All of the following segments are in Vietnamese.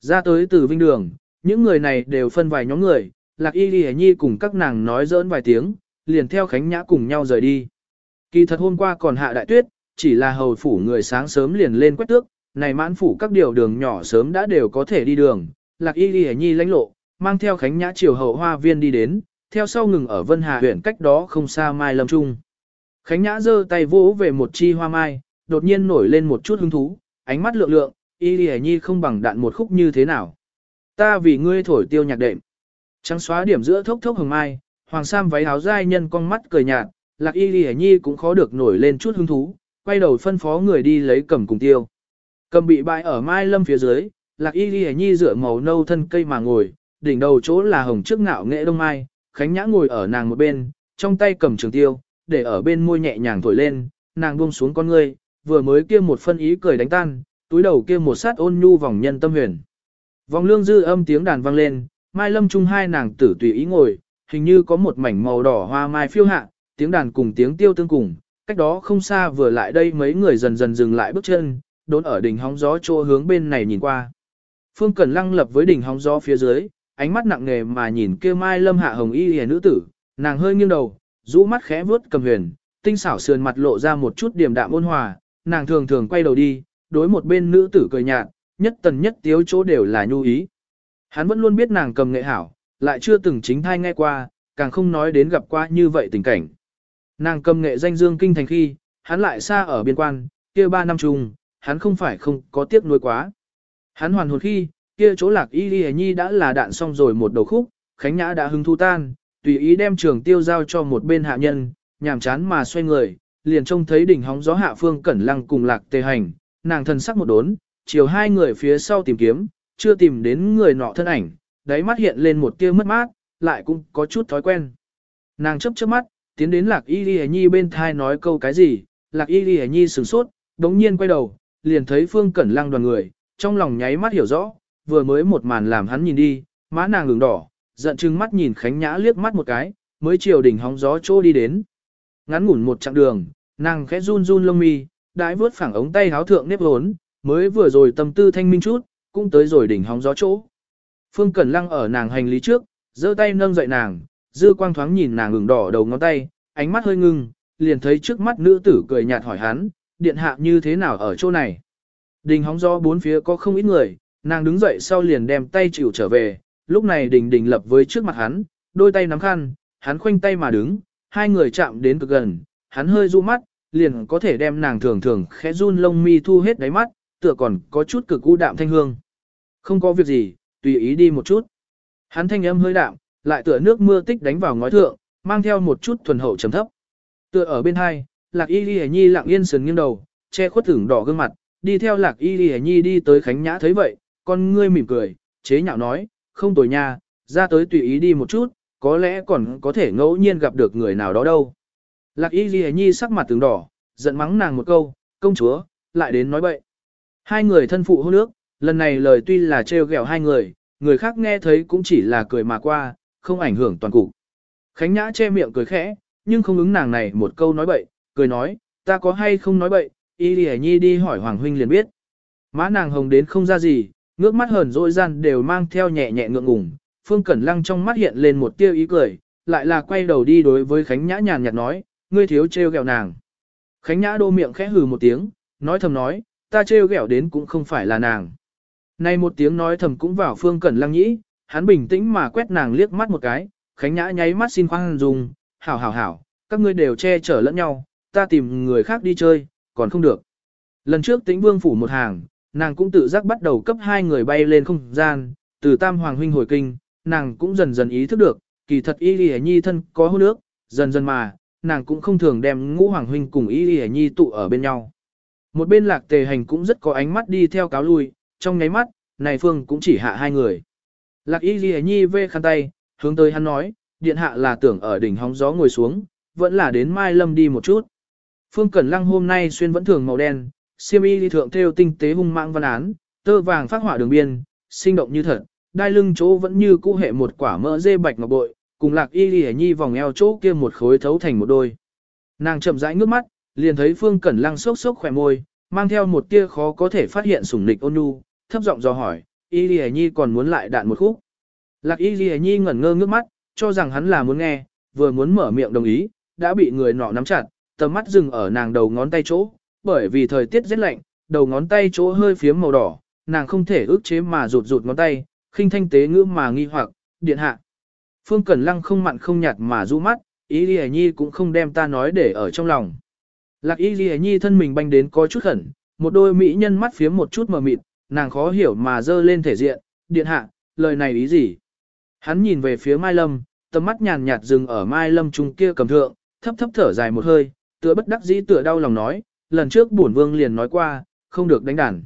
Ra tới từ vinh đường, những người này đều phân vài nhóm người, lạc y ghi nhi cùng các nàng nói giỡn vài tiếng, liền theo Khánh Nhã cùng nhau rời đi. Kỳ thật hôm qua còn hạ đại tuyết, chỉ là hầu phủ người sáng sớm liền lên quét tước, này mãn phủ các điều đường nhỏ sớm đã đều có thể đi đường, lạc y ghi nhi lãnh lộ, mang theo Khánh Nhã chiều hậu hoa viên đi đến, theo sau ngừng ở Vân Hà huyện cách đó không xa Mai Lâm Trung. Khánh Nhã giơ tay vỗ về một chi hoa mai, đột nhiên nổi lên một chút hứng thú, ánh mắt lượng lượng, y lì nhi không bằng đạn một khúc như thế nào. Ta vì ngươi thổi tiêu nhạc đệm. Trắng xóa điểm giữa thốc thốc hồng mai, hoàng sam váy áo dai nhân con mắt cười nhạt, lạc y lì nhi cũng khó được nổi lên chút hứng thú, quay đầu phân phó người đi lấy cầm cùng tiêu. Cầm bị bại ở mai lâm phía dưới, lạc y lì nhi dựa màu nâu thân cây mà ngồi, đỉnh đầu chỗ là hồng trước ngạo nghệ đông mai, khánh nhã ngồi ở nàng một bên, trong tay cầm trường tiêu, để ở bên môi nhẹ nhàng thổi lên, nàng buông xuống con ngươi, vừa mới kia một phân ý cười đánh tan, túi đầu kia một sát ôn nhu vòng nhân tâm huyền. Vòng lương dư âm tiếng đàn vang lên, mai lâm trung hai nàng tử tùy ý ngồi, hình như có một mảnh màu đỏ hoa mai phiêu hạ, tiếng đàn cùng tiếng tiêu tương cùng, cách đó không xa vừa lại đây mấy người dần dần dừng lại bước chân, đốn ở đỉnh hóng gió chỗ hướng bên này nhìn qua. Phương Cẩn lăng lập với đỉnh hóng gió phía dưới, ánh mắt nặng nề mà nhìn kia mai lâm hạ hồng y hề nữ tử, nàng hơi nghiêng đầu, rũ mắt khẽ vuốt cầm huyền, tinh xảo sườn mặt lộ ra một chút điểm đạm ôn hòa, nàng thường thường quay đầu đi, đối một bên nữ tử cười nhạt, nhất tần nhất tiếu chỗ đều là nhu ý. Hắn vẫn luôn biết nàng cầm nghệ hảo, lại chưa từng chính thai nghe qua, càng không nói đến gặp qua như vậy tình cảnh. Nàng cầm nghệ danh dương kinh thành khi, hắn lại xa ở biên quan, kia ba năm chung, hắn không phải không có tiếc nuối quá. Hắn hoàn hồn khi, kia chỗ lạc y ghi nhi đã là đạn xong rồi một đầu khúc, khánh nhã đã hứng thu tan, tùy ý đem trường tiêu giao cho một bên hạ nhân, nhàm chán mà xoay người, liền trông thấy đỉnh hóng gió hạ phương cẩn lăng cùng lạc tề hành, nàng thần sắc một đốn, chiều hai người phía sau tìm kiếm, chưa tìm đến người nọ thân ảnh, đáy mắt hiện lên một tia mất mát, lại cũng có chút thói quen. Nàng chấp chớp mắt, tiến đến lạc y ghi nhi bên thai nói câu cái gì, lạc y ghi nhi sửng sốt, đống nhiên quay đầu, liền thấy phương cẩn lăng đoàn người, trong lòng nháy mắt hiểu rõ, vừa mới một màn làm hắn nhìn đi, má nàng ửng đỏ, giận chừng mắt nhìn Khánh Nhã liếc mắt một cái, mới chiều đỉnh hóng gió trô đi đến. Ngắn ngủn một chặng đường, nàng khẽ run run lông mi, đãi vớt phẳng ống tay háo thượng nếp hốn, mới vừa rồi tâm tư thanh minh chút, cũng tới rồi đỉnh hóng gió chỗ. Phương Cẩn Lăng ở nàng hành lý trước, giơ tay nâng dậy nàng, dư quang thoáng nhìn nàng ửng đỏ đầu ngón tay, ánh mắt hơi ngưng, liền thấy trước mắt nữ tử cười nhạt hỏi hắn, điện hạ như thế nào ở chỗ này. Đỉnh hóng gió bốn phía có không ít người, nàng đứng dậy sau liền đem tay chịu trở về, lúc này đình đình lập với trước mặt hắn, đôi tay nắm khăn, hắn khoanh tay mà đứng, hai người chạm đến cực gần, hắn hơi du mắt, liền có thể đem nàng thường thường khẽ run lông mi thu hết đáy mắt, tựa còn có chút cực u đạm thanh hương. Không có việc gì, tùy ý đi một chút. Hắn thanh âm hơi đạm, lại tựa nước mưa tích đánh vào ngói thượng, mang theo một chút thuần hậu trầm thấp. Tựa ở bên hai, lạc y ghi nhi lặng yên sườn nghiêng đầu, che khuất thửng đỏ gương mặt, đi theo lạc y ghi nhi đi tới khánh nhã thấy vậy, con ngươi mỉm cười, chế nhạo nói, không tồi nha, ra tới tùy ý đi một chút, có lẽ còn có thể ngẫu nhiên gặp được người nào đó đâu. Lạc y ghi nhi sắc mặt tướng đỏ, giận mắng nàng một câu, công chúa, lại đến nói bậy. Hai người thân phụ hôn nước, lần này lời tuy là trêu ghẹo hai người, người khác nghe thấy cũng chỉ là cười mà qua, không ảnh hưởng toàn cục. Khánh Nhã che miệng cười khẽ, nhưng không ứng nàng này một câu nói bậy, cười nói, ta có hay không nói bậy, y lì nhi đi hỏi Hoàng Huynh liền biết. Má nàng hồng đến không ra gì, ngước mắt hờn dỗi gian đều mang theo nhẹ nhẹ ngượng ngùng, Phương Cẩn Lăng trong mắt hiện lên một tia ý cười, lại là quay đầu đi đối với Khánh Nhã nhàn nhạt nói, ngươi thiếu trêu ghẹo nàng. Khánh Nhã đô miệng khẽ hừ một tiếng, nói thầm nói, ta trêu ghẹo đến cũng không phải là nàng. Này một tiếng nói thầm cũng vào Phương Cẩn Lăng nhĩ, hắn bình tĩnh mà quét nàng liếc mắt một cái, Khánh Nhã nháy mắt xin khoan dùng, hảo hảo hảo, các ngươi đều che chở lẫn nhau, ta tìm người khác đi chơi, còn không được. Lần trước tĩnh vương phủ một hàng, nàng cũng tự giác bắt đầu cấp hai người bay lên không gian, từ tam hoàng huynh hồi kinh, nàng cũng dần dần ý thức được, kỳ thật y lì nhi thân có hôn nước, dần dần mà, nàng cũng không thường đem ngũ hoàng huynh cùng y y nhi tụ ở bên nhau. Một bên lạc tề hành cũng rất có ánh mắt đi theo cáo lui, trong nháy mắt, này phương cũng chỉ hạ hai người. Lạc y y nhi vê khăn tay, hướng tới hắn nói, điện hạ là tưởng ở đỉnh hóng gió ngồi xuống, vẫn là đến mai lâm đi một chút. Phương Cẩn Lăng hôm nay xuyên vẫn thường màu đen, siêm y đi thượng theo tinh tế hung mạng văn án, tơ vàng phát hỏa đường biên, sinh động như thật, đai lưng chỗ vẫn như cũ hệ một quả mỡ dê bạch ngọc bội, cùng lạc y lìa nhi vòng eo chỗ kia một khối thấu thành một đôi. Nàng chậm rãi ngước mắt, liền thấy Phương Cẩn Lăng sốc sốc khỏe môi, mang theo một tia khó có thể phát hiện sủng nịch ôn nhu, thấp giọng dò hỏi, Y lìa Nhi còn muốn lại đạn một khúc. Lạc Y lìa Nhi ngẩn ngơ ngước mắt, cho rằng hắn là muốn nghe, vừa muốn mở miệng đồng ý, đã bị người nọ nắm chặt, tầm mắt dừng ở nàng đầu ngón tay chỗ, bởi vì thời tiết rất lạnh, đầu ngón tay chỗ hơi phiếm màu đỏ, nàng không thể ước chế mà rụt rụt ngón tay, khinh thanh tế ngữ mà nghi hoặc, điện hạ. Phương Cẩn Lăng không mặn không nhạt mà du mắt, ý Lì Nhi cũng không đem ta nói để ở trong lòng. Lạc Y Lì Nhi thân mình banh đến có chút khẩn, một đôi mỹ nhân mắt phiếm một chút mờ mịt, nàng khó hiểu mà dơ lên thể diện, điện hạ, lời này ý gì? Hắn nhìn về phía Mai Lâm, tầm mắt nhàn nhạt dừng ở Mai Lâm trung kia cầm thượng, thấp thấp thở dài một hơi, tựa bất đắc dĩ tựa đau lòng nói, lần trước bổn vương liền nói qua, không được đánh đàn.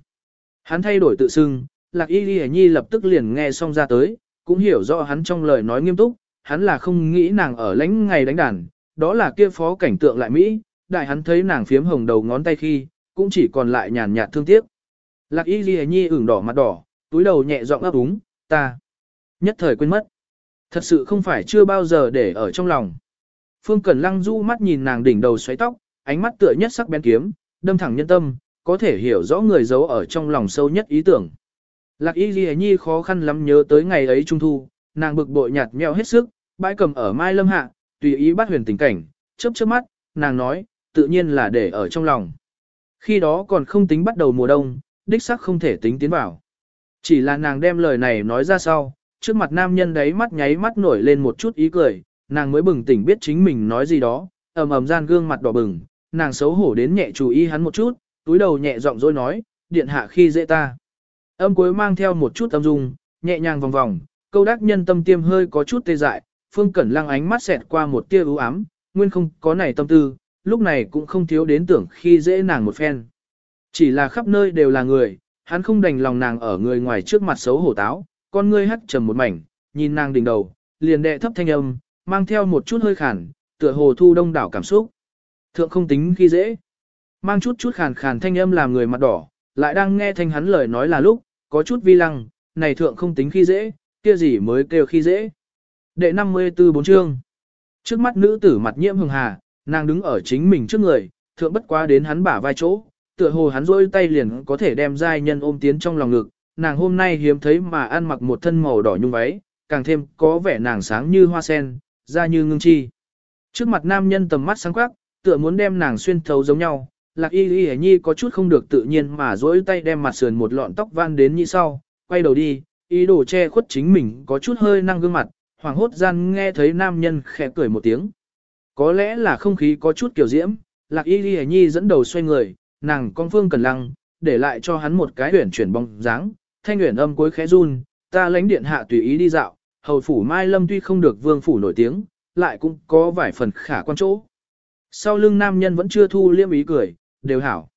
Hắn thay đổi tự xưng, Lạc Y Ghi Nhi lập tức liền nghe xong ra tới, cũng hiểu rõ hắn trong lời nói nghiêm túc, hắn là không nghĩ nàng ở lãnh ngày đánh đàn, đó là kia phó cảnh tượng lại Mỹ, đại hắn thấy nàng phiếm hồng đầu ngón tay khi, cũng chỉ còn lại nhàn nhạt thương tiếc. Lạc Y Ghi Nhi ửng đỏ mặt đỏ, túi đầu nhẹ giọng ấp úng, ta nhất thời quên mất. Thật sự không phải chưa bao giờ để ở trong lòng. Phương Cẩn Lăng du mắt nhìn nàng đỉnh đầu xoáy tóc, ánh mắt tựa nhất sắc bén kiếm, đâm thẳng nhân tâm, có thể hiểu rõ người giấu ở trong lòng sâu nhất ý tưởng. Lạc Y Ghi Nhi khó khăn lắm nhớ tới ngày ấy trung thu, nàng bực bội nhạt nhẽo hết sức, bãi cầm ở Mai Lâm hạ, tùy ý bắt huyền tình cảnh, chớp chớp mắt, nàng nói, tự nhiên là để ở trong lòng. Khi đó còn không tính bắt đầu mùa đông, đích sắc không thể tính tiến vào. Chỉ là nàng đem lời này nói ra sau, trước mặt nam nhân đấy mắt nháy mắt nổi lên một chút ý cười, nàng mới bừng tỉnh biết chính mình nói gì đó, ầm ầm gian gương mặt đỏ bừng, nàng xấu hổ đến nhẹ chú ý hắn một chút, túi đầu nhẹ giọng rồi nói, điện hạ khi dễ ta. Âm cuối mang theo một chút âm dung, nhẹ nhàng vòng vòng, câu đắc nhân tâm tiêm hơi có chút tê dại, phương cẩn lăng ánh mắt xẹt qua một tia ưu ám, nguyên không có này tâm tư, lúc này cũng không thiếu đến tưởng khi dễ nàng một phen. Chỉ là khắp nơi đều là người, hắn không đành lòng nàng ở người ngoài trước mặt xấu hổ táo, con ngươi hắt trầm một mảnh, nhìn nàng đỉnh đầu, liền đệ thấp thanh âm, mang theo một chút hơi khản tựa hồ thu đông đảo cảm xúc. Thượng không tính khi dễ. Mang chút chút khàn khàn thanh âm làm người mặt đỏ, lại đang nghe thanh hắn lời nói là lúc, có chút vi lăng, này thượng không tính khi dễ, kia gì mới kêu khi dễ. Đệ 54 bốn chương. Trước mắt nữ tử mặt nhiễm hường hà, nàng đứng ở chính mình trước người, thượng bất quá đến hắn bả vai chỗ, tựa hồ hắn rôi tay liền có thể đem giai nhân ôm tiến trong lòng ngực, nàng hôm nay hiếm thấy mà ăn mặc một thân màu đỏ nhung váy, càng thêm có vẻ nàng sáng như hoa sen, da như ngưng chi. Trước mặt nam nhân tầm mắt sáng quắc, tựa muốn đem nàng xuyên thấu giống nhau, lạc y y nhi có chút không được tự nhiên mà dỗi tay đem mặt sườn một lọn tóc van đến như sau, quay đầu đi, ý đồ che khuất chính mình có chút hơi năng gương mặt, hoàng hốt gian nghe thấy nam nhân khẽ cười một tiếng. Có lẽ là không khí có chút kiểu diễm, lạc y y nhi dẫn đầu xoay người, nàng con phương cần lăng, để lại cho hắn một cái huyển chuyển bóng dáng, thanh huyển âm cuối khẽ run, ta lãnh điện hạ tùy ý đi dạo, hầu phủ Mai Lâm tuy không được vương phủ nổi tiếng, lại cũng có vài phần khả quan chỗ. Sau lưng nam nhân vẫn chưa thu liêm ý cười, đều hảo.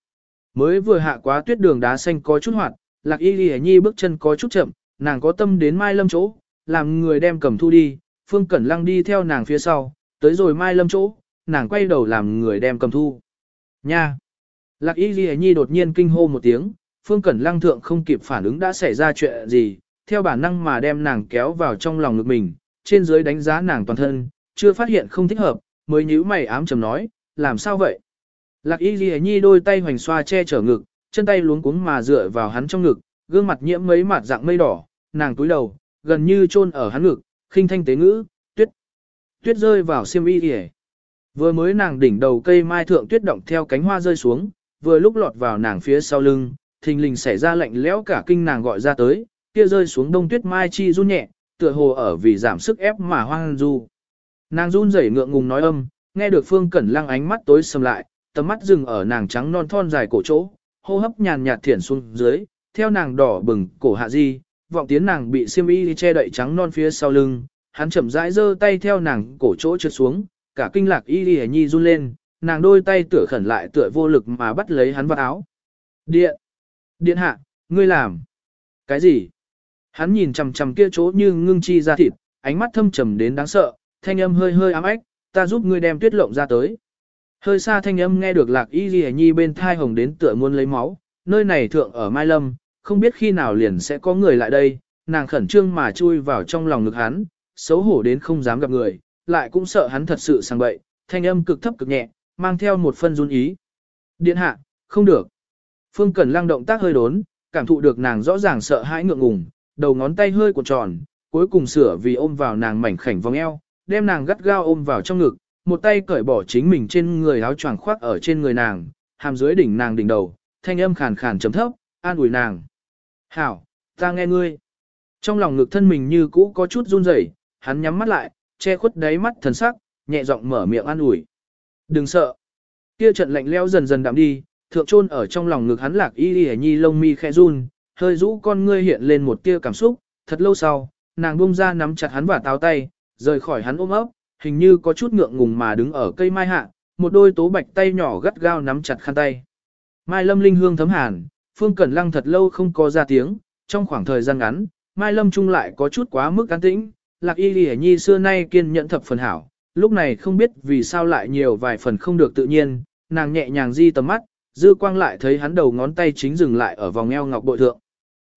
Mới vừa hạ quá tuyết đường đá xanh có chút hoạt, lạc y ghi nhi bước chân có chút chậm, nàng có tâm đến Mai Lâm chỗ, làm người đem cầm thu đi, Phương Cẩn Lăng đi theo nàng phía sau, tới rồi Mai Lâm chỗ, nàng quay đầu làm người đem cầm thu. Nha! Lạc y ghi nhi đột nhiên kinh hô một tiếng, Phương Cẩn Lăng thượng không kịp phản ứng đã xảy ra chuyện gì, theo bản năng mà đem nàng kéo vào trong lòng ngực mình, trên dưới đánh giá nàng toàn thân, chưa phát hiện không thích hợp, mới nhíu mày ám trầm nói, làm sao vậy? Lạc y ghi nhi đôi tay hoành xoa che chở ngực, chân tay luống cuống mà dựa vào hắn trong ngực, gương mặt nhiễm mấy mặt dạng mây đỏ, nàng túi đầu, gần như chôn ở hắn ngực, khinh thanh tế ngữ, tuyết. Tuyết rơi vào xiêm y ghi Vừa mới nàng đỉnh đầu cây mai thượng tuyết động theo cánh hoa rơi xuống, vừa lúc lọt vào nàng phía sau lưng, thình lình xảy ra lạnh lẽo cả kinh nàng gọi ra tới, kia rơi xuống đông tuyết mai chi run nhẹ, tựa hồ ở vì giảm sức ép mà hoang du. Nàng run rẩy ngượng ngùng nói âm, nghe được Phương Cẩn Lăng ánh mắt tối sầm lại, tầm mắt dừng ở nàng trắng non thon dài cổ chỗ, hô hấp nhàn nhạt thiển xuống dưới, theo nàng đỏ bừng cổ hạ di, vọng tiến nàng bị xiêm y che đậy trắng non phía sau lưng, hắn chậm rãi giơ tay theo nàng cổ chỗ trượt xuống, cả kinh lạc y y nhi run lên, nàng đôi tay tựa khẩn lại tựa vô lực mà bắt lấy hắn vào áo. Điện! Điện hạ, ngươi làm! Cái gì? Hắn nhìn chằm chằm kia chỗ như ngưng chi ra thịt, ánh mắt thâm trầm đến đáng sợ, thanh âm hơi hơi ám ách, ta giúp ngươi đem tuyết lộng ra tới. Hơi xa thanh âm nghe được lạc y ghi nhi bên thai hồng đến tựa muốn lấy máu, nơi này thượng ở Mai Lâm, không biết khi nào liền sẽ có người lại đây, nàng khẩn trương mà chui vào trong lòng ngực hắn, xấu hổ đến không dám gặp người, lại cũng sợ hắn thật sự sang bậy, thanh âm cực thấp cực nhẹ, mang theo một phân run ý. Điện hạ, không được. Phương Cẩn Lăng động tác hơi đốn, cảm thụ được nàng rõ ràng sợ hãi ngượng ngùng, đầu ngón tay hơi cuộn tròn, cuối cùng sửa vì ôm vào nàng mảnh khảnh vòng eo, đem nàng gắt gao ôm vào trong ngực, một tay cởi bỏ chính mình trên người áo choàng khoác ở trên người nàng, hàm dưới đỉnh nàng đỉnh đầu, thanh âm khàn khàn chấm thấp, an ủi nàng. Hảo, ta nghe ngươi. Trong lòng ngực thân mình như cũ có chút run rẩy, hắn nhắm mắt lại, che khuất đáy mắt thần sắc, nhẹ giọng mở miệng an ủi. Đừng sợ. Kia trận lạnh leo dần dần đạm đi, thượng trôn ở trong lòng ngực hắn lạc y y nhi lông mi khẽ run, hơi rũ con ngươi hiện lên một tia cảm xúc, thật lâu sau, nàng buông ra nắm chặt hắn và táo tay, rời khỏi hắn ôm ấp, hình như có chút ngượng ngùng mà đứng ở cây mai hạ, một đôi tố bạch tay nhỏ gắt gao nắm chặt khăn tay. Mai Lâm linh hương thấm hàn, Phương Cẩn Lăng thật lâu không có ra tiếng, trong khoảng thời gian ngắn, Mai Lâm Trung lại có chút quá mức an tĩnh, Lạc Y Lì Nhi xưa nay kiên nhẫn thập phần hảo, lúc này không biết vì sao lại nhiều vài phần không được tự nhiên, nàng nhẹ nhàng di tầm mắt, dư quang lại thấy hắn đầu ngón tay chính dừng lại ở vòng eo ngọc bội thượng.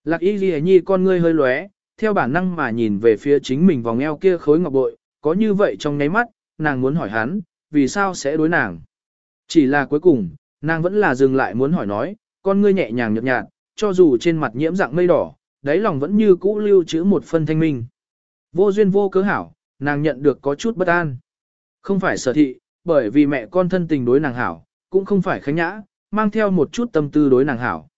Lạc Y Lì Nhi con ngươi hơi lóe, theo bản năng mà nhìn về phía chính mình vòng eo kia khối ngọc bội, có như vậy trong nháy mắt, nàng muốn hỏi hắn, vì sao sẽ đối nàng. Chỉ là cuối cùng, nàng vẫn là dừng lại muốn hỏi nói, con ngươi nhẹ nhàng nhợt nhạt, cho dù trên mặt nhiễm dạng mây đỏ, đáy lòng vẫn như cũ lưu trữ một phân thanh minh. Vô duyên vô cớ hảo, nàng nhận được có chút bất an. Không phải sở thị, bởi vì mẹ con thân tình đối nàng hảo, cũng không phải khánh nhã, mang theo một chút tâm tư đối nàng hảo.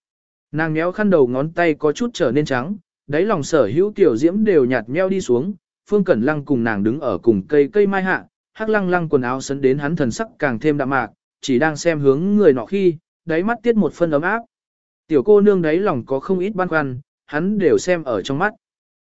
Nàng méo khăn đầu ngón tay có chút trở nên trắng, đáy lòng sở hữu tiểu diễm đều nhạt meo đi xuống, Phương Cẩn Lăng cùng nàng đứng ở cùng cây cây mai hạ, hắc lăng lăng quần áo sấn đến hắn thần sắc càng thêm đạm mạc, chỉ đang xem hướng người nọ khi, đáy mắt tiết một phân ấm áp. Tiểu cô nương đáy lòng có không ít băn khoăn, hắn đều xem ở trong mắt.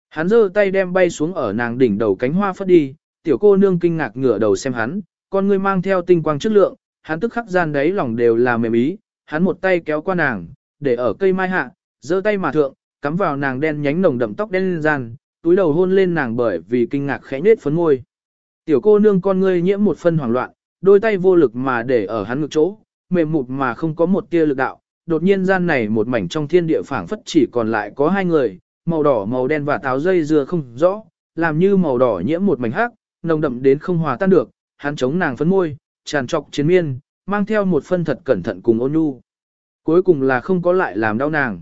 Hắn giơ tay đem bay xuống ở nàng đỉnh đầu cánh hoa phất đi, tiểu cô nương kinh ngạc ngửa đầu xem hắn, con người mang theo tinh quang chất lượng, hắn tức khắc gian đáy lòng đều là mềm ý, hắn một tay kéo qua nàng, để ở cây mai hạ, giơ tay mà thượng, cắm vào nàng đen nhánh nồng đậm tóc đen gian, túi đầu hôn lên nàng bởi vì kinh ngạc khẽ nết phấn môi. Tiểu cô nương con ngươi nhiễm một phân hoảng loạn, đôi tay vô lực mà để ở hắn ngực chỗ, mềm mụt mà không có một tia lực đạo. Đột nhiên gian này một mảnh trong thiên địa phảng phất chỉ còn lại có hai người, màu đỏ màu đen và táo dây dưa không rõ, làm như màu đỏ nhiễm một mảnh hắc, nồng đậm đến không hòa tan được, hắn chống nàng phấn môi, tràn trọc chiến miên, mang theo một phân thật cẩn thận cùng ôn nhu. Cuối cùng là không có lại làm đau nàng.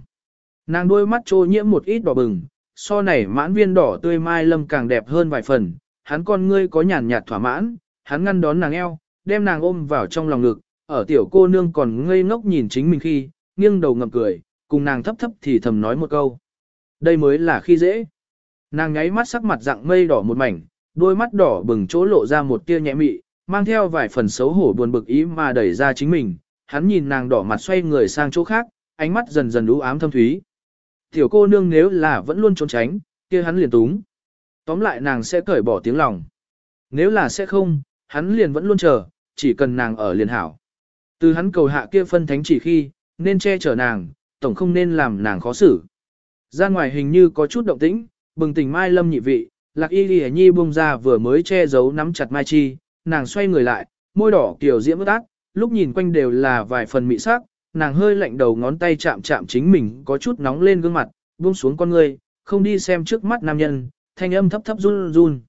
Nàng đôi mắt trôi nhiễm một ít đỏ bừng, so này mãn viên đỏ tươi mai lâm càng đẹp hơn vài phần, hắn con ngươi có nhàn nhạt thỏa mãn, hắn ngăn đón nàng eo, đem nàng ôm vào trong lòng ngực, ở tiểu cô nương còn ngây ngốc nhìn chính mình khi, nghiêng đầu ngậm cười, cùng nàng thấp thấp thì thầm nói một câu. Đây mới là khi dễ. Nàng nháy mắt sắc mặt dạng mây đỏ một mảnh, đôi mắt đỏ bừng chỗ lộ ra một tia nhẹ mị, mang theo vài phần xấu hổ buồn bực ý mà đẩy ra chính mình. Hắn nhìn nàng đỏ mặt xoay người sang chỗ khác, ánh mắt dần dần u ám thâm thúy. Tiểu cô nương nếu là vẫn luôn trốn tránh, kia hắn liền túng. Tóm lại nàng sẽ cởi bỏ tiếng lòng. Nếu là sẽ không, hắn liền vẫn luôn chờ, chỉ cần nàng ở liền hảo. Từ hắn cầu hạ kia phân thánh chỉ khi, nên che chở nàng, tổng không nên làm nàng khó xử. Ra ngoài hình như có chút động tĩnh, bừng tỉnh Mai Lâm nhị vị, Lạc Y Lì Nhi buông ra vừa mới che giấu nắm chặt Mai Chi, nàng xoay người lại, môi đỏ kiểu diễm ướt át, lúc nhìn quanh đều là vài phần mị sắc, nàng hơi lạnh đầu ngón tay chạm chạm chính mình có chút nóng lên gương mặt, buông xuống con người, không đi xem trước mắt nam nhân, thanh âm thấp thấp run run.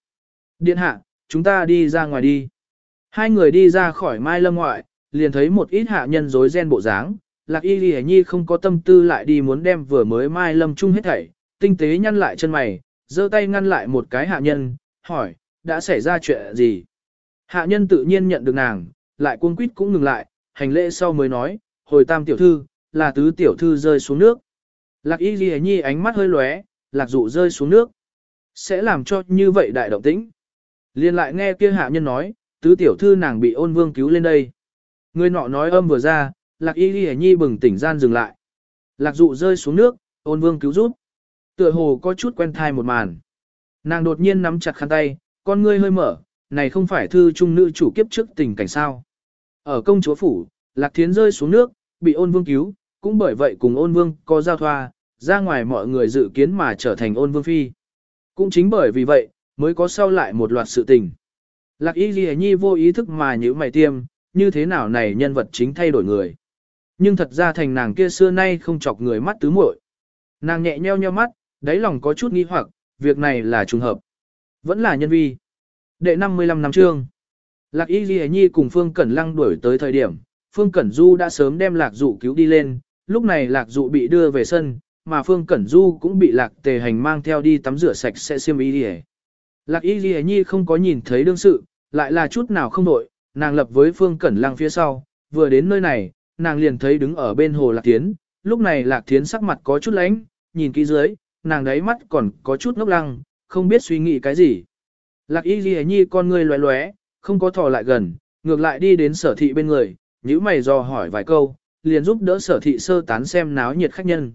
Điện hạ, chúng ta đi ra ngoài đi. Hai người đi ra khỏi Mai Lâm ngoại, liền thấy một ít hạ nhân rối ren bộ dáng, Lạc Y Lì Nhi không có tâm tư lại đi muốn đem vừa mới Mai Lâm chung hết thảy, tinh tế nhăn lại chân mày, giơ tay ngăn lại một cái hạ nhân, hỏi, đã xảy ra chuyện gì? Hạ nhân tự nhiên nhận được nàng, lại cuống quýt cũng ngừng lại, hành lễ sau mới nói, hồi tam tiểu thư, là tứ tiểu thư rơi xuống nước. Lạc Y ghi Nhi ánh mắt hơi lóe, lạc dụ rơi xuống nước. Sẽ làm cho như vậy đại động tĩnh. Liên lại nghe kia hạ nhân nói, tứ tiểu thư nàng bị ôn vương cứu lên đây. Người nọ nói âm vừa ra, lạc y ghi nhi bừng tỉnh gian dừng lại. Lạc dụ rơi xuống nước, ôn vương cứu giúp. Tựa hồ có chút quen thai một màn. Nàng đột nhiên nắm chặt khăn tay, con ngươi hơi mở, này không phải thư trung nữ chủ kiếp trước tình cảnh sao. Ở công chúa phủ, lạc thiến rơi xuống nước, bị ôn vương cứu, cũng bởi vậy cùng ôn vương có giao thoa, ra ngoài mọi người dự kiến mà trở thành ôn vương phi. Cũng chính bởi vì vậy, mới có sau lại một loạt sự tình. Lạc y ghi nhi vô ý thức mà như mày tiêm, như thế nào này nhân vật chính thay đổi người. Nhưng thật ra thành nàng kia xưa nay không chọc người mắt tứ muội. Nàng nhẹ nheo nheo mắt, đáy lòng có chút nghi hoặc, việc này là trùng hợp. Vẫn là nhân vi. Đệ 55 năm trương. Lạc Y Ghi Nhi cùng Phương Cẩn Lăng đuổi tới thời điểm, Phương Cẩn Du đã sớm đem Lạc Dụ cứu đi lên, lúc này Lạc Dụ bị đưa về sân, mà Phương Cẩn Du cũng bị lạc tề hành mang theo đi tắm rửa sạch sẽ xiêm y đi Lạc y ghi nhi không có nhìn thấy đương sự, lại là chút nào không nội, nàng lập với Phương Cẩn Lăng phía sau, vừa đến nơi này, nàng liền thấy đứng ở bên hồ Lạc Tiến. lúc này Lạc Tiến sắc mặt có chút lánh, nhìn kỹ dưới, nàng đáy mắt còn có chút ngốc lăng, không biết suy nghĩ cái gì. Lạc y ghi nhi con người loé loé, không có thò lại gần, ngược lại đi đến sở thị bên người, nhíu mày dò hỏi vài câu, liền giúp đỡ sở thị sơ tán xem náo nhiệt khách nhân.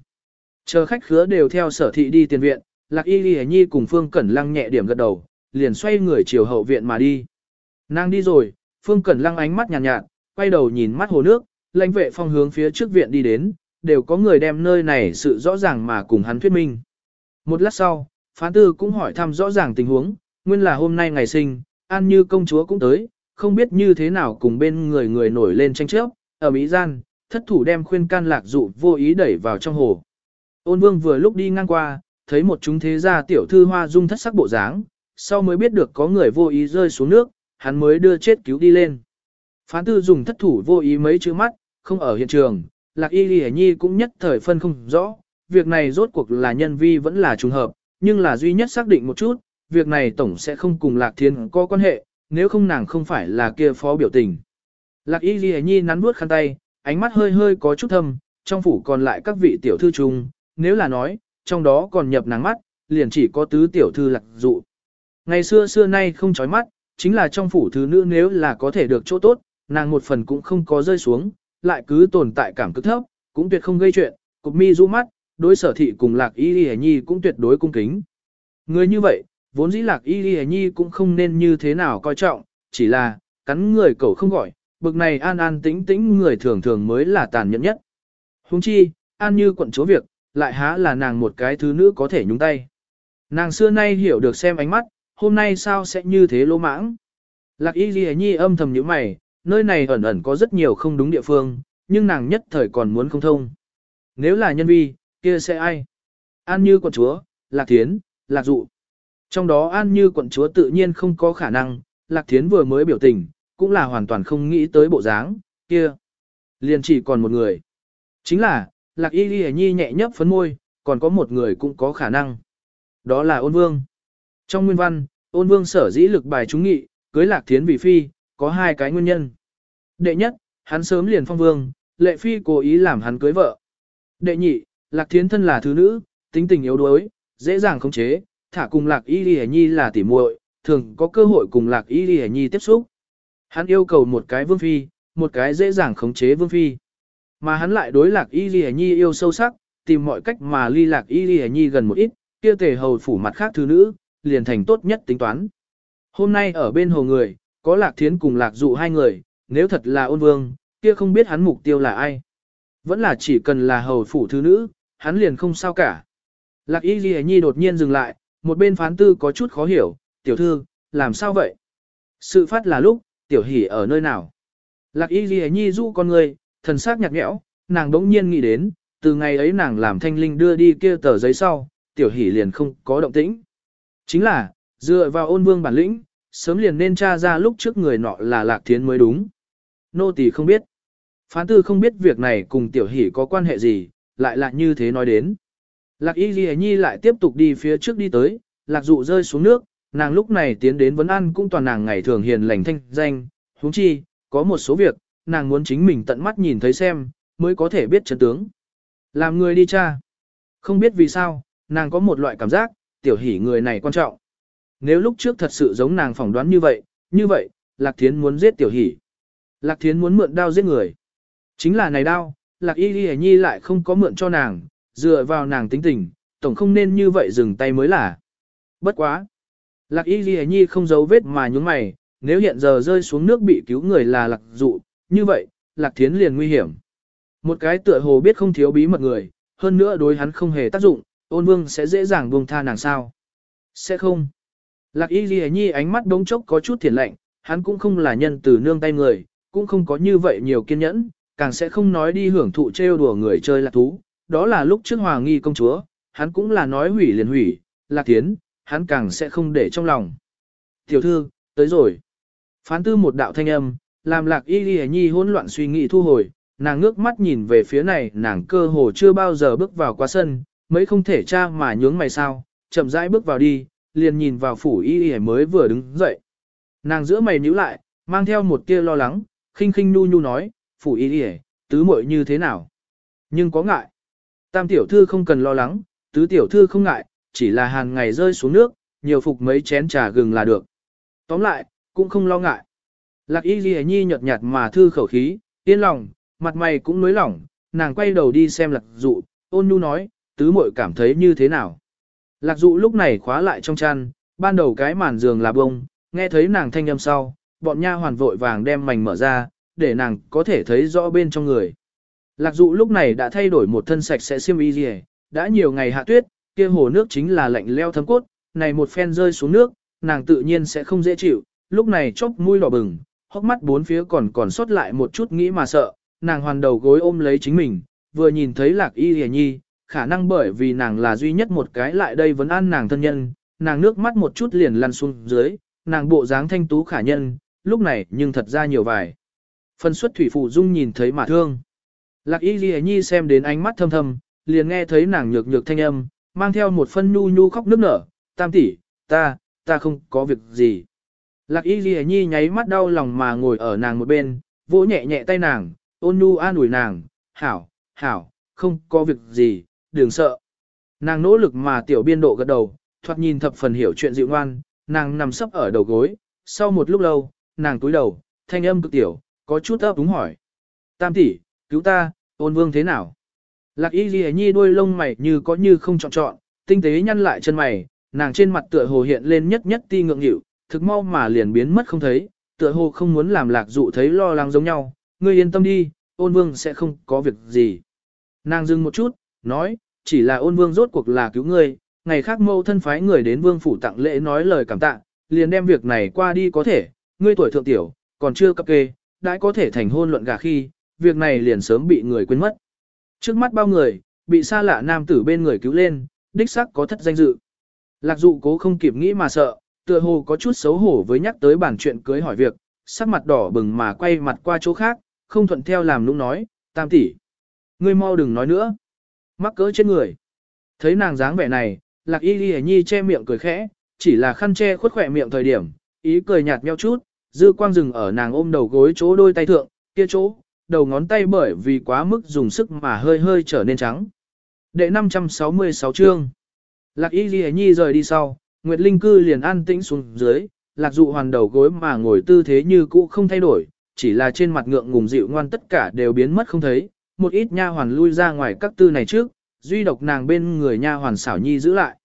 Chờ khách khứa đều theo sở thị đi tiền viện, lạc y ghi nhi cùng phương cẩn lăng nhẹ điểm gật đầu, liền xoay người chiều hậu viện mà đi. Nàng đi rồi, phương cẩn lăng ánh mắt nhàn nhạt, nhạt, quay đầu nhìn mắt hồ nước, lãnh vệ phong hướng phía trước viện đi đến, đều có người đem nơi này sự rõ ràng mà cùng hắn thuyết minh. Một lát sau, phán tư cũng hỏi thăm rõ ràng tình huống, nguyên là hôm nay ngày sinh, an như công chúa cũng tới, không biết như thế nào cùng bên người người nổi lên tranh chấp, ở Mỹ gian, thất thủ đem khuyên can lạc dụ vô ý đẩy vào trong hồ. Ôn vương vừa lúc đi ngang qua, thấy một chúng thế gia tiểu thư hoa dung thất sắc bộ dáng, sau mới biết được có người vô ý rơi xuống nước, hắn mới đưa chết cứu đi lên. Phán tư dùng thất thủ vô ý mấy chữ mắt, không ở hiện trường, lạc y lì nhi cũng nhất thời phân không rõ, việc này rốt cuộc là nhân vi vẫn là trùng hợp, nhưng là duy nhất xác định một chút, việc này tổng sẽ không cùng lạc thiên có quan hệ, nếu không nàng không phải là kia phó biểu tình. Lạc y ghi nhi nắn bước khăn tay, ánh mắt hơi hơi có chút thâm, trong phủ còn lại các vị tiểu thư chung, nếu là nói, trong đó còn nhập nàng mắt, liền chỉ có tứ tiểu thư lạc dụ. Ngày xưa xưa nay không chói mắt, chính là trong phủ thứ nữ nếu là có thể được chỗ tốt, nàng một phần cũng không có rơi xuống, lại cứ tồn tại cảm cực thấp, cũng tuyệt không gây chuyện, cục mi du mắt, đối sở thị cùng lạc y ghi nhi cũng tuyệt đối cung kính. Người như vậy, vốn dĩ lạc y y nhi cũng không nên như thế nào coi trọng, chỉ là, cắn người cậu không gọi, bực này an an tĩnh tĩnh người thường thường mới là tàn nhẫn nhất. Huống chi, an như quận chúa việc, lại há là nàng một cái thứ nữ có thể nhúng tay. Nàng xưa nay hiểu được xem ánh mắt, hôm nay sao sẽ như thế lỗ mãng. Lạc y ghi nhi âm thầm như mày, nơi này ẩn ẩn có rất nhiều không đúng địa phương, nhưng nàng nhất thời còn muốn không thông. Nếu là nhân vi, kia sẽ ai? An như quận chúa, lạc thiến, lạc dụ. Trong đó An Như quận chúa tự nhiên không có khả năng, Lạc Thiến vừa mới biểu tình, cũng là hoàn toàn không nghĩ tới bộ dáng, kia. Liền chỉ còn một người. Chính là, Lạc Y Ghi Nhi nhẹ nhấp phấn môi, còn có một người cũng có khả năng. Đó là ôn vương. Trong nguyên văn, ôn vương sở dĩ lực bài trúng nghị, cưới Lạc Thiến vì phi, có hai cái nguyên nhân. Đệ nhất, hắn sớm liền phong vương, lệ phi cố ý làm hắn cưới vợ. Đệ nhị, Lạc Thiến thân là thứ nữ, tính tình yếu đuối, dễ dàng khống chế, thả cùng lạc y lìa nhi là tỉ muội, thường có cơ hội cùng lạc y lìa nhi tiếp xúc. Hắn yêu cầu một cái vương phi, một cái dễ dàng khống chế vương phi. Mà hắn lại đối lạc y lìa nhi yêu sâu sắc, tìm mọi cách mà ly lạc y lìa nhi gần một ít, kia tề hầu phủ mặt khác thứ nữ, liền thành tốt nhất tính toán. Hôm nay ở bên hồ người, có lạc thiến cùng lạc dụ hai người, nếu thật là ôn vương, kia không biết hắn mục tiêu là ai. Vẫn là chỉ cần là hầu phủ thứ nữ, hắn liền không sao cả. Lạc y lìa nhi đột nhiên dừng lại, một bên phán tư có chút khó hiểu, tiểu thư, làm sao vậy? Sự phát là lúc, tiểu hỉ ở nơi nào? Lạc y ghi nhi du con người, thần sắc nhạt nhẽo, nàng đống nhiên nghĩ đến, từ ngày ấy nàng làm thanh linh đưa đi kia tờ giấy sau, tiểu hỉ liền không có động tĩnh. Chính là, dựa vào ôn vương bản lĩnh, sớm liền nên tra ra lúc trước người nọ là lạc thiến mới đúng. Nô tỳ không biết. Phán tư không biết việc này cùng tiểu hỉ có quan hệ gì, lại là như thế nói đến. Lạc y ghi nhi lại tiếp tục đi phía trước đi tới, lạc dụ rơi xuống nước, nàng lúc này tiến đến vấn ăn cũng toàn nàng ngày thường hiền lành thanh danh, huống chi, có một số việc, nàng muốn chính mình tận mắt nhìn thấy xem, mới có thể biết chân tướng. Làm người đi cha. Không biết vì sao, nàng có một loại cảm giác, tiểu hỉ người này quan trọng. Nếu lúc trước thật sự giống nàng phỏng đoán như vậy, như vậy, Lạc Thiến muốn giết tiểu hỉ. Lạc Thiến muốn mượn đao giết người. Chính là này đao, Lạc Y Ghi Nhi lại không có mượn cho nàng, dựa vào nàng tính tình, tổng không nên như vậy dừng tay mới là. Bất quá. Lạc y ghi nhi không giấu vết mà nhúng mày, nếu hiện giờ rơi xuống nước bị cứu người là lạc dụ, như vậy, lạc thiến liền nguy hiểm. Một cái tựa hồ biết không thiếu bí mật người, hơn nữa đối hắn không hề tác dụng, ôn vương sẽ dễ dàng buông tha nàng sao. Sẽ không. Lạc y ghi nhi ánh mắt đống chốc có chút thiền lạnh, hắn cũng không là nhân từ nương tay người, cũng không có như vậy nhiều kiên nhẫn, càng sẽ không nói đi hưởng thụ trêu đùa người chơi lạc thú, đó là lúc trước hòa nghi công chúa, hắn cũng là nói hủy liền hủy, lạc tiến, hắn càng sẽ không để trong lòng. Tiểu thư, tới rồi. Phán tư một đạo thanh âm, làm lạc y ghi nhi hỗn loạn suy nghĩ thu hồi, nàng ngước mắt nhìn về phía này nàng cơ hồ chưa bao giờ bước vào qua sân, mấy không thể tra mà nhướng mày sao, chậm rãi bước vào đi, liền nhìn vào phủ y y mới vừa đứng dậy. Nàng giữa mày nhíu lại, mang theo một tia lo lắng, khinh khinh nu nu nói, phủ y y tứ muội như thế nào. Nhưng có ngại. Tam tiểu thư không cần lo lắng, tứ tiểu thư không ngại, chỉ là hàng ngày rơi xuống nước, nhiều phục mấy chén trà gừng là được. Tóm lại, cũng không lo ngại. Lạc y ghi nhi nhợt nhạt mà thư khẩu khí, yên lòng, mặt mày cũng nới lỏng, nàng quay đầu đi xem lạc dụ, ôn nhu nói, tứ muội cảm thấy như thế nào. Lạc dụ lúc này khóa lại trong chăn, ban đầu cái màn giường là bông, nghe thấy nàng thanh âm sau, bọn nha hoàn vội vàng đem mảnh mở ra, để nàng có thể thấy rõ bên trong người. Lạc dụ lúc này đã thay đổi một thân sạch sẽ xiêm y gì, đã nhiều ngày hạ tuyết, kia hồ nước chính là lạnh leo thấm cốt, này một phen rơi xuống nước, nàng tự nhiên sẽ không dễ chịu, lúc này chốc mũi đỏ bừng, hốc mắt bốn phía còn còn sót lại một chút nghĩ mà sợ, nàng hoàn đầu gối ôm lấy chính mình, vừa nhìn thấy lạc y gì nhi, khả năng bởi vì nàng là duy nhất một cái lại đây vẫn an nàng thân nhân, nàng nước mắt một chút liền lăn xuống dưới, nàng bộ dáng thanh tú khả nhân, lúc này nhưng thật ra nhiều vài. Phân suất thủy phụ dung nhìn thấy mà thương. Lạc y ghi nhi xem đến ánh mắt thâm thâm, liền nghe thấy nàng nhược nhược thanh âm, mang theo một phân nhu nhu khóc nức nở, tam tỷ, ta, ta không có việc gì. Lạc y ghi nhi nháy mắt đau lòng mà ngồi ở nàng một bên, vỗ nhẹ nhẹ tay nàng, ôn nhu an ủi nàng, hảo, hảo, không có việc gì, đừng sợ. Nàng nỗ lực mà tiểu biên độ gật đầu, thoạt nhìn thập phần hiểu chuyện dịu ngoan, nàng nằm sấp ở đầu gối, sau một lúc lâu, nàng túi đầu, thanh âm cực tiểu, có chút ấp đúng hỏi. Tam tỷ, cứu ta, ôn vương thế nào? Lạc y ghi nhi đuôi lông mày như có như không chọn chọn, tinh tế nhăn lại chân mày, nàng trên mặt tựa hồ hiện lên nhất nhất ti ngượng nghịu, thực mau mà liền biến mất không thấy, tựa hồ không muốn làm lạc dụ thấy lo lắng giống nhau, ngươi yên tâm đi, ôn vương sẽ không có việc gì. Nàng dừng một chút, nói, chỉ là ôn vương rốt cuộc là cứu ngươi, ngày khác mâu thân phái người đến vương phủ tặng lễ nói lời cảm tạ, liền đem việc này qua đi có thể, ngươi tuổi thượng tiểu, còn chưa cập kê, đã có thể thành hôn luận gà khi, việc này liền sớm bị người quên mất. Trước mắt bao người, bị xa lạ nam tử bên người cứu lên, đích xác có thất danh dự. Lạc dụ cố không kịp nghĩ mà sợ, tựa hồ có chút xấu hổ với nhắc tới bản chuyện cưới hỏi việc, sắc mặt đỏ bừng mà quay mặt qua chỗ khác, không thuận theo làm nũng nói, tam tỷ, Ngươi mau đừng nói nữa. Mắc cỡ trên người. Thấy nàng dáng vẻ này, lạc y ghi nhi che miệng cười khẽ, chỉ là khăn che khuất khỏe miệng thời điểm, ý cười nhạt nheo chút, dư quang rừng ở nàng ôm đầu gối chỗ đôi tay thượng, kia chỗ, đầu ngón tay bởi vì quá mức dùng sức mà hơi hơi trở nên trắng. Đệ 566 chương. Lạc Y Ghi Nhi rời đi sau, Nguyệt Linh cư liền an tĩnh xuống dưới, Lạc Dụ hoàn đầu gối mà ngồi tư thế như cũ không thay đổi, chỉ là trên mặt ngượng ngùng dịu ngoan tất cả đều biến mất không thấy, một ít nha hoàn lui ra ngoài các tư này trước, duy độc nàng bên người nha hoàn xảo nhi giữ lại.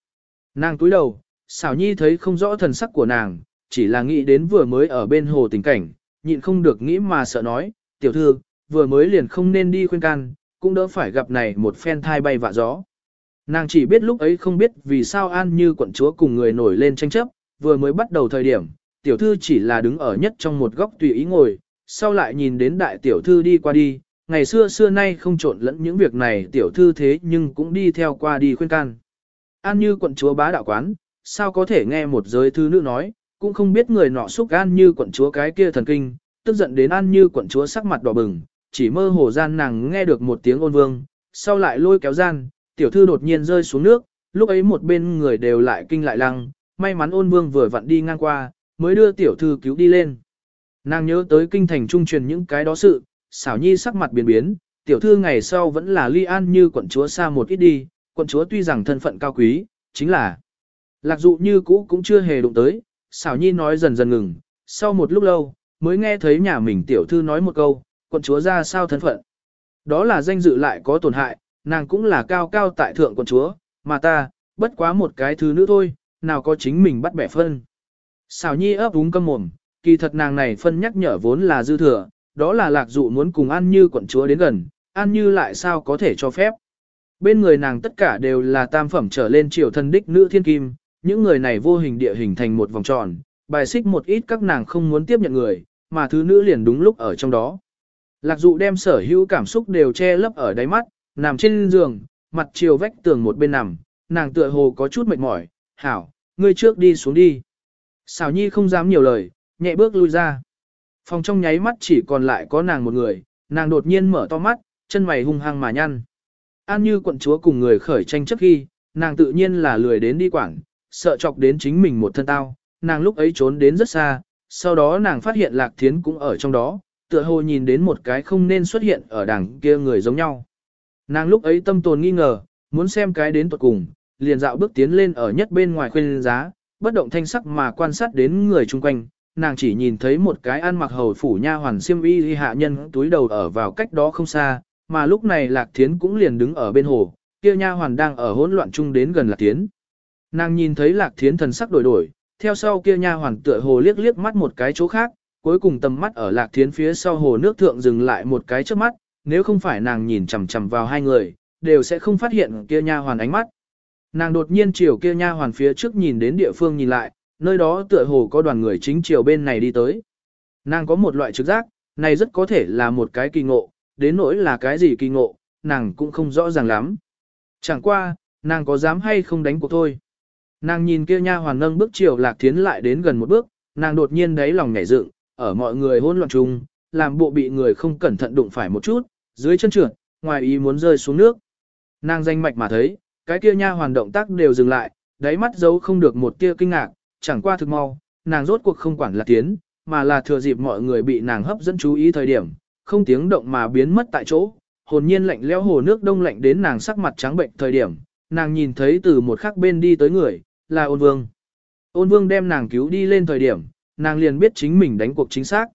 Nàng túi đầu, xảo nhi thấy không rõ thần sắc của nàng, chỉ là nghĩ đến vừa mới ở bên hồ tình cảnh, nhịn không được nghĩ mà sợ nói, tiểu thư, vừa mới liền không nên đi khuyên can, cũng đỡ phải gặp này một phen thai bay vạ gió. Nàng chỉ biết lúc ấy không biết vì sao An Như quận chúa cùng người nổi lên tranh chấp, vừa mới bắt đầu thời điểm, tiểu thư chỉ là đứng ở nhất trong một góc tùy ý ngồi, sau lại nhìn đến đại tiểu thư đi qua đi, ngày xưa xưa nay không trộn lẫn những việc này tiểu thư thế nhưng cũng đi theo qua đi khuyên can. An Như quận chúa bá đạo quán, sao có thể nghe một giới thư nữ nói, cũng không biết người nọ xúc An Như quận chúa cái kia thần kinh, tức giận đến An Như quận chúa sắc mặt đỏ bừng, chỉ mơ hồ gian nàng nghe được một tiếng ôn vương, sau lại lôi kéo gian, tiểu thư đột nhiên rơi xuống nước, lúc ấy một bên người đều lại kinh lại lăng, may mắn ôn vương vừa vặn đi ngang qua, mới đưa tiểu thư cứu đi lên. Nàng nhớ tới kinh thành trung truyền những cái đó sự, xảo nhi sắc mặt biến biến, tiểu thư ngày sau vẫn là ly an như quận chúa xa một ít đi, quận chúa tuy rằng thân phận cao quý, chính là lạc dụ như cũ cũng chưa hề đụng tới, xảo nhi nói dần dần ngừng, sau một lúc lâu, mới nghe thấy nhà mình tiểu thư nói một câu, quận chúa ra sao thân phận. Đó là danh dự lại có tổn hại, nàng cũng là cao cao tại thượng quận chúa, mà ta, bất quá một cái thứ nữ thôi, nào có chính mình bắt bẻ phân. Xảo nhi ấp úng câm mồm, kỳ thật nàng này phân nhắc nhở vốn là dư thừa, đó là lạc dụ muốn cùng An Như quận chúa đến gần, An Như lại sao có thể cho phép. Bên người nàng tất cả đều là tam phẩm trở lên triều thân đích nữ thiên kim, những người này vô hình địa hình thành một vòng tròn, bài xích một ít các nàng không muốn tiếp nhận người, mà thứ nữ liền đúng lúc ở trong đó. Lạc dụ đem sở hữu cảm xúc đều che lấp ở đáy mắt, nằm trên giường, mặt chiều vách tường một bên nằm, nàng tựa hồ có chút mệt mỏi, hảo, ngươi trước đi xuống đi. Xảo nhi không dám nhiều lời, nhẹ bước lui ra. Phòng trong nháy mắt chỉ còn lại có nàng một người, nàng đột nhiên mở to mắt, chân mày hung hăng mà nhăn. An như quận chúa cùng người khởi tranh chấp khi, nàng tự nhiên là lười đến đi quảng, sợ chọc đến chính mình một thân tao, nàng lúc ấy trốn đến rất xa, sau đó nàng phát hiện lạc thiến cũng ở trong đó, tựa hồ nhìn đến một cái không nên xuất hiện ở đằng kia người giống nhau. Nàng lúc ấy tâm tồn nghi ngờ, muốn xem cái đến tuột cùng, liền dạo bước tiến lên ở nhất bên ngoài khuyên giá, bất động thanh sắc mà quan sát đến người chung quanh, nàng chỉ nhìn thấy một cái ăn mặc hầu phủ nha hoàn xiêm y hạ nhân túi đầu ở vào cách đó không xa, mà lúc này Lạc Thiến cũng liền đứng ở bên hồ, kia nha hoàn đang ở hỗn loạn chung đến gần Lạc Thiến. Nàng nhìn thấy Lạc Thiến thần sắc đổi đổi, theo sau kia nha hoàn tựa hồ liếc liếc mắt một cái chỗ khác, cuối cùng tầm mắt ở Lạc Thiến phía sau hồ nước thượng dừng lại một cái trước mắt, nếu không phải nàng nhìn chằm chằm vào hai người, đều sẽ không phát hiện kia nha hoàn ánh mắt. Nàng đột nhiên chiều kia nha hoàn phía trước nhìn đến địa phương nhìn lại, nơi đó tựa hồ có đoàn người chính chiều bên này đi tới. Nàng có một loại trực giác, này rất có thể là một cái kỳ ngộ, đến nỗi là cái gì kỳ ngộ, nàng cũng không rõ ràng lắm. Chẳng qua, nàng có dám hay không đánh cuộc thôi. Nàng nhìn kia nha hoàn nâng bước chiều lạc thiến lại đến gần một bước, nàng đột nhiên đáy lòng nhảy dựng, ở mọi người hỗn loạn chung, làm bộ bị người không cẩn thận đụng phải một chút, dưới chân trượt, ngoài ý muốn rơi xuống nước. Nàng danh mạch mà thấy, cái kia nha hoàn động tác đều dừng lại, đáy mắt giấu không được một tia kinh ngạc, chẳng qua thực mau, nàng rốt cuộc không quản là tiến, mà là thừa dịp mọi người bị nàng hấp dẫn chú ý thời điểm, không tiếng động mà biến mất tại chỗ, hồn nhiên lạnh lẽo hồ nước đông lạnh đến nàng sắc mặt trắng bệnh thời điểm, nàng nhìn thấy từ một khắc bên đi tới người, là ôn vương. Ôn vương đem nàng cứu đi lên thời điểm, nàng liền biết chính mình đánh cuộc chính xác.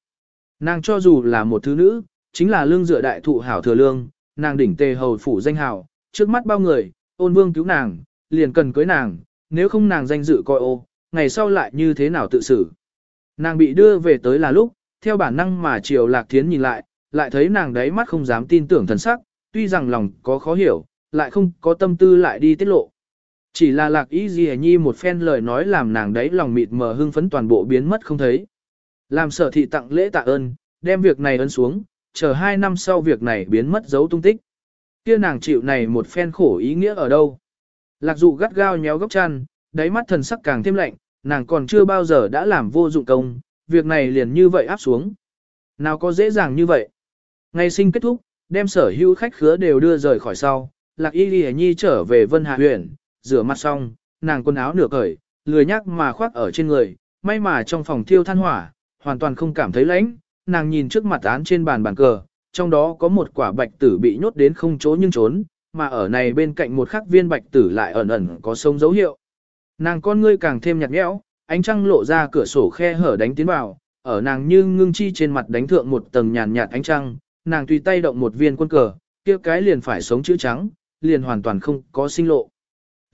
Nàng cho dù là một thứ nữ, chính là lương dựa đại thụ hảo thừa lương, nàng đỉnh tề hầu phủ danh hảo, trước mắt bao người, ôn vương cứu nàng, liền cần cưới nàng, nếu không nàng danh dự coi ô, ngày sau lại như thế nào tự xử. Nàng bị đưa về tới là lúc, theo bản năng mà triều lạc thiến nhìn lại, lại thấy nàng đáy mắt không dám tin tưởng thần sắc, tuy rằng lòng có khó hiểu, lại không có tâm tư lại đi tiết lộ. Chỉ là lạc ý gì nhi một phen lời nói làm nàng đấy lòng mịt mờ hưng phấn toàn bộ biến mất không thấy. Làm sở thị tặng lễ tạ ơn, đem việc này ấn xuống, chờ hai năm sau việc này biến mất dấu tung tích. Kia nàng chịu này một phen khổ ý nghĩa ở đâu. Lạc dụ gắt gao nhéo góc chăn, đáy mắt thần sắc càng thêm lạnh, nàng còn chưa bao giờ đã làm vô dụng công, việc này liền như vậy áp xuống. Nào có dễ dàng như vậy. Ngày sinh kết thúc, đem sở hữu khách khứa đều đưa rời khỏi sau, lạc y ghi nhi trở về vân hạ huyện, rửa mặt xong, nàng quần áo nửa cởi, lười nhắc mà khoác ở trên người, may mà trong phòng thiêu than hỏa, hoàn toàn không cảm thấy lạnh, nàng nhìn trước mặt án trên bàn bàn cờ, trong đó có một quả bạch tử bị nhốt đến không chỗ nhưng trốn, mà ở này bên cạnh một khắc viên bạch tử lại ẩn ẩn có sông dấu hiệu. Nàng con ngươi càng thêm nhạt nhẽo, ánh trăng lộ ra cửa sổ khe hở đánh tiến vào, ở nàng như ngưng chi trên mặt đánh thượng một tầng nhàn nhạt ánh trăng, nàng tùy tay động một viên quân cờ, kia cái liền phải sống chữ trắng, liền hoàn toàn không có sinh lộ.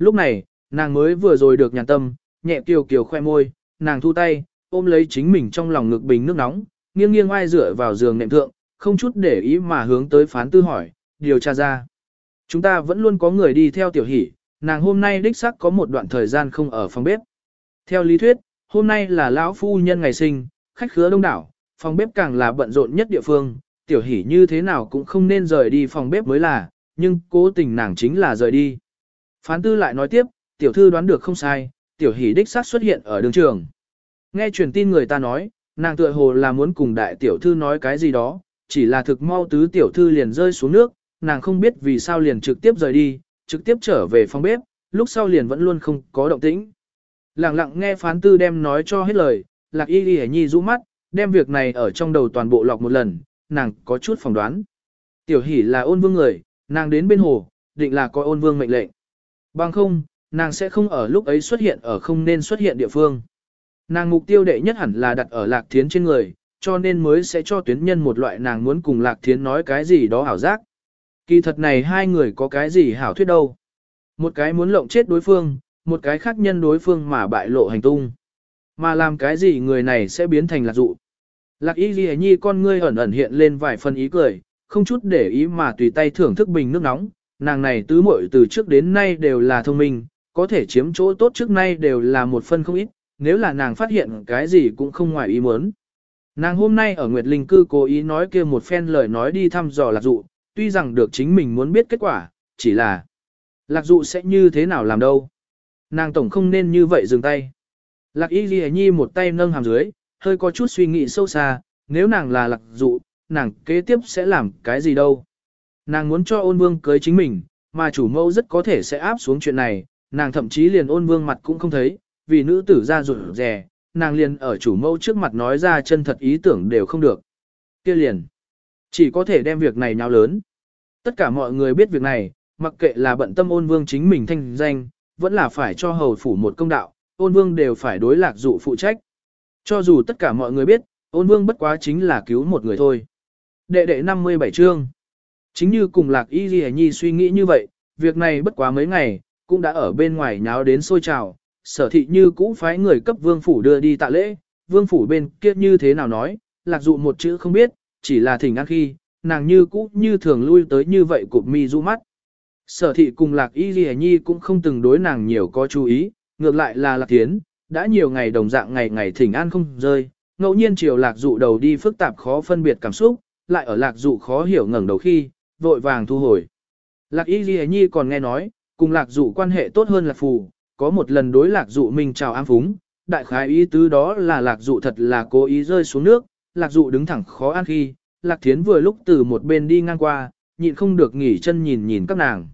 Lúc này, nàng mới vừa rồi được nhàn tâm, nhẹ kiều kiều khoe môi, nàng thu tay, ôm lấy chính mình trong lòng ngực bình nước nóng, nghiêng nghiêng ai dựa vào giường nệm thượng, không chút để ý mà hướng tới phán tư hỏi, điều tra ra. Chúng ta vẫn luôn có người đi theo tiểu hỷ, nàng hôm nay đích xác có một đoạn thời gian không ở phòng bếp. Theo lý thuyết, hôm nay là lão phu nhân ngày sinh, khách khứa đông đảo, phòng bếp càng là bận rộn nhất địa phương, tiểu hỷ như thế nào cũng không nên rời đi phòng bếp mới là, nhưng cố tình nàng chính là rời đi. Phán tư lại nói tiếp, tiểu thư đoán được không sai, tiểu hỷ đích xác xuất hiện ở đường trường. Nghe truyền tin người ta nói, nàng tựa hồ là muốn cùng đại tiểu thư nói cái gì đó, chỉ là thực mau tứ tiểu thư liền rơi xuống nước, nàng không biết vì sao liền trực tiếp rời đi, trực tiếp trở về phòng bếp, lúc sau liền vẫn luôn không có động tĩnh. Lặng lặng nghe phán tư đem nói cho hết lời, lạc y ghi nhi rũ mắt, đem việc này ở trong đầu toàn bộ lọc một lần, nàng có chút phỏng đoán. Tiểu hỷ là ôn vương người, nàng đến bên hồ, định là coi ôn vương mệnh lệnh. Bằng không, nàng sẽ không ở lúc ấy xuất hiện ở không nên xuất hiện địa phương. Nàng mục tiêu đệ nhất hẳn là đặt ở lạc thiến trên người, cho nên mới sẽ cho tuyến nhân một loại nàng muốn cùng lạc thiến nói cái gì đó hảo giác. Kỳ thật này hai người có cái gì hảo thuyết đâu. Một cái muốn lộng chết đối phương, một cái khác nhân đối phương mà bại lộ hành tung. Mà làm cái gì người này sẽ biến thành lạc dụ. Lạc y ghi nhi con ngươi ẩn ẩn hiện lên vài phần ý cười, không chút để ý mà tùy tay thưởng thức bình nước nóng. Nàng này tứ muội từ trước đến nay đều là thông minh, có thể chiếm chỗ tốt trước nay đều là một phân không ít, nếu là nàng phát hiện cái gì cũng không ngoài ý muốn. Nàng hôm nay ở Nguyệt Linh cư cố ý nói kia một phen lời nói đi thăm dò lạc dụ, tuy rằng được chính mình muốn biết kết quả, chỉ là lạc dụ sẽ như thế nào làm đâu. Nàng tổng không nên như vậy dừng tay. Lạc y ghi nhi một tay nâng hàm dưới, hơi có chút suy nghĩ sâu xa, nếu nàng là lạc dụ, nàng kế tiếp sẽ làm cái gì đâu. Nàng muốn cho ôn vương cưới chính mình, mà chủ mẫu rất có thể sẽ áp xuống chuyện này, nàng thậm chí liền ôn vương mặt cũng không thấy, vì nữ tử ra rụt rè, nàng liền ở chủ mẫu trước mặt nói ra chân thật ý tưởng đều không được. kia liền, chỉ có thể đem việc này nháo lớn. Tất cả mọi người biết việc này, mặc kệ là bận tâm ôn vương chính mình thanh danh, vẫn là phải cho hầu phủ một công đạo, ôn vương đều phải đối lạc dụ phụ trách. Cho dù tất cả mọi người biết, ôn vương bất quá chính là cứu một người thôi. Đệ đệ 57 chương. Chính như cùng lạc y ghi nhi suy nghĩ như vậy, việc này bất quá mấy ngày, cũng đã ở bên ngoài nháo đến sôi trào, sở thị như cũ phái người cấp vương phủ đưa đi tạ lễ, vương phủ bên kia như thế nào nói, lạc dụ một chữ không biết, chỉ là thỉnh ăn khi, nàng như cũ như thường lui tới như vậy cụp mi du mắt. Sở thị cùng lạc y ghi nhi cũng không từng đối nàng nhiều có chú ý, ngược lại là lạc tiến, đã nhiều ngày đồng dạng ngày ngày thỉnh an không rơi, ngẫu nhiên chiều lạc dụ đầu đi phức tạp khó phân biệt cảm xúc, lại ở lạc dụ khó hiểu ngẩng đầu khi, vội vàng thu hồi. Lạc y ghi nhi còn nghe nói, cùng lạc dụ quan hệ tốt hơn lạc phù, có một lần đối lạc dụ mình chào ám phúng, đại khái ý tứ đó là lạc dụ thật là cố ý rơi xuống nước, lạc dụ đứng thẳng khó ăn khi, lạc thiến vừa lúc từ một bên đi ngang qua, nhịn không được nghỉ chân nhìn nhìn các nàng.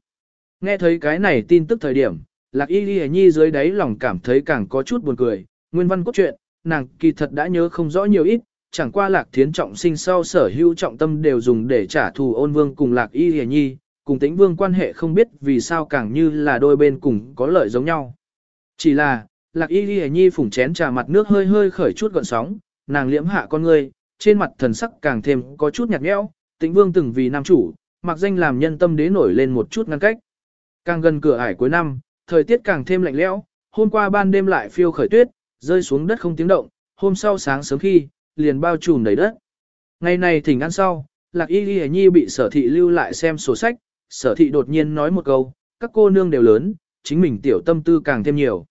Nghe thấy cái này tin tức thời điểm, lạc y ghi nhi dưới đáy lòng cảm thấy càng có chút buồn cười, nguyên văn cốt truyện, nàng kỳ thật đã nhớ không rõ nhiều ít, chẳng qua lạc thiến trọng sinh sau sở hữu trọng tâm đều dùng để trả thù ôn vương cùng lạc y hề nhi, cùng tĩnh vương quan hệ không biết vì sao càng như là đôi bên cùng có lợi giống nhau. Chỉ là, lạc y hề nhi phủng chén trà mặt nước hơi hơi khởi chút gọn sóng, nàng liễm hạ con người trên mặt thần sắc càng thêm có chút nhạt nhẽo, tĩnh vương từng vì nam chủ, mặc danh làm nhân tâm đế nổi lên một chút ngăn cách. Càng gần cửa ải cuối năm, thời tiết càng thêm lạnh lẽo, hôm qua ban đêm lại phiêu khởi tuyết, rơi xuống đất không tiếng động, hôm sau sáng sớm khi, liền bao trùm đầy đất. Ngày này thỉnh ăn sau, Lạc Y Ghi Nhi bị sở thị lưu lại xem sổ sách, sở thị đột nhiên nói một câu, các cô nương đều lớn, chính mình tiểu tâm tư càng thêm nhiều.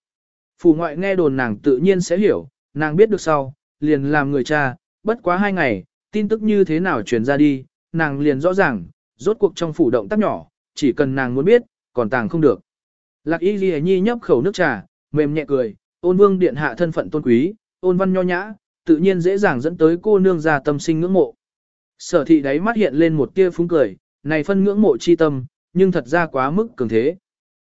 Phủ ngoại nghe đồn nàng tự nhiên sẽ hiểu, nàng biết được sau, liền làm người cha, bất quá hai ngày, tin tức như thế nào truyền ra đi, nàng liền rõ ràng, rốt cuộc trong phủ động tác nhỏ, chỉ cần nàng muốn biết, còn tàng không được. Lạc y ghi nhi nhấp khẩu nước trà, mềm nhẹ cười, ôn vương điện hạ thân phận tôn quý, ôn văn nho nhã, tự nhiên dễ dàng dẫn tới cô nương ra tâm sinh ngưỡng mộ. Sở thị đáy mắt hiện lên một tia phúng cười, này phân ngưỡng mộ chi tâm, nhưng thật ra quá mức cường thế.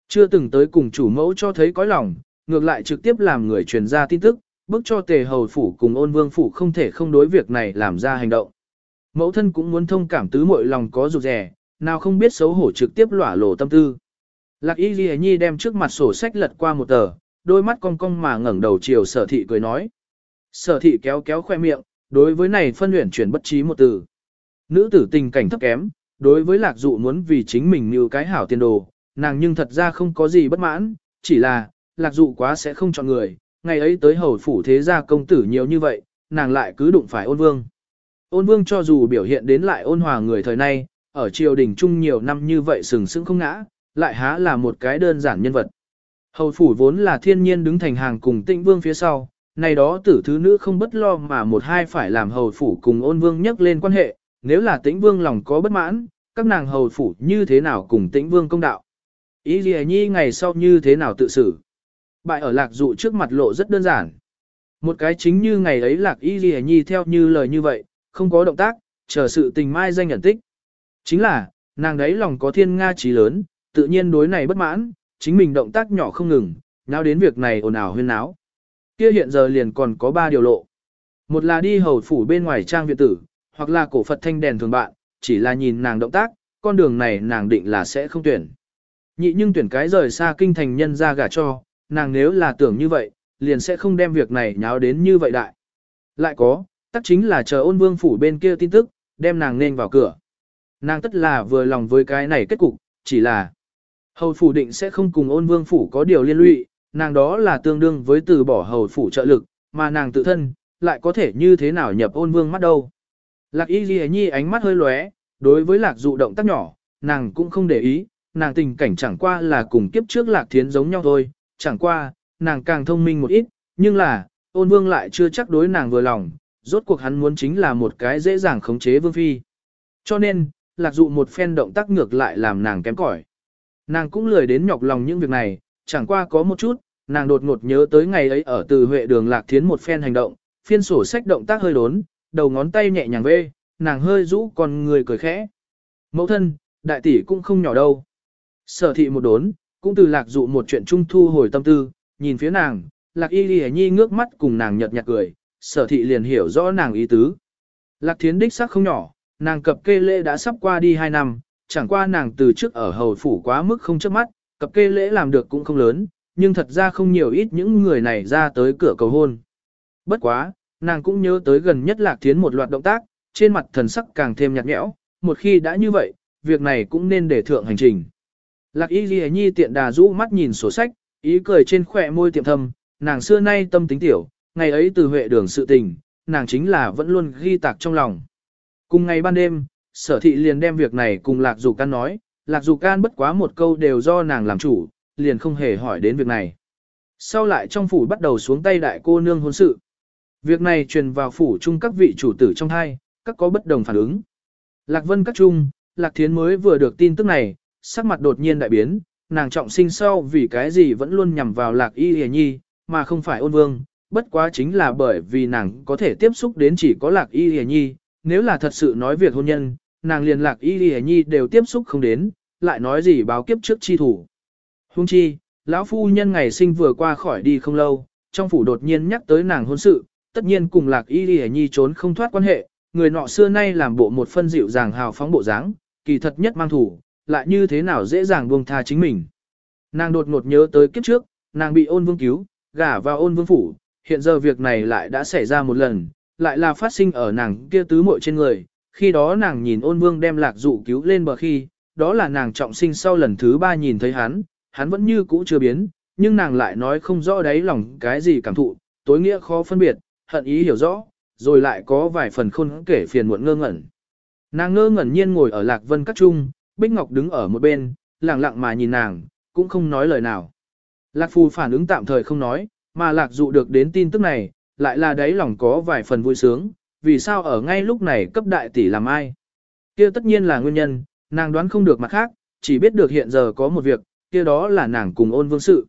Chưa từng tới cùng chủ mẫu cho thấy cõi lòng, ngược lại trực tiếp làm người truyền ra tin tức, bức cho tề hầu phủ cùng ôn vương phủ không thể không đối việc này làm ra hành động. Mẫu thân cũng muốn thông cảm tứ mọi lòng có rụt rẻ, nào không biết xấu hổ trực tiếp lỏa lộ tâm tư. Lạc y ghi nhi đem trước mặt sổ sách lật qua một tờ, đôi mắt cong cong mà ngẩng đầu chiều sở thị cười nói. Sở thị kéo kéo khoe miệng, đối với này phân luyện chuyển bất trí một từ. Nữ tử tình cảnh thấp kém, đối với lạc dụ muốn vì chính mình như cái hảo tiền đồ, nàng nhưng thật ra không có gì bất mãn, chỉ là, lạc dụ quá sẽ không chọn người, ngày ấy tới hầu phủ thế gia công tử nhiều như vậy, nàng lại cứ đụng phải ôn vương. Ôn vương cho dù biểu hiện đến lại ôn hòa người thời nay, ở triều đình chung nhiều năm như vậy sừng sững không ngã, lại há là một cái đơn giản nhân vật. Hầu phủ vốn là thiên nhiên đứng thành hàng cùng tịnh vương phía sau, này đó tử thứ nữ không bất lo mà một hai phải làm hầu phủ cùng ôn vương nhắc lên quan hệ, nếu là tĩnh vương lòng có bất mãn, các nàng hầu phủ như thế nào cùng tĩnh vương công đạo. Ý gì nhi ngày sau như thế nào tự xử. Bại ở lạc dụ trước mặt lộ rất đơn giản. Một cái chính như ngày ấy lạc y gì nhi theo như lời như vậy, không có động tác, chờ sự tình mai danh nhận tích. Chính là, nàng đấy lòng có thiên nga trí lớn, tự nhiên đối này bất mãn, chính mình động tác nhỏ không ngừng, nào đến việc này ồn ào huyên náo. Kia hiện giờ liền còn có ba điều lộ. Một là đi hầu phủ bên ngoài trang viện tử, hoặc là cổ Phật thanh đèn thường bạn, chỉ là nhìn nàng động tác, con đường này nàng định là sẽ không tuyển. Nhị nhưng tuyển cái rời xa kinh thành nhân ra gả cho, nàng nếu là tưởng như vậy, liền sẽ không đem việc này nháo đến như vậy đại. Lại có, tất chính là chờ ôn vương phủ bên kia tin tức, đem nàng nên vào cửa. Nàng tất là vừa lòng với cái này kết cục, chỉ là hầu phủ định sẽ không cùng ôn vương phủ có điều liên lụy, nàng đó là tương đương với từ bỏ hầu phủ trợ lực, mà nàng tự thân, lại có thể như thế nào nhập ôn vương mắt đâu. Lạc y ghi nhi ánh mắt hơi lóe, đối với lạc dụ động tác nhỏ, nàng cũng không để ý, nàng tình cảnh chẳng qua là cùng kiếp trước lạc thiến giống nhau thôi, chẳng qua, nàng càng thông minh một ít, nhưng là, ôn vương lại chưa chắc đối nàng vừa lòng, rốt cuộc hắn muốn chính là một cái dễ dàng khống chế vương phi. Cho nên, lạc dụ một phen động tác ngược lại làm nàng kém cỏi. Nàng cũng lười đến nhọc lòng những việc này, chẳng qua có một chút, nàng đột ngột nhớ tới ngày ấy ở từ Huệ đường lạc thiến một phen hành động, phiên sổ sách động tác hơi đốn, đầu ngón tay nhẹ nhàng vê, nàng hơi rũ còn người cười khẽ. Mẫu thân, đại tỷ cũng không nhỏ đâu. Sở thị một đốn, cũng từ lạc dụ một chuyện trung thu hồi tâm tư, nhìn phía nàng, lạc y ghi nhi ngước mắt cùng nàng nhật nhạt cười, sở thị liền hiểu rõ nàng ý tứ. Lạc thiến đích sắc không nhỏ, nàng cập kê lễ đã sắp qua đi 2 năm, chẳng qua nàng từ trước ở hầu phủ quá mức không trước mắt, cập kê lễ làm được cũng không lớn, nhưng thật ra không nhiều ít những người này ra tới cửa cầu hôn. Bất quá, nàng cũng nhớ tới gần nhất lạc thiến một loạt động tác, trên mặt thần sắc càng thêm nhạt nhẽo, một khi đã như vậy, việc này cũng nên để thượng hành trình. Lạc y ghi nhi tiện đà rũ mắt nhìn sổ sách, ý cười trên khỏe môi tiệm thâm, nàng xưa nay tâm tính tiểu, ngày ấy từ huệ đường sự tình, nàng chính là vẫn luôn ghi tạc trong lòng. Cùng ngày ban đêm, sở thị liền đem việc này cùng lạc dục can nói, lạc dục can bất quá một câu đều do nàng làm chủ, liền không hề hỏi đến việc này. Sau lại trong phủ bắt đầu xuống tay đại cô nương hôn sự. Việc này truyền vào phủ chung các vị chủ tử trong hai, các có bất đồng phản ứng. Lạc vân các trung, lạc thiến mới vừa được tin tức này, sắc mặt đột nhiên đại biến, nàng trọng sinh sau vì cái gì vẫn luôn nhằm vào lạc y hề nhi, mà không phải ôn vương, bất quá chính là bởi vì nàng có thể tiếp xúc đến chỉ có lạc y hề nhi, nếu là thật sự nói việc hôn nhân, nàng liền lạc y hề nhi đều tiếp xúc không đến, lại nói gì báo kiếp trước chi thủ. Hung chi, lão phu nhân ngày sinh vừa qua khỏi đi không lâu, trong phủ đột nhiên nhắc tới nàng hôn sự, tất nhiên cùng lạc y lì nhi trốn không thoát quan hệ, người nọ xưa nay làm bộ một phân dịu dàng hào phóng bộ dáng, kỳ thật nhất mang thủ, lại như thế nào dễ dàng buông tha chính mình. Nàng đột ngột nhớ tới kiếp trước, nàng bị ôn vương cứu, gả vào ôn vương phủ, hiện giờ việc này lại đã xảy ra một lần, lại là phát sinh ở nàng kia tứ muội trên người, khi đó nàng nhìn ôn vương đem lạc dụ cứu lên bờ khi, đó là nàng trọng sinh sau lần thứ ba nhìn thấy hắn, hắn vẫn như cũ chưa biến, nhưng nàng lại nói không rõ đáy lòng cái gì cảm thụ, tối nghĩa khó phân biệt, hận ý hiểu rõ, rồi lại có vài phần khôn kể phiền muộn ngơ ngẩn. Nàng ngơ ngẩn nhiên ngồi ở lạc vân các trung, Bích Ngọc đứng ở một bên, lặng lặng mà nhìn nàng, cũng không nói lời nào. Lạc Phù phản ứng tạm thời không nói, mà Lạc dụ được đến tin tức này, lại là đáy lòng có vài phần vui sướng, vì sao ở ngay lúc này cấp đại tỷ làm ai. kia tất nhiên là nguyên nhân, nàng đoán không được mặt khác, chỉ biết được hiện giờ có một việc, kia đó là nàng cùng ôn vương sự.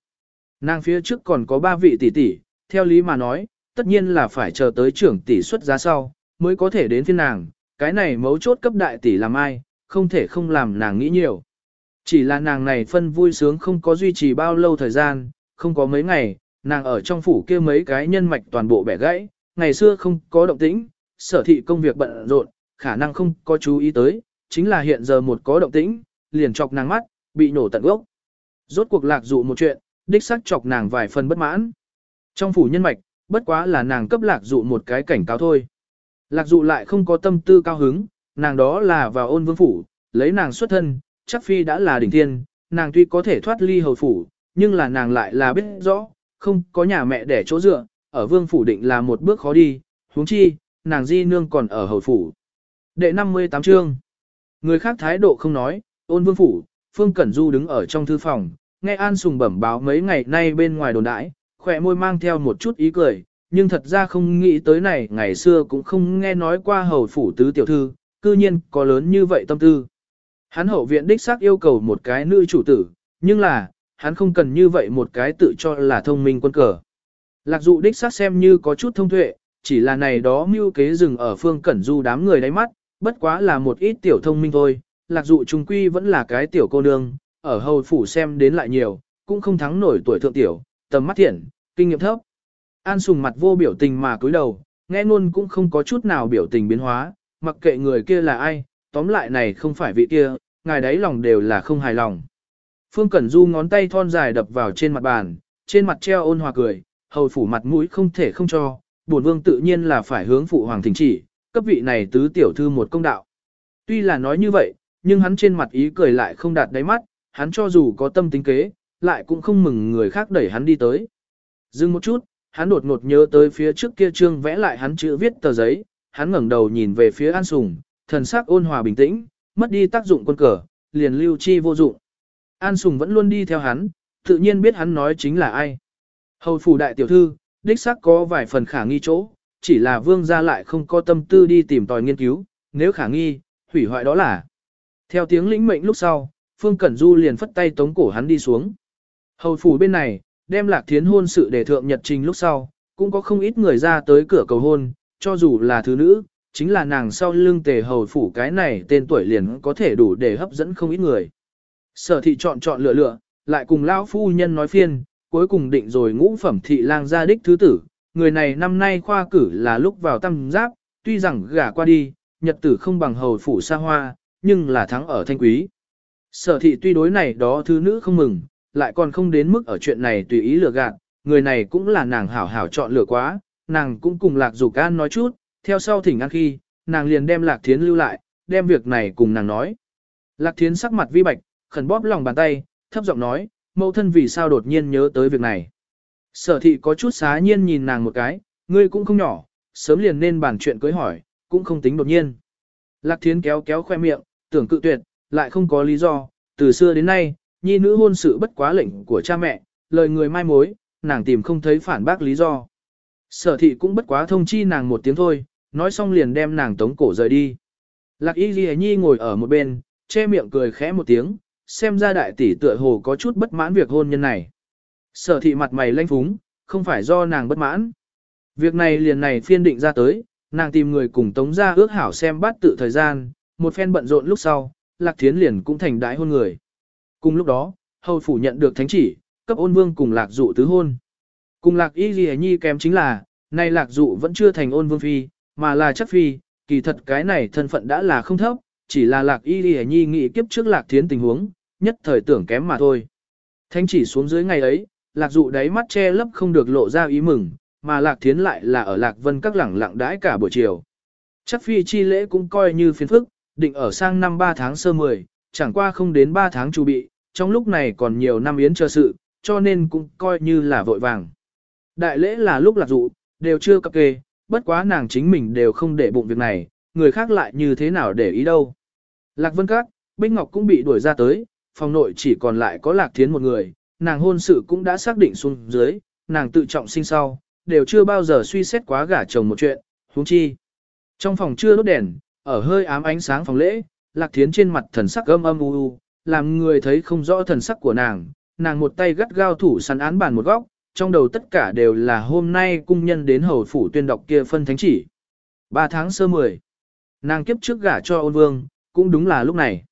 Nàng phía trước còn có ba vị tỷ tỷ, theo lý mà nói, tất nhiên là phải chờ tới trưởng tỷ xuất giá sau, mới có thể đến phiên nàng, cái này mấu chốt cấp đại tỷ làm ai, không thể không làm nàng nghĩ nhiều. Chỉ là nàng này phân vui sướng không có duy trì bao lâu thời gian, không có mấy ngày, nàng ở trong phủ kia mấy cái nhân mạch toàn bộ bẻ gãy, ngày xưa không có động tĩnh, sở thị công việc bận rộn, khả năng không có chú ý tới, chính là hiện giờ một có động tĩnh, liền chọc nàng mắt, bị nổ tận gốc. Rốt cuộc lạc dụ một chuyện, đích sắc chọc nàng vài phần bất mãn. Trong phủ nhân mạch, bất quá là nàng cấp lạc dụ một cái cảnh cáo thôi. Lạc dụ lại không có tâm tư cao hứng, nàng đó là vào ôn vương phủ, lấy nàng xuất thân, chắc phi đã là đỉnh thiên, nàng tuy có thể thoát ly hầu phủ, nhưng là nàng lại là biết rõ, không có nhà mẹ để chỗ dựa, ở vương phủ định là một bước khó đi, huống chi, nàng di nương còn ở hầu phủ. Đệ 58 chương Người khác thái độ không nói, ôn vương phủ, Phương Cẩn Du đứng ở trong thư phòng, nghe An Sùng bẩm báo mấy ngày nay bên ngoài đồn đãi, khỏe môi mang theo một chút ý cười, nhưng thật ra không nghĩ tới này ngày xưa cũng không nghe nói qua hầu phủ tứ tiểu thư, cư nhiên có lớn như vậy tâm tư. Hắn hậu viện đích xác yêu cầu một cái nữ chủ tử, nhưng là, hắn không cần như vậy một cái tự cho là thông minh quân cờ. Lạc dụ đích xác xem như có chút thông tuệ, chỉ là này đó mưu kế dừng ở phương cẩn du đám người đáy mắt, bất quá là một ít tiểu thông minh thôi. Lạc dụ trung quy vẫn là cái tiểu cô nương, ở hầu phủ xem đến lại nhiều, cũng không thắng nổi tuổi thượng tiểu, tầm mắt thiện, kinh nghiệm thấp. An sùng mặt vô biểu tình mà cúi đầu, nghe luôn cũng không có chút nào biểu tình biến hóa, mặc kệ người kia là ai, tóm lại này không phải vị kia, ngài đấy lòng đều là không hài lòng. Phương Cẩn Du ngón tay thon dài đập vào trên mặt bàn, trên mặt treo ôn hòa cười, hầu phủ mặt mũi không thể không cho, bổn vương tự nhiên là phải hướng phụ hoàng thỉnh chỉ, cấp vị này tứ tiểu thư một công đạo. Tuy là nói như vậy, nhưng hắn trên mặt ý cười lại không đạt đáy mắt, hắn cho dù có tâm tính kế, lại cũng không mừng người khác đẩy hắn đi tới. Dừng một chút, hắn đột ngột nhớ tới phía trước kia trương vẽ lại hắn chữ viết tờ giấy, hắn ngẩng đầu nhìn về phía An Sùng, thần sắc ôn hòa bình tĩnh, mất đi tác dụng quân cờ, liền lưu chi vô dụng. An Sùng vẫn luôn đi theo hắn, tự nhiên biết hắn nói chính là ai. Hầu phủ đại tiểu thư, đích xác có vài phần khả nghi chỗ, chỉ là vương gia lại không có tâm tư đi tìm tòi nghiên cứu, nếu khả nghi, hủy hoại đó là. Theo tiếng lĩnh mệnh lúc sau, Phương Cẩn Du liền phất tay tống cổ hắn đi xuống. Hầu phủ bên này, đem lạc thiến hôn sự để thượng nhật trình lúc sau, cũng có không ít người ra tới cửa cầu hôn, cho dù là thứ nữ, chính là nàng sau lưng tề hầu phủ cái này tên tuổi liền có thể đủ để hấp dẫn không ít người. Sở thị chọn chọn lựa lựa, lại cùng lão phu nhân nói phiên, cuối cùng định rồi ngũ phẩm thị lang gia đích thứ tử, người này năm nay khoa cử là lúc vào tam giáp, tuy rằng gả qua đi, nhật tử không bằng hầu phủ xa hoa, nhưng là thắng ở thanh quý. Sở thị tuy đối này đó thứ nữ không mừng, lại còn không đến mức ở chuyện này tùy ý lừa gạt, người này cũng là nàng hảo hảo chọn lựa quá, nàng cũng cùng lạc dục an nói chút, theo sau thỉnh an khi, nàng liền đem lạc thiến lưu lại, đem việc này cùng nàng nói. Lạc thiến sắc mặt vi bạch, khẩn bóp lòng bàn tay, thấp giọng nói, mẫu thân vì sao đột nhiên nhớ tới việc này. Sở thị có chút xá nhiên nhìn nàng một cái, ngươi cũng không nhỏ, sớm liền nên bàn chuyện cưới hỏi, cũng không tính đột nhiên. Lạc thiến kéo kéo khoe miệng, tưởng cự tuyệt, lại không có lý do, từ xưa đến nay, nhi nữ hôn sự bất quá lệnh của cha mẹ, lời người mai mối, nàng tìm không thấy phản bác lý do. Sở thị cũng bất quá thông chi nàng một tiếng thôi, nói xong liền đem nàng tống cổ rời đi. Lạc y ghi nhi ngồi ở một bên, che miệng cười khẽ một tiếng, xem ra đại tỷ tựa hồ có chút bất mãn việc hôn nhân này. Sở thị mặt mày lanh phúng, không phải do nàng bất mãn. Việc này liền này phiên định ra tới, nàng tìm người cùng tống ra ước hảo xem bát tự thời gian, một phen bận rộn lúc sau, lạc thiến liền cũng thành đái hôn người. Cùng lúc đó, hầu phủ nhận được thánh chỉ, cấp ôn vương cùng lạc dụ tứ hôn. Cùng lạc y ghi nhi kém chính là, nay lạc dụ vẫn chưa thành ôn vương phi, mà là chắc phi, kỳ thật cái này thân phận đã là không thấp, chỉ là lạc y ghi nhi nghĩ kiếp trước lạc thiến tình huống, nhất thời tưởng kém mà thôi. Thánh chỉ xuống dưới ngày ấy, lạc dụ đáy mắt che lấp không được lộ ra ý mừng, mà lạc thiến lại là ở lạc vân các lẳng lặng đãi cả buổi chiều. Chắc phi chi lễ cũng coi như phiền phức, định ở sang năm 3 tháng sơ 10, chẳng qua không đến 3 tháng chu bị, trong lúc này còn nhiều năm yến chờ sự, cho nên cũng coi như là vội vàng. Đại lễ là lúc lạc dụ, đều chưa cập kê, bất quá nàng chính mình đều không để bụng việc này, người khác lại như thế nào để ý đâu. Lạc Vân Các, Bích Ngọc cũng bị đuổi ra tới, phòng nội chỉ còn lại có Lạc Thiến một người, nàng hôn sự cũng đã xác định xuống dưới, nàng tự trọng sinh sau, đều chưa bao giờ suy xét quá gả chồng một chuyện, huống chi. Trong phòng chưa đốt đèn, ở hơi ám ánh sáng phòng lễ, Lạc Thiến trên mặt thần sắc âm âm u u, làm người thấy không rõ thần sắc của nàng, nàng một tay gắt gao thủ săn án bàn một góc, trong đầu tất cả đều là hôm nay cung nhân đến hầu phủ tuyên đọc kia phân thánh chỉ. Ba tháng sơ mười, nàng kiếp trước gả cho ôn vương, cũng đúng là lúc này.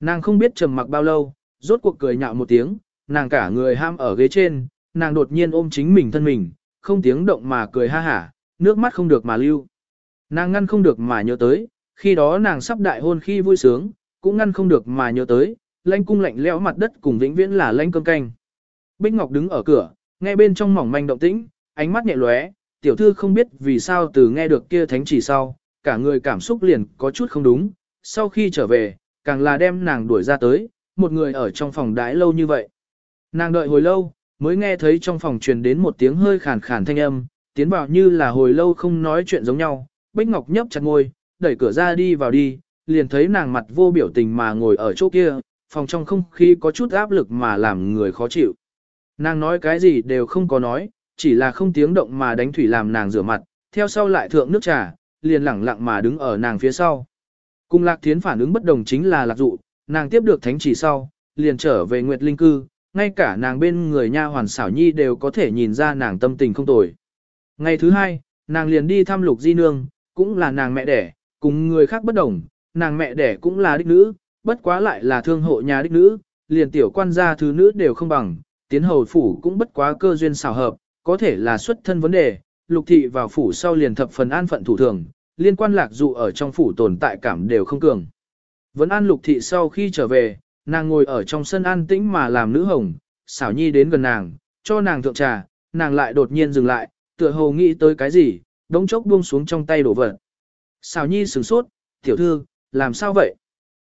Nàng không biết trầm mặc bao lâu, rốt cuộc cười nhạo một tiếng, nàng cả người ham ở ghế trên, nàng đột nhiên ôm chính mình thân mình, không tiếng động mà cười ha hả, nước mắt không được mà lưu. Nàng ngăn không được mà nhớ tới, khi đó nàng sắp đại hôn khi vui sướng, cũng ngăn không được mà nhớ tới, lãnh cung lạnh lẽo mặt đất cùng vĩnh viễn là lãnh cơm canh. Bích Ngọc đứng ở cửa, nghe bên trong mỏng manh động tĩnh, ánh mắt nhẹ lóe, tiểu thư không biết vì sao từ nghe được kia thánh chỉ sau, cả người cảm xúc liền có chút không đúng, sau khi trở về, càng là đem nàng đuổi ra tới, một người ở trong phòng đãi lâu như vậy. Nàng đợi hồi lâu, mới nghe thấy trong phòng truyền đến một tiếng hơi khàn khàn thanh âm, tiến vào như là hồi lâu không nói chuyện giống nhau, Bích Ngọc nhấp chặt ngôi, đẩy cửa ra đi vào đi, liền thấy nàng mặt vô biểu tình mà ngồi ở chỗ kia, phòng trong không khí có chút áp lực mà làm người khó chịu. Nàng nói cái gì đều không có nói, chỉ là không tiếng động mà đánh thủy làm nàng rửa mặt, theo sau lại thượng nước trà, liền lẳng lặng mà đứng ở nàng phía sau. Cùng lạc thiến phản ứng bất đồng chính là lạc dụ, nàng tiếp được thánh chỉ sau, liền trở về Nguyệt Linh Cư, ngay cả nàng bên người nha hoàn xảo nhi đều có thể nhìn ra nàng tâm tình không tồi. Ngày thứ hai, nàng liền đi thăm lục di nương, cũng là nàng mẹ đẻ, cùng người khác bất đồng, nàng mẹ đẻ cũng là đích nữ, bất quá lại là thương hộ nhà đích nữ, liền tiểu quan gia thứ nữ đều không bằng, tiến hầu phủ cũng bất quá cơ duyên xảo hợp, có thể là xuất thân vấn đề, lục thị vào phủ sau liền thập phần an phận thủ thường, liên quan lạc dụ ở trong phủ tồn tại cảm đều không cường. Vẫn an lục thị sau khi trở về, nàng ngồi ở trong sân an tĩnh mà làm nữ hồng, xảo nhi đến gần nàng, cho nàng thượng trà, nàng lại đột nhiên dừng lại, tựa hồ nghĩ tới cái gì, đống chốc buông xuống trong tay đổ vật. Xào nhi sửng sốt, tiểu thư, làm sao vậy?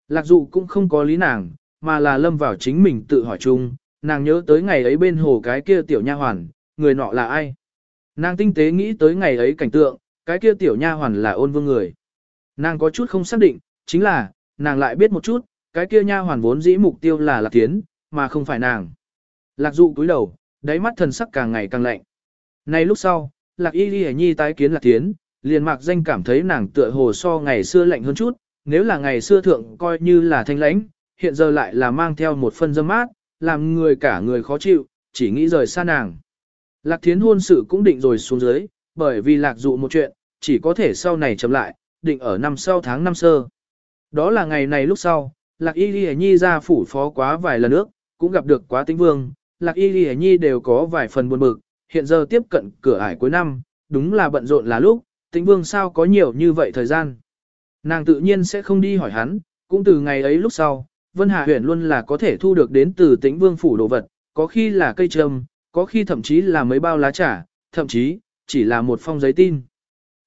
Lạc dụ cũng không có lý nàng, mà là lâm vào chính mình tự hỏi chung, nàng nhớ tới ngày ấy bên hồ cái kia tiểu nha hoàn, người nọ là ai? Nàng tinh tế nghĩ tới ngày ấy cảnh tượng, cái kia tiểu nha hoàn là ôn vương người. Nàng có chút không xác định, chính là, nàng lại biết một chút, cái kia nha hoàn vốn dĩ mục tiêu là lạc tiến, mà không phải nàng. Lạc dụ cúi đầu, đáy mắt thần sắc càng ngày càng lạnh. Này lúc sau, lạc y ghi nhi tái kiến lạc tiến, liền mạc danh cảm thấy nàng tựa hồ so ngày xưa lạnh hơn chút, nếu là ngày xưa thượng coi như là thanh lãnh, hiện giờ lại là mang theo một phân dâm mát, làm người cả người khó chịu, chỉ nghĩ rời xa nàng. Lạc thiến hôn sự cũng định rồi xuống dưới, bởi vì lạc dụ một chuyện, chỉ có thể sau này chậm lại, định ở năm sau tháng năm sơ. Đó là ngày này lúc sau, Lạc Y Ghi Nhi ra phủ phó quá vài lần nước, cũng gặp được quá tĩnh vương, Lạc Y Ghi Nhi đều có vài phần buồn bực, hiện giờ tiếp cận cửa ải cuối năm, đúng là bận rộn là lúc, tĩnh vương sao có nhiều như vậy thời gian. Nàng tự nhiên sẽ không đi hỏi hắn, cũng từ ngày ấy lúc sau, Vân Hà huyện luôn là có thể thu được đến từ tĩnh vương phủ đồ vật, có khi là cây trâm, có khi thậm chí là mấy bao lá trà, thậm chí, chỉ là một phong giấy tin.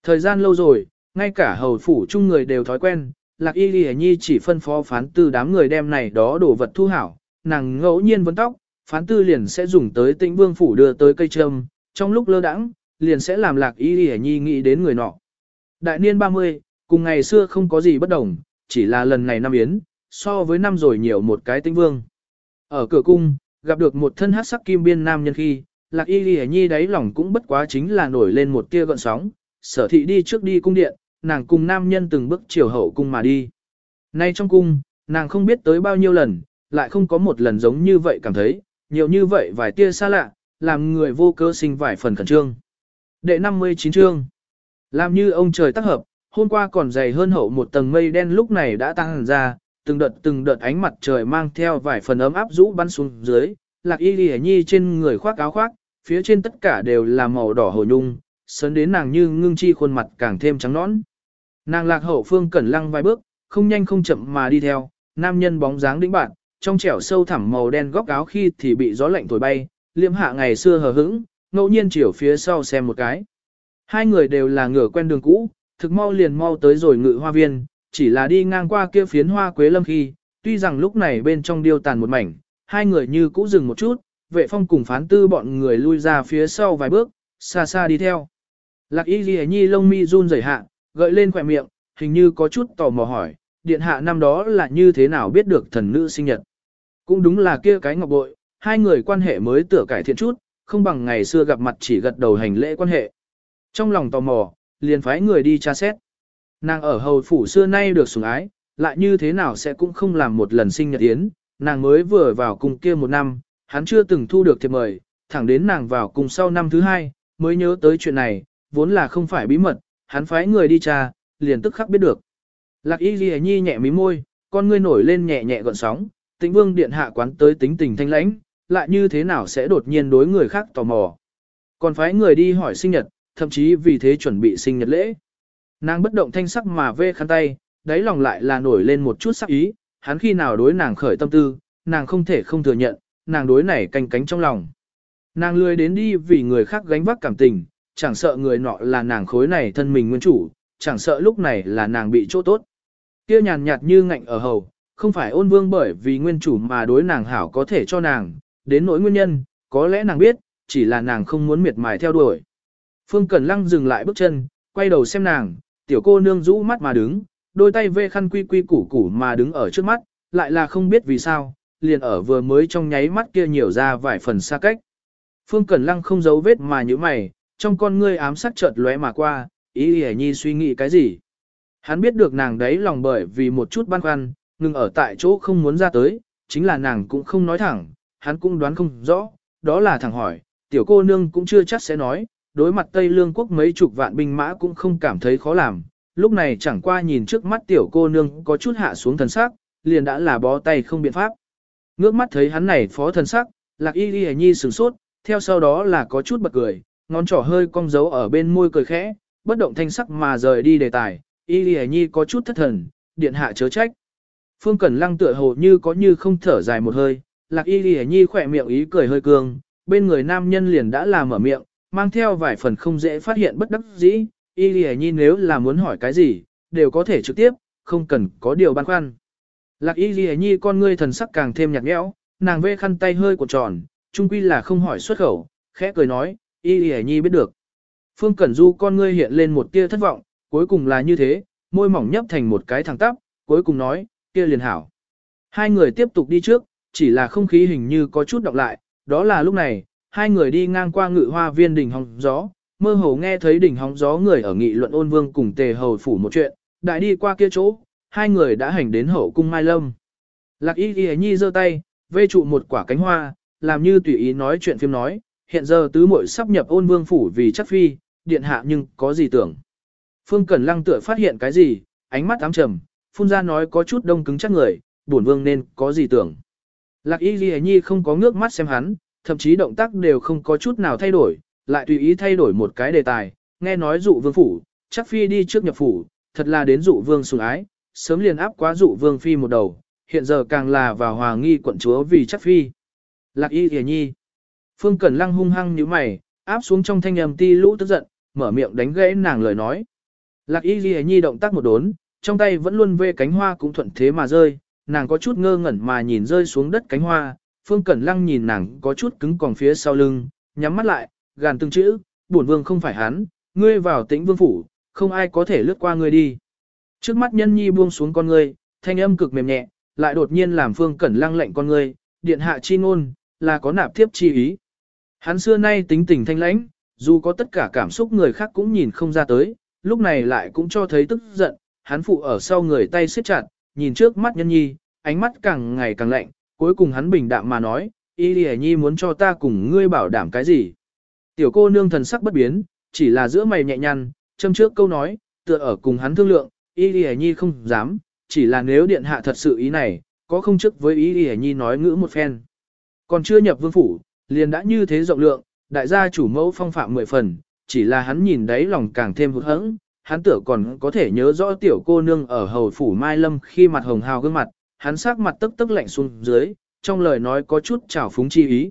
Thời gian lâu rồi, ngay cả hầu phủ chung người đều thói quen, Lạc Y Ghi Nhi chỉ phân phó phán tư đám người đem này đó đồ vật thu hảo, nàng ngẫu nhiên vấn tóc, phán tư liền sẽ dùng tới tĩnh vương phủ đưa tới cây trâm, trong lúc lơ đãng, liền sẽ làm Lạc Y hề Nhi nghĩ đến người nọ. Đại niên 30, cùng ngày xưa không có gì bất đồng, chỉ là lần này năm yến, so với năm rồi nhiều một cái tinh vương. Ở cửa cung, gặp được một thân hát sắc kim biên nam nhân khi, Lạc Y hề Nhi đáy lòng cũng bất quá chính là nổi lên một tia gợn sóng, sở thị đi trước đi cung điện, nàng cùng nam nhân từng bước chiều hậu cung mà đi. Nay trong cung, nàng không biết tới bao nhiêu lần, lại không có một lần giống như vậy cảm thấy, nhiều như vậy vài tia xa lạ, làm người vô cơ sinh vài phần khẩn trương. Đệ 59 chương Làm như ông trời tác hợp, hôm qua còn dày hơn hậu một tầng mây đen lúc này đã tăng ra, từng đợt từng đợt ánh mặt trời mang theo vài phần ấm áp rũ bắn xuống dưới, lạc y ghi nhi trên người khoác áo khoác, phía trên tất cả đều là màu đỏ hồ nhung, sớn đến nàng như ngưng chi khuôn mặt càng thêm trắng nõn. Nàng lạc hậu phương cẩn lăng vài bước, không nhanh không chậm mà đi theo, nam nhân bóng dáng đĩnh bạn, trong trẻo sâu thẳm màu đen góc áo khi thì bị gió lạnh thổi bay, liệm hạ ngày xưa hờ hững, ngẫu nhiên chiều phía sau xem một cái. Hai người đều là ngửa quen đường cũ, thực mau liền mau tới rồi ngự hoa viên, chỉ là đi ngang qua kia phiến hoa quế lâm khi, tuy rằng lúc này bên trong điêu tàn một mảnh, hai người như cũ dừng một chút, vệ phong cùng phán tư bọn người lui ra phía sau vài bước, xa xa đi theo. Lạc y ghi nhi lông mi run rẩy hạ, gợi lên khỏe miệng, hình như có chút tò mò hỏi, điện hạ năm đó là như thế nào biết được thần nữ sinh nhật. Cũng đúng là kia cái ngọc bội, hai người quan hệ mới tựa cải thiện chút, không bằng ngày xưa gặp mặt chỉ gật đầu hành lễ quan hệ. Trong lòng tò mò, liền phái người đi tra xét. Nàng ở hầu phủ xưa nay được sủng ái, lại như thế nào sẽ cũng không làm một lần sinh nhật yến, nàng mới vừa vào cùng kia một năm, hắn chưa từng thu được thiệp mời, thẳng đến nàng vào cùng sau năm thứ hai, mới nhớ tới chuyện này, vốn là không phải bí mật, hắn phái người đi tra, liền tức khắc biết được. Lạc y ghi nhi nhẹ mí môi, con ngươi nổi lên nhẹ nhẹ gọn sóng, tĩnh vương điện hạ quán tới tính tình thanh lãnh, lại như thế nào sẽ đột nhiên đối người khác tò mò. Còn phái người đi hỏi sinh nhật, thậm chí vì thế chuẩn bị sinh nhật lễ. Nàng bất động thanh sắc mà vê khăn tay, đáy lòng lại là nổi lên một chút sắc ý, hắn khi nào đối nàng khởi tâm tư, nàng không thể không thừa nhận, nàng đối này canh cánh trong lòng. Nàng lười đến đi vì người khác gánh vác cảm tình, chẳng sợ người nọ là nàng khối này thân mình nguyên chủ, chẳng sợ lúc này là nàng bị chỗ tốt. Kia nhàn nhạt như ngạnh ở hầu, không phải ôn vương bởi vì nguyên chủ mà đối nàng hảo có thể cho nàng, đến nỗi nguyên nhân, có lẽ nàng biết, chỉ là nàng không muốn miệt mài theo đuổi. Phương Cẩn Lăng dừng lại bước chân, quay đầu xem nàng, tiểu cô nương rũ mắt mà đứng, đôi tay vê khăn quy quy củ củ mà đứng ở trước mắt, lại là không biết vì sao, liền ở vừa mới trong nháy mắt kia nhiều ra vài phần xa cách. Phương Cẩn Lăng không giấu vết mà như mày, trong con ngươi ám sắc chợt lóe mà qua, ý hề nhi suy nghĩ cái gì. Hắn biết được nàng đấy lòng bởi vì một chút băn khoăn, ngừng ở tại chỗ không muốn ra tới, chính là nàng cũng không nói thẳng, hắn cũng đoán không rõ, đó là thằng hỏi, tiểu cô nương cũng chưa chắc sẽ nói, đối mặt Tây Lương quốc mấy chục vạn binh mã cũng không cảm thấy khó làm, lúc này chẳng qua nhìn trước mắt tiểu cô nương có chút hạ xuống thần sắc, liền đã là bó tay không biện pháp. Ngước mắt thấy hắn này phó thần sắc, lạc y y nhi sửng sốt, theo sau đó là có chút bật cười, ngón trỏ hơi cong dấu ở bên môi cười khẽ, bất động thanh sắc mà rời đi đề tài, y y nhi có chút thất thần, điện hạ chớ trách. Phương Cẩn Lăng tựa hồ như có như không thở dài một hơi, lạc y lìa nhi khỏe miệng ý cười hơi cương, bên người nam nhân liền đã làm mở miệng, mang theo vài phần không dễ phát hiện bất đắc dĩ, y lìa nhi nếu là muốn hỏi cái gì, đều có thể trực tiếp, không cần có điều băn khoăn. Lạc y lìa nhi con ngươi thần sắc càng thêm nhạt nhẽo, nàng vê khăn tay hơi của tròn, trung quy là không hỏi xuất khẩu, khẽ cười nói, y lìa nhi biết được. Phương Cẩn Du con ngươi hiện lên một tia thất vọng, cuối cùng là như thế, môi mỏng nhấp thành một cái thẳng tắp, cuối cùng nói, kia liền hảo. Hai người tiếp tục đi trước, chỉ là không khí hình như có chút đọc lại, đó là lúc này, hai người đi ngang qua ngự hoa viên đỉnh hóng gió, mơ hồ nghe thấy đỉnh hóng gió người ở nghị luận ôn vương cùng tề hầu phủ một chuyện, đại đi qua kia chỗ, hai người đã hành đến hậu cung Mai Lâm. Lạc y ghi nhi giơ tay, vê trụ một quả cánh hoa, làm như tùy ý nói chuyện phim nói, hiện giờ tứ muội sắp nhập ôn vương phủ vì chắc phi, điện hạ nhưng có gì tưởng. Phương Cẩn Lăng tựa phát hiện cái gì, ánh mắt ám trầm, phun ra nói có chút đông cứng chắc người, bổn vương nên có gì tưởng. Lạc y ghi nhi không có ngước mắt xem hắn, thậm chí động tác đều không có chút nào thay đổi, lại tùy ý thay đổi một cái đề tài, nghe nói dụ vương phủ, chắc phi đi trước nhập phủ, thật là đến dụ vương sủng ái, sớm liền áp quá dụ vương phi một đầu, hiện giờ càng là vào hòa nghi quận chúa vì chắc phi. Lạc y ghi nhi. Phương Cẩn Lăng hung hăng như mày, áp xuống trong thanh âm ti lũ tức giận, mở miệng đánh gãy nàng lời nói. Lạc y ghi nhi động tác một đốn, trong tay vẫn luôn vê cánh hoa cũng thuận thế mà rơi, nàng có chút ngơ ngẩn mà nhìn rơi xuống đất cánh hoa, Phương Cẩn Lăng nhìn nàng có chút cứng còn phía sau lưng, nhắm mắt lại, gàn từng chữ, bổn vương không phải hắn, ngươi vào tĩnh vương phủ, không ai có thể lướt qua ngươi đi. Trước mắt nhân nhi buông xuống con ngươi, thanh âm cực mềm nhẹ, lại đột nhiên làm Phương Cẩn Lăng lệnh con ngươi, điện hạ chi ngôn, là có nạp thiếp chi ý. Hắn xưa nay tính tình thanh lãnh, dù có tất cả cảm xúc người khác cũng nhìn không ra tới, lúc này lại cũng cho thấy tức giận, hắn phụ ở sau người tay siết chặt, nhìn trước mắt nhân nhi, ánh mắt càng ngày càng lạnh, cuối cùng hắn bình đạm mà nói, y lì nhi muốn cho ta cùng ngươi bảo đảm cái gì. Tiểu cô nương thần sắc bất biến, chỉ là giữa mày nhẹ nhăn, châm trước câu nói, tựa ở cùng hắn thương lượng, y lì nhi không dám, chỉ là nếu điện hạ thật sự ý này, có không chức với y lì nhi nói ngữ một phen. Còn chưa nhập vương phủ, liền đã như thế rộng lượng, đại gia chủ mẫu phong phạm mười phần, chỉ là hắn nhìn đấy lòng càng thêm hụt hẫng, hắn tưởng còn có thể nhớ rõ tiểu cô nương ở hầu phủ Mai Lâm khi mặt hồng hào gương mặt, hắn sắc mặt tức tức lạnh xuống dưới, trong lời nói có chút trào phúng chi ý.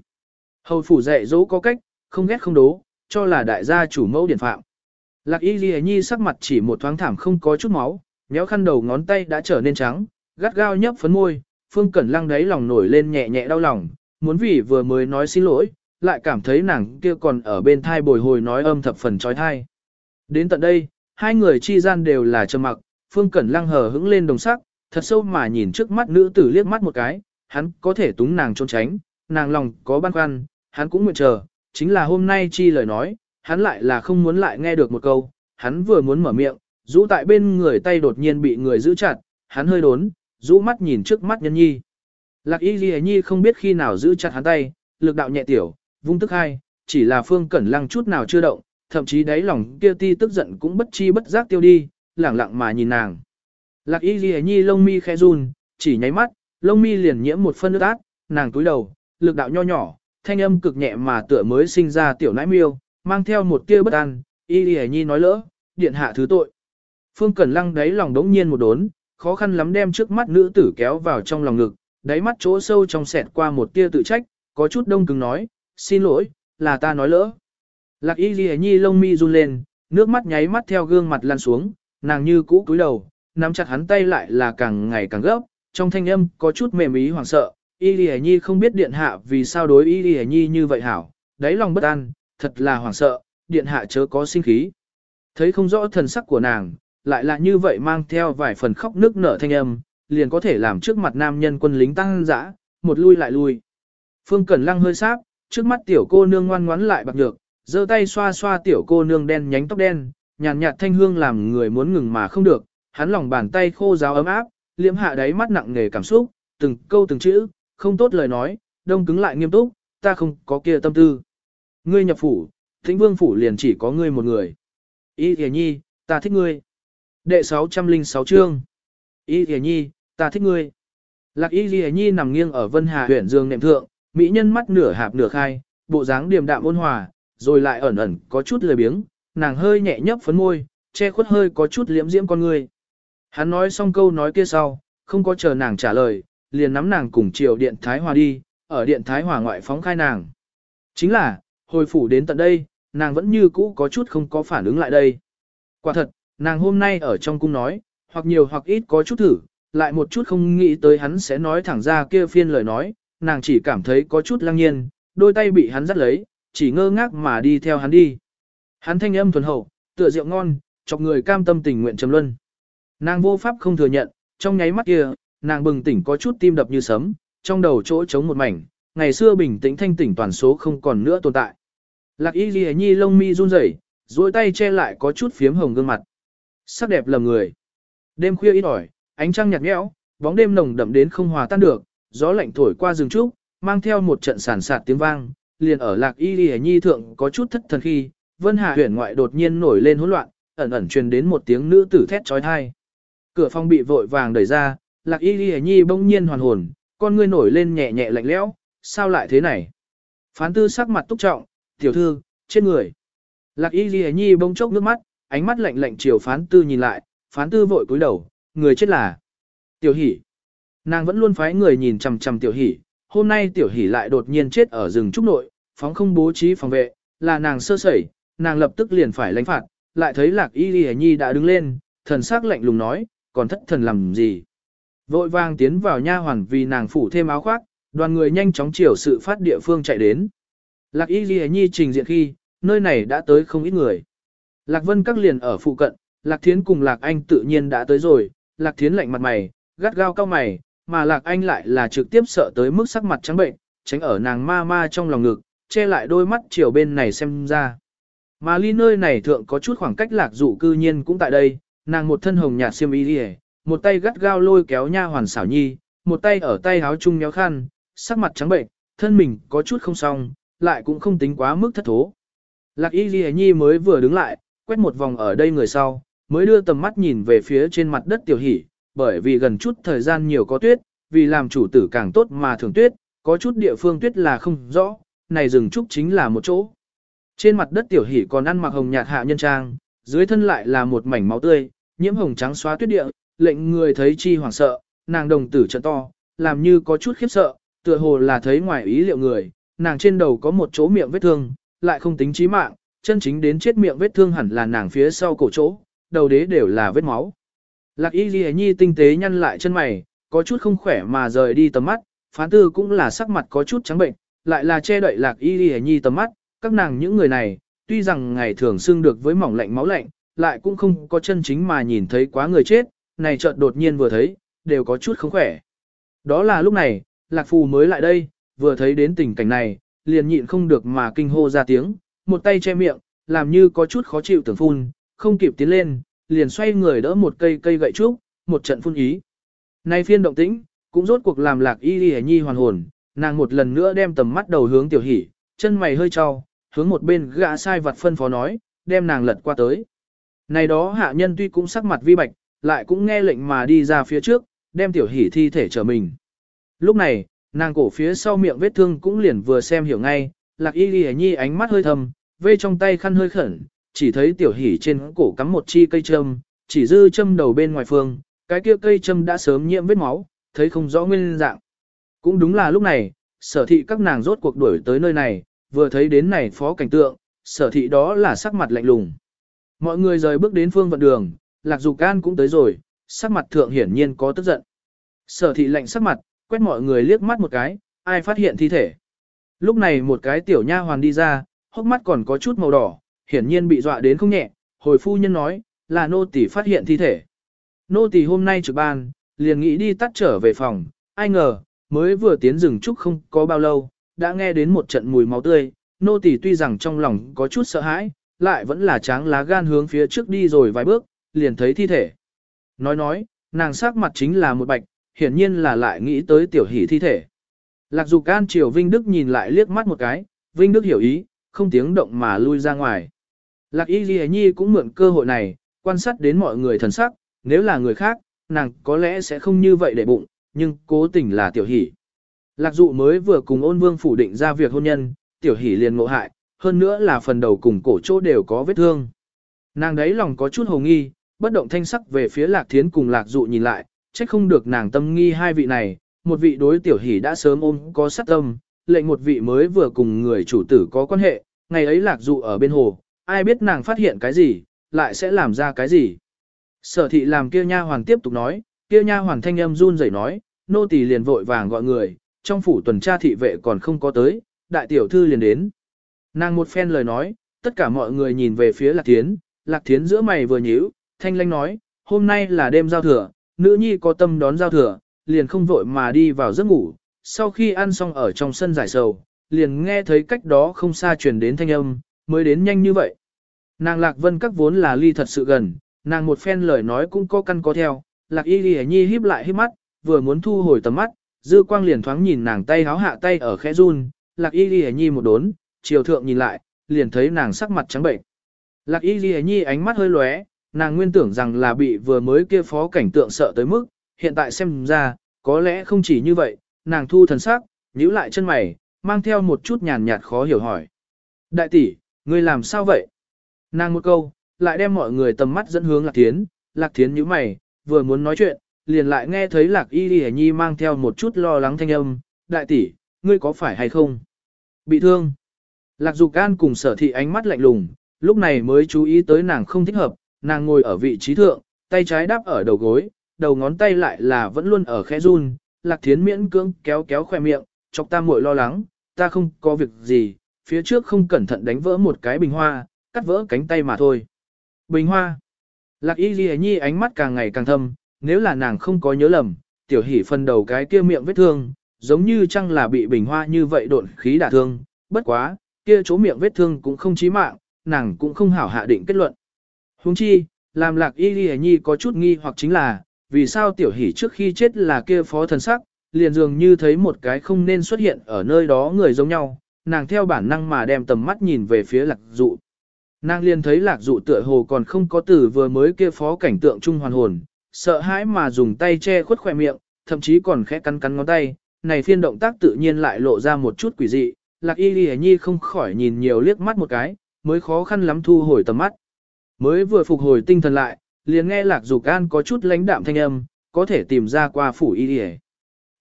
Hầu phủ dạy dỗ có cách, không ghét không đố, cho là đại gia chủ mẫu điển phạm. Lạc y ghi nhi sắc mặt chỉ một thoáng thảm không có chút máu, méo khăn đầu ngón tay đã trở nên trắng, gắt gao nhấp phấn môi, phương cẩn lăng đáy lòng nổi lên nhẹ nhẹ đau lòng, muốn vì vừa mới nói xin lỗi, lại cảm thấy nàng kia còn ở bên thai bồi hồi nói âm thập phần trói thai. Đến tận đây, hai người chi gian đều là trầm mặc, Phương Cẩn Lăng hờ hững lên đồng sắc, thật sâu mà nhìn trước mắt nữ tử liếc mắt một cái, hắn có thể túng nàng trốn tránh, nàng lòng có băn khoăn, hắn cũng nguyện chờ, chính là hôm nay chi lời nói, hắn lại là không muốn lại nghe được một câu, hắn vừa muốn mở miệng, rũ tại bên người tay đột nhiên bị người giữ chặt, hắn hơi đốn, rũ mắt nhìn trước mắt nhân nhi. Lạc y ghi nhi không biết khi nào giữ chặt hắn tay, lực đạo nhẹ tiểu, vung tức hai, chỉ là phương cẩn lăng chút nào chưa động, thậm chí đáy lòng kia ti tức giận cũng bất chi bất giác tiêu đi, lẳng lặng mà nhìn nàng. Lạc y ghi nhi lông mi khẽ run, chỉ nháy mắt, lông mi liền nhiễm một phân nước át, nàng túi đầu, lực đạo nho nhỏ, thanh âm cực nhẹ mà tựa mới sinh ra tiểu nãi miêu, mang theo một tia bất an, y ghi nhi nói lỡ, điện hạ thứ tội. Phương Cẩn Lăng đáy lòng đống nhiên một đốn, khó khăn lắm đem trước mắt nữ tử kéo vào trong lòng ngực, đáy mắt chỗ sâu trong sẹt qua một tia tự trách, có chút đông cứng nói, xin lỗi, là ta nói lỡ. Lạc y ghi nhi lông mi run lên, nước mắt nháy mắt theo gương mặt lăn xuống, nàng như cũ cúi đầu, nắm chặt hắn tay lại là càng ngày càng gấp, trong thanh âm có chút mềm ý hoảng sợ. Y ghi nhi không biết điện hạ vì sao đối y ghi nhi như vậy hảo, đáy lòng bất an, thật là hoảng sợ, điện hạ chớ có sinh khí. Thấy không rõ thần sắc của nàng, lại là như vậy mang theo vài phần khóc nước nở thanh âm, liền có thể làm trước mặt nam nhân quân lính tăng dã, một lui lại lui. Phương Cẩn Lăng hơi sáp, trước mắt tiểu cô nương ngoan ngoãn lại bạc nhược, giơ tay xoa xoa tiểu cô nương đen nhánh tóc đen, nhàn nhạt thanh hương làm người muốn ngừng mà không được, hắn lòng bàn tay khô ráo ấm áp, liễm hạ đáy mắt nặng nề cảm xúc, từng câu từng chữ, không tốt lời nói, đông cứng lại nghiêm túc, ta không có kia tâm tư. Ngươi nhập phủ, thính vương phủ liền chỉ có ngươi một người. Y thề nhi, ta thích ngươi. Đệ 606 chương. Y thề nhi, ta thích ngươi. Lạc y thề nhi nằm nghiêng ở vân hà huyện dương nệm thượng, mỹ nhân mắt nửa hạp nửa khai, bộ dáng điềm đạm ôn hòa, rồi lại ẩn ẩn có chút lười biếng, nàng hơi nhẹ nhấp phấn môi, che khuất hơi có chút liễm diễm con người. Hắn nói xong câu nói kia sau, không có chờ nàng trả lời, liền nắm nàng cùng chiều điện Thái Hòa đi, ở điện Thái Hòa ngoại phóng khai nàng. Chính là, hồi phủ đến tận đây, nàng vẫn như cũ có chút không có phản ứng lại đây. Quả thật, nàng hôm nay ở trong cung nói, hoặc nhiều hoặc ít có chút thử, lại một chút không nghĩ tới hắn sẽ nói thẳng ra kia phiên lời nói, nàng chỉ cảm thấy có chút lăng nhiên, đôi tay bị hắn dắt lấy, chỉ ngơ ngác mà đi theo hắn đi. Hắn thanh âm thuần hậu, tựa rượu ngon, chọc người cam tâm tình nguyện trầm luân. Nàng vô pháp không thừa nhận, trong nháy mắt kia, nàng bừng tỉnh có chút tim đập như sấm, trong đầu chỗ trống một mảnh, ngày xưa bình tĩnh thanh tỉnh toàn số không còn nữa tồn tại. Lạc y ghi nhi lông mi run rẩy, duỗi tay che lại có chút phiếm hồng gương mặt. Sắc đẹp lầm người. Đêm khuya ít ỏi, ánh trăng nhạt nhẽo, bóng đêm nồng đậm đến không hòa tan được, gió lạnh thổi qua rừng trúc, mang theo một trận sản sạt tiếng vang, liền ở lạc y ghi nhi thượng có chút thất thần khi, vân hà huyền ngoại đột nhiên nổi lên hỗn loạn, ẩn ẩn truyền đến một tiếng nữ tử thét trói thai. Cửa phòng bị vội vàng đẩy ra, lạc y ghi nhi bỗng nhiên hoàn hồn, con ngươi nổi lên nhẹ nhẹ lạnh lẽo, sao lại thế này? Phán tư sắc mặt túc trọng, tiểu thư, trên người. Lạc y ghi nhi bỗng chốc nước mắt, ánh mắt lạnh lạnh chiều phán tư nhìn lại, phán tư vội cúi đầu, người chết là tiểu hỷ. Nàng vẫn luôn phái người nhìn chằm chằm tiểu hỷ, hôm nay tiểu hỷ lại đột nhiên chết ở rừng trúc nội, phóng không bố trí phòng vệ, là nàng sơ sẩy, nàng lập tức liền phải lãnh phạt, lại thấy lạc y ghi nhi đã đứng lên, thần sắc lạnh lùng nói, còn thất thần làm gì. Vội vàng tiến vào nha hoàn vì nàng phủ thêm áo khoác, đoàn người nhanh chóng chiều sự phát địa phương chạy đến. Lạc y ghi nhi trình diện khi, nơi này đã tới không ít người. Lạc vân các liền ở phụ cận, lạc thiến cùng lạc anh tự nhiên đã tới rồi, lạc thiến lạnh mặt mày, gắt gao cao mày, mà lạc anh lại là trực tiếp sợ tới mức sắc mặt trắng bệnh, tránh ở nàng ma ma trong lòng ngực, che lại đôi mắt chiều bên này xem ra. Mà ly nơi này thượng có chút khoảng cách lạc dụ cư nhiên cũng tại đây, nàng một thân hồng nhạt xiêm y đi một tay gắt gao lôi kéo nha hoàn xảo nhi, một tay ở tay háo chung nhéo khăn, sắc mặt trắng bệnh, thân mình có chút không xong, lại cũng không tính quá mức thất thố. Lạc y ghi nhi mới vừa đứng lại, quét một vòng ở đây người sau, mới đưa tầm mắt nhìn về phía trên mặt đất tiểu hỷ, bởi vì gần chút thời gian nhiều có tuyết, vì làm chủ tử càng tốt mà thường tuyết, có chút địa phương tuyết là không rõ, này rừng trúc chính là một chỗ. Trên mặt đất tiểu hỉ còn ăn mặc hồng nhạt hạ nhân trang, dưới thân lại là một mảnh máu tươi, nhiễm hồng trắng xóa tuyết địa, lệnh người thấy chi hoảng sợ, nàng đồng tử trận to, làm như có chút khiếp sợ, tựa hồ là thấy ngoài ý liệu người, nàng trên đầu có một chỗ miệng vết thương, lại không tính chí mạng, chân chính đến chết miệng vết thương hẳn là nàng phía sau cổ chỗ, đầu đế đều là vết máu. Lạc y ghi nhi tinh tế nhăn lại chân mày, có chút không khỏe mà rời đi tầm mắt, phán tư cũng là sắc mặt có chút trắng bệnh, lại là che đậy lạc y ghi nhi tầm mắt, các nàng những người này, tuy rằng ngày thường xưng được với mỏng lạnh máu lạnh, lại cũng không có chân chính mà nhìn thấy quá người chết, này chợt đột nhiên vừa thấy, đều có chút không khỏe. Đó là lúc này, lạc phù mới lại đây, vừa thấy đến tình cảnh này, liền nhịn không được mà kinh hô ra tiếng, một tay che miệng, làm như có chút khó chịu tưởng phun, không kịp tiến lên, liền xoay người đỡ một cây cây gậy trúc, một trận phun ý. Nay phiên động tĩnh, cũng rốt cuộc làm lạc y y nhi hoàn hồn, nàng một lần nữa đem tầm mắt đầu hướng tiểu hỉ, chân mày hơi trao, hướng một bên gã sai vặt phân phó nói, đem nàng lật qua tới. Này đó hạ nhân tuy cũng sắc mặt vi bạch, lại cũng nghe lệnh mà đi ra phía trước, đem tiểu hỉ thi thể trở mình. Lúc này, nàng cổ phía sau miệng vết thương cũng liền vừa xem hiểu ngay, lạc y ghi nhi ánh mắt hơi thầm, vê trong tay khăn hơi khẩn, chỉ thấy tiểu hỉ trên cổ cắm một chi cây châm, chỉ dư châm đầu bên ngoài phương, cái kia cây châm đã sớm nhiễm vết máu, thấy không rõ nguyên dạng. Cũng đúng là lúc này, sở thị các nàng rốt cuộc đuổi tới nơi này, vừa thấy đến này phó cảnh tượng, sở thị đó là sắc mặt lạnh lùng. Mọi người rời bước đến phương vận đường, lạc dục can cũng tới rồi, sắc mặt thượng hiển nhiên có tức giận. Sở thị lạnh sắc mặt, quét mọi người liếc mắt một cái, ai phát hiện thi thể. Lúc này một cái tiểu nha hoàn đi ra, hốc mắt còn có chút màu đỏ, hiển nhiên bị dọa đến không nhẹ, hồi phu nhân nói, là nô tỳ phát hiện thi thể. Nô tỳ hôm nay trực ban, liền nghĩ đi tắt trở về phòng, ai ngờ, mới vừa tiến rừng trúc không có bao lâu, đã nghe đến một trận mùi máu tươi, nô tỳ tuy rằng trong lòng có chút sợ hãi, lại vẫn là tráng lá gan hướng phía trước đi rồi vài bước, liền thấy thi thể. Nói nói, nàng sắc mặt chính là một bạch, hiển nhiên là lại nghĩ tới tiểu hỷ thi thể. Lạc dục can triều Vinh Đức nhìn lại liếc mắt một cái, Vinh Đức hiểu ý, không tiếng động mà lui ra ngoài. Lạc y ghi nhi cũng mượn cơ hội này, quan sát đến mọi người thần sắc, nếu là người khác, nàng có lẽ sẽ không như vậy để bụng, nhưng cố tình là tiểu hỷ. Lạc dụ mới vừa cùng ôn vương phủ định ra việc hôn nhân, tiểu hỷ liền ngộ hại, hơn nữa là phần đầu cùng cổ chỗ đều có vết thương. Nàng đấy lòng có chút hồ nghi, bất động thanh sắc về phía lạc thiến cùng lạc dụ nhìn lại, trách không được nàng tâm nghi hai vị này, một vị đối tiểu hỷ đã sớm ôm có sát tâm, lệnh một vị mới vừa cùng người chủ tử có quan hệ, ngày ấy lạc dụ ở bên hồ, ai biết nàng phát hiện cái gì, lại sẽ làm ra cái gì. Sở thị làm kia nha hoàng tiếp tục nói, kia nha hoàng thanh âm run rẩy nói, nô tỳ liền vội vàng gọi người, trong phủ tuần tra thị vệ còn không có tới, đại tiểu thư liền đến. Nàng một phen lời nói, tất cả mọi người nhìn về phía lạc thiến, lạc thiến giữa mày vừa nhíu, thanh lanh nói, hôm nay là đêm giao thừa, nữ nhi có tâm đón giao thừa, liền không vội mà đi vào giấc ngủ, sau khi ăn xong ở trong sân giải sầu, liền nghe thấy cách đó không xa truyền đến thanh âm, mới đến nhanh như vậy. Nàng Lạc Vân các vốn là ly thật sự gần, nàng một phen lời nói cũng có căn có theo, Lạc Y Ghi Nhi híp lại híp mắt, vừa muốn thu hồi tầm mắt, dư quang liền thoáng nhìn nàng tay háo hạ tay ở khẽ run, Lạc Y Ghi Nhi một đốn, chiều thượng nhìn lại, liền thấy nàng sắc mặt trắng bệnh. Lạc Y Ghi Nhi ánh mắt hơi lóe, nàng nguyên tưởng rằng là bị vừa mới kia phó cảnh tượng sợ tới mức, hiện tại xem ra, có lẽ không chỉ như vậy, nàng thu thần sắc, nhíu lại chân mày, mang theo một chút nhàn nhạt khó hiểu hỏi. Đại tỷ, ngươi làm sao vậy? Nàng một câu, lại đem mọi người tầm mắt dẫn hướng Lạc Thiến, Lạc Thiến nhíu mày, vừa muốn nói chuyện, liền lại nghe thấy Lạc Y Lì Nhi mang theo một chút lo lắng thanh âm, đại tỷ, ngươi có phải hay không? Bị thương. Lạc Dục An cùng sở thị ánh mắt lạnh lùng, lúc này mới chú ý tới nàng không thích hợp, nàng ngồi ở vị trí thượng, tay trái đáp ở đầu gối, đầu ngón tay lại là vẫn luôn ở khẽ run, Lạc Thiến miễn cưỡng kéo kéo khoe miệng, chọc ta muội lo lắng, ta không có việc gì, phía trước không cẩn thận đánh vỡ một cái bình hoa, cắt vỡ cánh tay mà thôi. Bình hoa. Lạc Y Ghi Nhi ánh mắt càng ngày càng thâm, nếu là nàng không có nhớ lầm, tiểu hỉ phần đầu cái kia miệng vết thương, giống như chăng là bị bình hoa như vậy độn khí đả thương, bất quá, kia chỗ miệng vết thương cũng không chí mạng, nàng cũng không hảo hạ định kết luận. Huống chi, làm lạc y ghi nhi có chút nghi hoặc chính là, vì sao tiểu hỷ trước khi chết là kia phó thần sắc, liền dường như thấy một cái không nên xuất hiện ở nơi đó người giống nhau, nàng theo bản năng mà đem tầm mắt nhìn về phía lạc dụ. Nàng liền thấy lạc dụ tựa hồ còn không có tử vừa mới kia phó cảnh tượng trung hoàn hồn, sợ hãi mà dùng tay che khuất khỏe miệng, thậm chí còn khẽ cắn cắn ngón tay, này phiên động tác tự nhiên lại lộ ra một chút quỷ dị, lạc y ghi nhi không khỏi nhìn nhiều liếc mắt một cái, mới khó khăn lắm thu hồi tầm mắt. Mới vừa phục hồi tinh thần lại, liền nghe lạc dục an có chút lãnh đạm thanh âm, có thể tìm ra qua phủ y ghi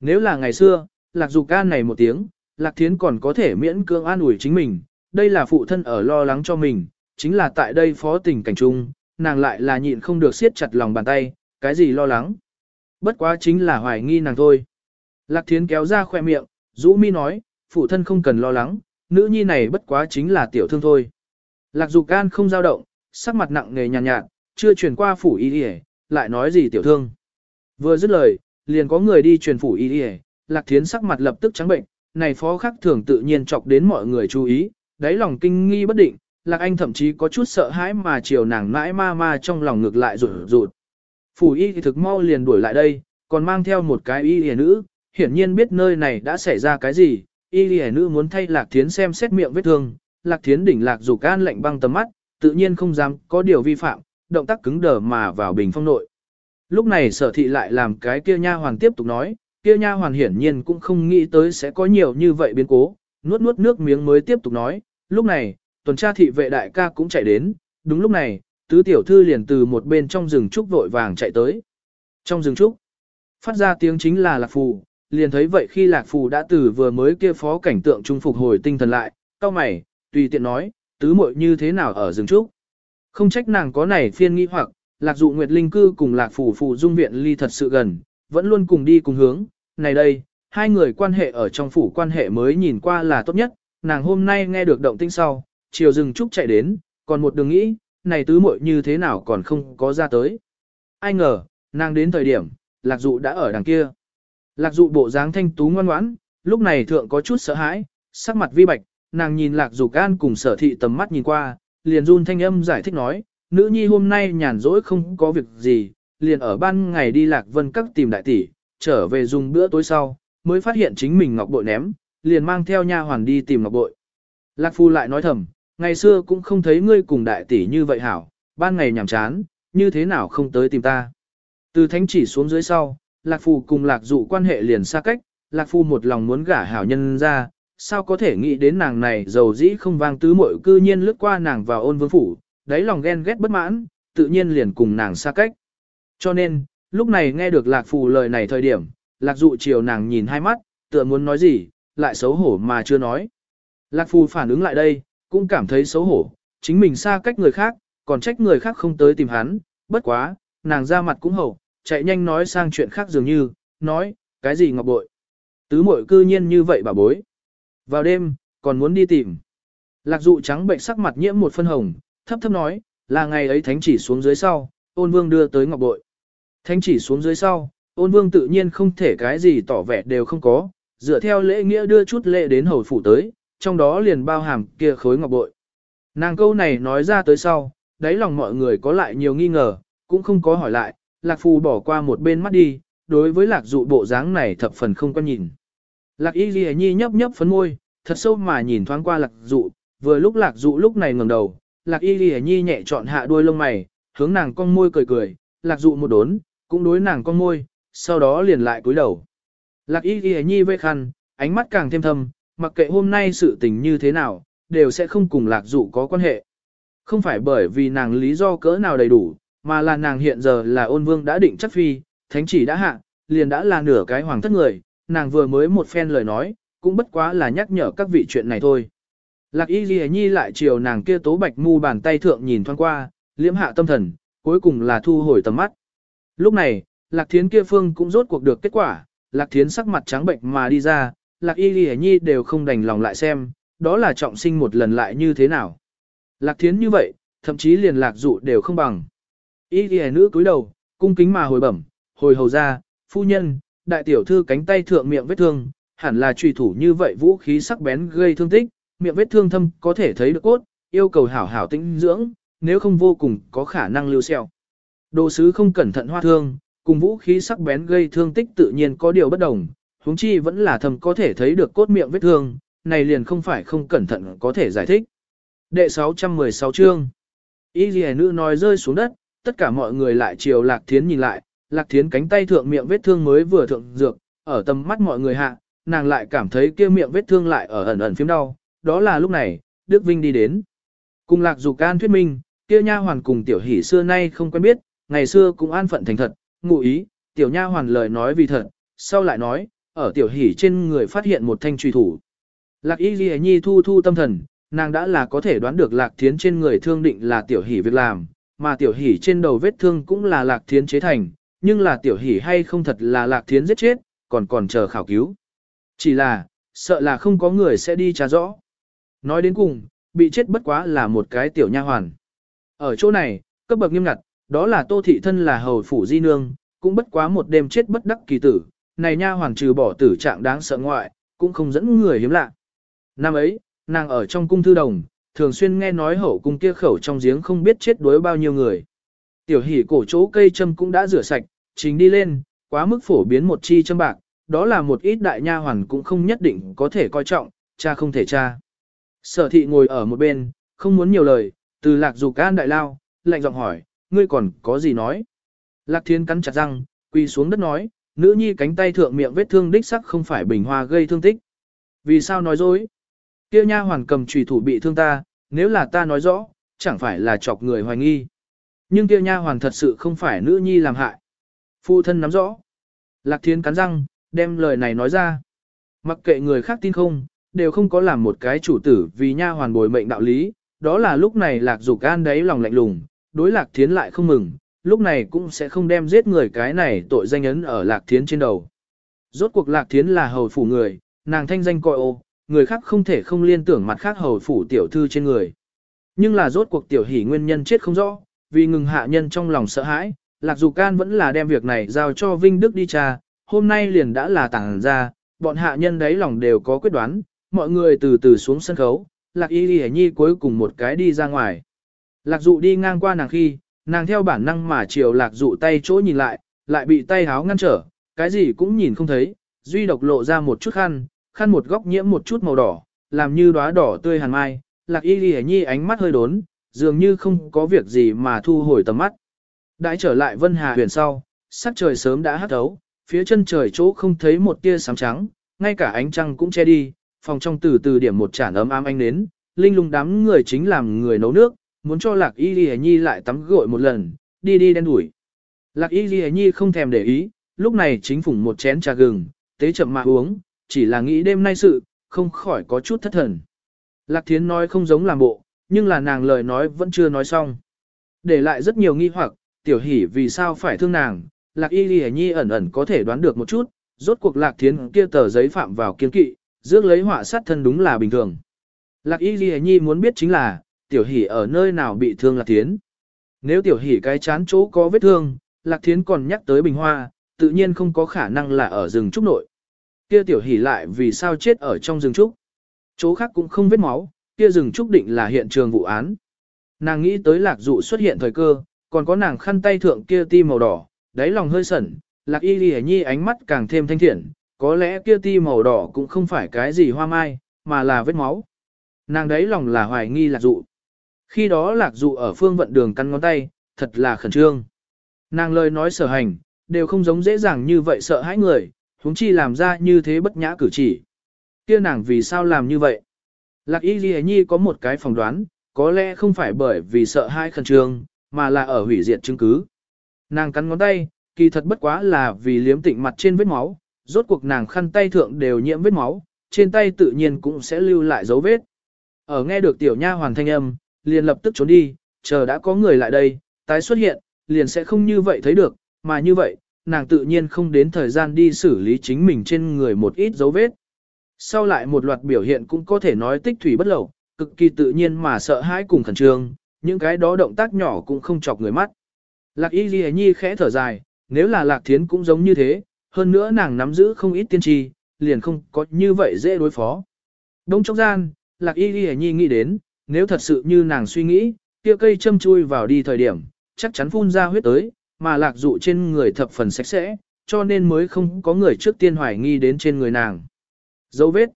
Nếu là ngày xưa, lạc dục an này một tiếng, lạc thiến còn có thể miễn cưỡng an ủi chính mình, đây là phụ thân ở lo lắng cho mình, chính là tại đây phó tình cảnh chung, nàng lại là nhịn không được siết chặt lòng bàn tay, cái gì lo lắng. Bất quá chính là hoài nghi nàng thôi. Lạc thiến kéo ra khoe miệng, rũ mi nói, phụ thân không cần lo lắng, nữ nhi này bất quá chính là tiểu thương thôi. Lạc dục can không dao động, sắc mặt nặng nề nhàn nhạt, nhạt, chưa truyền qua phủ y đi lại nói gì tiểu thương. Vừa dứt lời, liền có người đi truyền phủ y đi lạc thiến sắc mặt lập tức trắng bệnh, này phó khắc thường tự nhiên chọc đến mọi người chú ý, đáy lòng kinh nghi bất định, lạc anh thậm chí có chút sợ hãi mà chiều nàng mãi ma ma trong lòng ngược lại rụt rụt. Phủ y thì thực mau liền đuổi lại đây, còn mang theo một cái y hề nữ, hiển nhiên biết nơi này đã xảy ra cái gì, y hề nữ muốn thay lạc thiến xem xét miệng vết thương, lạc thiến đỉnh lạc dục can lạnh băng tầm mắt, tự nhiên không dám có điều vi phạm, động tác cứng đờ mà vào bình phong nội. Lúc này sở thị lại làm cái kia nha hoàn tiếp tục nói, kia nha hoàn hiển nhiên cũng không nghĩ tới sẽ có nhiều như vậy biến cố, nuốt nuốt nước miếng mới tiếp tục nói, lúc này, tuần tra thị vệ đại ca cũng chạy đến, đúng lúc này, tứ tiểu thư liền từ một bên trong rừng trúc vội vàng chạy tới. Trong rừng trúc, phát ra tiếng chính là lạc phù, liền thấy vậy khi lạc phù đã từ vừa mới kia phó cảnh tượng trung phục hồi tinh thần lại, cao mày, tùy tiện nói, tứ muội như thế nào ở rừng trúc. Không trách nàng có này phiên nghi hoặc, lạc dụ nguyệt linh cư cùng lạc phù phụ dung viện ly thật sự gần, vẫn luôn cùng đi cùng hướng. Này đây, hai người quan hệ ở trong phủ quan hệ mới nhìn qua là tốt nhất, nàng hôm nay nghe được động tinh sau, chiều rừng trúc chạy đến, còn một đường nghĩ, này tứ muội như thế nào còn không có ra tới. Ai ngờ, nàng đến thời điểm, lạc dụ đã ở đằng kia. Lạc dụ bộ dáng thanh tú ngoan ngoãn, lúc này thượng có chút sợ hãi, sắc mặt vi bạch, nàng nhìn lạc dụ gan cùng sở thị tầm mắt nhìn qua, liền run thanh âm giải thích nói, nữ nhi hôm nay nhàn rỗi không có việc gì, liền ở ban ngày đi lạc vân các tìm đại tỷ, trở về dùng bữa tối sau, mới phát hiện chính mình ngọc bội ném, liền mang theo nha hoàn đi tìm ngọc bội. Lạc phu lại nói thầm, ngày xưa cũng không thấy ngươi cùng đại tỷ như vậy hảo, ban ngày nhàm chán, như thế nào không tới tìm ta. Từ thánh chỉ xuống dưới sau, lạc phù cùng lạc dụ quan hệ liền xa cách, lạc phù một lòng muốn gả hảo nhân ra, sao có thể nghĩ đến nàng này giàu dĩ không vang tứ muội cư nhiên lướt qua nàng vào ôn vương phủ, đáy lòng ghen ghét bất mãn, tự nhiên liền cùng nàng xa cách. Cho nên, lúc này nghe được lạc phù lời này thời điểm, lạc dụ chiều nàng nhìn hai mắt, tựa muốn nói gì, lại xấu hổ mà chưa nói. Lạc phù phản ứng lại đây, cũng cảm thấy xấu hổ, chính mình xa cách người khác, còn trách người khác không tới tìm hắn, bất quá, nàng ra mặt cũng hậu, chạy nhanh nói sang chuyện khác dường như, nói, cái gì ngọc bội. Tứ muội cư nhiên như vậy bà bối. Vào đêm, còn muốn đi tìm. Lạc dụ trắng bệnh sắc mặt nhiễm một phân hồng, thấp thấp nói, là ngày ấy thánh chỉ xuống dưới sau, ôn vương đưa tới ngọc bội. Thánh chỉ xuống dưới sau, ôn vương tự nhiên không thể cái gì tỏ vẻ đều không có, dựa theo lễ nghĩa đưa chút lễ đến hầu phủ tới, trong đó liền bao hàm kia khối ngọc bội. Nàng câu này nói ra tới sau, đáy lòng mọi người có lại nhiều nghi ngờ, cũng không có hỏi lại, lạc phù bỏ qua một bên mắt đi, đối với lạc dụ bộ dáng này thập phần không quan nhìn. Lạc y ghi nhi nhấp nhấp phấn môi, thật sâu mà nhìn thoáng qua lạc dụ, vừa lúc lạc dụ lúc này ngẩng đầu, lạc y ghi nhi nhẹ chọn hạ đuôi lông mày, hướng nàng con môi cười cười, lạc dụ một đốn, cũng đối nàng con môi, sau đó liền lại cúi đầu. Lạc y ghi nhi vây khăn, ánh mắt càng thêm thâm, mặc kệ hôm nay sự tình như thế nào, đều sẽ không cùng lạc dụ có quan hệ. Không phải bởi vì nàng lý do cỡ nào đầy đủ, mà là nàng hiện giờ là ôn vương đã định chắc phi, thánh chỉ đã hạ, liền đã là nửa cái hoàng thất người, nàng vừa mới một phen lời nói, cũng bất quá là nhắc nhở các vị chuyện này thôi. Lạc y ghi nhi lại chiều nàng kia tố bạch mu bàn tay thượng nhìn thoáng qua, liễm hạ tâm thần, cuối cùng là thu hồi tầm mắt. Lúc này, lạc thiến kia phương cũng rốt cuộc được kết quả, lạc thiến sắc mặt trắng bệnh mà đi ra, lạc y ghi nhi đều không đành lòng lại xem, đó là trọng sinh một lần lại như thế nào. Lạc thiến như vậy, thậm chí liền lạc dụ đều không bằng. Y ghi nữ cúi đầu, cung kính mà hồi bẩm, hồi hầu ra, phu nhân, đại tiểu thư cánh tay thượng miệng vết thương, hẳn là truy thủ như vậy vũ khí sắc bén gây thương tích, miệng vết thương thâm có thể thấy được cốt, yêu cầu hảo hảo tĩnh dưỡng, nếu không vô cùng có khả năng lưu xeo. Đồ sứ không cẩn thận hoa thương, cùng vũ khí sắc bén gây thương tích tự nhiên có điều bất đồng, huống chi vẫn là thầm có thể thấy được cốt miệng vết thương, này liền không phải không cẩn thận có thể giải thích. Đệ 616 chương Y ghi nữ nói rơi xuống đất, tất cả mọi người lại chiều lạc thiến nhìn lại, lạc thiến cánh tay thượng miệng vết thương mới vừa thượng dược, ở tầm mắt mọi người hạ, nàng lại cảm thấy kia miệng vết thương lại ở ẩn ẩn phím đau, đó là lúc này, Đức Vinh đi đến. Cùng lạc dục can thuyết minh, kia nha hoàn cùng tiểu hỷ xưa nay không quen biết, ngày xưa cũng an phận thành thật, ngụ ý, tiểu nha hoàn lời nói vì thật, sau lại nói, ở tiểu hỉ trên người phát hiện một thanh truy thủ. Lạc y ghi nhi thu thu tâm thần, nàng đã là có thể đoán được lạc thiến trên người thương định là tiểu hỉ việc làm, mà tiểu hỉ trên đầu vết thương cũng là lạc thiến chế thành, nhưng là tiểu hỉ hay không thật là lạc thiến giết chết, còn còn chờ khảo cứu. Chỉ là, sợ là không có người sẽ đi trả rõ. Nói đến cùng, bị chết bất quá là một cái tiểu nha hoàn. Ở chỗ này, cấp bậc nghiêm ngặt, đó là tô thị thân là hầu phủ di nương, cũng bất quá một đêm chết bất đắc kỳ tử, này nha hoàn trừ bỏ tử trạng đáng sợ ngoại, cũng không dẫn người hiếm lạ. Năm ấy, nàng ở trong cung thư đồng, thường xuyên nghe nói hậu cung kia khẩu trong giếng không biết chết đuối bao nhiêu người. Tiểu hỉ cổ chỗ cây châm cũng đã rửa sạch, chính đi lên, quá mức phổ biến một chi châm bạc, đó là một ít đại nha hoàn cũng không nhất định có thể coi trọng, cha không thể cha. Sở thị ngồi ở một bên, không muốn nhiều lời, từ lạc dục can đại lao, lạnh giọng hỏi, ngươi còn có gì nói? Lạc thiên cắn chặt răng, quỳ xuống đất nói, nữ nhi cánh tay thượng miệng vết thương đích sắc không phải bình hoa gây thương tích. Vì sao nói dối? Kia nha hoàn cầm trùy thủ bị thương ta, nếu là ta nói rõ, chẳng phải là chọc người hoài nghi. Nhưng kia nha hoàn thật sự không phải nữ nhi làm hại. Phụ thân nắm rõ. Lạc thiên cắn răng, đem lời này nói ra. Mặc kệ người khác tin không, đều không có làm một cái chủ tử vì nha hoàn bồi mệnh đạo lý, đó là lúc này lạc dục an đấy lòng lạnh lùng, đối lạc thiến lại không mừng, lúc này cũng sẽ không đem giết người cái này tội danh ấn ở lạc thiến trên đầu. Rốt cuộc lạc thiến là hầu phủ người, nàng thanh danh coi ô, người khác không thể không liên tưởng mặt khác hầu phủ tiểu thư trên người. Nhưng là rốt cuộc tiểu hỷ nguyên nhân chết không rõ, vì ngừng hạ nhân trong lòng sợ hãi, lạc dục can vẫn là đem việc này giao cho Vinh Đức đi tra, hôm nay liền đã là tàng ra, bọn hạ nhân đấy lòng đều có quyết đoán, mọi người từ từ xuống sân khấu, lạc y ghi nhi cuối cùng một cái đi ra ngoài. Lạc dụ đi ngang qua nàng khi, nàng theo bản năng mà chiều lạc dụ tay chỗ nhìn lại, lại bị tay háo ngăn trở, cái gì cũng nhìn không thấy, duy độc lộ ra một chút khăn, khăn một góc nhiễm một chút màu đỏ, làm như đóa đỏ tươi hàn mai, lạc y ghi nhi ánh mắt hơi đốn, dường như không có việc gì mà thu hồi tầm mắt. Đãi trở lại vân hà huyền sau, sắc trời sớm đã hắt thấu, phía chân trời chỗ không thấy một tia sáng trắng, ngay cả ánh trăng cũng che đi, phòng trong từ từ điểm một chản ấm ám ánh nến, linh lung đám người chính làm người nấu nước, muốn cho lạc y ghi nhi lại tắm gội một lần, đi đi đen đuổi. Lạc y ghi nhi không thèm để ý, lúc này chính phủng một chén trà gừng, tế chậm mà uống, chỉ là nghĩ đêm nay sự, không khỏi có chút thất thần. Lạc thiến nói không giống làm bộ, nhưng là nàng lời nói vẫn chưa nói xong. Để lại rất nhiều nghi hoặc, tiểu hỉ vì sao phải thương nàng, lạc y ghi nhi ẩn ẩn có thể đoán được một chút, rốt cuộc lạc thiến kia tờ giấy phạm vào kiên kỵ, rước lấy họa sát thân đúng là bình thường. Lạc y ghi nhi muốn biết chính là, tiểu hỷ ở nơi nào bị thương lạc thiến. Nếu tiểu hỷ cái chán chỗ có vết thương, lạc thiến còn nhắc tới bình hoa, tự nhiên không có khả năng là ở rừng trúc nội. Kia tiểu hỷ lại vì sao chết ở trong rừng trúc. Chỗ khác cũng không vết máu, kia rừng trúc định là hiện trường vụ án. Nàng nghĩ tới lạc dụ xuất hiện thời cơ, còn có nàng khăn tay thượng kia ti màu đỏ, đáy lòng hơi sẩn, lạc y lì nhi ánh mắt càng thêm thanh thiện, có lẽ kia ti màu đỏ cũng không phải cái gì hoa mai, mà là vết máu. Nàng đấy lòng là hoài nghi lạc dụ. Khi đó lạc dụ ở phương vận đường căn ngón tay, thật là khẩn trương. Nàng lời nói sở hành, đều không giống dễ dàng như vậy sợ hãi người, huống chi làm ra như thế bất nhã cử chỉ. Kia nàng vì sao làm như vậy? Lạc Y Ghi Nhi có một cái phỏng đoán, có lẽ không phải bởi vì sợ hãi khẩn trương, mà là ở hủy diệt chứng cứ. Nàng cắn ngón tay, kỳ thật bất quá là vì liếm tịnh mặt trên vết máu, rốt cuộc nàng khăn tay thượng đều nhiễm vết máu, trên tay tự nhiên cũng sẽ lưu lại dấu vết. Ở nghe được tiểu nha hoàn thanh âm, liền lập tức trốn đi, chờ đã có người lại đây, tái xuất hiện, liền sẽ không như vậy thấy được, mà như vậy, nàng tự nhiên không đến thời gian đi xử lý chính mình trên người một ít dấu vết. Sau lại một loạt biểu hiện cũng có thể nói tích thủy bất lậu, cực kỳ tự nhiên mà sợ hãi cùng khẩn trương, những cái đó động tác nhỏ cũng không chọc người mắt. Lạc y ghi nhi khẽ thở dài, nếu là lạc thiến cũng giống như thế, hơn nữa nàng nắm giữ không ít tiên tri, liền không có như vậy dễ đối phó. Đông chốc gian, lạc y ghi nhi nghĩ đến, nếu thật sự như nàng suy nghĩ, kia cây châm chui vào đi thời điểm, chắc chắn phun ra huyết tới, mà lạc dụ trên người thập phần sạch sẽ, cho nên mới không có người trước tiên hoài nghi đến trên người nàng. Dấu vết.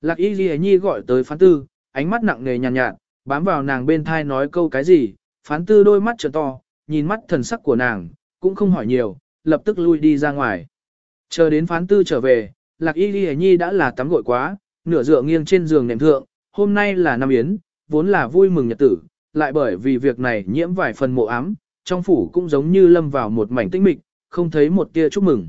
Lạc y ghi nhi gọi tới phán tư, ánh mắt nặng nề nhàn nhạt, nhạt, bám vào nàng bên thai nói câu cái gì, phán tư đôi mắt trợ to, nhìn mắt thần sắc của nàng, cũng không hỏi nhiều, lập tức lui đi ra ngoài. Chờ đến phán tư trở về, lạc y ghi nhi đã là tắm gội quá, nửa dựa nghiêng trên giường nệm thượng, hôm nay là năm yến, vốn là vui mừng nhật tử, lại bởi vì việc này nhiễm vài phần mộ ám, trong phủ cũng giống như lâm vào một mảnh tĩnh mịch, không thấy một tia chúc mừng.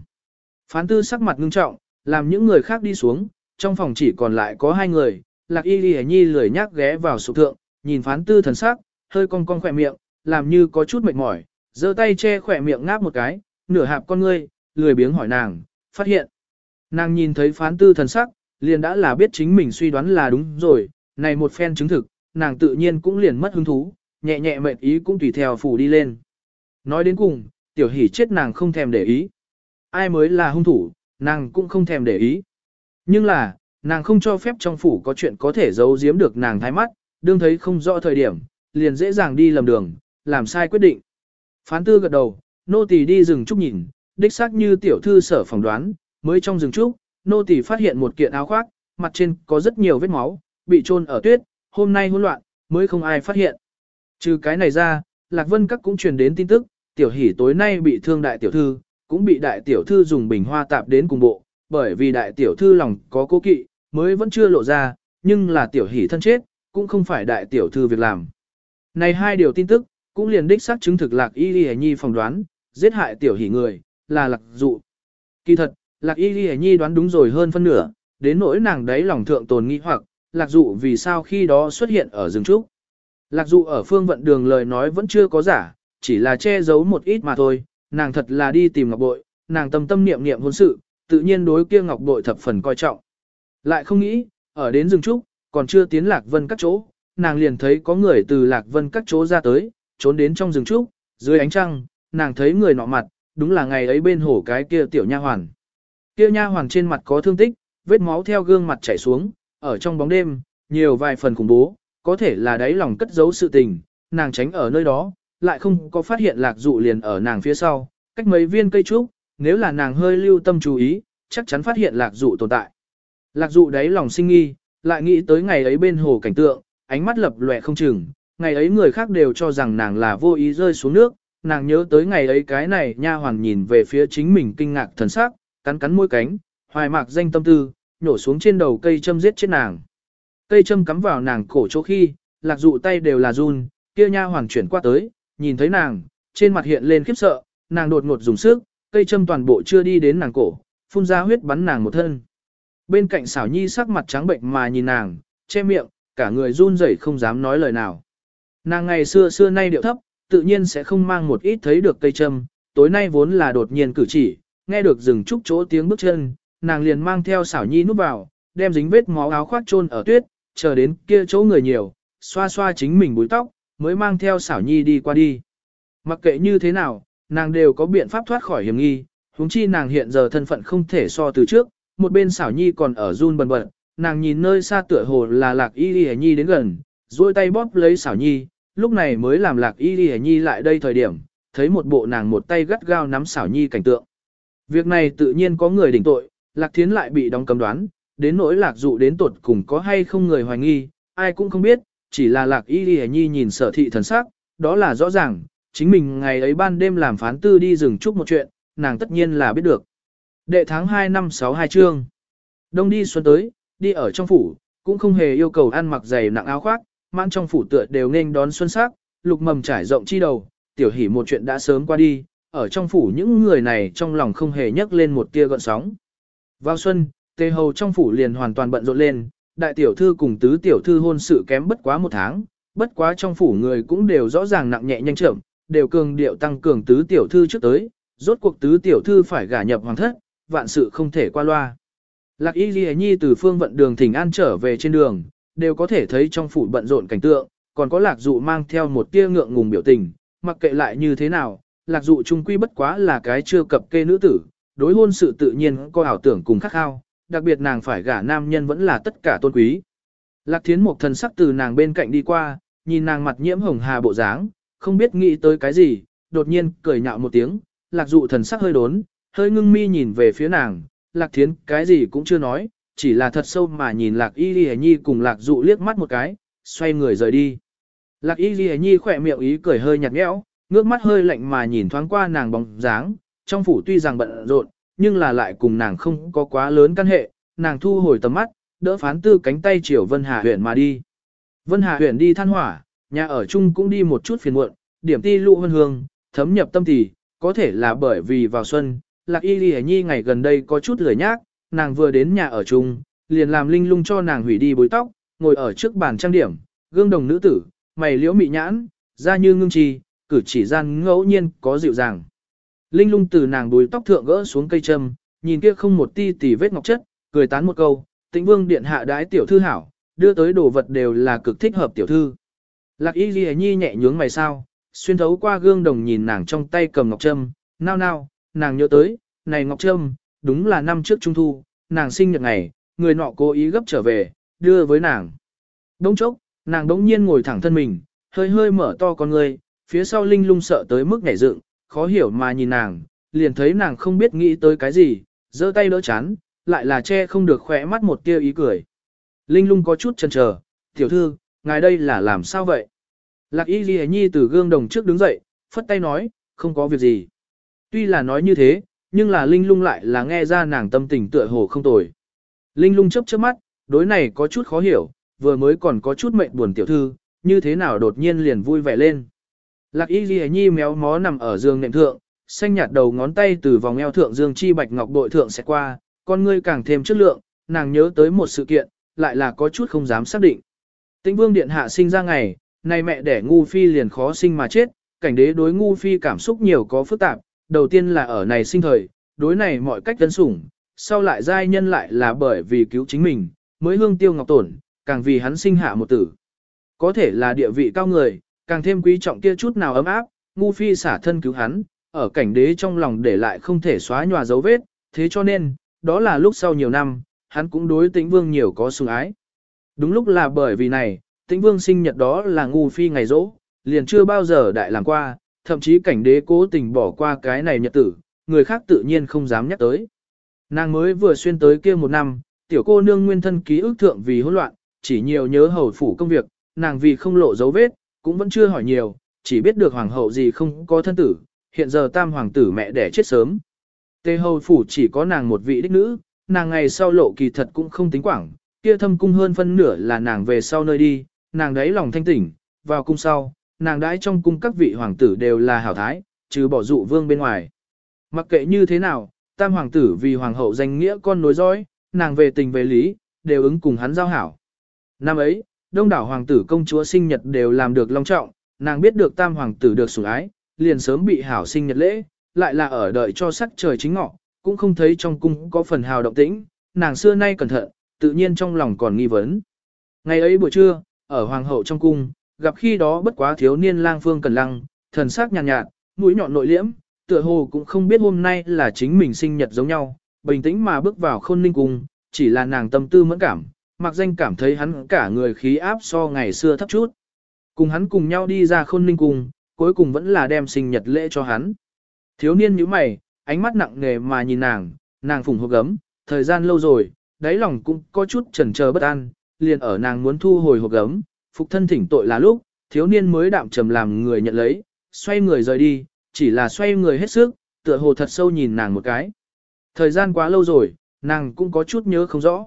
Phán tư sắc mặt ngưng trọng, làm những người khác đi xuống, trong phòng chỉ còn lại có hai người, lạc y ghi nhi lười nhác ghé vào sụp thượng, nhìn phán tư thần sắc, hơi cong cong khỏe miệng, làm như có chút mệt mỏi, giơ tay che khỏe miệng ngáp một cái, nửa hạp con ngươi, lười biếng hỏi nàng, phát hiện. Nàng nhìn thấy phán tư thần sắc, liền đã là biết chính mình suy đoán là đúng rồi, này một phen chứng thực, nàng tự nhiên cũng liền mất hứng thú, nhẹ nhẹ mệt ý cũng tùy theo phủ đi lên. Nói đến cùng, tiểu hỷ chết nàng không thèm để ý. Ai mới là hung thủ, nàng cũng không thèm để ý. Nhưng là, nàng không cho phép trong phủ có chuyện có thể giấu giếm được nàng thái mắt, đương thấy không rõ thời điểm, liền dễ dàng đi lầm đường, làm sai quyết định. Phán tư gật đầu, nô tỳ đi rừng trúc nhìn, đích xác như tiểu thư sở phỏng đoán, mới trong rừng trúc, nô tỳ phát hiện một kiện áo khoác, mặt trên có rất nhiều vết máu, bị trôn ở tuyết, hôm nay hỗn loạn, mới không ai phát hiện. Trừ cái này ra, Lạc Vân Các cũng truyền đến tin tức, tiểu hỷ tối nay bị thương đại tiểu thư, cũng bị đại tiểu thư dùng bình hoa tạp đến cùng bộ, bởi vì đại tiểu thư lòng có cố kỵ, mới vẫn chưa lộ ra, nhưng là tiểu hỷ thân chết, cũng không phải đại tiểu thư việc làm. Này hai điều tin tức, cũng liền đích xác chứng thực lạc y y nhi phỏng đoán, giết hại tiểu hỷ người, là lạc dụ. Kỳ thật, lạc y y nhi đoán đúng rồi hơn phân nửa, đến nỗi nàng đấy lòng thượng tồn nghi hoặc, lạc dụ vì sao khi đó xuất hiện ở rừng trúc. Lạc dụ ở phương vận đường lời nói vẫn chưa có giả, chỉ là che giấu một ít mà thôi, nàng thật là đi tìm ngọc bội, nàng tâm tâm niệm niệm hôn sự, tự nhiên đối kia ngọc bội thập phần coi trọng. Lại không nghĩ, ở đến rừng trúc, còn chưa tiến lạc vân các chỗ, nàng liền thấy có người từ lạc vân các chỗ ra tới, trốn đến trong rừng trúc, dưới ánh trăng, nàng thấy người nọ mặt, đúng là ngày ấy bên hồ cái kia tiểu nha hoàn. Kia nha hoàn trên mặt có thương tích, vết máu theo gương mặt chảy xuống, ở trong bóng đêm, nhiều vài phần khủng bố, có thể là đáy lòng cất giấu sự tình, nàng tránh ở nơi đó, lại không có phát hiện lạc dụ liền ở nàng phía sau, cách mấy viên cây trúc, nếu là nàng hơi lưu tâm chú ý, chắc chắn phát hiện lạc dụ tồn tại. Lạc dụ đáy lòng sinh nghi, lại nghĩ tới ngày ấy bên hồ cảnh tượng, ánh mắt lập lòe không chừng, ngày ấy người khác đều cho rằng nàng là vô ý rơi xuống nước, nàng nhớ tới ngày ấy cái này nha hoàng nhìn về phía chính mình kinh ngạc thần sắc, cắn cắn môi cánh, hoài mạc danh tâm tư, nhổ xuống trên đầu cây châm giết chết nàng. Cây châm cắm vào nàng cổ chỗ khi, lạc dụ tay đều là run, kia nha hoàng chuyển qua tới, nhìn thấy nàng, trên mặt hiện lên khiếp sợ, nàng đột ngột dùng sức, cây châm toàn bộ chưa đi đến nàng cổ, phun ra huyết bắn nàng một thân. Bên cạnh xảo nhi sắc mặt trắng bệnh mà nhìn nàng, che miệng, cả người run rẩy không dám nói lời nào. Nàng ngày xưa xưa nay điệu thấp, tự nhiên sẽ không mang một ít thấy được cây châm, tối nay vốn là đột nhiên cử chỉ, nghe được dừng trúc chỗ tiếng bước chân, nàng liền mang theo xảo nhi núp vào, đem dính vết máu áo khoác chôn ở tuyết, chờ đến kia chỗ người nhiều, xoa xoa chính mình búi tóc, mới mang theo xảo nhi đi qua đi. Mặc kệ như thế nào, nàng đều có biện pháp thoát khỏi hiểm nghi, huống chi nàng hiện giờ thân phận không thể so từ trước, một bên xảo nhi còn ở run bần bật, nàng nhìn nơi xa tựa hồ là lạc y y nhi đến gần, duỗi tay bóp lấy xảo nhi, lúc này mới làm lạc y y nhi lại đây thời điểm, thấy một bộ nàng một tay gắt gao nắm xảo nhi cảnh tượng. Việc này tự nhiên có người đỉnh tội, lạc thiến lại bị đóng cấm đoán, đến nỗi lạc dụ đến tột cùng có hay không người hoài nghi, ai cũng không biết, chỉ là lạc y y nhi nhìn sở thị thần sắc, đó là rõ ràng, chính mình ngày ấy ban đêm làm phán tư đi rừng chúc một chuyện, nàng tất nhiên là biết được. Đệ tháng 2 năm 62 chương. Đông đi xuân tới, đi ở trong phủ, cũng không hề yêu cầu ăn mặc dày nặng áo khoác, mãn trong phủ tựa đều nên đón xuân sắc, lục mầm trải rộng chi đầu, tiểu hỉ một chuyện đã sớm qua đi, ở trong phủ những người này trong lòng không hề nhấc lên một tia gợn sóng. Vào xuân, tề hầu trong phủ liền hoàn toàn bận rộn lên, đại tiểu thư cùng tứ tiểu thư hôn sự kém bất quá một tháng, bất quá trong phủ người cũng đều rõ ràng nặng nhẹ nhanh chậm, đều cường điệu tăng cường tứ tiểu thư trước tới, rốt cuộc tứ tiểu thư phải gả nhập hoàng thất, vạn sự không thể qua loa. Lạc Y Ghi Nhi từ phương vận đường thỉnh an trở về trên đường, đều có thể thấy trong phủ bận rộn cảnh tượng, còn có lạc dụ mang theo một tia ngượng ngùng biểu tình, mặc kệ lại như thế nào, lạc dụ trung quy bất quá là cái chưa cập kê nữ tử, đối hôn sự tự nhiên có ảo tưởng cùng khắc khao, đặc biệt nàng phải gả nam nhân vẫn là tất cả tôn quý. Lạc thiến một thần sắc từ nàng bên cạnh đi qua, nhìn nàng mặt nhiễm hồng hà bộ dáng, không biết nghĩ tới cái gì, đột nhiên cười nhạo một tiếng, lạc dụ thần sắc hơi đốn, hơi ngưng mi nhìn về phía nàng, lạc thiến cái gì cũng chưa nói, chỉ là thật sâu mà nhìn lạc y ghi nhi cùng lạc dụ liếc mắt một cái, xoay người rời đi. Lạc y ghi nhi khỏe miệng ý cười hơi nhạt nhẽo, ngước mắt hơi lạnh mà nhìn thoáng qua nàng bóng dáng, trong phủ tuy rằng bận rộn, nhưng là lại cùng nàng không có quá lớn căn hệ, nàng thu hồi tầm mắt, đỡ phán tư cánh tay chiều Vân Hà huyện mà đi. Vân Hà huyện đi than hỏa, nhà ở chung cũng đi một chút phiền muộn, điểm ti lụ vân hương, thấm nhập tâm thì, có thể là bởi vì vào xuân, lạc y Lì nhi ngày gần đây có chút lười nhác, nàng vừa đến nhà ở chung, liền làm linh lung cho nàng hủy đi bối tóc, ngồi ở trước bàn trang điểm, gương đồng nữ tử, mày liễu mị nhãn, da như ngưng trì, cử chỉ gian ngẫu nhiên có dịu dàng. Linh lung từ nàng đuôi tóc thượng gỡ xuống cây châm, nhìn kia không một ti tì vết ngọc chất, cười tán một câu, tĩnh vương điện hạ đái tiểu thư hảo, đưa tới đồ vật đều là cực thích hợp tiểu thư. Lạc y ghi nhi nhẹ nhướng mày sao, xuyên thấu qua gương đồng nhìn nàng trong tay cầm ngọc trâm, nao nao, nàng nhớ tới, này ngọc trâm, đúng là năm trước trung thu, nàng sinh nhật ngày, người nọ cố ý gấp trở về, đưa với nàng. Đông chốc, nàng đống nhiên ngồi thẳng thân mình, hơi hơi mở to con người, phía sau linh lung sợ tới mức nhảy dựng, khó hiểu mà nhìn nàng, liền thấy nàng không biết nghĩ tới cái gì, giơ tay đỡ chán, lại là che không được khỏe mắt một tia ý cười. Linh lung có chút chần chờ, tiểu thư, ngài đây là làm sao vậy? Lạc y ghi nhi từ gương đồng trước đứng dậy, phất tay nói, không có việc gì. Tuy là nói như thế, nhưng là Linh lung lại là nghe ra nàng tâm tình tựa hồ không tồi. Linh lung chớp chớp mắt, đối này có chút khó hiểu, vừa mới còn có chút mệnh buồn tiểu thư, như thế nào đột nhiên liền vui vẻ lên. Lạc y ghi nhi méo mó nằm ở giường nệm thượng, xanh nhạt đầu ngón tay từ vòng eo thượng dương chi bạch ngọc bội thượng sẽ qua, con ngươi càng thêm chất lượng, nàng nhớ tới một sự kiện, lại là có chút không dám xác định. Tĩnh vương điện hạ sinh ra ngày, nay mẹ đẻ ngu phi liền khó sinh mà chết, cảnh đế đối ngu phi cảm xúc nhiều có phức tạp, đầu tiên là ở này sinh thời, đối này mọi cách tấn sủng, sau lại giai nhân lại là bởi vì cứu chính mình, mới hương tiêu ngọc tổn, càng vì hắn sinh hạ một tử. Có thể là địa vị cao người, càng thêm quý trọng kia chút nào ấm áp, ngu phi xả thân cứu hắn, ở cảnh đế trong lòng để lại không thể xóa nhòa dấu vết, thế cho nên, đó là lúc sau nhiều năm, hắn cũng đối tĩnh vương nhiều có sùng ái. Đúng lúc là bởi vì này, tĩnh vương sinh nhật đó là ngu phi ngày rỗ, liền chưa bao giờ đại làm qua, thậm chí cảnh đế cố tình bỏ qua cái này nhật tử, người khác tự nhiên không dám nhắc tới. Nàng mới vừa xuyên tới kia một năm, tiểu cô nương nguyên thân ký ức thượng vì hỗn loạn, chỉ nhiều nhớ hầu phủ công việc, nàng vì không lộ dấu vết, cũng vẫn chưa hỏi nhiều, chỉ biết được hoàng hậu gì không có thân tử, hiện giờ tam hoàng tử mẹ đẻ chết sớm. Tề hầu phủ chỉ có nàng một vị đích nữ, nàng ngày sau lộ kỳ thật cũng không tính quảng, kia thâm cung hơn phân nửa là nàng về sau nơi đi, nàng đấy lòng thanh tỉnh, vào cung sau, nàng đãi trong cung các vị hoàng tử đều là hảo thái, trừ bỏ dụ vương bên ngoài. Mặc kệ như thế nào, tam hoàng tử vì hoàng hậu danh nghĩa con nối dõi, nàng về tình về lý, đều ứng cùng hắn giao hảo. Năm ấy, đông đảo hoàng tử công chúa sinh nhật đều làm được long trọng, nàng biết được tam hoàng tử được sủng ái, liền sớm bị hảo sinh nhật lễ, lại là ở đợi cho sắc trời chính ngọ, cũng không thấy trong cung có phần hào động tĩnh, nàng xưa nay cẩn thận, tự nhiên trong lòng còn nghi vấn. Ngày ấy buổi trưa, ở hoàng hậu trong cung, gặp khi đó bất quá thiếu niên lang phương cần lăng, thần sắc nhàn nhạt, nhạt, mũi nhọn nội liễm, tựa hồ cũng không biết hôm nay là chính mình sinh nhật giống nhau, bình tĩnh mà bước vào khôn ninh cung, chỉ là nàng tâm tư mẫn cảm, mặc danh cảm thấy hắn cả người khí áp so ngày xưa thấp chút. Cùng hắn cùng nhau đi ra khôn ninh cung, cuối cùng vẫn là đem sinh nhật lễ cho hắn. Thiếu niên như mày, ánh mắt nặng nề mà nhìn nàng, nàng phùng hộp gấm, thời gian lâu rồi, đáy lòng cũng có chút chần chờ bất an, liền ở nàng muốn thu hồi hộp gấm, phục thân thỉnh tội là lúc, thiếu niên mới đạm trầm làm người nhận lấy, xoay người rời đi, chỉ là xoay người hết sức, tựa hồ thật sâu nhìn nàng một cái. Thời gian quá lâu rồi, nàng cũng có chút nhớ không rõ.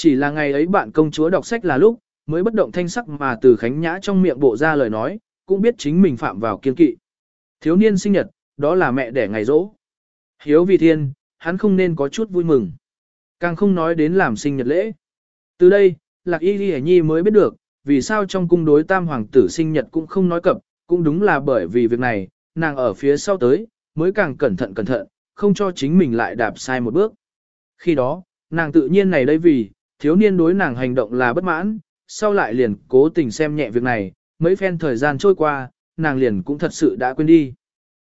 Chỉ là ngày ấy bạn công chúa đọc sách là lúc, mới bất động thanh sắc mà từ Khánh Nhã trong miệng bộ ra lời nói, cũng biết chính mình phạm vào kiên kỵ. Thiếu niên sinh nhật, đó là mẹ đẻ ngày rỗ. Hiếu vì thiên, hắn không nên có chút vui mừng. Càng không nói đến làm sinh nhật lễ. Từ đây, Lạc Y Ghi Nhi mới biết được, vì sao trong cung đối tam hoàng tử sinh nhật cũng không nói cập, cũng đúng là bởi vì việc này, nàng ở phía sau tới, mới càng cẩn thận cẩn thận, không cho chính mình lại đạp sai một bước. Khi đó, nàng tự nhiên này đây vì, thiếu niên đối nàng hành động là bất mãn, sau lại liền cố tình xem nhẹ việc này, mấy phen thời gian trôi qua, nàng liền cũng thật sự đã quên đi.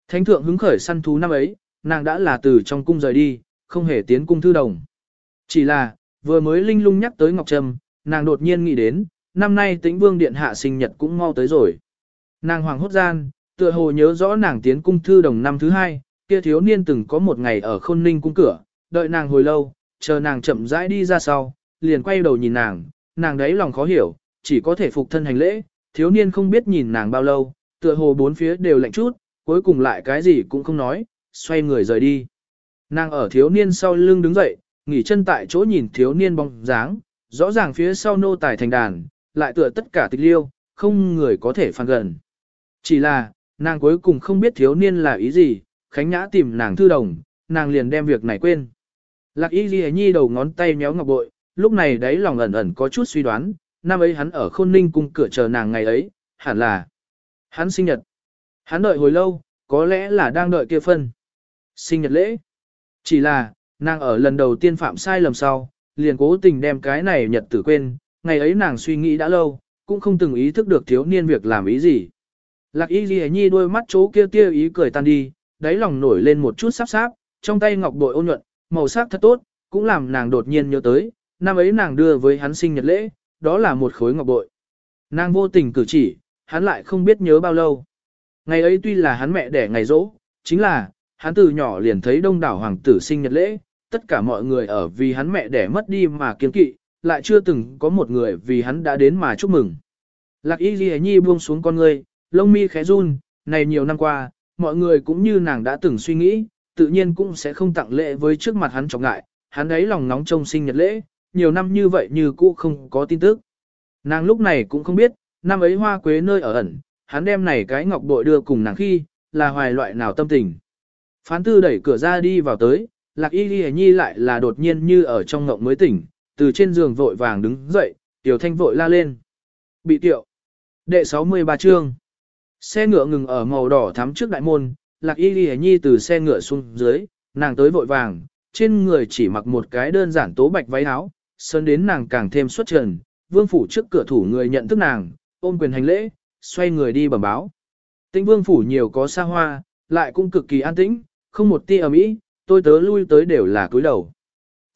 Thánh thượng hứng khởi săn thú năm ấy, nàng đã là từ trong cung rời đi, không hề tiến cung thư đồng. Chỉ là, vừa mới linh lung nhắc tới Ngọc Trâm, nàng đột nhiên nghĩ đến, năm nay tĩnh vương điện hạ sinh nhật cũng mau tới rồi. Nàng hoàng hốt gian, tựa hồ nhớ rõ nàng tiến cung thư đồng năm thứ hai, kia thiếu niên từng có một ngày ở khôn ninh cung cửa, đợi nàng hồi lâu, chờ nàng chậm rãi đi ra sau, liền quay đầu nhìn nàng, nàng đấy lòng khó hiểu, chỉ có thể phục thân hành lễ, thiếu niên không biết nhìn nàng bao lâu, tựa hồ bốn phía đều lạnh chút, cuối cùng lại cái gì cũng không nói, xoay người rời đi. Nàng ở thiếu niên sau lưng đứng dậy, nghỉ chân tại chỗ nhìn thiếu niên bóng dáng, rõ ràng phía sau nô tài thành đàn, lại tựa tất cả tịch liêu, không người có thể phản gần. Chỉ là, nàng cuối cùng không biết thiếu niên là ý gì, Khánh Nhã tìm nàng thư đồng, nàng liền đem việc này quên. Lạc Y Ghi Nhi đầu ngón tay méo ngọc bội, lúc này đấy lòng ẩn ẩn có chút suy đoán, năm ấy hắn ở khôn ninh cung cửa chờ nàng ngày ấy, hẳn là hắn sinh nhật. Hắn đợi hồi lâu, có lẽ là đang đợi kia phân. Sinh nhật lễ. Chỉ là, nàng ở lần đầu tiên phạm sai lầm sau, liền cố tình đem cái này nhật tử quên, ngày ấy nàng suy nghĩ đã lâu, cũng không từng ý thức được thiếu niên việc làm ý gì. Lạc y ghi nhi đôi mắt chỗ kia tia ý cười tan đi, đáy lòng nổi lên một chút sắp sáp, trong tay ngọc bội ôn nhuận, màu sắc thật tốt, cũng làm nàng đột nhiên nhớ tới, năm ấy nàng đưa với hắn sinh nhật lễ, đó là một khối ngọc bội. Nàng vô tình cử chỉ, hắn lại không biết nhớ bao lâu. Ngày ấy tuy là hắn mẹ đẻ ngày rỗ, chính là, hắn từ nhỏ liền thấy đông đảo hoàng tử sinh nhật lễ, tất cả mọi người ở vì hắn mẹ đẻ mất đi mà kiên kỵ, lại chưa từng có một người vì hắn đã đến mà chúc mừng. Lạc y ghi nhi buông xuống con người, lông mi khẽ run, này nhiều năm qua, mọi người cũng như nàng đã từng suy nghĩ, tự nhiên cũng sẽ không tặng lễ với trước mặt hắn trọng ngại, hắn ấy lòng nóng trông sinh nhật lễ, nhiều năm như vậy như cũ không có tin tức. Nàng lúc này cũng không biết, năm ấy hoa quế nơi ở ẩn, hắn đem này cái ngọc bội đưa cùng nàng khi, là hoài loại nào tâm tình. Phán tư đẩy cửa ra đi vào tới, lạc y ghi nhi lại là đột nhiên như ở trong ngộng mới tỉnh, từ trên giường vội vàng đứng dậy, tiểu thanh vội la lên. Bị tiệu. Đệ 63 chương. Xe ngựa ngừng ở màu đỏ thắm trước đại môn, lạc y ghi nhi từ xe ngựa xuống dưới, nàng tới vội vàng, trên người chỉ mặc một cái đơn giản tố bạch váy áo, sơn đến nàng càng thêm xuất trần, vương phủ trước cửa thủ người nhận thức nàng, ôm quyền hành lễ, xoay người đi bẩm báo. Tĩnh vương phủ nhiều có xa hoa, lại cũng cực kỳ an tĩnh, không một tia ầm ĩ, tôi tớ lui tới đều là cúi đầu.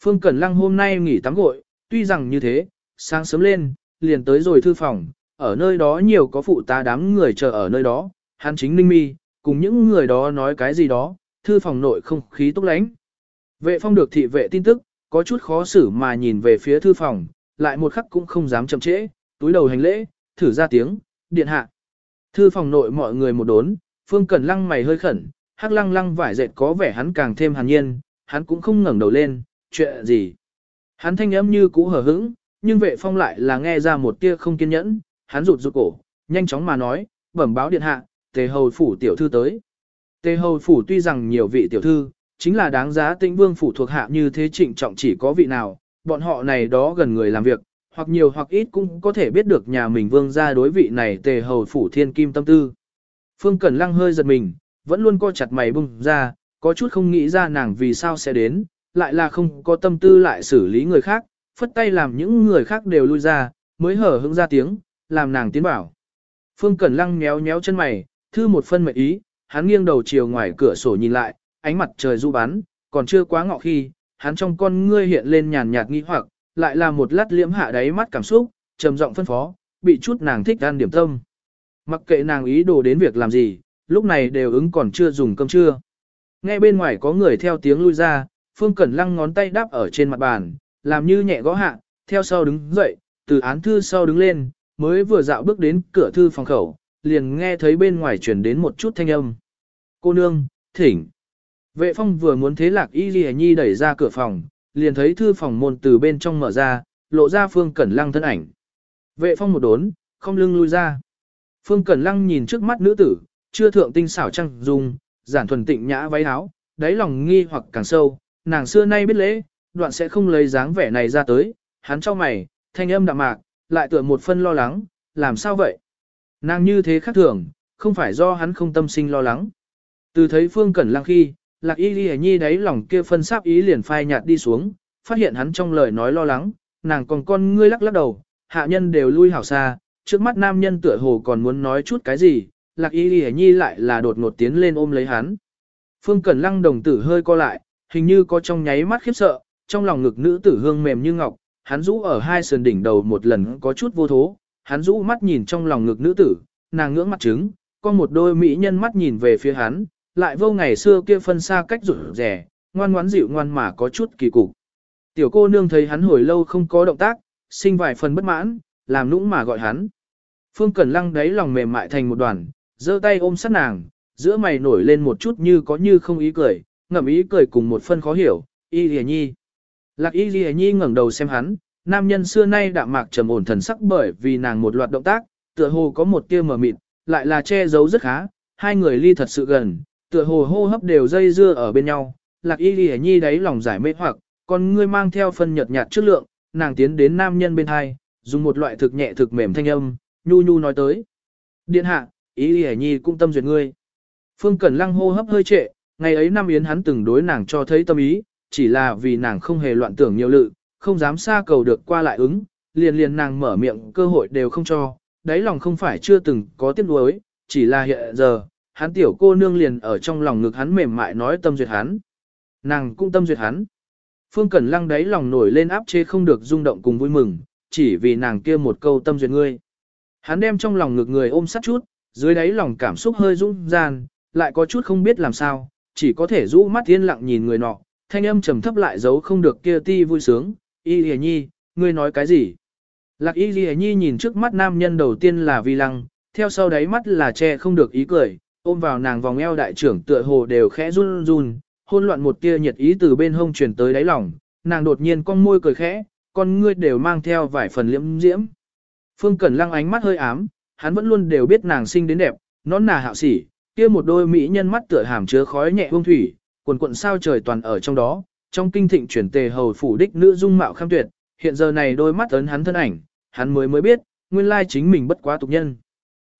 Phương Cẩn Lăng hôm nay nghỉ tắm gội, tuy rằng như thế, sáng sớm lên, liền tới rồi thư phòng, ở nơi đó nhiều có phụ tá đám người chờ ở nơi đó, hắn chính ninh mi, cùng những người đó nói cái gì đó, thư phòng nội không khí túc lánh. Vệ phong được thị vệ tin tức, có chút khó xử mà nhìn về phía thư phòng, lại một khắc cũng không dám chậm trễ, túi đầu hành lễ, thử ra tiếng, điện hạ. Thư phòng nội mọi người một đốn, phương cẩn lăng mày hơi khẩn, hắc lăng lăng vải dệt có vẻ hắn càng thêm hàn nhiên, hắn cũng không ngẩng đầu lên, chuyện gì. Hắn thanh âm như cũ hờ hững, nhưng vệ phong lại là nghe ra một tia không kiên nhẫn, hắn rụt rụt cổ, nhanh chóng mà nói, bẩm báo điện hạ, tề hầu phủ tiểu thư tới. Tề hầu phủ tuy rằng nhiều vị tiểu thư, chính là đáng giá tĩnh vương phủ thuộc hạ như thế trịnh trọng chỉ có vị nào, bọn họ này đó gần người làm việc, hoặc nhiều hoặc ít cũng có thể biết được nhà mình vương gia đối vị này tề hầu phủ thiên kim tâm tư. Phương Cẩn Lăng hơi giật mình, vẫn luôn co chặt mày bung ra, có chút không nghĩ ra nàng vì sao sẽ đến, lại là không có tâm tư lại xử lý người khác, phất tay làm những người khác đều lui ra, mới hở hững ra tiếng, làm nàng tiến bảo. Phương Cẩn Lăng nhéo nhéo chân mày, thư một phân mệnh ý, hắn nghiêng đầu chiều ngoài cửa sổ nhìn lại, ánh mặt trời du bắn, còn chưa quá ngọ khi, hắn trong con ngươi hiện lên nhàn nhạt nghi hoặc, lại là một lát liễm hạ đáy mắt cảm xúc, trầm giọng phân phó, bị chút nàng thích ăn điểm tâm. Mặc kệ nàng ý đồ đến việc làm gì, lúc này đều ứng còn chưa dùng cơm trưa. Nghe bên ngoài có người theo tiếng lui ra, Phương Cẩn Lăng ngón tay đáp ở trên mặt bàn, làm như nhẹ gõ hạ, theo sau đứng dậy, từ án thư sau đứng lên, mới vừa dạo bước đến cửa thư phòng khẩu, liền nghe thấy bên ngoài truyền đến một chút thanh âm. Cô nương, thỉnh. Vệ phong vừa muốn thế lạc y ghi nhi đẩy ra cửa phòng, liền thấy thư phòng môn từ bên trong mở ra, lộ ra phương cẩn lăng thân ảnh. Vệ phong một đốn, không lưng lui ra. Phương cẩn lăng nhìn trước mắt nữ tử, chưa thượng tinh xảo trăng dung, giản thuần tịnh nhã váy áo, đáy lòng nghi hoặc càng sâu, nàng xưa nay biết lễ, đoạn sẽ không lấy dáng vẻ này ra tới, hắn cho mày, thanh âm đạm mạc, lại tựa một phân lo lắng, làm sao vậy? Nàng như thế khác thường, không phải do hắn không tâm sinh lo lắng. Từ thấy Phương Cẩn Lăng khi, Lạc Y Ghi Nhi đáy lòng kia phân sáp ý liền phai nhạt đi xuống, phát hiện hắn trong lời nói lo lắng, nàng còn con ngươi lắc lắc đầu, hạ nhân đều lui hảo xa, trước mắt nam nhân tựa hồ còn muốn nói chút cái gì, Lạc Y Ghi Nhi lại là đột ngột tiến lên ôm lấy hắn. Phương Cẩn Lăng đồng tử hơi co lại, hình như có trong nháy mắt khiếp sợ, trong lòng ngực nữ tử hương mềm như ngọc, hắn rũ ở hai sườn đỉnh đầu một lần có chút vô thố, hắn rũ mắt nhìn trong lòng ngực nữ tử, nàng ngưỡng mặt trứng, con một đôi mỹ nhân mắt nhìn về phía hắn, lại vô ngày xưa kia phân xa cách rủ rẻ, ngoan ngoãn dịu ngoan mà có chút kỳ cục. Tiểu cô nương thấy hắn hồi lâu không có động tác, sinh vài phần bất mãn, làm nũng mà gọi hắn. Phương Cẩn Lăng đáy lòng mềm mại thành một đoàn, giơ tay ôm sát nàng, giữa mày nổi lên một chút như có như không ý cười, ngậm ý cười cùng một phân khó hiểu, y lìa nhi. Lạc y lìa nhi ngẩng đầu xem hắn, nam nhân xưa nay đạm mạc trầm ổn thần sắc bởi vì nàng một loạt động tác, tựa hồ có một tia mờ mịt, lại là che giấu rất khá, hai người ly thật sự gần, tựa hồ hô hấp đều dây dưa ở bên nhau. Lạc y lìa nhi đáy lòng giải mê hoặc, còn ngươi mang theo phân nhật nhạt chất lượng, nàng tiến đến nam nhân bên hai, dùng một loại thực nhẹ thực mềm thanh âm, nhu nhu nói tới. Điện hạ, ý lìa nhi cũng tâm duyệt ngươi. Phương Cẩn Lăng hô hấp hơi trệ, ngày ấy năm yến hắn từng đối nàng cho thấy tâm ý, chỉ là vì nàng không hề loạn tưởng nhiều lự, không dám xa cầu được qua lại ứng, liền liền nàng mở miệng cơ hội đều không cho, đáy lòng không phải chưa từng có tiếc nuối, chỉ là hiện giờ, hắn tiểu cô nương liền ở trong lòng ngực hắn mềm mại nói tâm duyệt hắn. Nàng cũng tâm duyệt hắn. Phương Cẩn Lăng đáy lòng nổi lên áp chế không được rung động cùng vui mừng, chỉ vì nàng kia một câu tâm duyệt ngươi. Hắn đem trong lòng ngực người ôm sát chút, dưới đáy lòng cảm xúc hơi rung gian, lại có chút không biết làm sao, chỉ có thể rũ mắt yên lặng nhìn người nọ, thanh âm trầm thấp lại giấu không được kia ti vui sướng, y hề nhi, ngươi nói cái gì? Lạc y hề nhi nhìn trước mắt nam nhân đầu tiên là vi lăng, theo sau đáy mắt là che không được ý cười, ôm vào nàng vòng eo đại trưởng tựa hồ đều khẽ run run, hôn loạn một tia nhiệt ý từ bên hông truyền tới đáy lòng, nàng đột nhiên cong môi cười khẽ, con ngươi đều mang theo vài phần liễm diễm. Phương Cẩn Lăng ánh mắt hơi ám, hắn vẫn luôn đều biết nàng xinh đến đẹp, nón nà hạo sỉ, kia một đôi mỹ nhân mắt tựa hàm chứa khói nhẹ hương thủy, quần quận sao trời toàn ở trong đó, trong kinh thịnh chuyển tề hầu phủ đích nữ dung mạo kham tuyệt, hiện giờ này đôi mắt ấn hắn thân ảnh, hắn mới mới biết, nguyên lai chính mình bất quá tục nhân.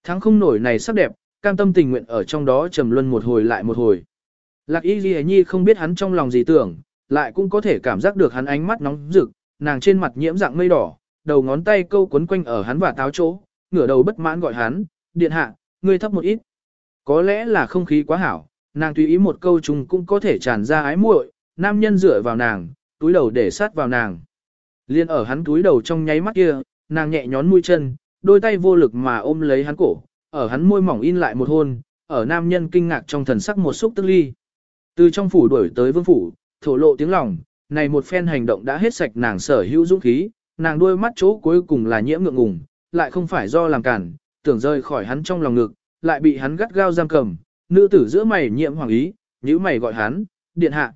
Thắng không nổi này sắc đẹp, cam tâm tình nguyện ở trong đó trầm luân một hồi lại một hồi. Lạc y ghi nhi không biết hắn trong lòng gì tưởng, lại cũng có thể cảm giác được hắn ánh mắt nóng rực, nàng trên mặt nhiễm dạng mây đỏ, đầu ngón tay câu quấn quanh ở hắn và táo chỗ, ngửa đầu bất mãn gọi hắn, điện hạ, ngươi thấp một ít. Có lẽ là không khí quá hảo, nàng tùy ý một câu trùng cũng có thể tràn ra ái muội, nam nhân dựa vào nàng, túi đầu để sát vào nàng. Liên ở hắn túi đầu trong nháy mắt kia, nàng nhẹ nhón mũi chân, đôi tay vô lực mà ôm lấy hắn cổ, ở hắn môi mỏng in lại một hôn, ở nam nhân kinh ngạc trong thần sắc một xúc tức ly. Từ trong phủ đuổi tới vương phủ, thổ lộ tiếng lòng, này một phen hành động đã hết sạch nàng sở hữu dũng khí, nàng đôi mắt chỗ cuối cùng là nhiễm ngượng ngùng, lại không phải do làm cản, tưởng rơi khỏi hắn trong lòng ngực, lại bị hắn gắt gao giam cầm, nữ tử giữa mày nhiễm hoàng ý, nhíu mày gọi hắn, điện hạ.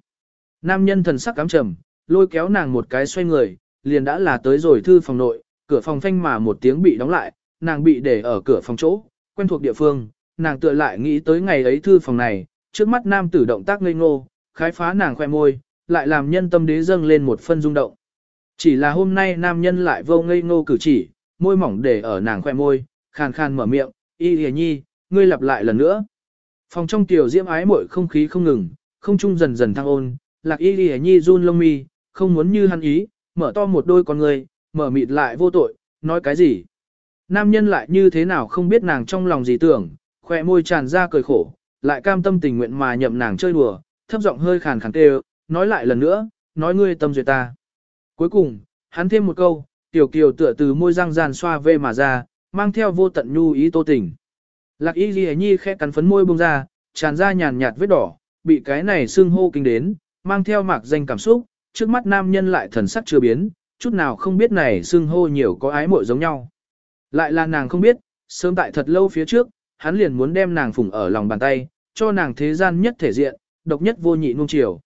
Nam nhân thần sắc cám trầm, lôi kéo nàng một cái xoay người, liền đã là tới rồi thư phòng nội, cửa phòng phanh mà một tiếng bị đóng lại, nàng bị để ở cửa phòng chỗ, quen thuộc địa phương, nàng tựa lại nghĩ tới ngày ấy thư phòng này, trước mắt nam tử động tác ngây ngô, khái phá nàng khoe môi, lại làm nhân tâm đế dâng lên một phân rung động. Chỉ là hôm nay nam nhân lại vô ngây ngô cử chỉ, môi mỏng để ở nàng khoe môi, khàn khàn mở miệng, y hề nhi, ngươi lặp lại lần nữa. Phòng trong tiểu diễm ái mội không khí không ngừng, không trung dần dần thăng ôn, lạc y hề nhi run lông mi, không muốn như hắn ý, mở to một đôi con người, mở mịt lại vô tội, nói cái gì. Nam nhân lại như thế nào không biết nàng trong lòng gì tưởng, khỏe môi tràn ra cười khổ, lại cam tâm tình nguyện mà nhậm nàng chơi đùa, thấp giọng hơi khàn khàn kêu, nói lại lần nữa, nói ngươi tâm duyệt ta. Cuối cùng, hắn thêm một câu, tiểu kiều tựa từ môi răng ràn xoa về mà ra, mang theo vô tận nhu ý tô tình. Lạc y ghi nhi khẽ cắn phấn môi bông ra, tràn ra nhàn nhạt vết đỏ, bị cái này xương hô kinh đến, mang theo mạc danh cảm xúc, trước mắt nam nhân lại thần sắc chưa biến, chút nào không biết này xương hô nhiều có ái mội giống nhau. Lại là nàng không biết, sớm tại thật lâu phía trước, hắn liền muốn đem nàng phủng ở lòng bàn tay, cho nàng thế gian nhất thể diện, độc nhất vô nhị nuông chiều.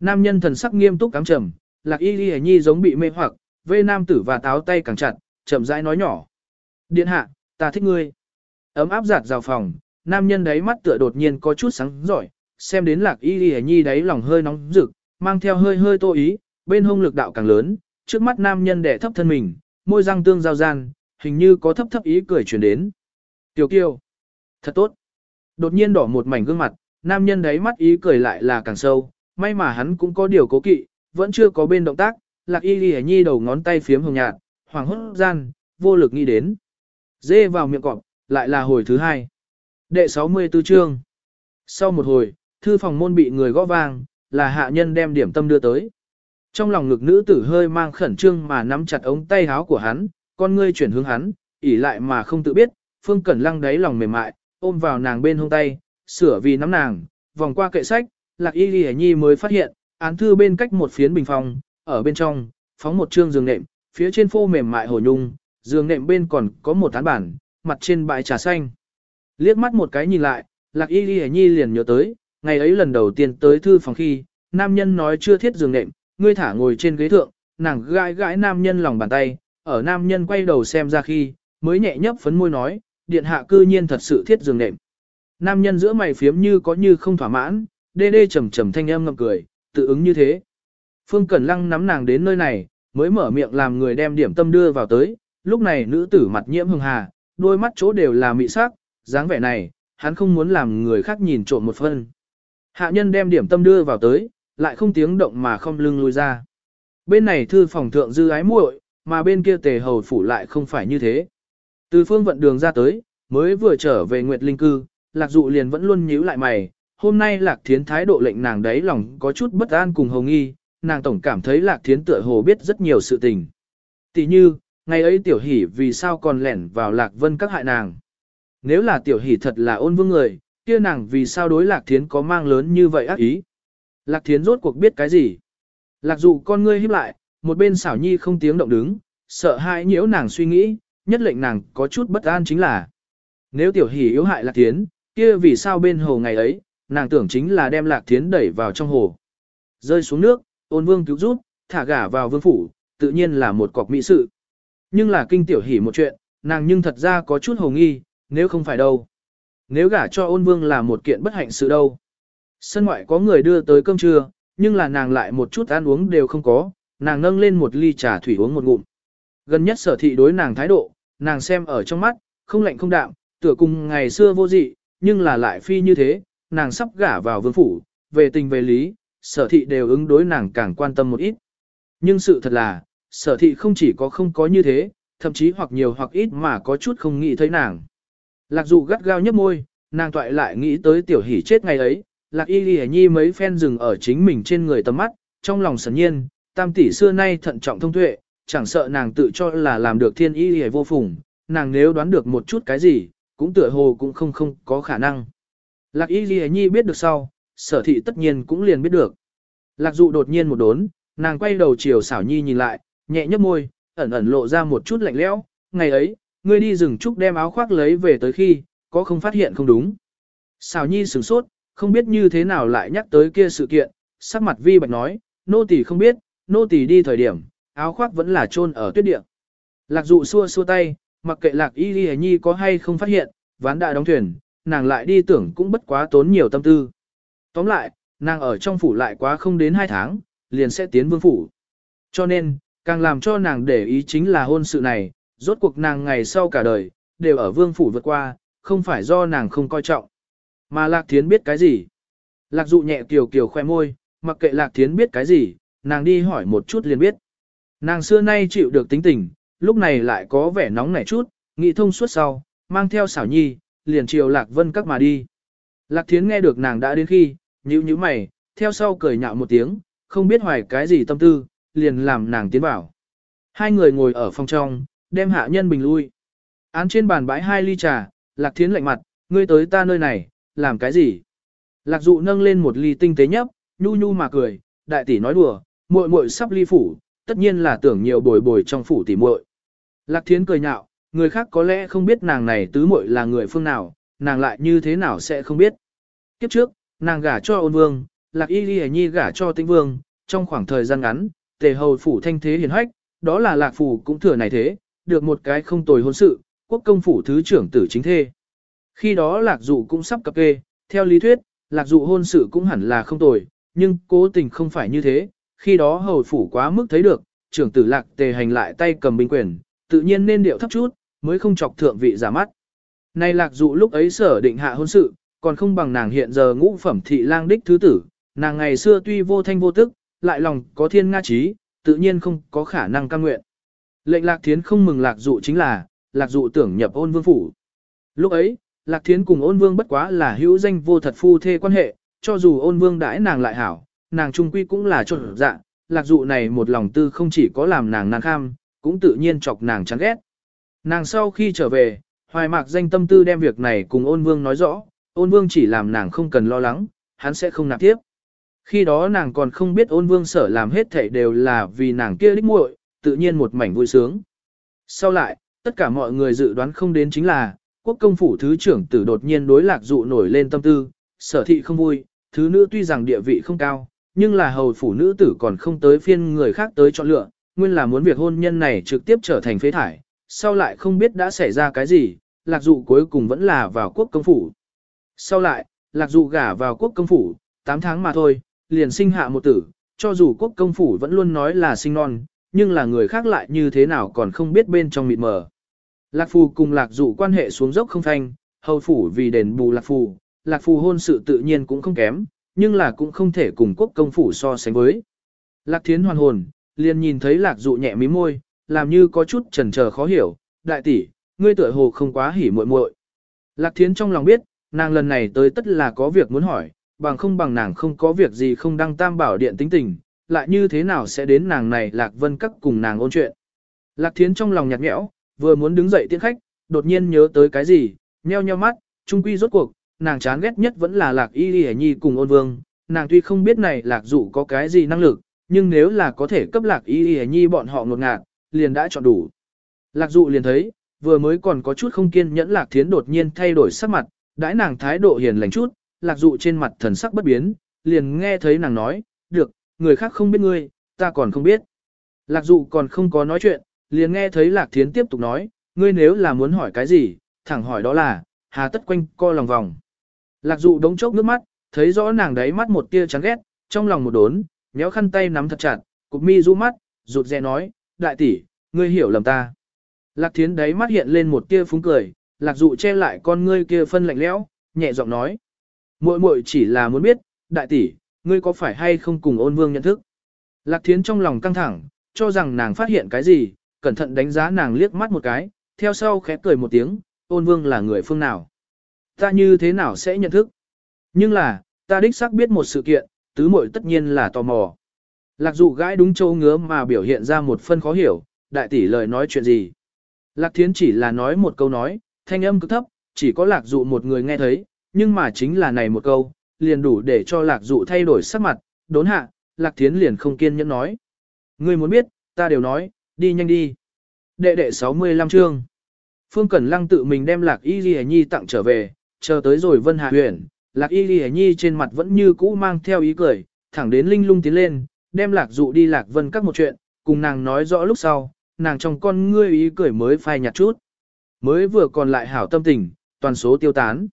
Nam nhân thần sắc nghiêm túc cám trầm, lạc y ghi nhi giống bị mê hoặc, vê nam tử và táo tay càng chặt, chậm rãi nói nhỏ. Điện hạ, ta thích ngươi. Ấm áp giạt rào phòng, nam nhân đấy mắt tựa đột nhiên có chút sáng giỏi, xem đến lạc y ghi nhi đấy lòng hơi nóng rực, mang theo hơi hơi tô ý, bên hông lực đạo càng lớn, trước mắt nam nhân đẻ thấp thân mình, môi răng tương giao gian, hình như có thấp thấp ý cười truyền đến. Tiểu kiều, thật tốt. Đột nhiên đỏ một mảnh gương mặt, nam nhân đấy mắt ý cười lại là càng sâu, may mà hắn cũng có điều cố kỵ, vẫn chưa có bên động tác, lạc y ghi nhi đầu ngón tay phiếm hồng nhạt, hoàng hốt gian, vô lực nghĩ đến. Dê vào miệng cọp, lại là hồi thứ hai. Đệ 64 chương. Sau một hồi, thư phòng môn bị người gõ vang, là hạ nhân đem điểm tâm đưa tới. Trong lòng ngực nữ tử hơi mang khẩn trương mà nắm chặt ống tay áo của hắn, con ngươi chuyển hướng hắn, ỉ lại mà không tự biết, Phương Cẩn Lăng đáy lòng mềm mại, ôm vào nàng bên hông tay, sửa vì nắm nàng, vòng qua kệ sách, Lạc Y Lì Nhi mới phát hiện, án thư bên cách một phiến bình phòng, ở bên trong, phóng một trương giường nệm, phía trên phô mềm mại hồ nhung, giường nệm bên còn có một tán bản, mặt trên bãi trà xanh. Liếc mắt một cái nhìn lại, Lạc Y Lì Nhi liền nhớ tới, ngày ấy lần đầu tiên tới thư phòng khi, nam nhân nói chưa thiết giường nệm, ngươi thả ngồi trên ghế thượng, nàng gãi gãi nam nhân lòng bàn tay, ở nam nhân quay đầu xem ra khi, mới nhẹ nhấp phấn môi nói, điện hạ cư nhiên thật sự thiết giường nệm. Nam nhân giữa mày phiếm như có như không thỏa mãn, đê đê trầm trầm thanh âm ngậm cười, tự ứng như thế. Phương Cẩn Lăng nắm nàng đến nơi này, mới mở miệng làm người đem điểm tâm đưa vào tới, lúc này nữ tử mặt nhiễm hường hà, đôi mắt chỗ đều là mị sắc, dáng vẻ này, hắn không muốn làm người khác nhìn trộm một phân. Hạ nhân đem điểm tâm đưa vào tới, lại không tiếng động mà không lưng lui ra. Bên này thư phòng thượng dư ái muội, mà bên kia tề hầu phủ lại không phải như thế. Từ phương vận đường ra tới, mới vừa trở về Nguyệt Linh Cư, lạc dụ liền vẫn luôn nhíu lại mày, hôm nay lạc thiến thái độ lệnh nàng đấy lòng có chút bất an cùng hồng nghi, nàng tổng cảm thấy lạc thiến tựa hồ biết rất nhiều sự tình. Tỷ như, ngày ấy tiểu hỷ vì sao còn lẻn vào lạc vân các hại nàng. Nếu là tiểu hỷ thật là ôn vương người, kia nàng vì sao đối lạc thiến có mang lớn như vậy ác ý. Lạc thiến rốt cuộc biết cái gì. Lạc dụ con ngươi híp lại, một bên xảo nhi không tiếng động đứng, sợ hãi nhiễu nàng suy nghĩ, nhất lệnh nàng có chút bất an chính là. Nếu tiểu hỷ yếu hại lạc tiến, kia vì sao bên hồ ngày ấy, nàng tưởng chính là đem lạc tiến đẩy vào trong hồ. Rơi xuống nước, ôn vương cứu rút, thả gả vào vương phủ, tự nhiên là một cọc mỹ sự. Nhưng là kinh tiểu hỉ một chuyện, nàng nhưng thật ra có chút hồ nghi, nếu không phải đâu. Nếu gả cho ôn vương là một kiện bất hạnh sự đâu. Sân ngoại có người đưa tới cơm trưa, nhưng là nàng lại một chút ăn uống đều không có, nàng nâng lên một ly trà thủy uống một ngụm. Gần nhất sở thị đối nàng thái độ, nàng xem ở trong mắt, không lạnh không đạm, tựa cùng ngày xưa vô dị, nhưng là lại phi như thế, nàng sắp gả vào vương phủ, về tình về lý, sở thị đều ứng đối nàng càng quan tâm một ít. Nhưng sự thật là, sở thị không chỉ có không có như thế, thậm chí hoặc nhiều hoặc ít mà có chút không nghĩ thấy nàng. Lạc dụ gắt gao nhấp môi, nàng toại lại nghĩ tới tiểu hỷ chết ngày ấy, lạc y ghi nhi mấy phen dừng ở chính mình trên người tầm mắt, trong lòng sẵn nhiên, tam tỷ xưa nay thận trọng thông tuệ, chẳng sợ nàng tự cho là làm được thiên y hề vô phùng, nàng nếu đoán được một chút cái gì, cũng tựa hồ cũng không không có khả năng. Lạc y hề nhi biết được sau, sở thị tất nhiên cũng liền biết được. Lạc dụ đột nhiên một đốn, nàng quay đầu chiều xảo nhi nhìn lại, nhẹ nhấp môi, ẩn ẩn lộ ra một chút lạnh lẽo. ngày ấy, ngươi đi rừng trúc đem áo khoác lấy về tới khi, có không phát hiện không đúng. Xảo nhi sửng sốt, không biết như thế nào lại nhắc tới kia sự kiện, sắc mặt vi bạch nói, nô tỳ không biết, nô tỳ đi thời điểm, áo khoác vẫn là chôn ở tuyết địa. Lạc dụ xua xua tay, mặc kệ lạc y ghi nhi có hay không phát hiện, ván đã đóng thuyền, nàng lại đi tưởng cũng bất quá tốn nhiều tâm tư. Tóm lại, nàng ở trong phủ lại quá không đến 2 tháng, liền sẽ tiến vương phủ. Cho nên, càng làm cho nàng để ý chính là hôn sự này, rốt cuộc nàng ngày sau cả đời, đều ở vương phủ vượt qua, không phải do nàng không coi trọng. Mà Lạc Thiến biết cái gì? Lạc dụ nhẹ kiều kiều khoe môi, mặc kệ Lạc Thiến biết cái gì, nàng đi hỏi một chút liền biết. Nàng xưa nay chịu được tính tình, lúc này lại có vẻ nóng nảy chút, nghĩ thông suốt sau, mang theo xảo nhi, liền chiều Lạc Vân các mà đi. Lạc Thiến nghe được nàng đã đến khi, nhíu nhíu mày, theo sau cười nhạo một tiếng, không biết hoài cái gì tâm tư, liền làm nàng tiến vào. Hai người ngồi ở phòng trong, đem hạ nhân bình lui. Án trên bàn bãi hai ly trà, Lạc Thiến lạnh mặt, ngươi tới ta nơi này, làm cái gì? Lạc Dụ nâng lên một ly tinh tế nhấp, nhu nhu mà cười, đại tỷ nói đùa, muội muội sắp ly phủ, tất nhiên là tưởng nhiều bồi bồi trong phủ tỷ muội. Lạc Thiến cười nhạo, người khác có lẽ không biết nàng này tứ muội là người phương nào, nàng lại như thế nào sẽ không biết. Kiếp trước, nàng gả cho ôn vương, lạc y ghi nhi gả cho tĩnh vương, trong khoảng thời gian ngắn, tề hầu phủ thanh thế hiền hách, đó là lạc phủ cũng thừa này thế, được một cái không tồi hôn sự, quốc công phủ thứ trưởng tử chính thê. Khi đó lạc dụ cũng sắp cập kê, theo lý thuyết, lạc dụ hôn sự cũng hẳn là không tồi, nhưng cố tình không phải như thế, khi đó hầu phủ quá mức thấy được, trưởng tử lạc tề hành lại tay cầm binh quyền, tự nhiên nên điệu thấp chút, mới không chọc thượng vị giả mắt. Nay lạc dụ lúc ấy sở định hạ hôn sự, còn không bằng nàng hiện giờ ngũ phẩm thị lang đích thứ tử, nàng ngày xưa tuy vô thanh vô tức, lại lòng có thiên nga trí, tự nhiên không có khả năng cam nguyện. Lệnh lạc thiến không mừng lạc dụ chính là, lạc dụ tưởng nhập ôn vương phủ. Lúc ấy, lạc thiến cùng ôn vương bất quá là hữu danh vô thật phu thê quan hệ, cho dù ôn vương đãi nàng lại hảo, nàng trung quy cũng là trộn dạ, lạc dụ này một lòng tư không chỉ có làm nàng nàng kham, cũng tự nhiên chọc nàng chán ghét. Nàng sau khi trở về, hoài mạc danh tâm tư đem việc này cùng ôn vương nói rõ, ôn vương chỉ làm nàng không cần lo lắng, hắn sẽ không nạp tiếp. Khi đó nàng còn không biết ôn vương sở làm hết thảy đều là vì nàng kia đích muội, tự nhiên một mảnh vui sướng. Sau lại, tất cả mọi người dự đoán không đến chính là, quốc công phủ thứ trưởng tử đột nhiên đối lạc dụ nổi lên tâm tư, sở thị không vui, thứ nữ tuy rằng địa vị không cao, nhưng là hầu phủ nữ tử còn không tới phiên người khác tới chọn lựa, nguyên là muốn việc hôn nhân này trực tiếp trở thành phế thải, sau lại không biết đã xảy ra cái gì, lạc dụ cuối cùng vẫn là vào quốc công phủ. Sau lại, lạc dụ gả vào quốc công phủ, 8 tháng mà thôi, liền sinh hạ một tử, cho dù quốc công phủ vẫn luôn nói là sinh non, nhưng là người khác lại như thế nào còn không biết bên trong mịt mờ. Lạc phù cùng lạc dụ quan hệ xuống dốc không thanh, hầu phủ vì đền bù lạc phù, lạc phù hôn sự tự nhiên cũng không kém, nhưng là cũng không thể cùng quốc công phủ so sánh với. Lạc thiến hoàn hồn, liền nhìn thấy lạc dụ nhẹ mí môi, làm như có chút chần chờ khó hiểu, đại tỷ, ngươi tựa hồ không quá hỉ muội muội. Lạc thiến trong lòng biết, nàng lần này tới tất là có việc muốn hỏi, bằng không bằng nàng không có việc gì không đăng tam bảo điện tính tình, lại như thế nào sẽ đến nàng này lạc vân các cùng nàng ôn chuyện. Lạc thiến trong lòng nhạt nhẽo, vừa muốn đứng dậy tiễn khách, đột nhiên nhớ tới cái gì, nheo nheo mắt, trung quy rốt cuộc, nàng chán ghét nhất vẫn là lạc y y nhi cùng ôn vương, nàng tuy không biết này lạc dụ có cái gì năng lực, nhưng nếu là có thể cấp lạc y y nhi bọn họ ngột ngạt, liền đã chọn đủ. Lạc dụ liền thấy, vừa mới còn có chút không kiên nhẫn lạc thiến đột nhiên thay đổi sắc mặt, đãi nàng thái độ hiền lành chút, lạc dụ trên mặt thần sắc bất biến, liền nghe thấy nàng nói, được, người khác không biết ngươi, ta còn không biết. Lạc dụ còn không có nói chuyện, liền nghe thấy lạc thiến tiếp tục nói, ngươi nếu là muốn hỏi cái gì, thẳng hỏi đó là, hà tất quanh co lòng vòng. Lạc dụ đống chốc nước mắt, thấy rõ nàng đấy mắt một tia chán ghét, trong lòng một đốn, méo khăn tay nắm thật chặt, cục mi du mắt, rụt rè nói, đại tỷ, ngươi hiểu lầm ta. Lạc thiến đấy mắt hiện lên một tia phúng cười, lạc dụ che lại con ngươi kia phân lạnh lẽo, nhẹ giọng nói. muội muội chỉ là muốn biết, đại tỷ, ngươi có phải hay không cùng ôn vương nhận thức. Lạc thiến trong lòng căng thẳng, cho rằng nàng phát hiện cái gì, cẩn thận đánh giá nàng liếc mắt một cái, theo sau khẽ cười một tiếng, ôn vương là người phương nào. Ta như thế nào sẽ nhận thức? Nhưng là, ta đích xác biết một sự kiện, tứ muội tất nhiên là tò mò. Lạc dụ gãi đúng châu ngứa mà biểu hiện ra một phân khó hiểu, đại tỷ lời nói chuyện gì. Lạc thiến chỉ là nói một câu nói, thanh âm cực thấp, chỉ có lạc dụ một người nghe thấy, nhưng mà chính là này một câu, liền đủ để cho lạc dụ thay đổi sắc mặt, đốn hạ, lạc thiến liền không kiên nhẫn nói. Ngươi muốn biết, ta đều nói, đi nhanh đi. Đệ đệ 65 chương. Phương Cẩn Lăng tự mình đem lạc y ghi nhi tặng trở về, chờ tới rồi vân hạ huyền, lạc y ghi nhi trên mặt vẫn như cũ mang theo ý cười, thẳng đến linh lung tiến lên, đem lạc dụ đi lạc vân các một chuyện, cùng nàng nói rõ lúc sau, nàng trong con ngươi ý cười mới phai nhạt chút. Mới vừa còn lại hảo tâm tình, toàn số tiêu tán.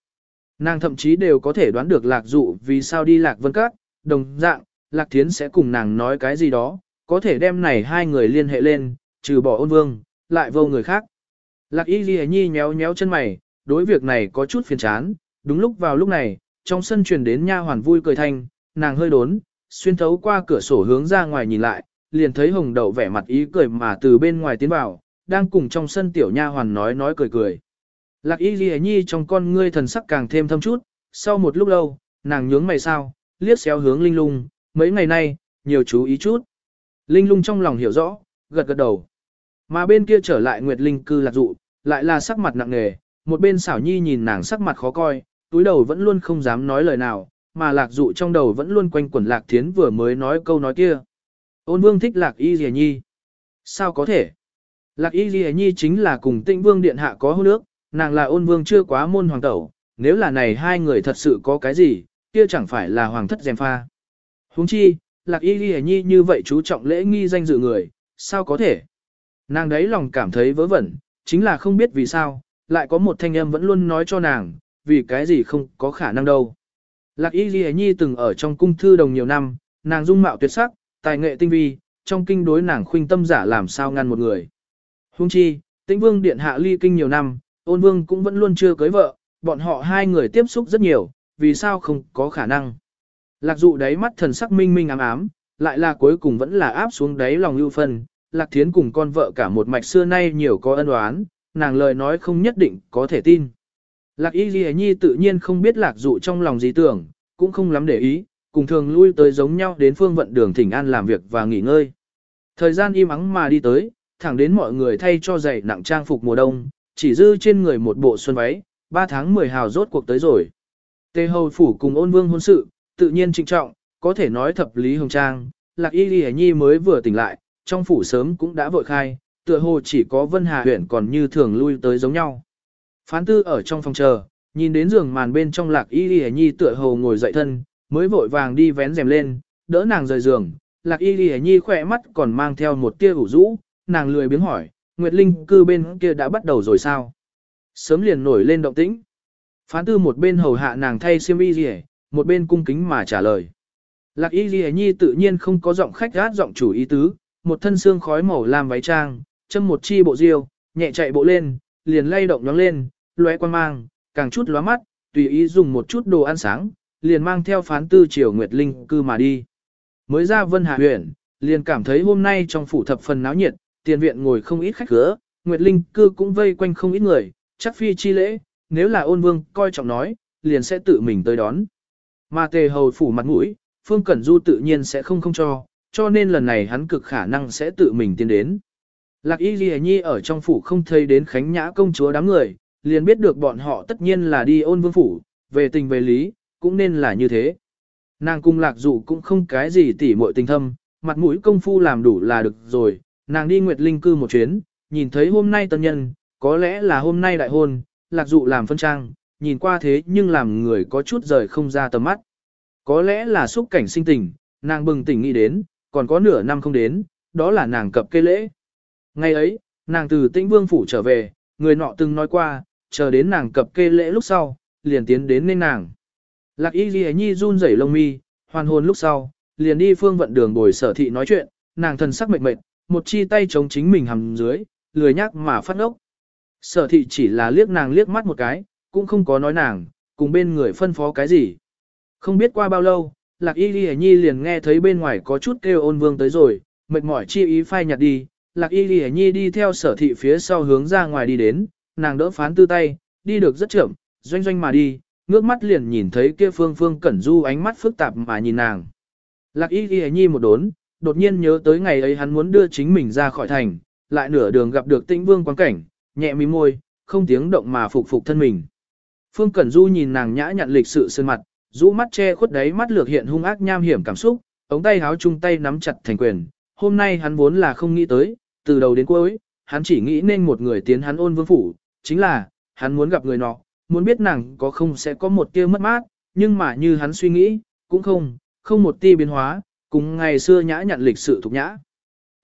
Nàng thậm chí đều có thể đoán được lạc dụ vì sao đi lạc vân các, đồng dạng, lạc thiến sẽ cùng nàng nói cái gì đó, có thể đem này hai người liên hệ lên, trừ bỏ ôn vương, lại vô người khác. Lạc y ghi nhi nhéo nhéo chân mày, đối việc này có chút phiền chán, đúng lúc vào lúc này, trong sân truyền đến nha hoàn vui cười thanh, nàng hơi đốn, xuyên thấu qua cửa sổ hướng ra ngoài nhìn lại, liền thấy hồng đậu vẻ mặt ý cười mà từ bên ngoài tiến vào, đang cùng trong sân tiểu nha hoàn nói nói cười cười. Lạc y ghi nhi trong con ngươi thần sắc càng thêm thâm chút, sau một lúc lâu, nàng nhướng mày sao, liếc xéo hướng linh lung, mấy ngày nay, nhiều chú ý chút. Linh lung trong lòng hiểu rõ, gật gật đầu. Mà bên kia trở lại Nguyệt Linh cư lạc dụ, lại là sắc mặt nặng nề, một bên xảo nhi nhìn nàng sắc mặt khó coi, túi đầu vẫn luôn không dám nói lời nào, mà lạc dụ trong đầu vẫn luôn quanh quẩn lạc thiến vừa mới nói câu nói kia. Ôn vương thích lạc y dì nhi. Sao có thể? Lạc y dì nhi chính là cùng tĩnh vương điện hạ có hôn nước, nàng là ôn vương chưa quá môn hoàng tẩu, nếu là này hai người thật sự có cái gì, kia chẳng phải là hoàng thất dèm pha. Huống chi, lạc y ghi nhi như vậy chú trọng lễ nghi danh dự người, sao có thể? Nàng đấy lòng cảm thấy vớ vẩn, chính là không biết vì sao, lại có một thanh âm vẫn luôn nói cho nàng, vì cái gì không có khả năng đâu. Lạc y ghi nhi từng ở trong cung thư đồng nhiều năm, nàng dung mạo tuyệt sắc, tài nghệ tinh vi, trong kinh đối nàng khuynh tâm giả làm sao ngăn một người. Huống chi, tĩnh vương điện hạ ly kinh nhiều năm, ôn vương cũng vẫn luôn chưa cưới vợ, bọn họ hai người tiếp xúc rất nhiều, vì sao không có khả năng. Lạc dụ đáy mắt thần sắc minh minh ám ám, lại là cuối cùng vẫn là áp xuống đáy lòng ưu phân, lạc thiến cùng con vợ cả một mạch xưa nay nhiều có ân oán, nàng lời nói không nhất định có thể tin. Lạc y ghi nhi tự nhiên không biết lạc dụ trong lòng gì tưởng, cũng không lắm để ý, cùng thường lui tới giống nhau đến phương vận đường thỉnh an làm việc và nghỉ ngơi. Thời gian im ắng mà đi tới, thẳng đến mọi người thay cho giày nặng trang phục mùa đông, chỉ dư trên người một bộ xuân váy, 3 tháng 10 hào rốt cuộc tới rồi. Tề hầu phủ cùng ôn vương hôn sự, tự nhiên trịnh trọng, có thể nói thập lý hồng trang, lạc y ghi nhi mới vừa tỉnh lại, trong phủ sớm cũng đã vội khai, tựa hồ chỉ có Vân Hà huyện còn như thường lui tới giống nhau. Phán tư ở trong phòng chờ, nhìn đến giường màn bên trong lạc y y nhi tựa hồ ngồi dậy thân, mới vội vàng đi vén rèm lên, đỡ nàng rời giường, lạc y y nhi khỏe mắt còn mang theo một tia ủ rũ, nàng lười biếng hỏi, Nguyệt Linh cư bên kia đã bắt đầu rồi sao? Sớm liền nổi lên động tĩnh. Phán tư một bên hầu hạ nàng thay xiêm y gì, một bên cung kính mà trả lời. Lạc y ghi nhi tự nhiên không có giọng khách gát giọng chủ ý tứ, một thân xương khói màu làm váy trang, châm một chi bộ diêu, nhẹ chạy bộ lên, liền lay động nhóng lên, lóe quan mang, càng chút lóa mắt, tùy ý dùng một chút đồ ăn sáng, liền mang theo phán tư triều Nguyệt Linh cư mà đi. Mới ra Vân Hà huyện, liền cảm thấy hôm nay trong phủ thập phần náo nhiệt, tiền viện ngồi không ít khách khứa, Nguyệt Linh cư cũng vây quanh không ít người, chắc phi chi lễ, nếu là ôn vương coi trọng nói, liền sẽ tự mình tới đón. Mà tề hầu phủ mặt mũi, Phương Cẩn Du tự nhiên sẽ không không cho, cho nên lần này hắn cực khả năng sẽ tự mình tiến đến. Lạc Y Ghi Nhi ở trong phủ không thấy đến Khánh Nhã công chúa đám người, liền biết được bọn họ tất nhiên là đi ôn vương phủ, về tình về lý, cũng nên là như thế. Nàng cung lạc dụ cũng không cái gì tỉ muội tình thâm, mặt mũi công phu làm đủ là được rồi, nàng đi Nguyệt Linh cư một chuyến, nhìn thấy hôm nay tân nhân, có lẽ là hôm nay đại hôn, lạc dụ làm phân trang, nhìn qua thế nhưng làm người có chút rời không ra tầm mắt. Có lẽ là xúc cảnh sinh tình, nàng bừng tỉnh nghĩ đến, còn có nửa năm không đến, đó là nàng cập kê lễ. Ngày ấy, nàng từ tĩnh vương phủ trở về, người nọ từng nói qua, chờ đến nàng cập kê lễ lúc sau, liền tiến đến nên nàng. Lạc y ghi nhi run rẩy lông mi, hoàn hồn lúc sau, liền đi phương vận đường bồi sở thị nói chuyện, nàng thần sắc mệt mệt, một chi tay chống chính mình hầm dưới, lười nhác mà phát ốc. Sở thị chỉ là liếc nàng liếc mắt một cái, cũng không có nói nàng, cùng bên người phân phó cái gì. Không biết qua bao lâu, lạc y ghi nhi liền nghe thấy bên ngoài có chút kêu ôn vương tới rồi, mệt mỏi chi ý phai nhạt đi, lạc y ghi nhi đi theo sở thị phía sau hướng ra ngoài đi đến, nàng đỡ phán tư tay, đi được rất chậm, doanh doanh mà đi, ngước mắt liền nhìn thấy kia phương phương cẩn du ánh mắt phức tạp mà nhìn nàng. Lạc y ghi nhi một đốn, đột nhiên nhớ tới ngày ấy hắn muốn đưa chính mình ra khỏi thành, lại nửa đường gặp được tĩnh vương quang cảnh, nhẹ mím môi, không tiếng động mà phục phục thân mình. Phương Cẩn Du nhìn nàng nhã nhặn lịch sự sơn mặt, rũ mắt che khuất đáy mắt lược hiện hung ác nham hiểm cảm xúc, ống tay háo chung tay nắm chặt thành quyền. Hôm nay hắn vốn là không nghĩ tới, từ đầu đến cuối, hắn chỉ nghĩ nên một người tiến hắn ôn vương phủ, chính là, hắn muốn gặp người nọ, muốn biết nàng có không sẽ có một tia mất mát, nhưng mà như hắn suy nghĩ, cũng không, không một tia biến hóa, cùng ngày xưa nhã nhặn lịch sự thục nhã.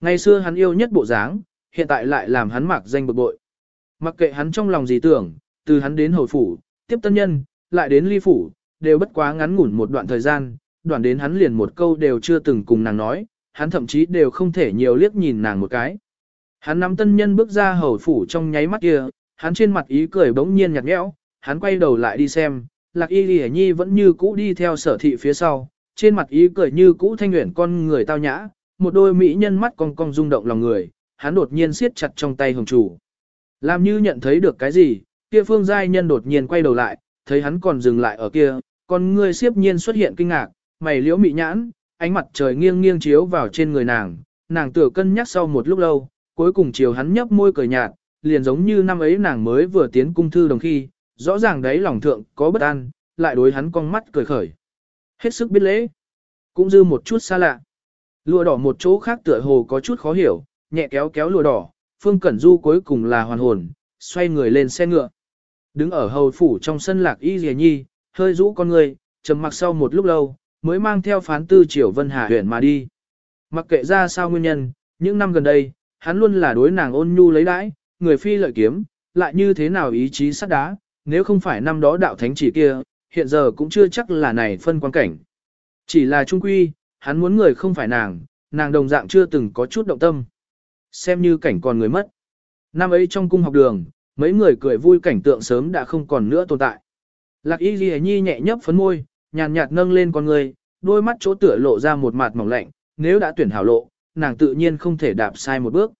Ngày xưa hắn yêu nhất bộ dáng, hiện tại lại làm hắn mặc danh bực bội. Mặc kệ hắn trong lòng gì tưởng, từ hắn đến hồi phủ, tiếp tân nhân, lại đến ly phủ, đều bất quá ngắn ngủn một đoạn thời gian, đoạn đến hắn liền một câu đều chưa từng cùng nàng nói, hắn thậm chí đều không thể nhiều liếc nhìn nàng một cái. Hắn nắm tân nhân bước ra hầu phủ trong nháy mắt kia, hắn trên mặt ý cười bỗng nhiên nhạt nhẽo, hắn quay đầu lại đi xem, lạc y lìa nhi vẫn như cũ đi theo sở thị phía sau, trên mặt ý cười như cũ thanh nguyện con người tao nhã, một đôi mỹ nhân mắt cong cong rung động lòng người, hắn đột nhiên siết chặt trong tay hồng chủ. Làm như nhận thấy được cái gì, kia phương giai nhân đột nhiên quay đầu lại, thấy hắn còn dừng lại ở kia, con ngươi siếp nhiên xuất hiện kinh ngạc, mày liễu mị nhãn, ánh mặt trời nghiêng nghiêng chiếu vào trên người nàng, nàng tựa cân nhắc sau một lúc lâu, cuối cùng chiều hắn nhấp môi cười nhạt, liền giống như năm ấy nàng mới vừa tiến cung thư đồng khi, rõ ràng đấy lòng thượng có bất an, lại đối hắn con mắt cười khởi. Hết sức biết lễ, cũng dư một chút xa lạ. Lụa đỏ một chỗ khác tựa hồ có chút khó hiểu, nhẹ kéo kéo lụa đỏ, Phương Cẩn Du cuối cùng là hoàn hồn, xoay người lên xe ngựa. Đứng ở hầu phủ trong sân lạc y rìa nhi, hơi rũ con người, trầm mặc sau một lúc lâu, mới mang theo phán tư triều Vân Hà huyện mà đi. Mặc kệ ra sao nguyên nhân, những năm gần đây, hắn luôn là đối nàng ôn nhu lấy đãi, người phi lợi kiếm, lại như thế nào ý chí sắt đá, nếu không phải năm đó đạo thánh chỉ kia, hiện giờ cũng chưa chắc là này phân quan cảnh. Chỉ là trung quy, hắn muốn người không phải nàng, nàng đồng dạng chưa từng có chút động tâm. Xem như cảnh còn người mất. Năm ấy trong cung học đường, mấy người cười vui cảnh tượng sớm đã không còn nữa tồn tại. Lạc y ghi nhi nhẹ nhấp phấn môi, nhàn nhạt nâng lên con người, đôi mắt chỗ tựa lộ ra một mặt mỏng lạnh, nếu đã tuyển hảo lộ, nàng tự nhiên không thể đạp sai một bước.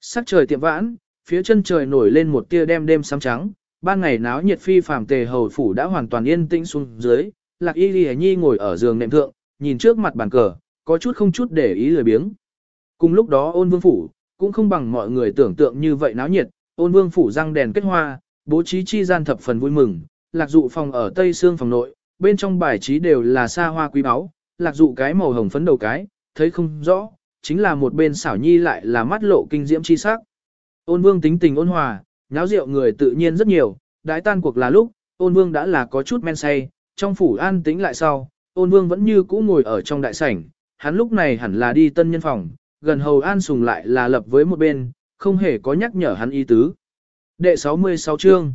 Sắc trời tiệm vãn, phía chân trời nổi lên một tia đêm đêm sám trắng, ban ngày náo nhiệt phi phàm tề hầu phủ đã hoàn toàn yên tĩnh xuống dưới, lạc y ghi nhi ngồi ở giường nệm thượng, nhìn trước mặt bàn cờ, có chút không chút để ý lười biếng. Cùng lúc đó ôn vương phủ, cũng không bằng mọi người tưởng tượng như vậy náo nhiệt, ôn vương phủ răng đèn kết hoa, bố trí chi gian thập phần vui mừng, lạc dụ phòng ở tây xương phòng nội, bên trong bài trí đều là xa hoa quý báu, lạc dụ cái màu hồng phấn đầu cái, thấy không rõ, chính là một bên xảo nhi lại là mắt lộ kinh diễm chi sắc. Ôn vương tính tình ôn hòa, nháo rượu người tự nhiên rất nhiều, đái tan cuộc là lúc, ôn vương đã là có chút men say, trong phủ an tĩnh lại sau, ôn vương vẫn như cũ ngồi ở trong đại sảnh, hắn lúc này hẳn là đi tân nhân phòng, gần hầu an sùng lại là lập với một bên, không hề có nhắc nhở hắn ý tứ. Đệ 66 chương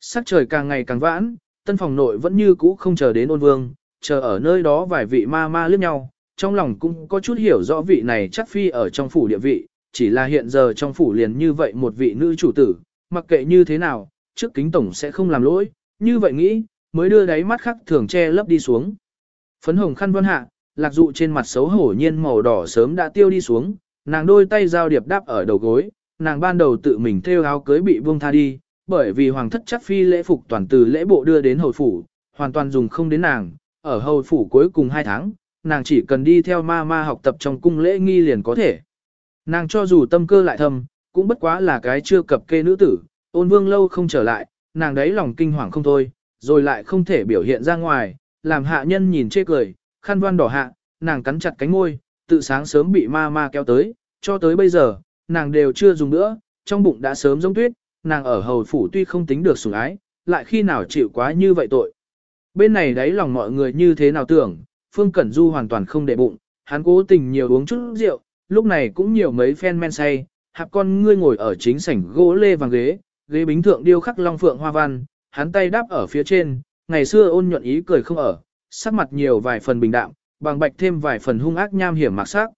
Sắc trời càng ngày càng vãn, tân phòng nội vẫn như cũ không chờ đến ôn vương, chờ ở nơi đó vài vị ma ma liếc nhau, trong lòng cũng có chút hiểu rõ vị này chắc phi ở trong phủ địa vị, chỉ là hiện giờ trong phủ liền như vậy một vị nữ chủ tử, mặc kệ như thế nào, trước kính tổng sẽ không làm lỗi, như vậy nghĩ, mới đưa đáy mắt khắc thường che lấp đi xuống. Phấn hồng khăn vân hạ, lạc dụ trên mặt xấu hổ nhiên màu đỏ sớm đã tiêu đi xuống, nàng đôi tay giao điệp đáp ở đầu gối, nàng ban đầu tự mình thêu áo cưới bị buông tha đi, bởi vì hoàng thất chắc phi lễ phục toàn từ lễ bộ đưa đến hồi phủ, hoàn toàn dùng không đến nàng, ở hầu phủ cuối cùng 2 tháng, nàng chỉ cần đi theo ma ma học tập trong cung lễ nghi liền có thể. Nàng cho dù tâm cơ lại thâm, cũng bất quá là cái chưa cập kê nữ tử, ôn vương lâu không trở lại, nàng đấy lòng kinh hoàng không thôi, rồi lại không thể biểu hiện ra ngoài, làm hạ nhân nhìn chê cười, khăn văn đỏ hạ, nàng cắn chặt cánh môi, tự sáng sớm bị ma ma kéo tới, cho tới bây giờ, nàng đều chưa dùng nữa, trong bụng đã sớm giống tuyết, nàng ở hầu phủ tuy không tính được sủng ái, lại khi nào chịu quá như vậy tội. Bên này đấy lòng mọi người như thế nào tưởng, Phương Cẩn Du hoàn toàn không để bụng, hắn cố tình nhiều uống chút rượu, lúc này cũng nhiều mấy phen men say, hạp con ngươi ngồi ở chính sảnh gỗ lê vàng ghế, ghế bính thượng điêu khắc long phượng hoa văn, hắn tay đáp ở phía trên, ngày xưa ôn nhuận ý cười không ở, sắc mặt nhiều vài phần bình đạm, bằng bạch thêm vài phần hung ác nham hiểm mặc sắc.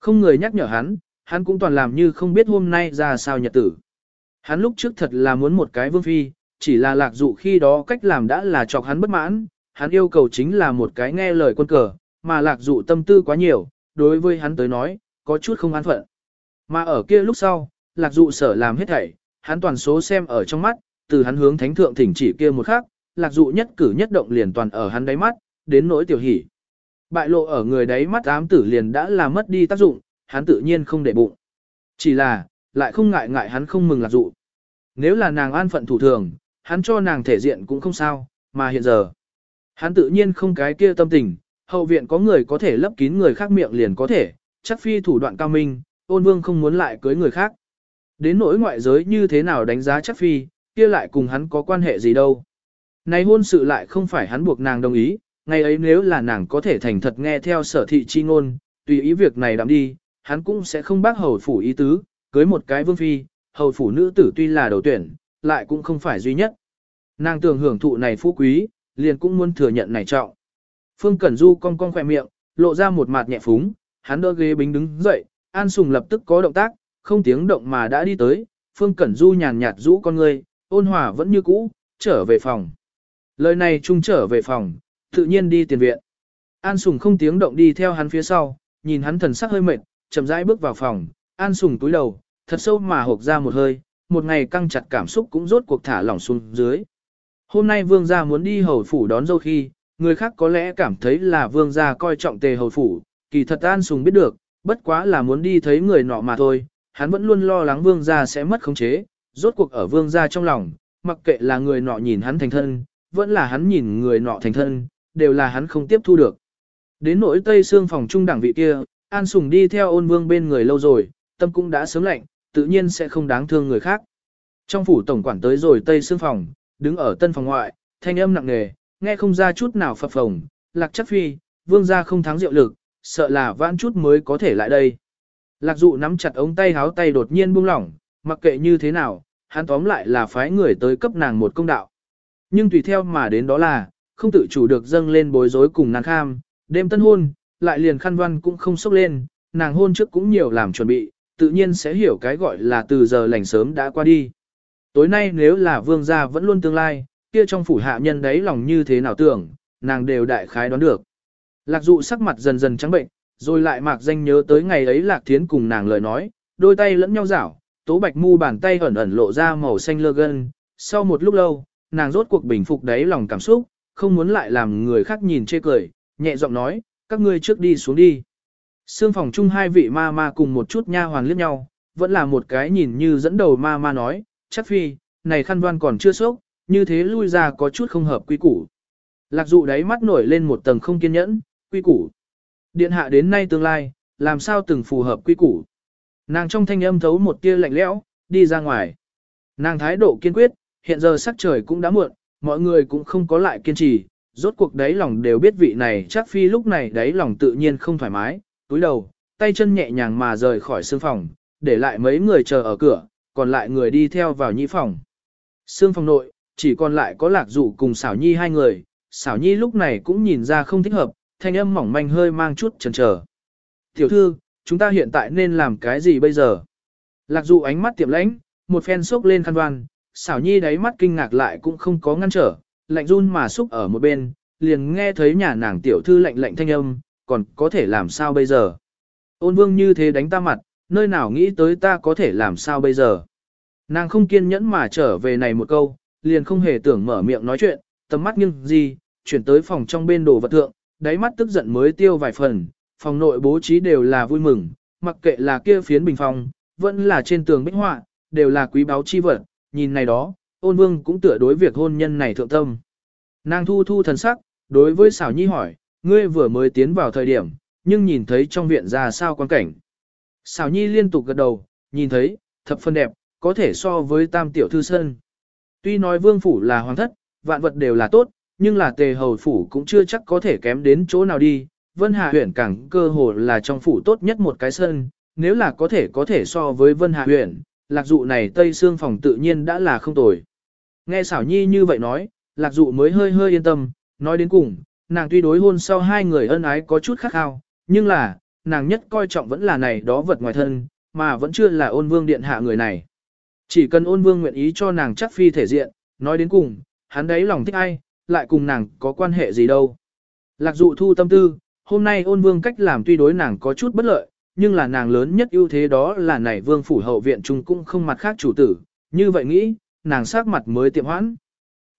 Không người nhắc nhở hắn, hắn cũng toàn làm như không biết hôm nay ra sao nhật tử. Hắn lúc trước thật là muốn một cái vương phi, chỉ là lạc dụ khi đó cách làm đã là chọc hắn bất mãn, hắn yêu cầu chính là một cái nghe lời quân cờ, mà lạc dụ tâm tư quá nhiều, đối với hắn tới nói, có chút không an phận. Mà ở kia lúc sau, lạc dụ sở làm hết thảy, hắn toàn số xem ở trong mắt, từ hắn hướng thánh thượng thỉnh chỉ kia một khắc, lạc dụ nhất cử nhất động liền toàn ở hắn đáy mắt, đến nỗi tiểu hỉ. Bại lộ ở người đáy mắt ám tử liền đã làm mất đi tác dụng, hắn tự nhiên không để bụng. Chỉ là, lại không ngại ngại hắn không mừng lạc dụ. Nếu là nàng an phận thủ thường, hắn cho nàng thể diện cũng không sao, mà hiện giờ, hắn tự nhiên không cái kia tâm tình, hậu viện có người có thể lấp kín người khác miệng liền có thể, chắc phi thủ đoạn cao minh, ôn vương không muốn lại cưới người khác. Đến nỗi ngoại giới như thế nào đánh giá chắc phi, kia lại cùng hắn có quan hệ gì đâu. Này hôn sự lại không phải hắn buộc nàng đồng ý, ngày ấy nếu là nàng có thể thành thật nghe theo sở thị chi ngôn, tùy ý việc này đạm đi, hắn cũng sẽ không bác hầu phủ ý tứ, cưới một cái vương phi, hầu phủ nữ tử tuy là đầu tuyển, lại cũng không phải duy nhất. Nàng tưởng hưởng thụ này phú quý, liền cũng muốn thừa nhận này trọng. Phương Cẩn Du cong cong khỏe miệng, lộ ra một mặt nhẹ phúng, hắn đỡ ghế bính đứng dậy, An Sùng lập tức có động tác, không tiếng động mà đã đi tới, Phương Cẩn Du nhàn nhạt rũ con người, ôn hòa vẫn như cũ, trở về phòng. Lời này trung trở về phòng, tự nhiên đi tiền viện. An Sùng không tiếng động đi theo hắn phía sau, nhìn hắn thần sắc hơi mệt, chậm rãi bước vào phòng, An Sùng túi đầu, thật sâu mà hộp ra một hơi, một ngày căng chặt cảm xúc cũng rốt cuộc thả lỏng xuống dưới. Hôm nay vương gia muốn đi hầu phủ đón dâu khi, người khác có lẽ cảm thấy là vương gia coi trọng tề hầu phủ, kỳ thật An Sùng biết được, bất quá là muốn đi thấy người nọ mà thôi, hắn vẫn luôn lo lắng vương gia sẽ mất khống chế, rốt cuộc ở vương gia trong lòng, mặc kệ là người nọ nhìn hắn thành thân, vẫn là hắn nhìn người nọ thành thân, đều là hắn không tiếp thu được. Đến nỗi tây xương phòng trung đẳng vị kia, An Sùng đi theo ôn vương bên người lâu rồi, tâm cũng đã sớm lạnh, tự nhiên sẽ không đáng thương người khác. Trong phủ tổng quản tới rồi tây xương phòng, đứng ở tân phòng ngoại, thanh âm nặng nề, nghe không ra chút nào phập phồng, lạc chắc phi, vương gia không thắng diệu lực, sợ là vãn chút mới có thể lại đây. Lạc dụ nắm chặt ống tay háo tay đột nhiên buông lỏng, mặc kệ như thế nào, hắn tóm lại là phái người tới cấp nàng một công đạo. Nhưng tùy theo mà đến đó là, không tự chủ được dâng lên bối rối cùng nàng kham, đêm tân hôn, lại liền khăn văn cũng không sốc lên, nàng hôn trước cũng nhiều làm chuẩn bị, tự nhiên sẽ hiểu cái gọi là từ giờ lành sớm đã qua đi. Tối nay nếu là vương gia vẫn luôn tương lai, kia trong phủ hạ nhân đấy lòng như thế nào tưởng, nàng đều đại khái đoán được. Lạc dụ sắc mặt dần dần trắng bệnh, rồi lại mạc danh nhớ tới ngày ấy lạc thiến cùng nàng lời nói, đôi tay lẫn nhau rảo, tố bạch mu bàn tay ẩn ẩn lộ ra màu xanh lơ gân. Sau một lúc lâu, nàng rốt cuộc bình phục đáy lòng cảm xúc, không muốn lại làm người khác nhìn chê cười, nhẹ giọng nói, các ngươi trước đi xuống đi. Sương phòng chung hai vị ma ma cùng một chút nha hoàn liếc nhau, vẫn là một cái nhìn như dẫn đầu ma ma nói, chắc phi, này khăn đoan còn chưa sốc, như thế lui ra có chút không hợp quy củ. Lạc dụ đáy mắt nổi lên một tầng không kiên nhẫn, quy củ. Điện hạ đến nay tương lai, làm sao từng phù hợp quy củ. Nàng trong thanh âm thấu một tia lạnh lẽo, đi ra ngoài. Nàng thái độ kiên quyết, hiện giờ sắc trời cũng đã muộn, mọi người cũng không có lại kiên trì, rốt cuộc đáy lòng đều biết vị này chắc phi lúc này đáy lòng tự nhiên không thoải mái, túi đầu, tay chân nhẹ nhàng mà rời khỏi sương phòng, để lại mấy người chờ ở cửa, còn lại người đi theo vào nhĩ phòng. Sương phòng nội, chỉ còn lại có lạc dụ cùng xảo nhi hai người, xảo nhi lúc này cũng nhìn ra không thích hợp, thanh âm mỏng manh hơi mang chút chần chờ. Tiểu thư, chúng ta hiện tại nên làm cái gì bây giờ? Lạc dụ ánh mắt tiệm lãnh, một phen sốc lên khăn đoan, xảo nhi đáy mắt kinh ngạc lại cũng không có ngăn trở, lạnh run mà xúc ở một bên, liền nghe thấy nhà nàng tiểu thư lạnh lạnh thanh âm, còn có thể làm sao bây giờ? Ôn vương như thế đánh ta mặt, nơi nào nghĩ tới ta có thể làm sao bây giờ? Nàng không kiên nhẫn mà trở về này một câu, liền không hề tưởng mở miệng nói chuyện, tầm mắt nghiêng gì, chuyển tới phòng trong bên đồ vật thượng, đáy mắt tức giận mới tiêu vài phần, phòng nội bố trí đều là vui mừng, mặc kệ là kia phiến bình phòng, vẫn là trên tường bích họa, đều là quý báu chi vật, nhìn này đó, ôn vương cũng tựa đối việc hôn nhân này thượng tâm. Nàng thu thu thần sắc, đối với xảo nhi hỏi, ngươi vừa mới tiến vào thời điểm, nhưng nhìn thấy trong viện ra sao quan cảnh. Xảo nhi liên tục gật đầu, nhìn thấy, thập phân đẹp, có thể so với tam tiểu thư sơn. Tuy nói vương phủ là hoàng thất, vạn vật đều là tốt, nhưng là tề hầu phủ cũng chưa chắc có thể kém đến chỗ nào đi. Vân Hạ huyện càng cơ hồ là trong phủ tốt nhất một cái sân, nếu là có thể có thể so với Vân Hạ huyện, lạc dụ này tây xương phòng tự nhiên đã là không tồi. Nghe xảo nhi như vậy nói, lạc dụ mới hơi hơi yên tâm, nói đến cùng, nàng tuy đối hôn sau hai người ân ái có chút khác khao, nhưng là, nàng nhất coi trọng vẫn là này đó vật ngoài thân, mà vẫn chưa là ôn vương điện hạ người này. Chỉ cần ôn vương nguyện ý cho nàng chắc phi thể diện, nói đến cùng, hắn đấy lòng thích ai, lại cùng nàng có quan hệ gì đâu. Lạc dụ thu tâm tư, hôm nay ôn vương cách làm tuy đối nàng có chút bất lợi, nhưng là nàng lớn nhất ưu thế đó là này vương phủ hậu viện trung cũng không mặt khác chủ tử, như vậy nghĩ, nàng sát mặt mới tiệm hoãn.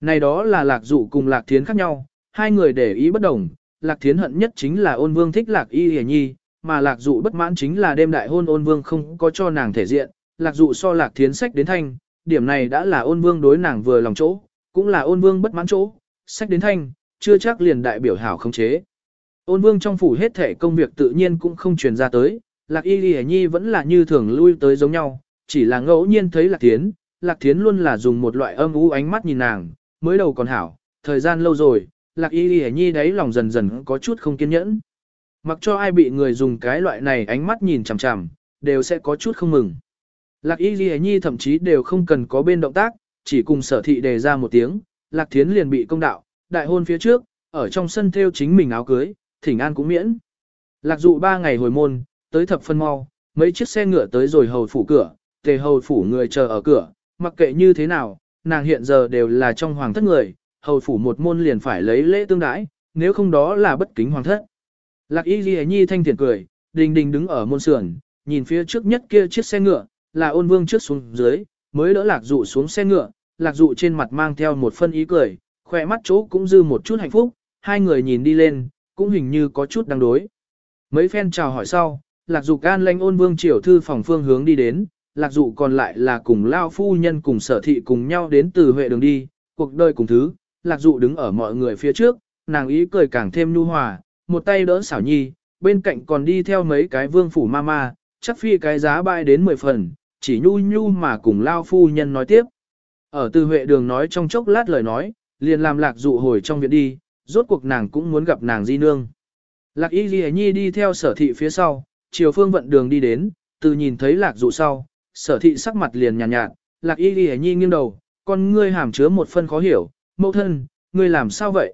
Này đó là lạc dụ cùng lạc thiến khác nhau, hai người để ý bất đồng, lạc thiến hận nhất chính là ôn vương thích lạc y hề nhi, mà lạc dụ bất mãn chính là đêm đại hôn ôn vương không có cho nàng thể diện, lạc dụ so lạc thiến sách đến thanh, điểm này đã là ôn vương đối nàng vừa lòng chỗ, cũng là ôn vương bất mãn chỗ, sách đến thanh, chưa chắc liền đại biểu hảo không chế. Ôn vương trong phủ hết thể công việc tự nhiên cũng không truyền ra tới, lạc y lì nhi vẫn là như thường lui tới giống nhau, chỉ là ngẫu nhiên thấy lạc thiến, lạc thiến luôn là dùng một loại âm u ánh mắt nhìn nàng, mới đầu còn hảo, thời gian lâu rồi, lạc y lì nhi đấy lòng dần dần có chút không kiên nhẫn. Mặc cho ai bị người dùng cái loại này ánh mắt nhìn chằm chằm, đều sẽ có chút không mừng. Lạc y ghi nhi thậm chí đều không cần có bên động tác, chỉ cùng sở thị đề ra một tiếng, lạc thiến liền bị công đạo, đại hôn phía trước, ở trong sân theo chính mình áo cưới, thỉnh an cũng miễn. Lạc dụ ba ngày hồi môn, tới thập phân mau, mấy chiếc xe ngựa tới rồi hầu phủ cửa, tề hầu phủ người chờ ở cửa, mặc kệ như thế nào, nàng hiện giờ đều là trong hoàng thất người, hầu phủ một môn liền phải lấy lễ tương đãi, nếu không đó là bất kính hoàng thất. Lạc y ghi nhi thanh thiện cười, đình đình đứng ở môn sườn, nhìn phía trước nhất kia chiếc xe ngựa, là ôn vương trước xuống dưới, mới đỡ lạc dụ xuống xe ngựa, lạc dụ trên mặt mang theo một phân ý cười, khỏe mắt chỗ cũng dư một chút hạnh phúc, hai người nhìn đi lên, cũng hình như có chút đang đối. Mấy phen chào hỏi sau, lạc dụ can lanh ôn vương triều thư phòng phương hướng đi đến, lạc dụ còn lại là cùng lao phu nhân cùng sở thị cùng nhau đến từ huệ đường đi, cuộc đời cùng thứ, lạc dụ đứng ở mọi người phía trước, nàng ý cười càng thêm nhu hòa, một tay đỡ xảo nhi, bên cạnh còn đi theo mấy cái vương phủ ma ma, chắc phi cái giá bại đến 10 phần, chỉ nhu nhu mà cùng lao phu nhân nói tiếp. Ở từ huệ đường nói trong chốc lát lời nói, liền làm lạc dụ hồi trong viện đi, rốt cuộc nàng cũng muốn gặp nàng di nương. Lạc y ghi nhi đi theo sở thị phía sau, chiều phương vận đường đi đến, từ nhìn thấy lạc dụ sau, sở thị sắc mặt liền nhàn nhạt, nhạt, lạc y ghi nhi nghiêng đầu, con ngươi hàm chứa một phân khó hiểu, mẫu thân, ngươi làm sao vậy?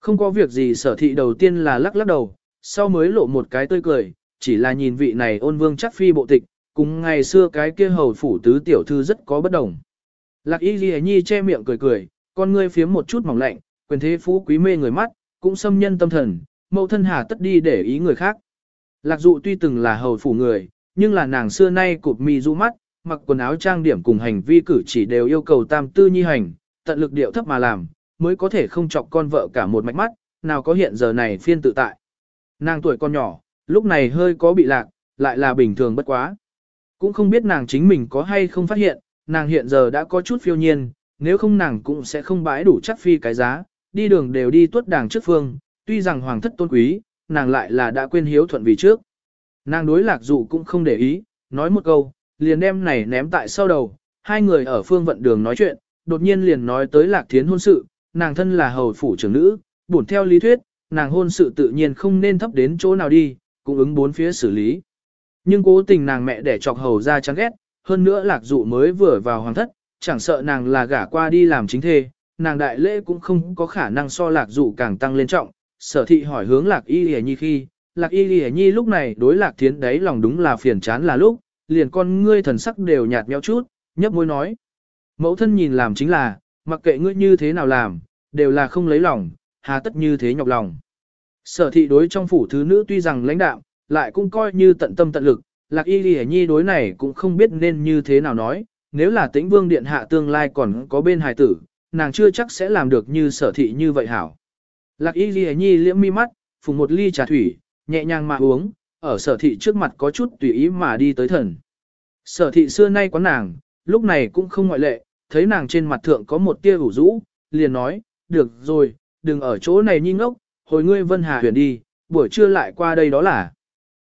Không có việc gì sở thị đầu tiên là lắc lắc đầu, sau mới lộ một cái tươi cười, chỉ là nhìn vị này ôn vương chắc phi bộ tịch, cùng ngày xưa cái kia hầu phủ tứ tiểu thư rất có bất đồng. Lạc y ghi nhi che miệng cười cười, con ngươi phiếm một chút mỏng lạnh, quyền thế phú quý mê người mắt, cũng xâm nhân tâm thần, mẫu thân hà tất đi để ý người khác. Lạc dụ tuy từng là hầu phủ người, nhưng là nàng xưa nay cụp mi du mắt, mặc quần áo trang điểm cùng hành vi cử chỉ đều yêu cầu tam tư nhi hành, tận lực điệu thấp mà làm, mới có thể không chọc con vợ cả một mạch mắt, nào có hiện giờ này phiên tự tại. Nàng tuổi con nhỏ, lúc này hơi có bị lạc, lại là bình thường bất quá. Cũng không biết nàng chính mình có hay không phát hiện, nàng hiện giờ đã có chút phiêu nhiên, nếu không nàng cũng sẽ không bãi đủ chắc phi cái giá, đi đường đều đi tuất đàng trước phương, tuy rằng hoàng thất tôn quý, nàng lại là đã quên hiếu thuận vì trước. Nàng đối lạc dụ cũng không để ý, nói một câu, liền đem này ném tại sau đầu, hai người ở phương vận đường nói chuyện, đột nhiên liền nói tới lạc thiến hôn sự, nàng thân là hầu phủ trưởng nữ, bổn theo lý thuyết, nàng hôn sự tự nhiên không nên thấp đến chỗ nào đi, cũng ứng bốn phía xử lý. Nhưng cố tình nàng mẹ để chọc hầu ra chán ghét, hơn nữa lạc dụ mới vừa vào hoàng thất, chẳng sợ nàng là gả qua đi làm chính thê, nàng đại lễ cũng không có khả năng so lạc dụ càng tăng lên trọng. Sở thị hỏi hướng lạc y lìa nhi khi, lạc y lìa nhi lúc này đối lạc thiến đấy lòng đúng là phiền chán là lúc, liền con ngươi thần sắc đều nhạt nhẽo chút, nhấp môi nói. Mẫu thân nhìn làm chính là, mặc kệ ngươi như thế nào làm, đều là không lấy lòng, hà tất như thế nhọc lòng. Sở thị đối trong phủ thứ nữ tuy rằng lãnh đạo, lại cũng coi như tận tâm tận lực, lạc y lì nhi đối này cũng không biết nên như thế nào nói, nếu là tĩnh vương điện hạ tương lai còn có bên hài tử, nàng chưa chắc sẽ làm được như sở thị như vậy hảo. Lạc y lì nhi liễm mi mắt, phùng một ly trà thủy, nhẹ nhàng mà uống, ở sở thị trước mặt có chút tùy ý mà đi tới thần. Sở thị xưa nay quán nàng, lúc này cũng không ngoại lệ, thấy nàng trên mặt thượng có một tia ủ rũ, liền nói, được rồi, đừng ở chỗ này nhi ngốc, hồi ngươi Vân Hà huyền đi, buổi trưa lại qua đây đó là.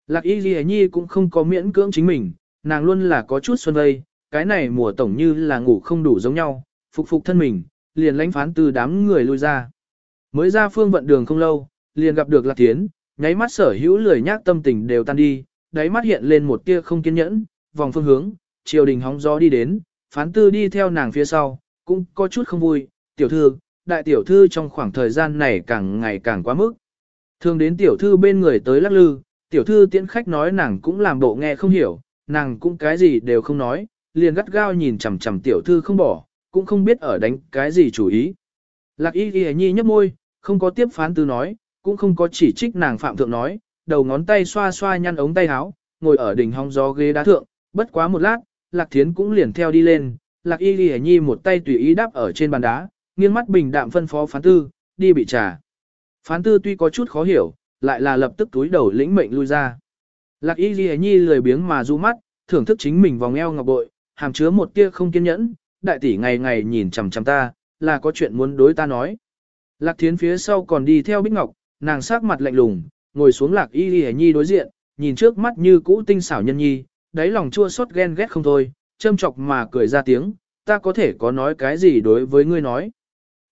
Lạc y ghi nhi cũng không có miễn cưỡng chính mình, nàng luôn là có chút xuân vây, cái này mùa tổng như là ngủ không đủ giống nhau, phục phục thân mình, liền lánh phán từ đám người lui ra. Mới ra phương vận đường không lâu, liền gặp được Lạc tiến, nháy mắt sở hữu lười nhác tâm tình đều tan đi, đáy mắt hiện lên một tia không kiên nhẫn, vòng phương hướng, triều đình hóng gió đi đến, phán tư đi theo nàng phía sau, cũng có chút không vui, tiểu thư, đại tiểu thư trong khoảng thời gian này càng ngày càng quá mức. Thường đến tiểu thư bên người tới lắc lư, tiểu thư tiễn khách nói nàng cũng làm bộ nghe không hiểu, nàng cũng cái gì đều không nói, liền gắt gao nhìn chằm chằm tiểu thư không bỏ, cũng không biết ở đánh cái gì chủ ý. Lạc y ghi nhi nhấp môi, không có tiếp phán tư nói, cũng không có chỉ trích nàng phạm thượng nói, đầu ngón tay xoa xoa nhăn ống tay áo, ngồi ở đỉnh hong gió ghế đá thượng, bất quá một lát, lạc thiến cũng liền theo đi lên, lạc y ghi nhi một tay tùy ý đáp ở trên bàn đá, nghiêng mắt bình đạm phân phó phán tư, đi bị trà. Phán tư tuy có chút khó hiểu, lại là lập tức túi đầu lĩnh mệnh lui ra. Lạc y ghi nhi lười biếng mà du mắt, thưởng thức chính mình vòng eo ngọc bội, hàm chứa một tia không kiên nhẫn, đại tỷ ngày ngày nhìn chằm chằm ta, là có chuyện muốn đối ta nói. Lạc thiến phía sau còn đi theo bích ngọc, nàng sắc mặt lạnh lùng, ngồi xuống lạc y ghi nhi đối diện, nhìn trước mắt như cũ tinh xảo nhân nhi, đáy lòng chua xót ghen ghét không thôi, châm chọc mà cười ra tiếng, ta có thể có nói cái gì đối với ngươi nói.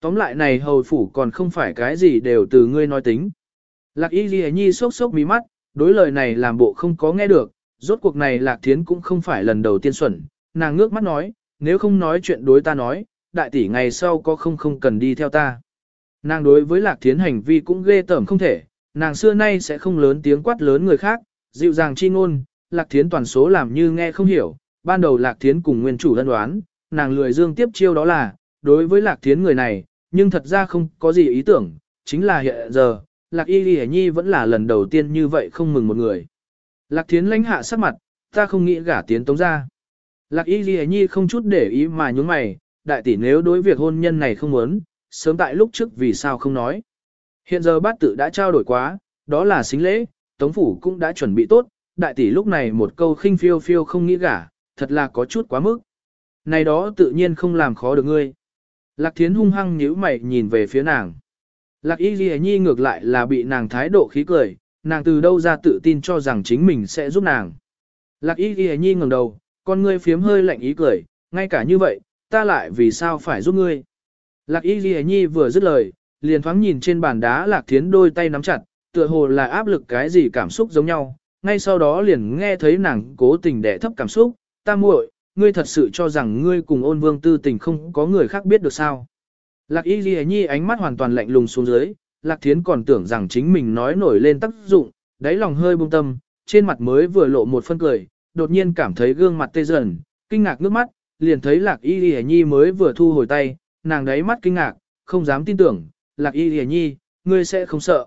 Tóm lại này hầu phủ còn không phải cái gì đều từ ngươi nói tính. Lạc y ghi nhi sốc sốc mí mắt, đối lời này làm bộ không có nghe được, rốt cuộc này lạc thiến cũng không phải lần đầu tiên xuẩn, nàng ngước mắt nói, nếu không nói chuyện đối ta nói, đại tỷ ngày sau có không không cần đi theo ta. Nàng đối với lạc thiến hành vi cũng ghê tởm không thể, nàng xưa nay sẽ không lớn tiếng quát lớn người khác, dịu dàng chi ngôn, lạc thiến toàn số làm như nghe không hiểu, ban đầu lạc thiến cùng nguyên chủ lân đoán, nàng lười dương tiếp chiêu đó là, đối với lạc thiến người này, nhưng thật ra không có gì ý tưởng, chính là hiện giờ, lạc y ghi nhi vẫn là lần đầu tiên như vậy không mừng một người. Lạc thiến lãnh hạ sắc mặt, ta không nghĩ gả tiến tống ra. Lạc y ghi nhi không chút để ý mà nhún mày, đại tỷ nếu đối việc hôn nhân này không muốn, sớm tại lúc trước vì sao không nói. Hiện giờ bát tự đã trao đổi quá, đó là xính lễ, tống phủ cũng đã chuẩn bị tốt, đại tỷ lúc này một câu khinh phiêu phiêu không nghĩ gả, thật là có chút quá mức. Này đó tự nhiên không làm khó được ngươi. Lạc thiến hung hăng nhíu mày nhìn về phía nàng. Lạc y ghi nhi ngược lại là bị nàng thái độ khí cười, nàng từ đâu ra tự tin cho rằng chính mình sẽ giúp nàng. Lạc y ghi nhi ngẩng đầu, con ngươi phiếm hơi lạnh ý cười, ngay cả như vậy, ta lại vì sao phải giúp ngươi. Lạc y ghi nhi vừa dứt lời, liền thoáng nhìn trên bàn đá lạc thiến đôi tay nắm chặt, tựa hồ là áp lực cái gì cảm xúc giống nhau, ngay sau đó liền nghe thấy nàng cố tình đẻ thấp cảm xúc, ta muội, ngươi thật sự cho rằng ngươi cùng ôn vương tư tình không có người khác biết được sao. Lạc y ghi nhi ánh mắt hoàn toàn lạnh lùng xuống dưới, lạc thiến còn tưởng rằng chính mình nói nổi lên tác dụng, đáy lòng hơi bông tâm, trên mặt mới vừa lộ một phân cười, đột nhiên cảm thấy gương mặt tê dần, kinh ngạc nước mắt, liền thấy lạc y ghi nhi mới vừa thu hồi tay, nàng đáy mắt kinh ngạc, không dám tin tưởng, lạc y ghi nhi, ngươi sẽ không sợ.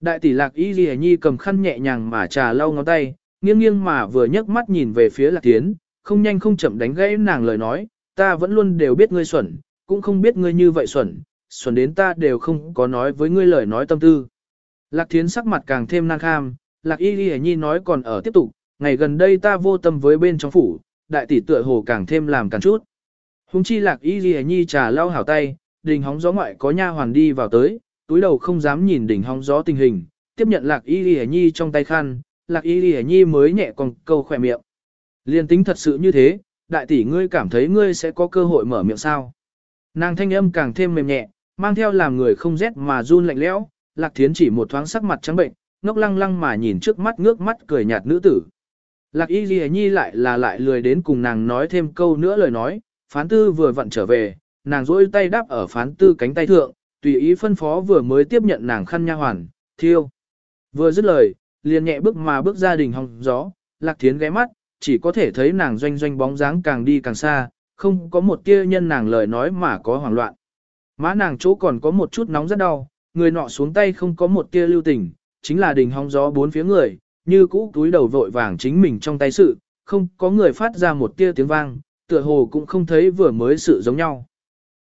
Đại tỷ lạc y ghi nhi cầm khăn nhẹ nhàng mà trà lau ngón tay, nghiêng nghiêng mà vừa nhấc mắt nhìn về phía lạc thiến, không nhanh không chậm đánh gãy nàng lời nói, ta vẫn luôn đều biết ngươi xuẩn, cũng không biết ngươi như vậy xuẩn, xuẩn đến ta đều không có nói với ngươi lời nói tâm tư. Lạc thiến sắc mặt càng thêm nan kham, lạc y ghi nhi nói còn ở tiếp tục, ngày gần đây ta vô tâm với bên trong phủ, đại tỷ tựa hồ càng thêm làm càng chút. Hùng chi lạc y ghi nhi trà lau hảo tay, đình hóng gió ngoại có nha hoàn đi vào tới, túi đầu không dám nhìn đỉnh hóng gió tình hình, tiếp nhận lạc y lì nhi trong tay khăn, lạc y lì nhi mới nhẹ còn câu khỏe miệng. Liên tính thật sự như thế, đại tỷ ngươi cảm thấy ngươi sẽ có cơ hội mở miệng sao. Nàng thanh âm càng thêm mềm nhẹ, mang theo làm người không rét mà run lạnh lẽo, lạc thiến chỉ một thoáng sắc mặt trắng bệnh, ngốc lăng lăng mà nhìn trước mắt ngước mắt cười nhạt nữ tử. Lạc y ghi nhi lại là lại lười đến cùng nàng nói thêm câu nữa lời nói, phán tư vừa vặn trở về, nàng rỗi tay đáp ở phán tư cánh tay thượng, tùy ý phân phó vừa mới tiếp nhận nàng khăn nha hoàn, thiêu. Vừa dứt lời, liền nhẹ bước mà bước ra đình hòng gió, lạc thiến ghé mắt, chỉ có thể thấy nàng doanh doanh bóng dáng càng đi càng xa, không có một tia nhân nàng lời nói mà có hoảng loạn. Má nàng chỗ còn có một chút nóng rất đau, người nọ xuống tay không có một tia lưu tình, chính là đình hong gió bốn phía người, như cũ túi đầu vội vàng chính mình trong tay sự, không có người phát ra một tia tiếng vang, tựa hồ cũng không thấy vừa mới sự giống nhau.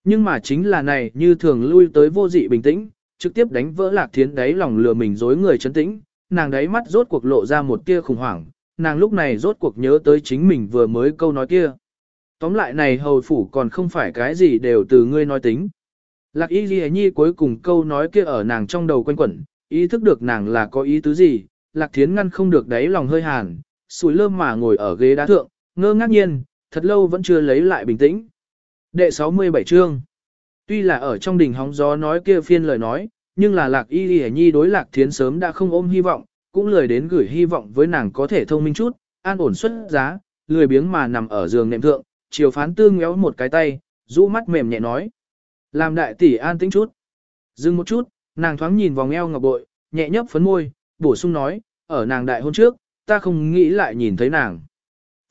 Nhưng mà chính là này như thường lui tới vô dị bình tĩnh, trực tiếp đánh vỡ lạc thiến đáy lòng lừa mình dối người chấn tĩnh, nàng đáy mắt rốt cuộc lộ ra một tia khủng hoảng, nàng lúc này rốt cuộc nhớ tới chính mình vừa mới câu nói kia. Tóm lại này hầu phủ còn không phải cái gì đều từ ngươi nói tính. Lạc y ghi nhi cuối cùng câu nói kia ở nàng trong đầu quanh quẩn, ý thức được nàng là có ý tứ gì, lạc thiến ngăn không được đáy lòng hơi hàn, sùi lơm mà ngồi ở ghế đá thượng, ngơ ngác nhiên, thật lâu vẫn chưa lấy lại bình tĩnh. Đệ 67 chương Tuy là ở trong đỉnh hóng gió nói kia phiên lời nói, nhưng là lạc y y nhi đối lạc thiến sớm đã không ôm hy vọng, cũng lười đến gửi hy vọng với nàng có thể thông minh chút, an ổn xuất giá, lười biếng mà nằm ở giường nệm thượng, chiều phán tư ngéo một cái tay, rũ mắt mềm nhẹ nói. Làm đại tỷ an tĩnh chút. Dừng một chút, nàng thoáng nhìn vòng eo ngọc bội, nhẹ nhấp phấn môi, bổ sung nói, ở nàng đại hôn trước, ta không nghĩ lại nhìn thấy nàng.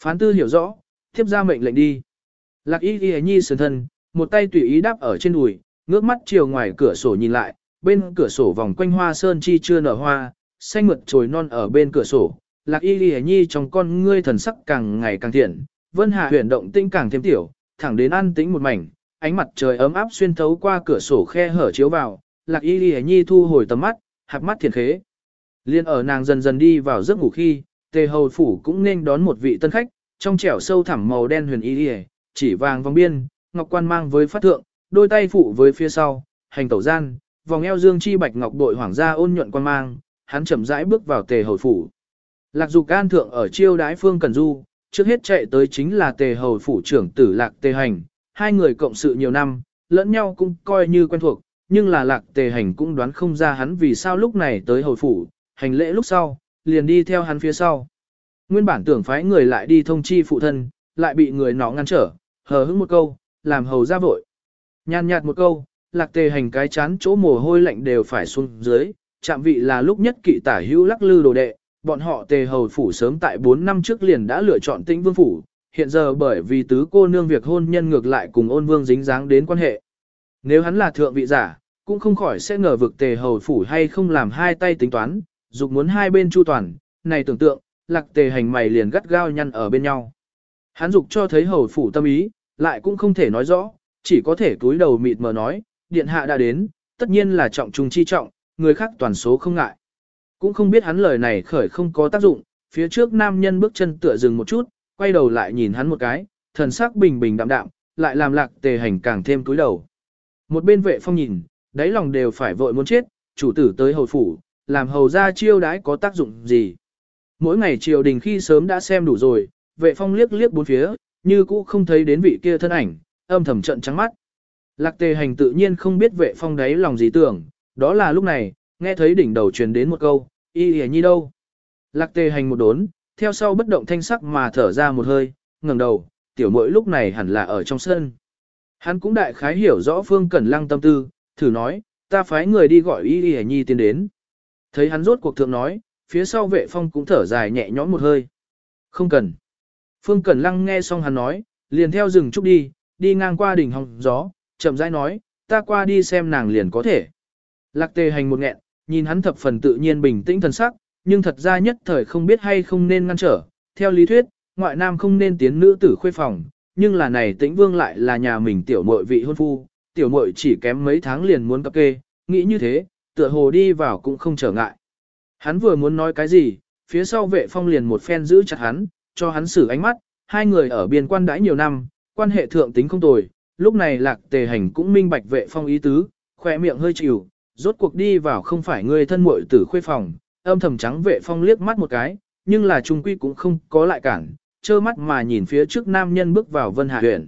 Phán tư hiểu rõ, tiếp ra mệnh lệnh đi. Lạc y ghi nhi sườn thân, một tay tùy ý đáp ở trên đùi, ngước mắt chiều ngoài cửa sổ nhìn lại, bên cửa sổ vòng quanh hoa sơn chi chưa nở hoa, xanh mượt trồi non ở bên cửa sổ, lạc y ghi nhi trong con ngươi thần sắc càng ngày càng thiện, vân hạ huyền động tinh càng thêm tiểu, thẳng đến an tĩnh một mảnh, ánh mặt trời ấm áp xuyên thấu qua cửa sổ khe hở chiếu vào, lạc y ghi nhi thu hồi tầm mắt, hạp mắt thiền khế. Liên ở nàng dần dần đi vào giấc ngủ khi, tề hầu phủ cũng nên đón một vị tân khách, trong trẻo sâu thẳm màu đen huyền y ghi, chỉ vàng vòng biên, ngọc quan mang với phát thượng, đôi tay phụ với phía sau, hành tẩu gian, vòng eo dương chi bạch ngọc đội hoàng gia ôn nhuận quan mang, hắn chậm rãi bước vào tề hồi phủ. Lạc dục can thượng ở chiêu đái phương cần du, trước hết chạy tới chính là tề hầu phủ trưởng tử lạc tề hành, hai người cộng sự nhiều năm, lẫn nhau cũng coi như quen thuộc, nhưng là lạc tề hành cũng đoán không ra hắn vì sao lúc này tới hầu phủ, hành lễ lúc sau, liền đi theo hắn phía sau. Nguyên bản tưởng phái người lại đi thông chi phụ thân, lại bị người nó ngăn trở, hờ hững một câu, làm hầu ra vội. Nhàn nhạt một câu, lạc tề hành cái chán chỗ mồ hôi lạnh đều phải xuống dưới, chạm vị là lúc nhất kỵ tả hữu lắc lư đồ đệ, bọn họ tề hầu phủ sớm tại 4 năm trước liền đã lựa chọn tĩnh vương phủ, hiện giờ bởi vì tứ cô nương việc hôn nhân ngược lại cùng ôn vương dính dáng đến quan hệ. Nếu hắn là thượng vị giả, cũng không khỏi sẽ ngờ vực tề hầu phủ hay không làm hai tay tính toán, dục muốn hai bên chu toàn, này tưởng tượng, lạc tề hành mày liền gắt gao nhăn ở bên nhau. Hắn dục cho thấy hầu phủ tâm ý, lại cũng không thể nói rõ, chỉ có thể cúi đầu mịt mờ nói, điện hạ đã đến, tất nhiên là trọng trung chi trọng, người khác toàn số không ngại. Cũng không biết hắn lời này khởi không có tác dụng, phía trước nam nhân bước chân tựa dừng một chút, quay đầu lại nhìn hắn một cái, thần sắc bình bình đạm đạm, lại làm lạc tề hành càng thêm túi đầu. Một bên vệ phong nhìn, đáy lòng đều phải vội muốn chết, chủ tử tới hầu phủ, làm hầu ra chiêu đãi có tác dụng gì. Mỗi ngày triều đình khi sớm đã xem đủ rồi, vệ phong liếc liếc bốn phía, như cũ không thấy đến vị kia thân ảnh, âm thầm trận trắng mắt. Lạc tề hành tự nhiên không biết vệ phong đáy lòng gì tưởng, đó là lúc này, nghe thấy đỉnh đầu truyền đến một câu, y hề nhi đâu. Lạc tề hành một đốn, theo sau bất động thanh sắc mà thở ra một hơi, ngẩng đầu, tiểu muội lúc này hẳn là ở trong sân. Hắn cũng đại khái hiểu rõ Phương Cẩn Lăng tâm tư, thử nói, ta phái người đi gọi y hề nhi tiến đến. Thấy hắn rốt cuộc thượng nói, phía sau vệ phong cũng thở dài nhẹ nhõm một hơi. Không cần. Phương Cẩn Lăng nghe xong hắn nói, liền theo rừng trúc đi, đi ngang qua đỉnh hồng gió, chậm rãi nói, ta qua đi xem nàng liền có thể. Lạc tề hành một nghẹn, nhìn hắn thập phần tự nhiên bình tĩnh thần sắc, nhưng thật ra nhất thời không biết hay không nên ngăn trở. Theo lý thuyết, ngoại nam không nên tiến nữ tử khuê phòng, nhưng là này tĩnh vương lại là nhà mình tiểu muội vị hôn phu, tiểu muội chỉ kém mấy tháng liền muốn cập kê, nghĩ như thế, tựa hồ đi vào cũng không trở ngại. Hắn vừa muốn nói cái gì, phía sau vệ phong liền một phen giữ chặt hắn, cho hắn xử ánh mắt, hai người ở biên quan đãi nhiều năm, quan hệ thượng tính không tồi, lúc này lạc tề hành cũng minh bạch vệ phong ý tứ, khỏe miệng hơi chịu, rốt cuộc đi vào không phải người thân muội tử khuê phòng, âm thầm trắng vệ phong liếc mắt một cái, nhưng là trung quy cũng không có lại cản, trơ mắt mà nhìn phía trước nam nhân bước vào vân hạ huyện.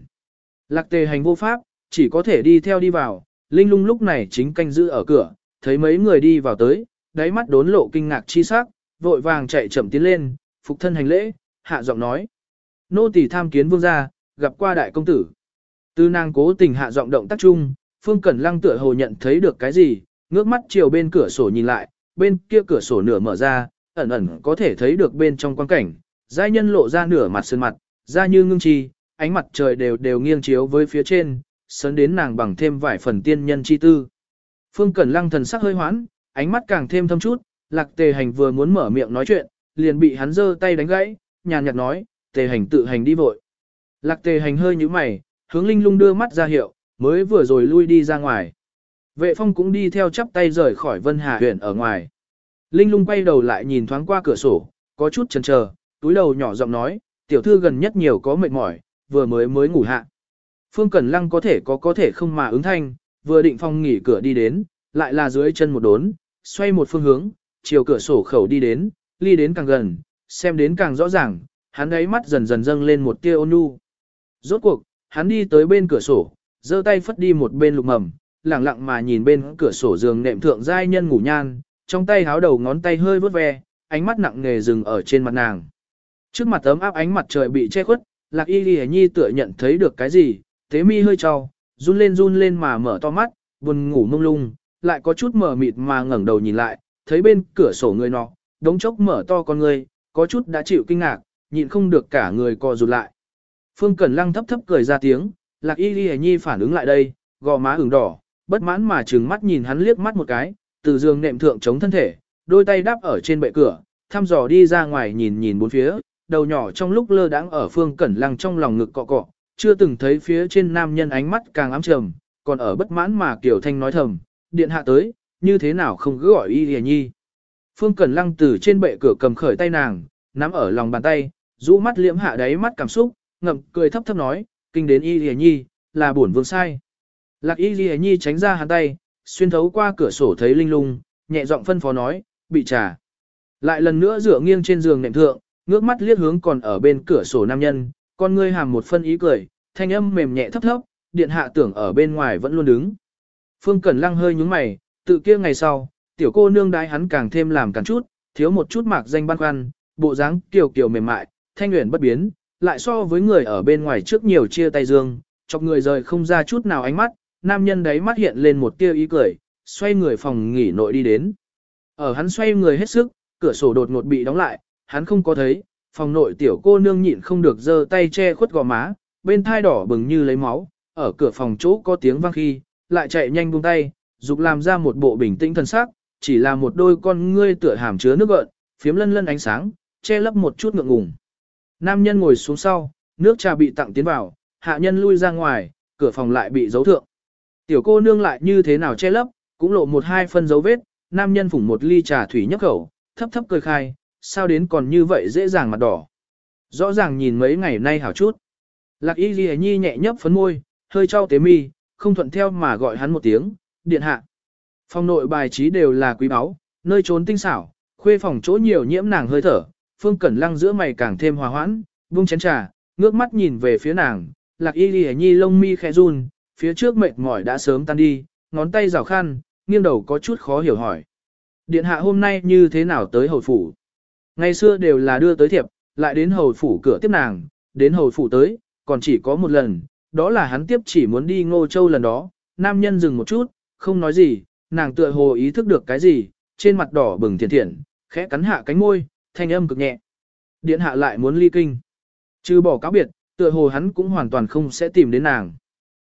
Lạc tề hành vô pháp, chỉ có thể đi theo đi vào, linh lung lúc này chính canh giữ ở cửa, thấy mấy người đi vào tới, đáy mắt đốn lộ kinh ngạc chi sắc, vội vàng chạy chậm tiến lên, phục thân hành lễ, hạ giọng nói. Nô tỳ tham kiến vương gia, gặp qua đại công tử. Tư nàng cố tình hạ giọng động tác chung, Phương Cẩn Lăng tựa hồ nhận thấy được cái gì, ngước mắt chiều bên cửa sổ nhìn lại, bên kia cửa sổ nửa mở ra, ẩn ẩn có thể thấy được bên trong quang cảnh, giai nhân lộ ra nửa mặt sơn mặt, da như ngưng chi, ánh mặt trời đều đều nghiêng chiếu với phía trên, sấn đến nàng bằng thêm vài phần tiên nhân chi tư. Phương Cẩn Lăng thần sắc hơi hoãn, ánh mắt càng thêm thâm chút, lạc tề hành vừa muốn mở miệng nói chuyện, liền bị hắn giơ tay đánh gãy, nhàn nhạt nói, tề hành tự hành đi vội. Lạc tề hành hơi như mày, hướng linh lung đưa mắt ra hiệu, mới vừa rồi lui đi ra ngoài. Vệ phong cũng đi theo chắp tay rời khỏi vân hà huyện ở ngoài. Linh lung quay đầu lại nhìn thoáng qua cửa sổ, có chút chần chờ, túi đầu nhỏ giọng nói, tiểu thư gần nhất nhiều có mệt mỏi, vừa mới mới ngủ hạ. Phương Cẩn Lăng có thể có có thể không mà ứng thanh, vừa định phong nghỉ cửa đi đến, lại là dưới chân một đốn, xoay một phương hướng, chiều cửa sổ khẩu đi đến, ly đến càng gần, xem đến càng rõ ràng, hắn ấy mắt dần dần dâng lên một tia ôn nhu. Rốt cuộc, hắn đi tới bên cửa sổ, giơ tay phất đi một bên lục mầm, lặng lặng mà nhìn bên cửa sổ giường nệm thượng giai nhân ngủ nhan, trong tay háo đầu ngón tay hơi vớt ve, ánh mắt nặng nề dừng ở trên mặt nàng. Trước mặt ấm áp ánh mặt trời bị che khuất, lạc y ghi nhi tựa nhận thấy được cái gì, thế mi hơi trao, run lên run lên mà mở to mắt, buồn ngủ mông lung, lại có chút mở mịt mà ngẩng đầu nhìn lại, thấy bên cửa sổ người nọ, đống chốc mở to con người, có chút đã chịu kinh ngạc, nhịn không được cả người co rụt lại. Phương Cẩn Lăng thấp thấp cười ra tiếng, Lạc Y Ghi Nhi phản ứng lại đây, gò má ửng đỏ, bất mãn mà trừng mắt nhìn hắn liếc mắt một cái, từ giường nệm thượng chống thân thể, đôi tay đáp ở trên bệ cửa, thăm dò đi ra ngoài nhìn nhìn bốn phía, đầu nhỏ trong lúc lơ đãng ở Phương Cẩn Lăng trong lòng ngực cọ cọ, chưa từng thấy phía trên nam nhân ánh mắt càng ám trầm, còn ở bất mãn mà Kiều Thanh nói thầm, điện hạ tới, như thế nào không cứ gọi Y Ghi Nhi. Phương Cẩn Lăng từ trên bệ cửa cầm khởi tay nàng, nắm ở lòng bàn tay, rũ mắt liễm hạ đáy mắt cảm xúc, ngậm cười thấp thấp nói, kinh đến y Lệ nhi, là bổn vương sai. Lạc y Lệ nhi tránh ra hắn tay, xuyên thấu qua cửa sổ thấy linh lung, nhẹ giọng phân phó nói, bị trà. Lại lần nữa dựa nghiêng trên giường nệm thượng, ngước mắt liếc hướng còn ở bên cửa sổ nam nhân, con ngươi hàm một phân ý cười, thanh âm mềm nhẹ thấp thấp, điện hạ tưởng ở bên ngoài vẫn luôn đứng. Phương Cẩn Lăng hơi nhúng mày, tự kia ngày sau, tiểu cô nương đái hắn càng thêm làm càng chút, thiếu một chút mạc danh băn khoăn, bộ dáng kiều kiều mềm mại, thanh nguyện bất biến, lại so với người ở bên ngoài trước nhiều chia tay dương, chọc người rời không ra chút nào ánh mắt, nam nhân đấy mắt hiện lên một tia ý cười, xoay người phòng nghỉ nội đi đến. Ở hắn xoay người hết sức, cửa sổ đột ngột bị đóng lại, hắn không có thấy, phòng nội tiểu cô nương nhịn không được giơ tay che khuất gò má, bên thai đỏ bừng như lấy máu, ở cửa phòng chỗ có tiếng vang khi, lại chạy nhanh buông tay, dục làm ra một bộ bình tĩnh thần sắc, chỉ là một đôi con ngươi tựa hàm chứa nước gợn, phiếm lân lân ánh sáng, che lấp một chút ngượng ngùng. Nam nhân ngồi xuống sau, nước trà bị tặng tiến vào, hạ nhân lui ra ngoài, cửa phòng lại bị giấu thượng. Tiểu cô nương lại như thế nào che lấp, cũng lộ một hai phân dấu vết, nam nhân phủng một ly trà thủy nhấp khẩu, thấp thấp cười khai, sao đến còn như vậy dễ dàng mặt đỏ. Rõ ràng nhìn mấy ngày nay hảo chút. Lạc y ghi nhi nhẹ nhấp phấn môi, hơi trao tế mi, không thuận theo mà gọi hắn một tiếng, điện hạ. Phòng nội bài trí đều là quý báu, nơi trốn tinh xảo, khuê phòng chỗ nhiều nhiễm nàng hơi thở, Phương Cẩn Lăng giữa mày càng thêm hòa hoãn, buông chén trà, ngước mắt nhìn về phía nàng, Lạc Y Lì Nhi lông mi khẽ run, phía trước mệt mỏi đã sớm tan đi, ngón tay rào khăn, nghiêng đầu có chút khó hiểu hỏi. Điện hạ hôm nay như thế nào tới hầu phủ? Ngày xưa đều là đưa tới thiệp, lại đến hầu phủ cửa tiếp nàng, đến hầu phủ tới, còn chỉ có một lần, đó là hắn tiếp chỉ muốn đi ngô châu lần đó, nam nhân dừng một chút, không nói gì, nàng tựa hồ ý thức được cái gì, trên mặt đỏ bừng thiền thiện, khẽ cắn hạ cánh môi, thanh âm cực nhẹ. Điện hạ lại muốn ly kinh. Trừ bỏ cáo biệt, tựa hồ hắn cũng hoàn toàn không sẽ tìm đến nàng.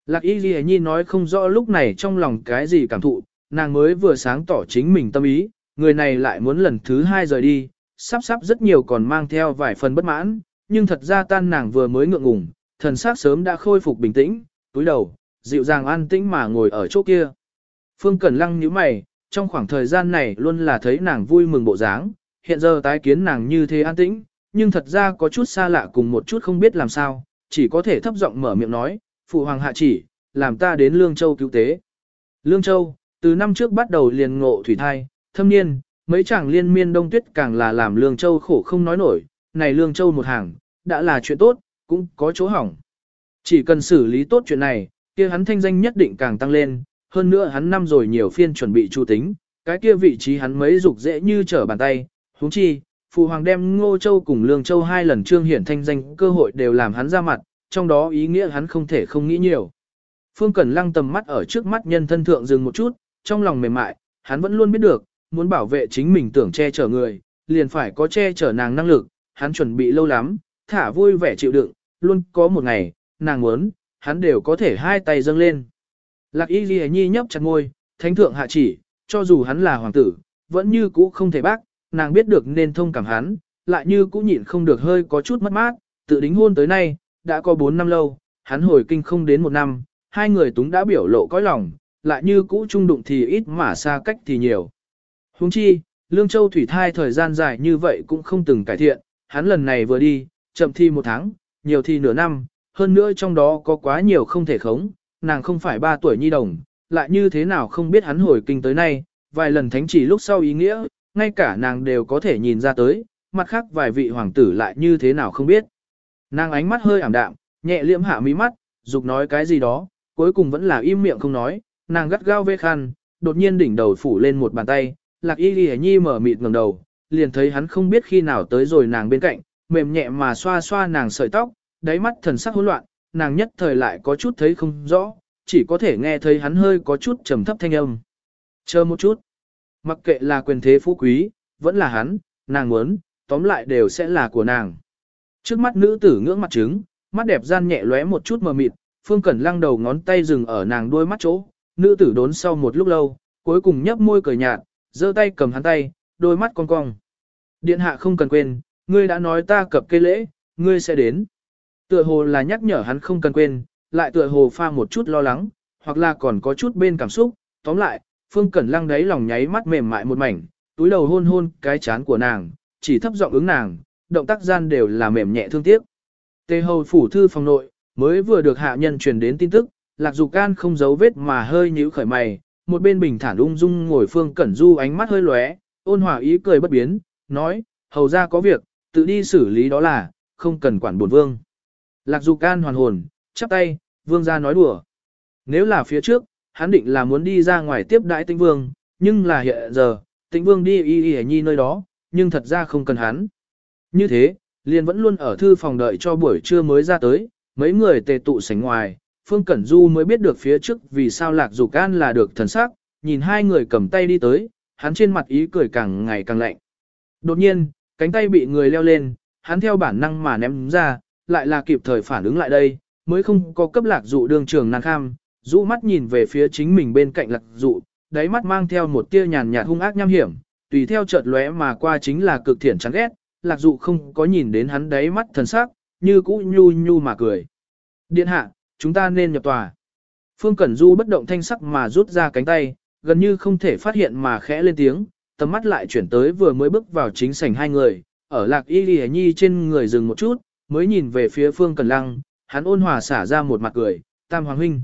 Lạc y ghi nhi nói không rõ lúc này trong lòng cái gì cảm thụ, nàng mới vừa sáng tỏ chính mình tâm ý, người này lại muốn lần thứ hai rời đi, sắp sắp rất nhiều còn mang theo vài phần bất mãn, nhưng thật ra tan nàng vừa mới ngượng ngùng, thần sắc sớm đã khôi phục bình tĩnh, túi đầu, dịu dàng an tĩnh mà ngồi ở chỗ kia. Phương Cẩn Lăng nhíu mày, trong khoảng thời gian này luôn là thấy nàng vui mừng bộ dáng, hiện giờ tái kiến nàng như thế an tĩnh, nhưng thật ra có chút xa lạ cùng một chút không biết làm sao, chỉ có thể thấp giọng mở miệng nói, phụ hoàng hạ chỉ, làm ta đến Lương Châu cứu tế. Lương Châu, từ năm trước bắt đầu liền ngộ thủy thai, thâm niên, mấy chàng liên miên đông tuyết càng là làm Lương Châu khổ không nói nổi, này Lương Châu một hàng, đã là chuyện tốt, cũng có chỗ hỏng. Chỉ cần xử lý tốt chuyện này, kia hắn thanh danh nhất định càng tăng lên, hơn nữa hắn năm rồi nhiều phiên chuẩn bị chu tính, cái kia vị trí hắn mấy dục dễ như trở bàn tay, huống chi, phụ hoàng đem Ngô Châu cùng Lương Châu hai lần trương hiển thanh danh cơ hội đều làm hắn ra mặt, trong đó ý nghĩa hắn không thể không nghĩ nhiều. Phương Cẩn Lăng tầm mắt ở trước mắt nhân thân thượng dừng một chút, trong lòng mềm mại, hắn vẫn luôn biết được, muốn bảo vệ chính mình tưởng che chở người, liền phải có che chở nàng năng lực, hắn chuẩn bị lâu lắm, thả vui vẻ chịu đựng, luôn có một ngày, nàng muốn, hắn đều có thể hai tay dâng lên. Lạc y ghi nhi nhấp chặt ngôi, thánh thượng hạ chỉ, cho dù hắn là hoàng tử, vẫn như cũ không thể bác, nàng biết được nên thông cảm hắn, lại như cũ nhịn không được hơi có chút mất mát, tự đính hôn tới nay, đã có 4 năm lâu, hắn hồi kinh không đến một năm, hai người túng đã biểu lộ cõi lòng, lại như cũ trung đụng thì ít mà xa cách thì nhiều. Huống chi, Lương Châu thủy thai thời gian dài như vậy cũng không từng cải thiện, hắn lần này vừa đi, chậm thi một tháng, nhiều thi nửa năm, hơn nữa trong đó có quá nhiều không thể khống, nàng không phải ba tuổi nhi đồng, lại như thế nào không biết hắn hồi kinh tới nay, vài lần thánh chỉ lúc sau ý nghĩa, ngay cả nàng đều có thể nhìn ra tới, mặt khác vài vị hoàng tử lại như thế nào không biết. Nàng ánh mắt hơi ảm đạm, nhẹ liễm hạ mí mắt, dục nói cái gì đó, cuối cùng vẫn là im miệng không nói, nàng gắt gao vê khăn, đột nhiên đỉnh đầu phủ lên một bàn tay, lạc y ghi nhi mở mịt ngẩng đầu, liền thấy hắn không biết khi nào tới rồi nàng bên cạnh, mềm nhẹ mà xoa xoa nàng sợi tóc, đáy mắt thần sắc hỗn loạn, nàng nhất thời lại có chút thấy không rõ, chỉ có thể nghe thấy hắn hơi có chút trầm thấp thanh âm. Chờ một chút. Mặc kệ là quyền thế phú quý, vẫn là hắn, nàng muốn, tóm lại đều sẽ là của nàng. Trước mắt nữ tử ngưỡng mặt trứng, mắt đẹp gian nhẹ lóe một chút mờ mịt, Phương Cẩn lăng đầu ngón tay dừng ở nàng đuôi mắt chỗ, nữ tử đốn sau một lúc lâu, cuối cùng nhấp môi cười nhạt, giơ tay cầm hắn tay, đôi mắt cong cong. Điện hạ không cần quên, ngươi đã nói ta cập cây lễ, ngươi sẽ đến. Tựa hồ là nhắc nhở hắn không cần quên, lại tựa hồ pha một chút lo lắng, hoặc là còn có chút bên cảm xúc, tóm lại, Phương Cẩn Lăng đấy lòng nháy mắt mềm mại một mảnh, túi đầu hôn hôn cái chán của nàng, chỉ thấp giọng ứng nàng, động tác gian đều là mềm nhẹ thương tiếc. Tề hầu phủ thư phòng nội, mới vừa được hạ nhân truyền đến tin tức, Lạc Dục Can không giấu vết mà hơi nhíu khởi mày, một bên bình thản ung dung ngồi Phương Cẩn Du ánh mắt hơi lóe, ôn hòa ý cười bất biến, nói, hầu ra có việc, tự đi xử lý đó là, không cần quản bổn vương. Lạc Dục Can hoàn hồn, chắp tay, vương Gia nói đùa. Nếu là phía trước, hắn định là muốn đi ra ngoài tiếp đãi tĩnh vương, nhưng là hiện giờ, tĩnh vương đi y y nhi nơi đó, nhưng thật ra không cần hắn. Như thế, liền vẫn luôn ở thư phòng đợi cho buổi trưa mới ra tới, mấy người tề tụ sảnh ngoài, Phương Cẩn Du mới biết được phía trước vì sao Lạc Dục Can là được thần sắc, nhìn hai người cầm tay đi tới, hắn trên mặt ý cười càng ngày càng lạnh. Đột nhiên, cánh tay bị người leo lên, hắn theo bản năng mà ném ra, lại là kịp thời phản ứng lại đây, mới không có cấp lạc dụ đường trường nàng kham, dụ mắt nhìn về phía chính mình bên cạnh lạc dụ, đáy mắt mang theo một tia nhàn nhạt hung ác nham hiểm, tùy theo chợt lóe mà qua chính là cực thiện chán ghét, lạc dụ không có nhìn đến hắn đáy mắt thần sắc, như cũ nhu nhu mà cười. Điện hạ, chúng ta nên nhập tòa. Phương Cẩn Du bất động thanh sắc mà rút ra cánh tay, gần như không thể phát hiện mà khẽ lên tiếng, tầm mắt lại chuyển tới vừa mới bước vào chính sảnh hai người, ở lạc y lì nhi trên người dừng một chút, mới nhìn về phía Phương Cẩn Lăng, hắn ôn hòa xả ra một mặt cười, tam hoàng huynh.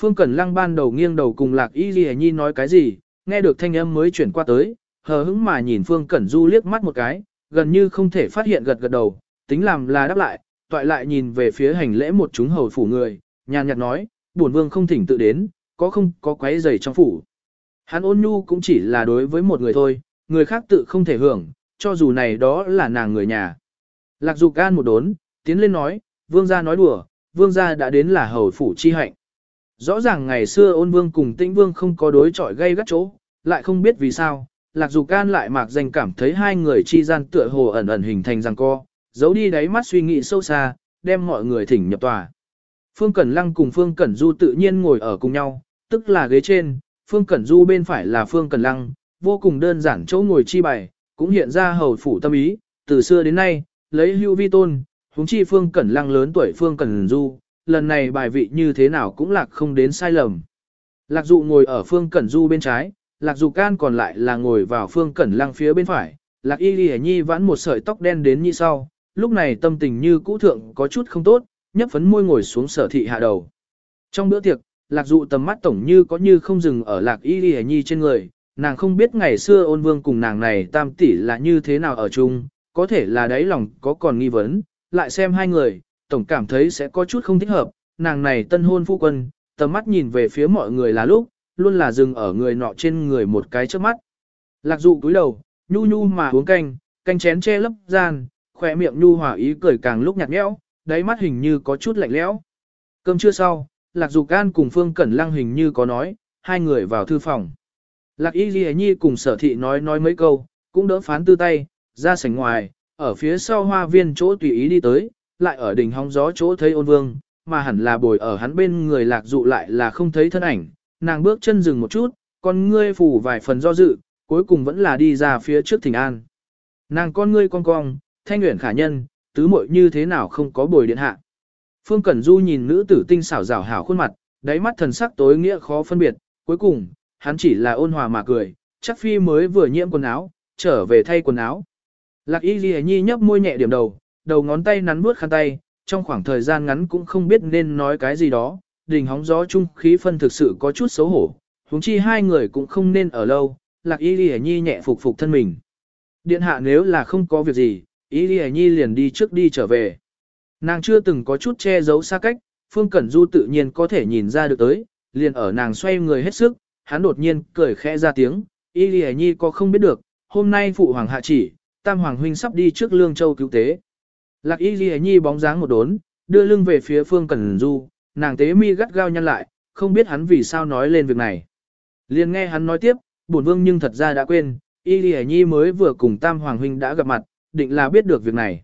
Phương Cẩn Lăng ban đầu nghiêng đầu cùng lạc y Ghi nhi nói cái gì, nghe được thanh âm mới chuyển qua tới, hờ hững mà nhìn Phương Cẩn Du liếc mắt một cái, gần như không thể phát hiện gật gật đầu, tính làm là đáp lại, toại lại nhìn về phía hành lễ một chúng hầu phủ người, nhàn nhạt nói, bổn vương không thỉnh tự đến, có không có quấy giày trong phủ. Hắn ôn nhu cũng chỉ là đối với một người thôi, người khác tự không thể hưởng, cho dù này đó là nàng người nhà. Lạc dục An một đốn, tiến lên nói, vương gia nói đùa, vương gia đã đến là hầu phủ chi hạnh. Rõ ràng ngày xưa ôn vương cùng tĩnh vương không có đối chọi gây gắt chỗ, lại không biết vì sao, lạc dục An lại mạc danh cảm thấy hai người chi gian tựa hồ ẩn ẩn hình thành rằng co, giấu đi đáy mắt suy nghĩ sâu xa, đem mọi người thỉnh nhập tòa. Phương Cẩn Lăng cùng Phương Cẩn Du tự nhiên ngồi ở cùng nhau, tức là ghế trên, Phương Cẩn Du bên phải là Phương Cẩn Lăng, vô cùng đơn giản chỗ ngồi chi bày, cũng hiện ra hầu phủ tâm ý, từ xưa đến nay, lấy hưu vi tôn, huống chi Phương Cẩn Lăng lớn tuổi Phương Cẩn Du, lần này bài vị như thế nào cũng lạc không đến sai lầm. Lạc dụ ngồi ở Phương Cẩn Du bên trái, Lạc dụ can còn lại là ngồi vào Phương Cẩn Lăng phía bên phải, Lạc y ghi nhi vãn một sợi tóc đen đến như sau, lúc này tâm tình như cũ thượng có chút không tốt, nhấp phấn môi ngồi xuống sở thị hạ đầu. Trong bữa tiệc, lạc dụ tầm mắt tổng như có như không dừng ở lạc y ghi nhi trên người, nàng không biết ngày xưa ôn vương cùng nàng này tam tỷ là như thế nào ở chung, có thể là đáy lòng có còn nghi vấn, lại xem hai người, tổng cảm thấy sẽ có chút không thích hợp, nàng này tân hôn phu quân, tầm mắt nhìn về phía mọi người là lúc, luôn là dừng ở người nọ trên người một cái trước mắt. Lạc dụ cúi đầu, nhu nhu mà uống canh, canh chén che lấp gian, khỏe miệng nhu hòa ý cười càng lúc nhạt nhẽo, đáy mắt hình như có chút lạnh lẽo. Cơm trưa sau, Lạc Dục Can cùng Phương Cẩn Lăng hình như có nói, hai người vào thư phòng. Lạc Y Ghi Nhi cùng sở thị nói nói mấy câu, cũng đỡ phán tư tay, ra sảnh ngoài, ở phía sau hoa viên chỗ tùy ý đi tới, lại ở đỉnh hóng gió chỗ thấy ôn vương, mà hẳn là bồi ở hắn bên người lạc dụ lại là không thấy thân ảnh, nàng bước chân dừng một chút, con ngươi phủ vài phần do dự, cuối cùng vẫn là đi ra phía trước thỉnh an. Nàng con ngươi cong cong, thanh nguyện khả nhân, tứ muội như thế nào không có bồi điện hạ. Phương Cẩn Du nhìn nữ tử tinh xảo rảo hảo khuôn mặt, đáy mắt thần sắc tối nghĩa khó phân biệt, cuối cùng, hắn chỉ là ôn hòa mà cười, chắc phi mới vừa nhiễm quần áo, trở về thay quần áo. Lạc y ghi nhi nhấp môi nhẹ điểm đầu, đầu ngón tay nắn bước khăn tay, trong khoảng thời gian ngắn cũng không biết nên nói cái gì đó, đình hóng gió chung khí phân thực sự có chút xấu hổ, huống chi hai người cũng không nên ở lâu, lạc y ghi nhi nhẹ phục phục thân mình. Điện hạ nếu là không có việc gì, y ghi nhi liền đi trước đi trở về. Nàng chưa từng có chút che giấu xa cách, Phương Cẩn Du tự nhiên có thể nhìn ra được tới, liền ở nàng xoay người hết sức, hắn đột nhiên cười khẽ ra tiếng, Y ghi Nhi có không biết được, hôm nay phụ hoàng hạ chỉ, Tam Hoàng huynh sắp đi trước Lương Châu cứu tế. Lạc Y ghi Nhi bóng dáng một đốn, đưa lưng về phía Phương Cẩn Du, nàng tế mi gắt gao nhăn lại, không biết hắn vì sao nói lên việc này. Liền nghe hắn nói tiếp, bổn vương nhưng thật ra đã quên, Y ghi Nhi mới vừa cùng Tam Hoàng huynh đã gặp mặt, định là biết được việc này.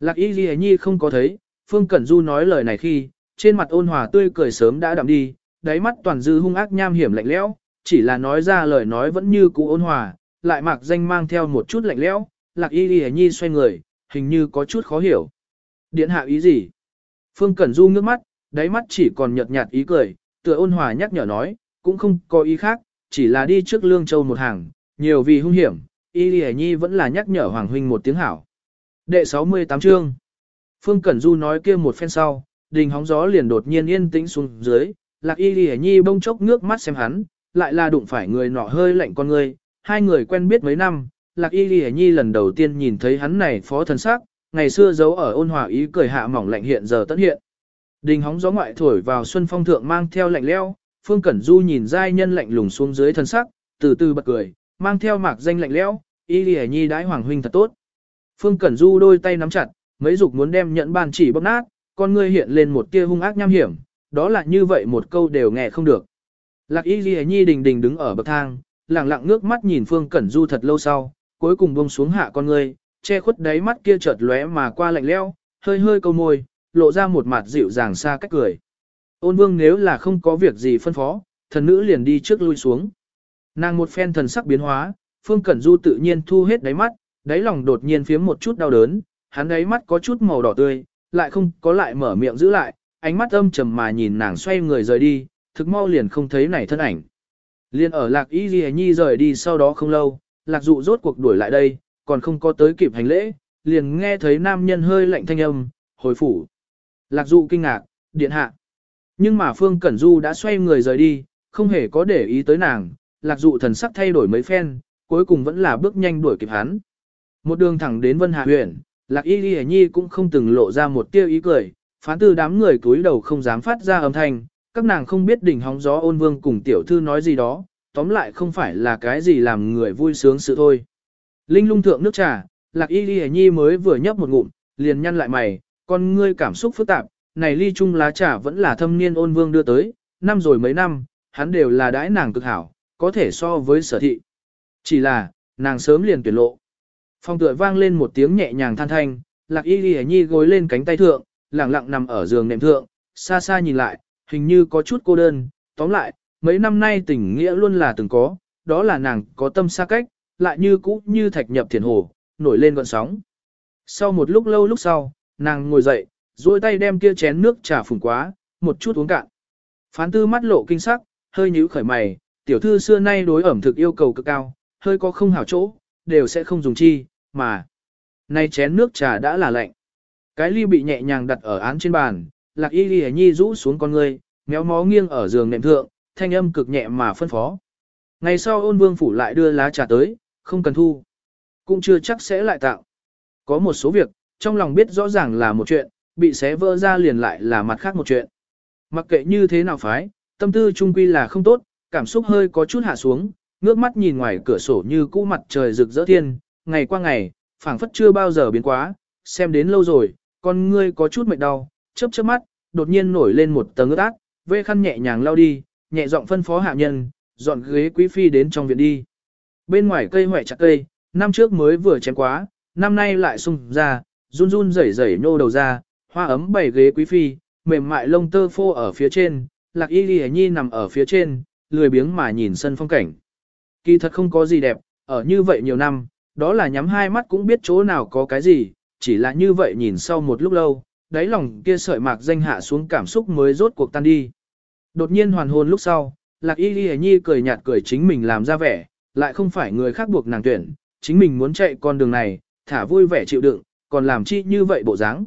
Lạc Y ghi Nhi không có thấy, Phương Cẩn Du nói lời này khi, trên mặt ôn hòa tươi cười sớm đã đậm đi, đáy mắt toàn dư hung ác nham hiểm lạnh lẽo, chỉ là nói ra lời nói vẫn như cũ ôn hòa, lại mặc danh mang theo một chút lạnh lẽo, lạc y ghi nhi xoay người, hình như có chút khó hiểu. Điện hạ ý gì? Phương Cẩn Du ngước mắt, đáy mắt chỉ còn nhợt nhạt ý cười, tựa ôn hòa nhắc nhở nói, cũng không có ý khác, chỉ là đi trước lương châu một hàng, nhiều vì hung hiểm, y ghi nhi vẫn là nhắc nhở Hoàng Huynh một tiếng hảo. Đệ 68 chương Phương Cẩn Du nói kia một phen sau, đình hóng gió liền đột nhiên yên tĩnh xuống dưới, lạc y ghi nhi bông chốc nước mắt xem hắn, lại là đụng phải người nọ hơi lạnh con người, hai người quen biết mấy năm, Lạc Y Lệ Nhi lần đầu tiên nhìn thấy hắn này phó thần sắc, ngày xưa giấu ở ôn hòa ý cười hạ mỏng lạnh hiện giờ tất hiện. Đình hóng gió ngoại thổi vào xuân phong thượng mang theo lạnh leo, Phương Cẩn Du nhìn giai nhân lạnh lùng xuống dưới thần sắc, từ từ bật cười, mang theo mạc danh lạnh lẽo, Y Lệ Nhi đãi hoàng huynh thật tốt. Phương Cẩn Du đôi tay nắm chặt, mấy dục muốn đem nhận bàn chỉ bóp nát, con ngươi hiện lên một tia hung ác nham hiểm, đó là như vậy một câu đều nghe không được. Lạc y Lệ nhi đình đình đứng ở bậc thang, lặng lặng ngước mắt nhìn Phương Cẩn Du thật lâu sau, cuối cùng buông xuống hạ con ngươi, che khuất đáy mắt kia chợt lóe mà qua lạnh leo, hơi hơi câu môi, lộ ra một mặt dịu dàng xa cách cười. Ôn vương nếu là không có việc gì phân phó, thần nữ liền đi trước lui xuống. Nàng một phen thần sắc biến hóa, Phương Cẩn Du tự nhiên thu hết đáy mắt, đáy lòng đột nhiên phiếm một chút đau đớn, hắn đáy mắt có chút màu đỏ tươi, lại không có lại mở miệng giữ lại, ánh mắt âm trầm mà nhìn nàng xoay người rời đi, thực mau liền không thấy này thân ảnh. Liên ở lạc y ghi nhi rời đi sau đó không lâu, lạc dụ rốt cuộc đuổi lại đây, còn không có tới kịp hành lễ, liền nghe thấy nam nhân hơi lạnh thanh âm, hồi phủ. Lạc dụ kinh ngạc, điện hạ. Nhưng mà Phương Cẩn Du đã xoay người rời đi, không hề có để ý tới nàng, lạc dụ thần sắc thay đổi mấy phen, cuối cùng vẫn là bước nhanh đuổi kịp hắn. Một đường thẳng đến Vân Hạ huyện, lạc y ghi nhi cũng không từng lộ ra một tiêu ý cười, phán tư đám người cúi đầu không dám phát ra âm thanh, các nàng không biết đỉnh hóng gió ôn vương cùng tiểu thư nói gì đó, tóm lại không phải là cái gì làm người vui sướng sự thôi. Linh lung thượng nước trà, lạc y ly nhi mới vừa nhấp một ngụm, liền nhăn lại mày, con ngươi cảm xúc phức tạp, này ly chung lá trà vẫn là thâm niên ôn vương đưa tới, năm rồi mấy năm, hắn đều là đãi nàng cực hảo, có thể so với sở thị. Chỉ là, nàng sớm liền tuyển lộ. Phong tựa vang lên một tiếng nhẹ nhàng than thanh, lạc y ly nhi gối lên cánh tay thượng, lặng lặng nằm ở giường nệm thượng, xa xa nhìn lại, hình như có chút cô đơn, tóm lại, mấy năm nay tình nghĩa luôn là từng có, đó là nàng có tâm xa cách, lại như cũ như thạch nhập thiền hồ, nổi lên gọn sóng. Sau một lúc lâu lúc sau, nàng ngồi dậy, duỗi tay đem kia chén nước trà phùng quá, một chút uống cạn. Phán tư mắt lộ kinh sắc, hơi nhíu khởi mày, tiểu thư xưa nay đối ẩm thực yêu cầu cực cao, hơi có không hảo chỗ, đều sẽ không dùng chi, mà. Nay chén nước trà đã là lạnh. Cái ly bị nhẹ nhàng đặt ở án trên bàn, lạc y ghi nhi rũ xuống con người, méo mó nghiêng ở giường nệm thượng, thanh âm cực nhẹ mà phân phó. Ngày sau ôn vương phủ lại đưa lá trà tới, không cần thu. Cũng chưa chắc sẽ lại tạo. Có một số việc, trong lòng biết rõ ràng là một chuyện, bị xé vỡ ra liền lại là mặt khác một chuyện. Mặc kệ như thế nào phái, tâm tư trung quy là không tốt, cảm xúc hơi có chút hạ xuống, ngước mắt nhìn ngoài cửa sổ như cũ mặt trời rực rỡ thiên, ngày qua ngày, phảng phất chưa bao giờ biến quá, xem đến lâu rồi, con ngươi có chút mệt đau, chớp chớp mắt, đột nhiên nổi lên một tầng ướt át, vê khăn nhẹ nhàng lao đi, nhẹ giọng phân phó hạ nhân, dọn ghế quý phi đến trong viện đi. Bên ngoài cây hoại chặt cây, năm trước mới vừa chém quá, năm nay lại sung ra, run run rẩy rẩy nô đầu ra, hoa ấm bảy ghế quý phi, mềm mại lông tơ phô ở phía trên, lạc y ghi nhi nằm ở phía trên, lười biếng mà nhìn sân phong cảnh. Kỳ thật không có gì đẹp, ở như vậy nhiều năm, đó là nhắm hai mắt cũng biết chỗ nào có cái gì, chỉ là như vậy nhìn sau một lúc lâu, đáy lòng kia sợi mạc danh hạ xuống cảm xúc mới rốt cuộc tan đi. Đột nhiên hoàn hồn lúc sau, lạc y ghi nhi cười nhạt cười chính mình làm ra vẻ, lại không phải người khác buộc nàng tuyển, chính mình muốn chạy con đường này, thả vui vẻ chịu đựng, còn làm chi như vậy bộ dáng.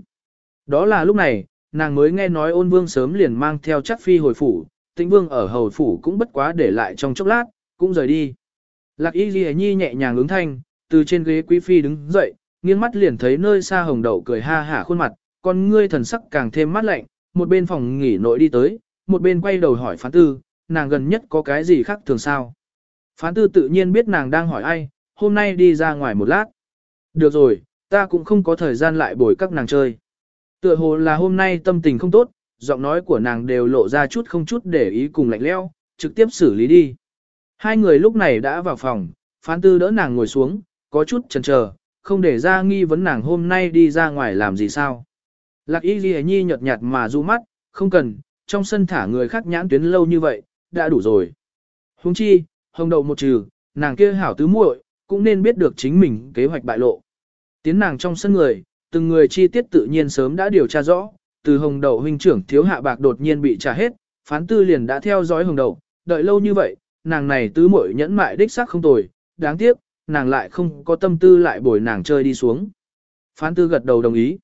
Đó là lúc này, nàng mới nghe nói ôn vương sớm liền mang theo chắc phi hồi phủ, tĩnh vương ở hầu phủ cũng bất quá để lại trong chốc lát, cũng rời đi. Lạc y ghi nhi nhẹ nhàng ứng thanh, từ trên ghế quý phi đứng dậy, nghiêng mắt liền thấy nơi xa hồng đậu cười ha hả khuôn mặt, con ngươi thần sắc càng thêm mát lạnh, một bên phòng nghỉ nội đi tới, một bên quay đầu hỏi phán tư, nàng gần nhất có cái gì khác thường sao. Phán tư tự nhiên biết nàng đang hỏi ai, hôm nay đi ra ngoài một lát. Được rồi, ta cũng không có thời gian lại bồi các nàng chơi. Tựa hồ là hôm nay tâm tình không tốt, giọng nói của nàng đều lộ ra chút không chút để ý cùng lạnh leo, trực tiếp xử lý đi. Hai người lúc này đã vào phòng, phán tư đỡ nàng ngồi xuống, có chút chần chờ, không để ra nghi vấn nàng hôm nay đi ra ngoài làm gì sao. Lạc y ghi nhi nhợt nhạt mà du mắt, không cần, trong sân thả người khác nhãn tuyến lâu như vậy, đã đủ rồi. Huống chi, hồng đậu một trừ, nàng kia hảo tứ muội, cũng nên biết được chính mình kế hoạch bại lộ. Tiến nàng trong sân người, từng người chi tiết tự nhiên sớm đã điều tra rõ, từ hồng đậu huynh trưởng thiếu hạ bạc đột nhiên bị trả hết, phán tư liền đã theo dõi hồng đậu, đợi lâu như vậy, nàng này tứ muội nhẫn mại đích xác không tồi, đáng tiếc, nàng lại không có tâm tư lại bồi nàng chơi đi xuống. Phán tư gật đầu đồng ý.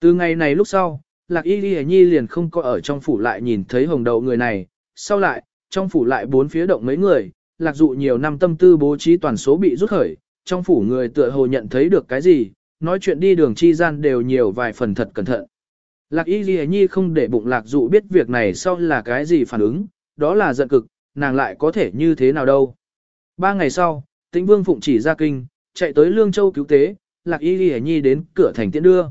Từ ngày này lúc sau, Lạc Y Ghi Nhi liền không có ở trong phủ lại nhìn thấy hồng đậu người này, sau lại, trong phủ lại bốn phía động mấy người, lạc dụ nhiều năm tâm tư bố trí toàn số bị rút khởi, trong phủ người tựa hồ nhận thấy được cái gì, nói chuyện đi đường chi gian đều nhiều vài phần thật cẩn thận. Lạc y ghi nhi không để bụng lạc dụ biết việc này sau là cái gì phản ứng, đó là giận cực, nàng lại có thể như thế nào đâu. Ba ngày sau, tĩnh vương phụng chỉ ra kinh, chạy tới Lương Châu cứu tế, lạc y ghi nhi đến cửa thành tiễn đưa.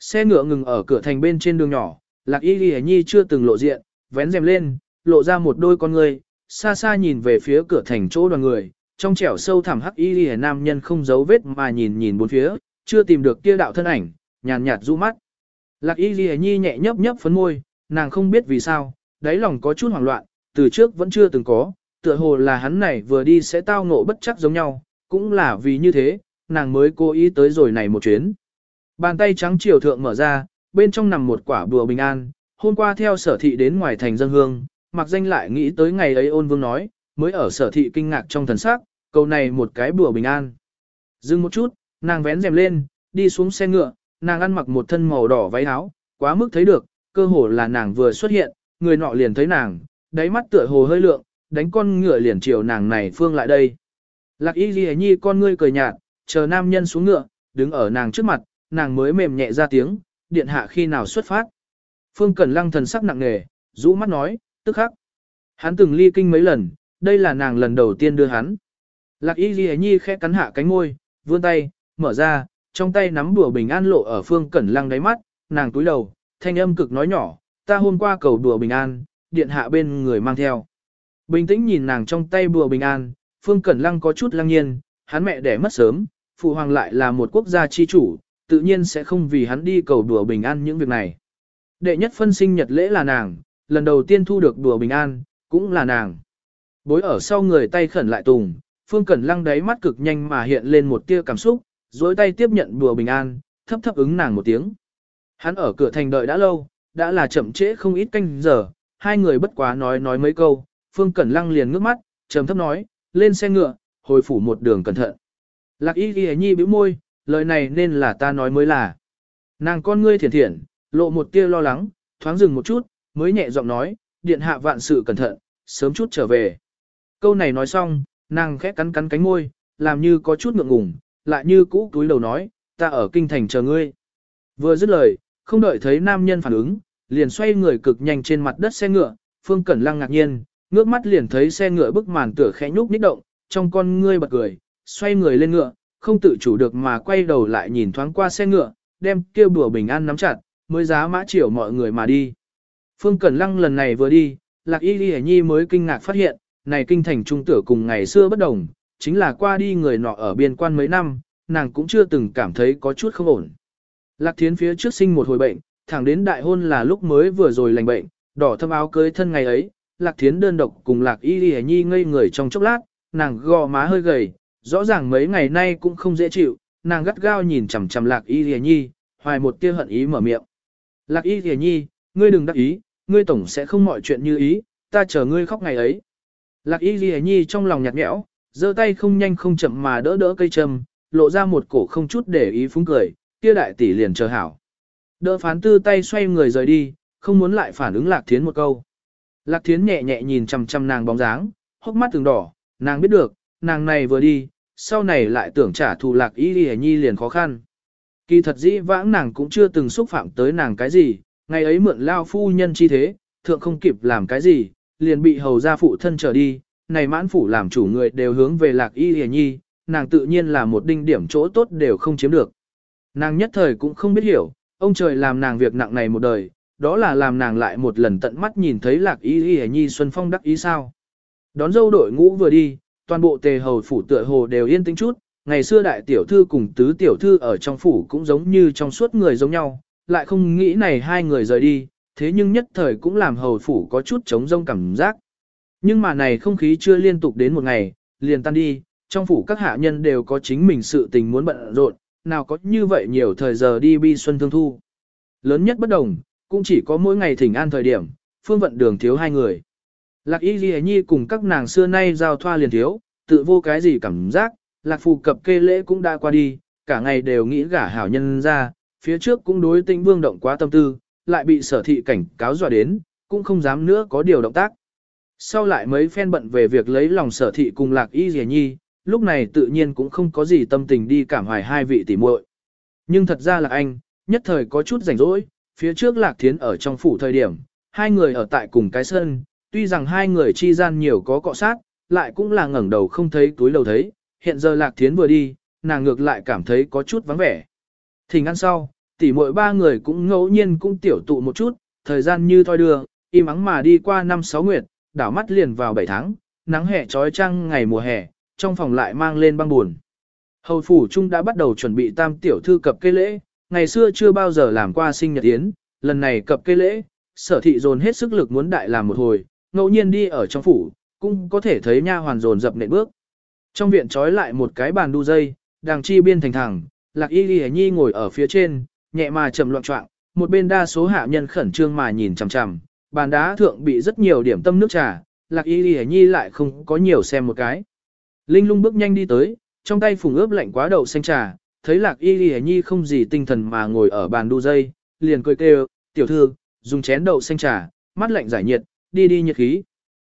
Xe ngựa ngừng ở cửa thành bên trên đường nhỏ, lạc y ghi nhi chưa từng lộ diện, vén rèm lên, lộ ra một đôi con người, xa xa nhìn về phía cửa thành chỗ đoàn người, trong trẻo sâu thẳm hắc y ghi nam nhân không giấu vết mà nhìn nhìn bốn phía, chưa tìm được kia đạo thân ảnh, nhàn nhạt du mắt. Lạc y ghi nhi nhẹ nhấp nhấp phấn môi, nàng không biết vì sao, đáy lòng có chút hoảng loạn, từ trước vẫn chưa từng có, tựa hồ là hắn này vừa đi sẽ tao ngộ bất chắc giống nhau, cũng là vì như thế, nàng mới cố ý tới rồi này một chuyến. Bàn tay trắng triều thượng mở ra, bên trong nằm một quả bùa bình an, hôm qua theo sở thị đến ngoài thành dân hương, mặc danh lại nghĩ tới ngày ấy ôn vương nói, mới ở sở thị kinh ngạc trong thần sắc, câu này một cái bùa bình an. Dừng một chút, nàng vén rèm lên, đi xuống xe ngựa, nàng ăn mặc một thân màu đỏ váy áo, quá mức thấy được, cơ hồ là nàng vừa xuất hiện, người nọ liền thấy nàng, đáy mắt tựa hồ hơi lượng, đánh con ngựa liền chiều nàng này phương lại đây. Lạc y ghi nhi con ngươi cười nhạt, chờ nam nhân xuống ngựa, đứng ở nàng trước mặt, nàng mới mềm nhẹ ra tiếng, điện hạ khi nào xuất phát. Phương Cẩn Lăng thần sắc nặng nề, rũ mắt nói, tức khắc. Hắn từng ly kinh mấy lần, đây là nàng lần đầu tiên đưa hắn. Lạc y ghi nhi khẽ cắn hạ cánh môi, vươn tay, mở ra, trong tay nắm đùa bình an lộ ở phương cẩn lăng đáy mắt, nàng túi đầu, thanh âm cực nói nhỏ, ta hôm qua cầu đùa bình an, điện hạ bên người mang theo. Bình tĩnh nhìn nàng trong tay đùa bình an, phương cẩn lăng có chút lăng nhiên, hắn mẹ đẻ mất sớm, phụ hoàng lại là một quốc gia chi chủ, tự nhiên sẽ không vì hắn đi cầu đùa bình an những việc này. Đệ nhất phân sinh nhật lễ là nàng, lần đầu tiên thu được đùa bình an, cũng là nàng. Bối ở sau người tay khẩn lại tùng, Phương Cẩn Lăng đáy mắt cực nhanh mà hiện lên một tia cảm xúc, dối tay tiếp nhận đùa bình an, thấp thấp ứng nàng một tiếng. Hắn ở cửa thành đợi đã lâu, đã là chậm trễ không ít canh giờ, hai người bất quá nói nói mấy câu, Phương Cẩn Lăng liền ngước mắt, trầm thấp nói, lên xe ngựa, hồi phủ một đường cẩn thận. Lạc y ghi nhi bĩu môi, lời này nên là ta nói mới là. Nàng con ngươi thiển thiển, lộ một tia lo lắng, thoáng dừng một chút, mới nhẹ giọng nói, điện hạ vạn sự cẩn thận, sớm chút trở về. Câu này nói xong, nàng khẽ cắn cắn cánh môi, làm như có chút ngượng ngùng, lại như cũ túi đầu nói, ta ở kinh thành chờ ngươi. Vừa dứt lời, không đợi thấy nam nhân phản ứng, liền xoay người cực nhanh trên mặt đất xe ngựa, Phương Cẩn Lăng ngạc nhiên, ngước mắt liền thấy xe ngựa bức màn tựa khẽ nhúc nhích động, trong con ngươi bật cười, xoay người lên ngựa, không tự chủ được mà quay đầu lại nhìn thoáng qua xe ngựa, đem kêu bùa bình an nắm chặt, mới giá mã chiều mọi người mà đi. Phương Cẩn Lăng lần này vừa đi, Lạc Y Ghi Nhi mới kinh ngạc phát hiện, này kinh thành trung tử cùng ngày xưa bất đồng, chính là qua đi người nọ ở biên quan mấy năm, nàng cũng chưa từng cảm thấy có chút không ổn. Lạc Thiến phía trước sinh một hồi bệnh, thẳng đến đại hôn là lúc mới vừa rồi lành bệnh, đỏ thâm áo cưới thân ngày ấy, Lạc Thiến đơn độc cùng Lạc Y Ghi Nhi ngây người trong chốc lát, nàng gò má hơi gầy, rõ ràng mấy ngày nay cũng không dễ chịu, nàng gắt gao nhìn chằm chằm Lạc Y Ghi Nhi, hoài một tia hận ý mở miệng. Lạc Y Ghi Nhi, ngươi đừng đắc ý, ngươi tổng sẽ không mọi chuyện như ý, ta chờ ngươi khóc ngày ấy. Lạc y ghi nhi trong lòng nhạt nhẽo, giơ tay không nhanh không chậm mà đỡ đỡ cây châm, lộ ra một cổ không chút để ý phúng cười, kia đại tỷ liền chờ hảo. Đỡ phán tư tay xoay người rời đi, không muốn lại phản ứng lạc thiến một câu. Lạc thiến nhẹ nhẹ nhìn chằm chằm nàng bóng dáng, hốc mắt từng đỏ, nàng biết được, nàng này vừa đi, sau này lại tưởng trả thù lạc y ghi nhi liền khó khăn. Kỳ thật dĩ vãng nàng cũng chưa từng xúc phạm tới nàng cái gì, ngày ấy mượn lao phu nhân chi thế, thượng không kịp làm cái gì, liền bị hầu gia phụ thân trở đi, này mãn phủ làm chủ người đều hướng về lạc y hề nhi, nàng tự nhiên là một đinh điểm chỗ tốt đều không chiếm được. Nàng nhất thời cũng không biết hiểu, ông trời làm nàng việc nặng này một đời, đó là làm nàng lại một lần tận mắt nhìn thấy lạc y hề nhi xuân phong đắc ý sao. Đón dâu đội ngũ vừa đi, toàn bộ tề hầu phủ tựa hồ đều yên tĩnh chút, ngày xưa đại tiểu thư cùng tứ tiểu thư ở trong phủ cũng giống như trong suốt người giống nhau, lại không nghĩ này hai người rời đi, thế nhưng nhất thời cũng làm hầu phủ có chút trống rông cảm giác. Nhưng mà này không khí chưa liên tục đến một ngày, liền tan đi, trong phủ các hạ nhân đều có chính mình sự tình muốn bận rộn, nào có như vậy nhiều thời giờ đi bi xuân thương thu. Lớn nhất bất đồng, cũng chỉ có mỗi ngày thỉnh an thời điểm, phương vận đường thiếu hai người. Lạc y ghi nhi cùng các nàng xưa nay giao thoa liền thiếu, tự vô cái gì cảm giác, lạc phù cập kê lễ cũng đã qua đi, cả ngày đều nghĩ gả hảo nhân ra, phía trước cũng đối tinh vương động quá tâm tư, lại bị sở thị cảnh cáo dọa đến, cũng không dám nữa có điều động tác. Sau lại mấy phen bận về việc lấy lòng sở thị cùng lạc y ghi nhi, lúc này tự nhiên cũng không có gì tâm tình đi cảm hoài hai vị tỉ muội. Nhưng thật ra là anh, nhất thời có chút rảnh rỗi, phía trước lạc thiến ở trong phủ thời điểm, hai người ở tại cùng cái sân, tuy rằng hai người chi gian nhiều có cọ sát, lại cũng là ngẩng đầu không thấy túi đầu thấy, hiện giờ lạc thiến vừa đi, nàng ngược lại cảm thấy có chút vắng vẻ. Thỉnh ăn sau, tỉ mỗi ba người cũng ngẫu nhiên cũng tiểu tụ một chút, thời gian như thoi đưa, im ắng mà đi qua năm sáu nguyệt, đảo mắt liền vào bảy tháng, nắng hè trói trăng ngày mùa hè, trong phòng lại mang lên băng buồn. Hầu phủ trung đã bắt đầu chuẩn bị tam tiểu thư cập cây lễ, ngày xưa chưa bao giờ làm qua sinh nhật yến, lần này cập cây lễ, sở thị dồn hết sức lực muốn đại làm một hồi, ngẫu nhiên đi ở trong phủ, cũng có thể thấy nha hoàn dồn dập nện bước. Trong viện trói lại một cái bàn đu dây, đàng chi biên thành thẳng, lạc y ghi nhi ngồi ở phía trên, nhẹ mà trầm loạn trọng, một bên đa số hạ nhân khẩn trương mà nhìn chằm chằm, bàn đá thượng bị rất nhiều điểm tâm nước trà, lạc y lì nhi lại không có nhiều xem một cái. Linh lung bước nhanh đi tới, trong tay phùng ướp lạnh quá đậu xanh trà, thấy lạc y lì nhi không gì tinh thần mà ngồi ở bàn đu dây, liền cười kêu, tiểu thư, dùng chén đậu xanh trà, mắt lạnh giải nhiệt, đi đi nhiệt khí.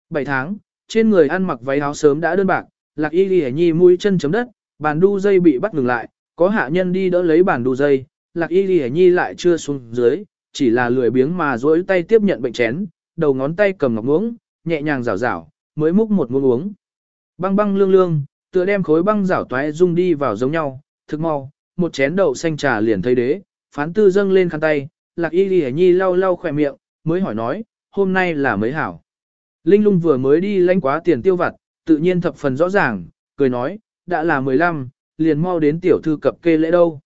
Bảy tháng, trên người ăn mặc váy áo sớm đã đơn bạc, lạc y lì nhi mũi chân chấm đất, bàn đu dây bị bắt ngừng lại, có hạ nhân đi đỡ lấy bàn đu dây, lạc y ghi nhi lại chưa xuống dưới, chỉ là lười biếng mà duỗi tay tiếp nhận bệnh chén, đầu ngón tay cầm ngọc muỗng, nhẹ nhàng rảo rảo, mới múc một muỗng uống. Băng băng lương lương, tựa đem khối băng rảo toái dung đi vào giống nhau, thực mau, một chén đậu xanh trà liền thấy đế, phán tư dâng lên khăn tay, lạc y ghi nhi lau lau khỏe miệng, mới hỏi nói, hôm nay là mấy hảo. Linh lung vừa mới đi lanh quá tiền tiêu vặt, tự nhiên thập phần rõ ràng, cười nói, đã là 15, liền mau đến tiểu thư cập kê lễ đâu.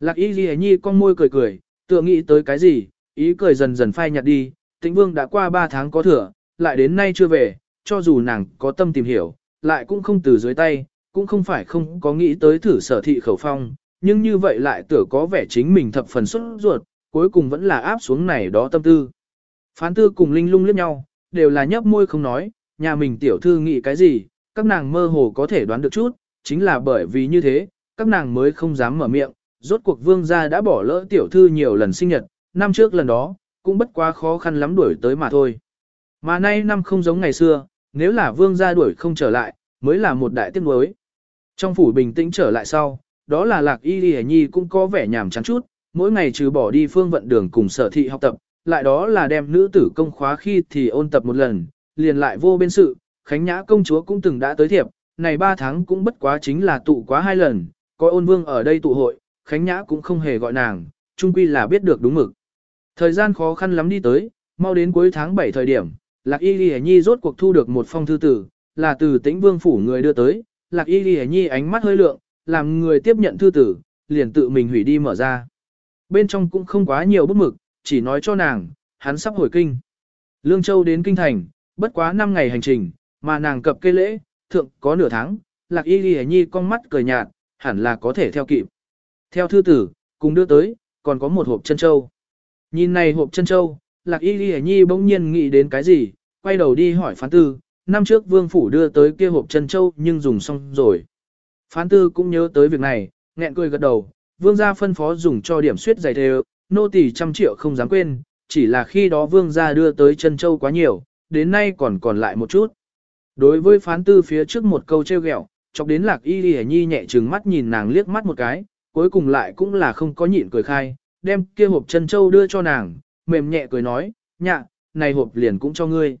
Lạc y ghi nhi con môi cười cười, tựa nghĩ tới cái gì, ý cười dần dần phai nhạt đi, tĩnh vương đã qua 3 tháng có thừa, lại đến nay chưa về, cho dù nàng có tâm tìm hiểu, lại cũng không từ dưới tay, cũng không phải không có nghĩ tới thử sở thị khẩu phong, nhưng như vậy lại tựa có vẻ chính mình thập phần xuất ruột, cuối cùng vẫn là áp xuống này đó tâm tư. Phán tư cùng linh lung liếc nhau, đều là nhấp môi không nói, nhà mình tiểu thư nghĩ cái gì, các nàng mơ hồ có thể đoán được chút, chính là bởi vì như thế, các nàng mới không dám mở miệng, rốt cuộc vương gia đã bỏ lỡ tiểu thư nhiều lần sinh nhật, năm trước lần đó, cũng bất quá khó khăn lắm đuổi tới mà thôi. Mà nay năm không giống ngày xưa, nếu là vương gia đuổi không trở lại, mới là một đại tiếc nuối. Trong phủ bình tĩnh trở lại sau, đó là lạc y lì nhi cũng có vẻ nhàm chán chút, mỗi ngày trừ bỏ đi phương vận đường cùng sở thị học tập, lại đó là đem nữ tử công khóa khi thì ôn tập một lần, liền lại vô bên sự, Khánh Nhã công chúa cũng từng đã tới thiệp, này ba tháng cũng bất quá chính là tụ quá hai lần, có ôn vương ở đây tụ hội, Khánh Nhã cũng không hề gọi nàng, chung quy là biết được đúng mực. Thời gian khó khăn lắm đi tới, mau đến cuối tháng 7 thời điểm, Lạc Y Ghi Nhi rốt cuộc thu được một phong thư tử, là từ tĩnh vương phủ người đưa tới, Lạc Y Ghi Nhi ánh mắt hơi lượng, làm người tiếp nhận thư tử, liền tự mình hủy đi mở ra. Bên trong cũng không quá nhiều bút mực, chỉ nói cho nàng, hắn sắp hồi kinh. Lương Châu đến kinh thành, bất quá 5 ngày hành trình, mà nàng cập cây lễ, thượng có nửa tháng, Lạc Y Ghi Nhi con mắt cười nhạt, hẳn là có thể theo kịp. Theo thư tử, cùng đưa tới, còn có một hộp chân châu. Nhìn này hộp chân châu, Lạc Y Ghi Nhi bỗng nhiên nghĩ đến cái gì, quay đầu đi hỏi phán tư, năm trước vương phủ đưa tới kia hộp chân châu nhưng dùng xong rồi. Phán tư cũng nhớ tới việc này, nghẹn cười gật đầu, vương gia phân phó dùng cho điểm suyết giày thề, nô tỳ trăm triệu không dám quên, chỉ là khi đó vương gia đưa tới chân châu quá nhiều, đến nay còn còn lại một chút. Đối với phán tư phía trước một câu treo ghẹo, chọc đến lạc y lì nhi nhẹ trừng mắt nhìn nàng liếc mắt một cái, cuối cùng lại cũng là không có nhịn cười khai, đem kia hộp chân châu đưa cho nàng, mềm nhẹ cười nói, nhạ, này hộp liền cũng cho ngươi.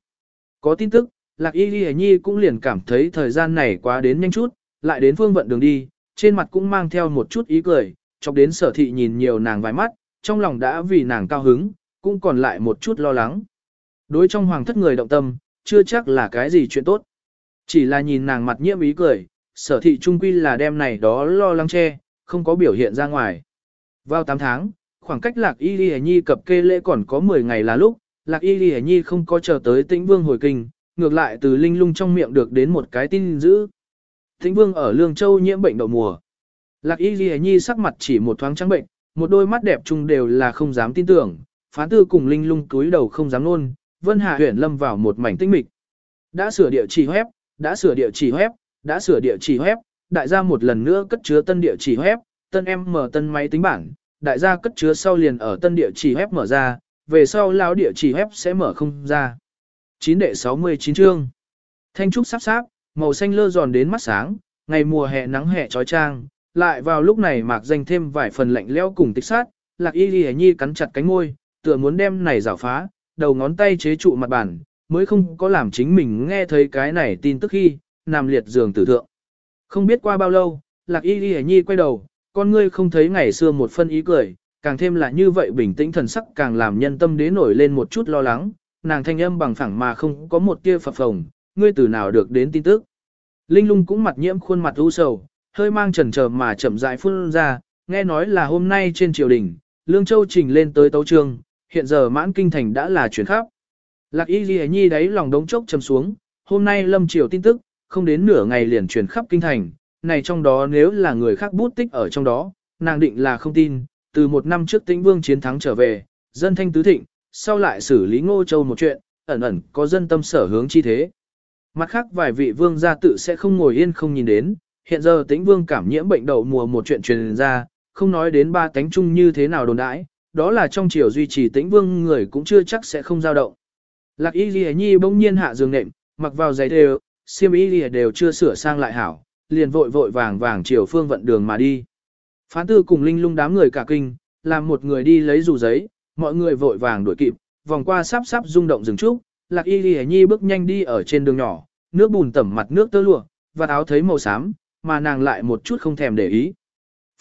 Có tin tức, lạc y lì nhi cũng liền cảm thấy thời gian này quá đến nhanh chút, lại đến phương vận đường đi, trên mặt cũng mang theo một chút ý cười, chọc đến sở thị nhìn nhiều nàng vài mắt, trong lòng đã vì nàng cao hứng, cũng còn lại một chút lo lắng. Đối trong hoàng thất người động tâm, chưa chắc là cái gì chuyện tốt. Chỉ là nhìn nàng mặt nhiễm ý cười, sở thị trung quy là đem này đó lo lắng che, không có biểu hiện ra ngoài. Vào 8 tháng, khoảng cách lạc y ghi nhi cập kê lễ còn có 10 ngày là lúc, lạc y ghi nhi không có chờ tới tĩnh vương hồi kinh, ngược lại từ linh lung trong miệng được đến một cái tin dữ. Tĩnh vương ở Lương Châu nhiễm bệnh đậu mùa. Lạc y ghi nhi sắc mặt chỉ một thoáng trắng bệnh, một đôi mắt đẹp chung đều là không dám tin tưởng, phán tư cùng linh lung túi đầu không dám nôn, vân hạ huyện lâm vào một mảnh tinh mịch. Đã sửa địa chỉ web, đã sửa địa chỉ web, đã sửa địa chỉ web, đại gia một lần nữa cất chứa tân địa chỉ web, tân em mở tân máy tính bảng, đại gia cất chứa sau liền ở tân địa chỉ web mở ra, về sau lão địa chỉ web sẽ mở không ra. 9 đệ 69 chương. Thanh trúc sắp sáp, màu xanh lơ giòn đến mắt sáng, ngày mùa hè nắng hè trói trang, lại vào lúc này mạc danh thêm vài phần lạnh lẽo cùng tích sát, lạc y ghi nhi cắn chặt cánh môi, tựa muốn đem này rào phá, đầu ngón tay chế trụ mặt bàn, mới không có làm chính mình nghe thấy cái này tin tức khi, nằm liệt giường tử thượng. Không biết qua bao lâu, lạc y ghi nhi quay đầu, con ngươi không thấy ngày xưa một phân ý cười, càng thêm là như vậy bình tĩnh thần sắc càng làm nhân tâm đế nổi lên một chút lo lắng, nàng thanh âm bằng phẳng mà không có một tia phập phồng, ngươi từ nào được đến tin tức. Linh lung cũng mặt nhiễm khuôn mặt u sầu, hơi mang trần chờ mà chậm rãi phun ra, nghe nói là hôm nay trên triều đình, Lương Châu trình lên tới tấu trương, hiện giờ mãn kinh thành đã là chuyển khắp. Lạc y ghi nhi đáy lòng đống chốc chầm xuống, hôm nay lâm triều tin tức, không đến nửa ngày liền chuyển khắp kinh thành, này trong đó nếu là người khác bút tích ở trong đó, nàng định là không tin, từ một năm trước tĩnh vương chiến thắng trở về, dân thanh tứ thịnh, sau lại xử lý ngô châu một chuyện, ẩn ẩn có dân tâm sở hướng chi thế. Mặt khác vài vị vương gia tự sẽ không ngồi yên không nhìn đến, hiện giờ tĩnh vương cảm nhiễm bệnh đậu mùa một chuyện truyền ra, không nói đến ba tánh chung như thế nào đồn đãi, đó là trong chiều duy trì tĩnh vương người cũng chưa chắc sẽ không dao động. Lạc y ghi nhi bỗng nhiên hạ giường nệm, mặc vào giày đều, xiêm y ghi đều chưa sửa sang lại hảo, liền vội vội vàng vàng chiều phương vận đường mà đi. Phán tư cùng linh lung đám người cả kinh, làm một người đi lấy dù giấy, mọi người vội vàng đuổi kịp, vòng qua sắp sắp rung động rừng trúc, lạc y ghi nhi bước nhanh đi ở trên đường nhỏ, nước bùn tẩm mặt nước tơ lụa, và áo thấy màu xám, mà nàng lại một chút không thèm để ý.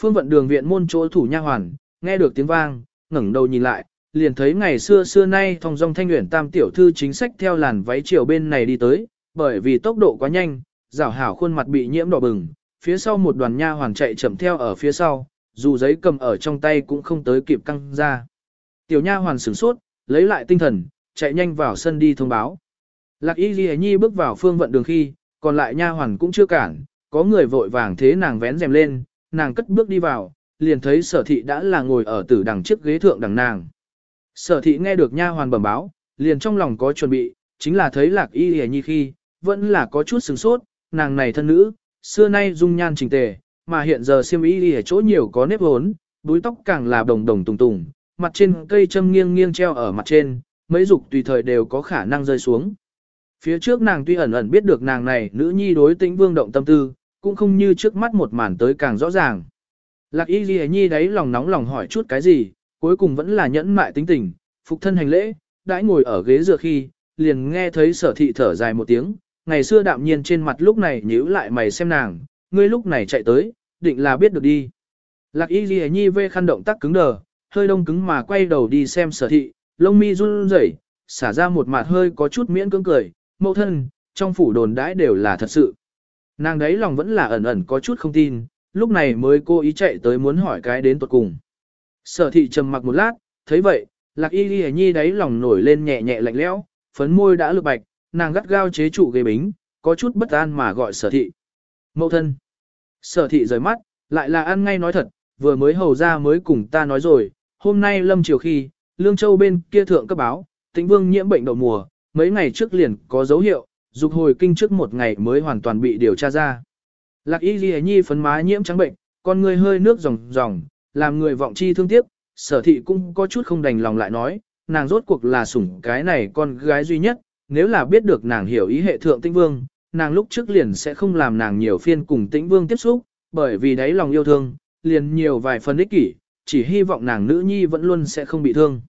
Phương vận đường viện môn chỗ thủ nha hoàn, nghe được tiếng vang, ngẩng đầu nhìn lại, liền thấy ngày xưa xưa nay thong dong thanh nguyện tam tiểu thư chính sách theo làn váy chiều bên này đi tới, bởi vì tốc độ quá nhanh, rảo hảo khuôn mặt bị nhiễm đỏ bừng, phía sau một đoàn nha hoàn chạy chậm theo ở phía sau, dù giấy cầm ở trong tay cũng không tới kịp căng ra. Tiểu nha hoàn sửng sốt, lấy lại tinh thần, chạy nhanh vào sân đi thông báo. Lạc Y Ghi Nhi bước vào phương vận đường khi, còn lại nha hoàn cũng chưa cản, có người vội vàng thế nàng vén rèm lên, nàng cất bước đi vào, liền thấy sở thị đã là ngồi ở tử đằng chiếc ghế thượng đằng nàng. Sở thị nghe được nha hoàn bẩm báo, liền trong lòng có chuẩn bị, chính là thấy lạc y hề nhi khi, vẫn là có chút sừng sốt, nàng này thân nữ, xưa nay dung nhan trình tề, mà hiện giờ siêm y hề chỗ nhiều có nếp hốn, búi tóc càng là đồng đồng tùng tùng, mặt trên cây châm nghiêng nghiêng treo ở mặt trên, mấy dục tùy thời đều có khả năng rơi xuống. Phía trước nàng tuy ẩn ẩn biết được nàng này nữ nhi đối tĩnh vương động tâm tư, cũng không như trước mắt một màn tới càng rõ ràng. Lạc y ghi nhi đấy lòng nóng lòng hỏi chút cái gì, cuối cùng vẫn là nhẫn mại tính tình, phục thân hành lễ, đãi ngồi ở ghế dựa khi, liền nghe thấy sở thị thở dài một tiếng, ngày xưa đạm nhiên trên mặt lúc này nhíu lại mày xem nàng, ngươi lúc này chạy tới, định là biết được đi. Lạc y ghi nhi vê khăn động tác cứng đờ, hơi đông cứng mà quay đầu đi xem sở thị, lông mi run rẩy, xả ra một mặt hơi có chút miễn cưỡng cười, mẫu thân, trong phủ đồn đãi đều là thật sự. Nàng đấy lòng vẫn là ẩn ẩn có chút không tin, lúc này mới cố ý chạy tới muốn hỏi cái đến tuột cùng. Sở thị trầm mặc một lát, thấy vậy, lạc y ghi nhi đấy lòng nổi lên nhẹ nhẹ lạnh lẽo, phấn môi đã lực bạch, nàng gắt gao chế trụ ghế bính, có chút bất an mà gọi sở thị. Mẫu thân. Sở thị rời mắt, lại là ăn ngay nói thật, vừa mới hầu ra mới cùng ta nói rồi, hôm nay lâm chiều khi, Lương Châu bên kia thượng cấp báo, tĩnh vương nhiễm bệnh đậu mùa, mấy ngày trước liền có dấu hiệu, dục hồi kinh trước một ngày mới hoàn toàn bị điều tra ra. Lạc y ghi nhi phấn má nhiễm trắng bệnh, con người hơi nước ròng ròng, làm người vọng chi thương tiếc, sở thị cũng có chút không đành lòng lại nói, nàng rốt cuộc là sủng cái này con gái duy nhất, nếu là biết được nàng hiểu ý hệ thượng tĩnh vương, nàng lúc trước liền sẽ không làm nàng nhiều phiên cùng tĩnh vương tiếp xúc, bởi vì đấy lòng yêu thương, liền nhiều vài phần ích kỷ, chỉ hy vọng nàng nữ nhi vẫn luôn sẽ không bị thương.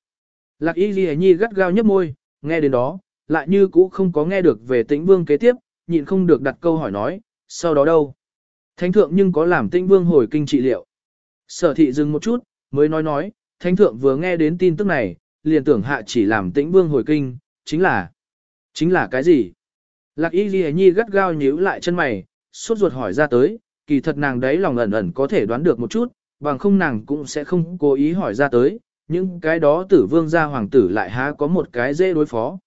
Lạc y ghi nhi gắt gao nhấp môi, nghe đến đó, lại như cũ không có nghe được về tĩnh vương kế tiếp, nhịn không được đặt câu hỏi nói, sau đó đâu? Thánh thượng nhưng có làm tĩnh vương hồi kinh trị liệu. Sở thị dừng một chút, mới nói nói, thánh thượng vừa nghe đến tin tức này, liền tưởng hạ chỉ làm tĩnh vương hồi kinh, chính là, chính là cái gì? Lạc y ghi nhi gắt gao nhíu lại chân mày, suốt ruột hỏi ra tới, kỳ thật nàng đấy lòng ẩn ẩn có thể đoán được một chút, bằng không nàng cũng sẽ không cố ý hỏi ra tới, những cái đó tử vương gia hoàng tử lại há có một cái dễ đối phó.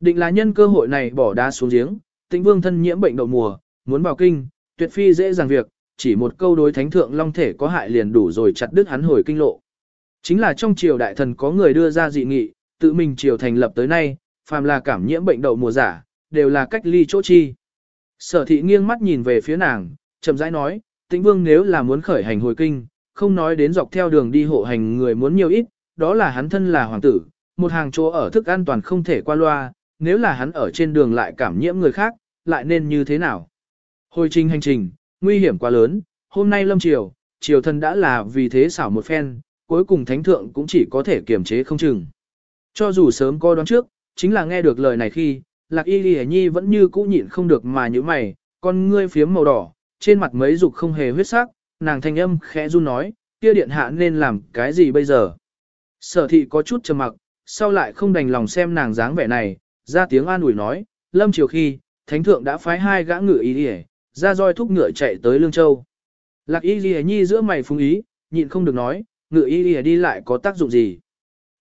Định là nhân cơ hội này bỏ đá xuống giếng, tĩnh vương thân nhiễm bệnh đậu mùa, muốn vào kinh, tuyệt phi dễ dàng việc, chỉ một câu đối thánh thượng long thể có hại liền đủ rồi chặt đứt hắn hồi kinh lộ. Chính là trong triều đại thần có người đưa ra dị nghị, tự mình triều thành lập tới nay, phàm là cảm nhiễm bệnh đậu mùa giả, đều là cách ly chỗ chi. Sở thị nghiêng mắt nhìn về phía nàng, chậm rãi nói, tĩnh vương nếu là muốn khởi hành hồi kinh, không nói đến dọc theo đường đi hộ hành người muốn nhiều ít, đó là hắn thân là hoàng tử, một hàng chỗ ở thức an toàn không thể qua loa, nếu là hắn ở trên đường lại cảm nhiễm người khác, lại nên như thế nào? Hồi trình hành trình, nguy hiểm quá lớn, hôm nay lâm triều, triều thần đã là vì thế xảo một phen, cuối cùng thánh thượng cũng chỉ có thể kiềm chế không chừng. Cho dù sớm coi đoán trước, chính là nghe được lời này khi, lạc y ghi nhi vẫn như cũ nhịn không được mà như mày, con ngươi phiếm màu đỏ, trên mặt mấy dục không hề huyết sắc, nàng thanh âm khẽ run nói, kia điện hạ nên làm cái gì bây giờ? Sở thị có chút trầm mặc, sau lại không đành lòng xem nàng dáng vẻ này, ra tiếng an ủi nói, lâm chiều khi, thánh thượng đã phái hai gã ngựa y đi ra roi thúc ngựa chạy tới Lương Châu. Lạc y ghi nhi giữa mày phúng ý, nhịn không được nói, ngựa y ghi đi lại có tác dụng gì.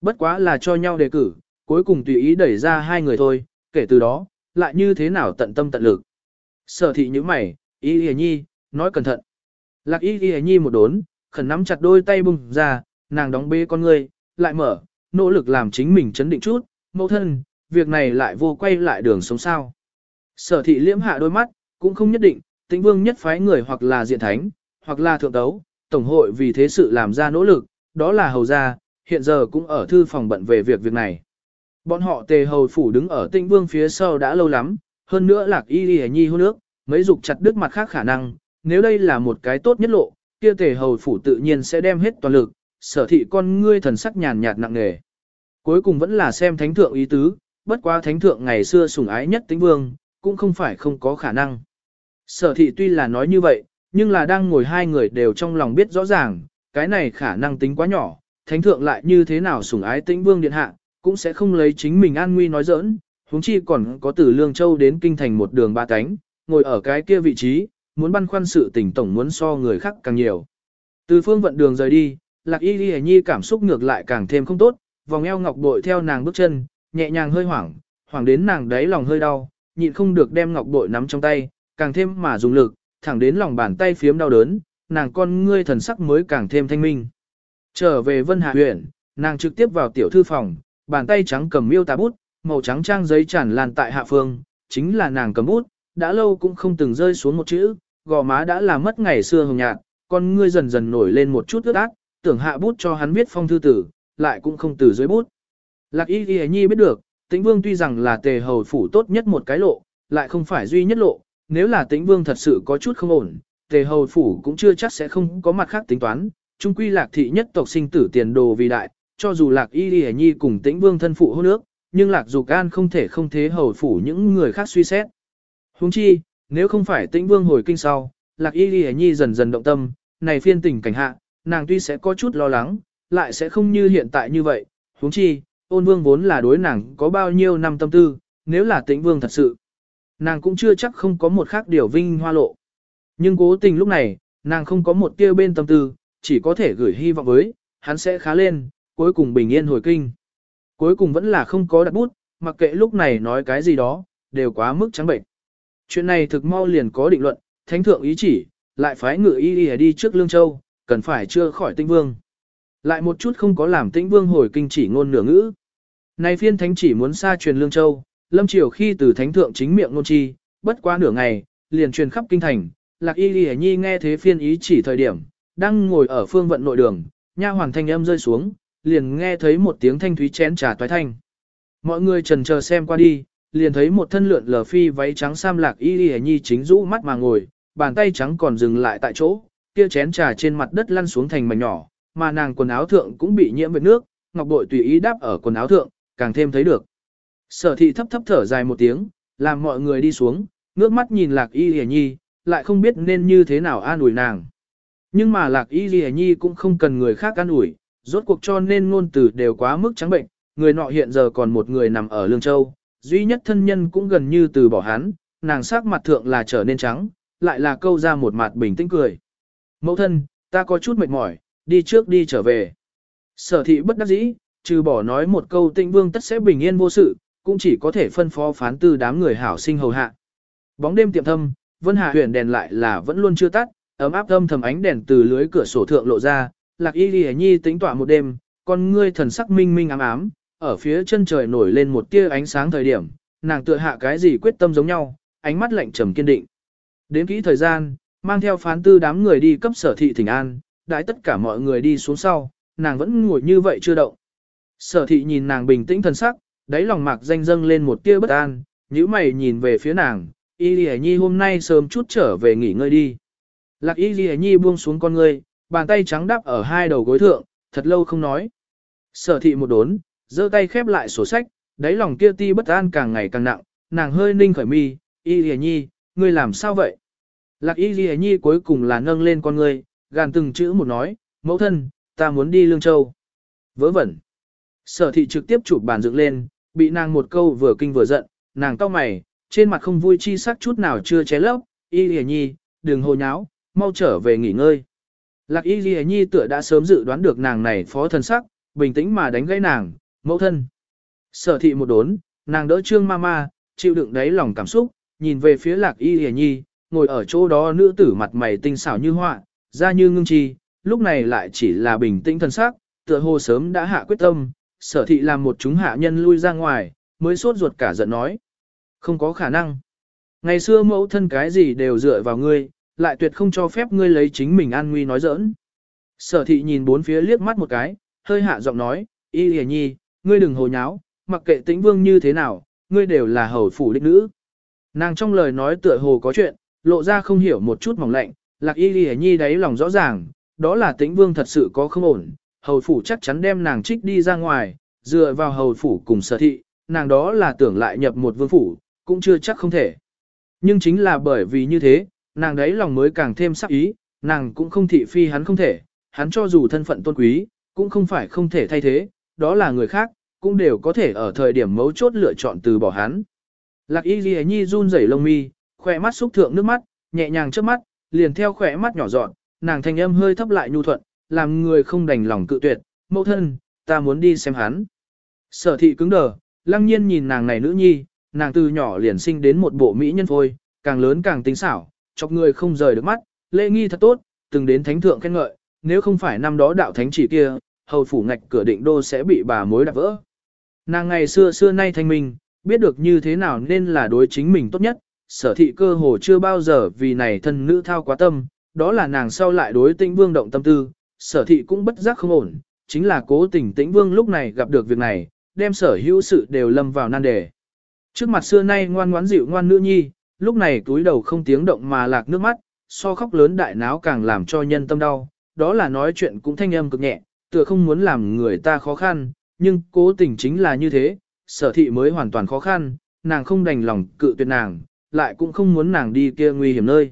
Bất quá là cho nhau đề cử, cuối cùng tùy ý đẩy ra hai người thôi, kể từ đó, lại như thế nào tận tâm tận lực. Sở thị như mày, y ghi nhi, nói cẩn thận. Lạc y ghi nhi một đốn, khẩn nắm chặt đôi tay bùng ra, nàng đóng bê con ngươi, lại mở, nỗ lực làm chính mình chấn định chút, mẫu thân, việc này lại vô quay lại đường sống sao. Sở thị liễm hạ đôi mắt, cũng không nhất định, tĩnh vương nhất phái người hoặc là diện thánh, hoặc là thượng tấu, tổng hội vì thế sự làm ra nỗ lực, đó là hầu gia, hiện giờ cũng ở thư phòng bận về việc việc này. Bọn họ tề hầu phủ đứng ở tĩnh vương phía sau đã lâu lắm, hơn nữa lạc y đi nhi hôn nước, mấy dục chặt đứt mặt khác khả năng, nếu đây là một cái tốt nhất lộ, kia tề hầu phủ tự nhiên sẽ đem hết toàn lực, sở thị con ngươi thần sắc nhàn nhạt nặng nề. Cuối cùng vẫn là xem thánh thượng ý tứ, bất quá thánh thượng ngày xưa sủng ái nhất tính vương, cũng không phải không có khả năng. Sở thị tuy là nói như vậy, nhưng là đang ngồi hai người đều trong lòng biết rõ ràng, cái này khả năng tính quá nhỏ, thánh thượng lại như thế nào sủng ái tĩnh vương điện hạ, cũng sẽ không lấy chính mình an nguy nói giỡn, huống chi còn có từ Lương Châu đến Kinh Thành một đường ba cánh, ngồi ở cái kia vị trí, muốn băn khoăn sự tình tổng muốn so người khác càng nhiều. Từ phương vận đường rời đi, lạc y ghi nhi cảm xúc ngược lại càng thêm không tốt, vòng eo ngọc bội theo nàng bước chân, nhẹ nhàng hơi hoảng, hoảng đến nàng đáy lòng hơi đau, nhịn không được đem ngọc bội nắm trong tay, càng thêm mà dùng lực, thẳng đến lòng bàn tay phiếm đau đớn, nàng con ngươi thần sắc mới càng thêm thanh minh. Trở về Vân Hạ huyện, nàng trực tiếp vào tiểu thư phòng, bàn tay trắng cầm miêu tà bút, màu trắng trang giấy tràn lan tại hạ phương, chính là nàng cầm bút, đã lâu cũng không từng rơi xuống một chữ, gò má đã làm mất ngày xưa hồng nhạt, con ngươi dần dần nổi lên một chút ướt át, tưởng hạ bút cho hắn viết phong thư tử, lại cũng không từ dưới bút. Lạc y ghi nhi biết được, tĩnh vương tuy rằng là tề hầu phủ tốt nhất một cái lộ, lại không phải duy nhất lộ, nếu là tĩnh vương thật sự có chút không ổn, tề hầu phủ cũng chưa chắc sẽ không có mặt khác tính toán, trung quy lạc thị nhất tộc sinh tử tiền đồ vì đại, cho dù lạc y ghi nhi cùng tĩnh vương thân phụ hôn nước, nhưng lạc dục an không thể không thế hầu phủ những người khác suy xét. Huống chi, nếu không phải tĩnh vương hồi kinh sau, lạc y ghi nhi dần dần động tâm, này phiên tình cảnh hạ, nàng tuy sẽ có chút lo lắng, lại sẽ không như hiện tại như vậy, huống chi, ôn vương vốn là đối nàng có bao nhiêu năm tâm tư, nếu là tĩnh vương thật sự. Nàng cũng chưa chắc không có một khác điều vinh hoa lộ. Nhưng cố tình lúc này, nàng không có một tia bên tâm tư, chỉ có thể gửi hy vọng với, hắn sẽ khá lên, cuối cùng bình yên hồi kinh. Cuối cùng vẫn là không có đặt bút, mặc kệ lúc này nói cái gì đó, đều quá mức trắng bệnh. Chuyện này thực mau liền có định luận, thánh thượng ý chỉ, lại phái ngự y đi, đi trước Lương Châu, cần phải chưa khỏi tinh vương. Lại một chút không có làm tĩnh vương hồi kinh chỉ ngôn nửa ngữ. Này phiên thánh chỉ muốn xa truyền Lương Châu, lâm triều khi từ thánh thượng chính miệng ngôn chi, bất quá nửa ngày, liền truyền khắp kinh thành, lạc y ghi nhi nghe thế phiên ý chỉ thời điểm, đang ngồi ở phương vận nội đường, nha hoàng thanh âm rơi xuống, liền nghe thấy một tiếng thanh thúy chén trà toái thanh. Mọi người trần chờ xem qua đi, liền thấy một thân lượn lờ phi váy trắng sam lạc y ghi nhi chính rũ mắt mà ngồi, bàn tay trắng còn dừng lại tại chỗ, kia chén trà trên mặt đất lăn xuống thành mảnh nhỏ, mà nàng quần áo thượng cũng bị nhiễm vết nước, ngọc bội tùy ý đáp ở quần áo thượng, càng thêm thấy được. Sở thị thấp thấp thở dài một tiếng, làm mọi người đi xuống, ngước mắt nhìn lạc y hề nhi, lại không biết nên như thế nào an ủi nàng. Nhưng mà lạc y hề nhi cũng không cần người khác an ủi, rốt cuộc cho nên ngôn từ đều quá mức trắng bệnh, người nọ hiện giờ còn một người nằm ở Lương Châu, duy nhất thân nhân cũng gần như từ bỏ hắn, nàng sắc mặt thượng là trở nên trắng, lại là câu ra một mặt bình tĩnh cười. Mẫu thân, ta có chút mệt mỏi, đi trước đi trở về. Sở thị bất đắc dĩ, trừ bỏ nói một câu tinh vương tất sẽ bình yên vô sự, cũng chỉ có thể phân phó phán tư đám người hảo sinh hầu hạ. Bóng đêm tiệm thâm, Vân Hạ huyền đèn lại là vẫn luôn chưa tắt, ấm áp âm thầm ánh đèn từ lưới cửa sổ thượng lộ ra, Lạc Y Lì Nhi tính tọa một đêm, con ngươi thần sắc minh minh ám ám, ở phía chân trời nổi lên một tia ánh sáng thời điểm, nàng tựa hạ cái gì quyết tâm giống nhau, ánh mắt lạnh trầm kiên định. Đến kỹ thời gian, mang theo phán tư đám người đi cấp sở thị thỉnh an, đãi tất cả mọi người đi xuống sau, nàng vẫn ngồi như vậy chưa động. Sở thị nhìn nàng bình tĩnh thần sắc, đáy lòng mạc danh dâng lên một tia bất an, nhíu mày nhìn về phía nàng, Y Lì Nhi hôm nay sớm chút trở về nghỉ ngơi đi. Lạc Y Lì Nhi buông xuống con ngươi, bàn tay trắng đắp ở hai đầu gối thượng, thật lâu không nói. Sở thị một đốn, giơ tay khép lại sổ sách, đáy lòng kia ti bất an càng ngày càng nặng, nàng hơi ninh khởi mi, Y Lì Nhi, ngươi làm sao vậy? Lạc Y Lì Nhi cuối cùng là nâng lên con ngươi, gàn từng chữ một nói, mẫu thân, ta muốn đi Lương Châu. Vớ vẩn. Sở thị trực tiếp chụp bàn dựng lên, bị nàng một câu vừa kinh vừa giận, nàng cau mày, trên mặt không vui chi sắc chút nào chưa ché lấp, y lìa nhi, đừng hồ nháo, mau trở về nghỉ ngơi. Lạc y lìa nhi tựa đã sớm dự đoán được nàng này phó thần sắc, bình tĩnh mà đánh gãy nàng, mẫu thân. Sở thị một đốn, nàng đỡ trương ma ma, chịu đựng đáy lòng cảm xúc, nhìn về phía lạc y lìa nhi, ngồi ở chỗ đó nữ tử mặt mày tinh xảo như họa, ra như ngưng chi, lúc này lại chỉ là bình tĩnh thần sắc, tựa hồ sớm đã hạ quyết tâm, sở thị làm một chúng hạ nhân lui ra ngoài, mới sốt ruột cả giận nói. Không có khả năng. Ngày xưa mẫu thân cái gì đều dựa vào ngươi, lại tuyệt không cho phép ngươi lấy chính mình an nguy nói giỡn. Sở thị nhìn bốn phía liếc mắt một cái, hơi hạ giọng nói, y hề nhi, ngươi đừng hồ nháo, mặc kệ tĩnh vương như thế nào, ngươi đều là hầu phủ đích nữ. Nàng trong lời nói tựa hồ có chuyện, lộ ra không hiểu một chút mỏng lạnh, lạc y ghi nhi đáy lòng rõ ràng, đó là tĩnh vương thật sự có không ổn, hầu phủ chắc chắn đem nàng trích đi ra ngoài, dựa vào hầu phủ cùng sở thị, nàng đó là tưởng lại nhập một vương phủ, cũng chưa chắc không thể. Nhưng chính là bởi vì như thế, nàng đấy lòng mới càng thêm sắc ý, nàng cũng không thị phi hắn không thể, hắn cho dù thân phận tôn quý, cũng không phải không thể thay thế, đó là người khác, cũng đều có thể ở thời điểm mấu chốt lựa chọn từ bỏ hắn. Lạc y ghi nhi run rẩy lông mi, khỏe mắt xúc thượng nước mắt, nhẹ nhàng trước mắt, liền theo khỏe mắt nhỏ dọn, nàng thanh âm hơi thấp lại nhu thuận, làm người không đành lòng cự tuyệt, mẫu thân, ta muốn đi xem hắn. Sở thị cứng đờ, lăng nhiên nhìn nàng này nữ nhi, nàng từ nhỏ liền sinh đến một bộ mỹ nhân phôi, càng lớn càng tính xảo, chọc người không rời được mắt, lễ nghi thật tốt, từng đến thánh thượng khen ngợi, nếu không phải năm đó đạo thánh chỉ kia, hầu phủ ngạch cửa định đô sẽ bị bà mối đạp vỡ. Nàng ngày xưa xưa nay thanh minh, biết được như thế nào nên là đối chính mình tốt nhất, sở thị cơ hồ chưa bao giờ vì này thân nữ thao quá tâm, đó là nàng sau lại đối tĩnh vương động tâm tư, sở thị cũng bất giác không ổn, chính là cố tình tĩnh vương lúc này gặp được việc này, đem sở hữu sự đều lâm vào nan đề. Trước mặt xưa nay ngoan ngoãn dịu ngoan nữ nhi, lúc này túi đầu không tiếng động mà lạc nước mắt, so khóc lớn đại náo càng làm cho nhân tâm đau, đó là nói chuyện cũng thanh âm cực nhẹ, tựa không muốn làm người ta khó khăn, nhưng cố tình chính là như thế, sở thị mới hoàn toàn khó khăn, nàng không đành lòng cự tuyệt nàng, lại cũng không muốn nàng đi kia nguy hiểm nơi.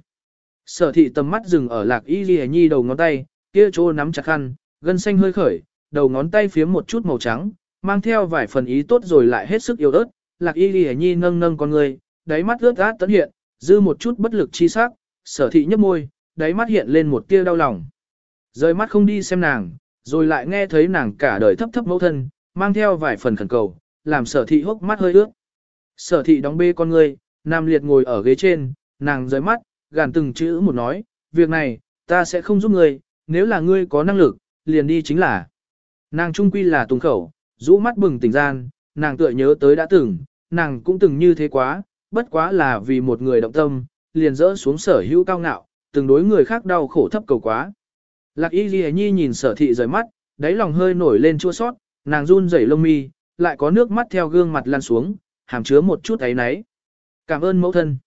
Sở thị tầm mắt dừng ở lạc y ghi nhi đầu ngón tay, kia chỗ nắm chặt khăn, gân xanh hơi khởi, đầu ngón tay phía một chút màu trắng, mang theo vài phần ý tốt rồi lại hết sức yếu ớt, lạc y ghi nhi nâng nâng con người, đáy mắt ướt át tấn hiện, dư một chút bất lực chi sắc, sở thị nhấp môi, đáy mắt hiện lên một tia đau lòng. Rời mắt không đi xem nàng, rồi lại nghe thấy nàng cả đời thấp thấp mẫu thân, mang theo vài phần khẩn cầu, làm sở thị hốc mắt hơi ướt. Sở thị đóng bê con người, nam liệt ngồi ở ghế trên, nàng rời mắt, gàn từng chữ một nói, việc này, ta sẽ không giúp ngươi, nếu là ngươi có năng lực, liền đi chính là. Nàng trung quy là tùng khẩu, rũ mắt bừng tỉnh gian, nàng tựa nhớ tới đã từng, nàng cũng từng như thế quá, bất quá là vì một người động tâm, liền dỡ xuống sở hữu cao ngạo, từng đối người khác đau khổ thấp cầu quá. Lạc y ghi nhi nhìn sở thị rời mắt, đáy lòng hơi nổi lên chua sót, nàng run rẩy lông mi, lại có nước mắt theo gương mặt lan xuống, hàm chứa một chút ấy náy. Cảm ơn mẫu thân.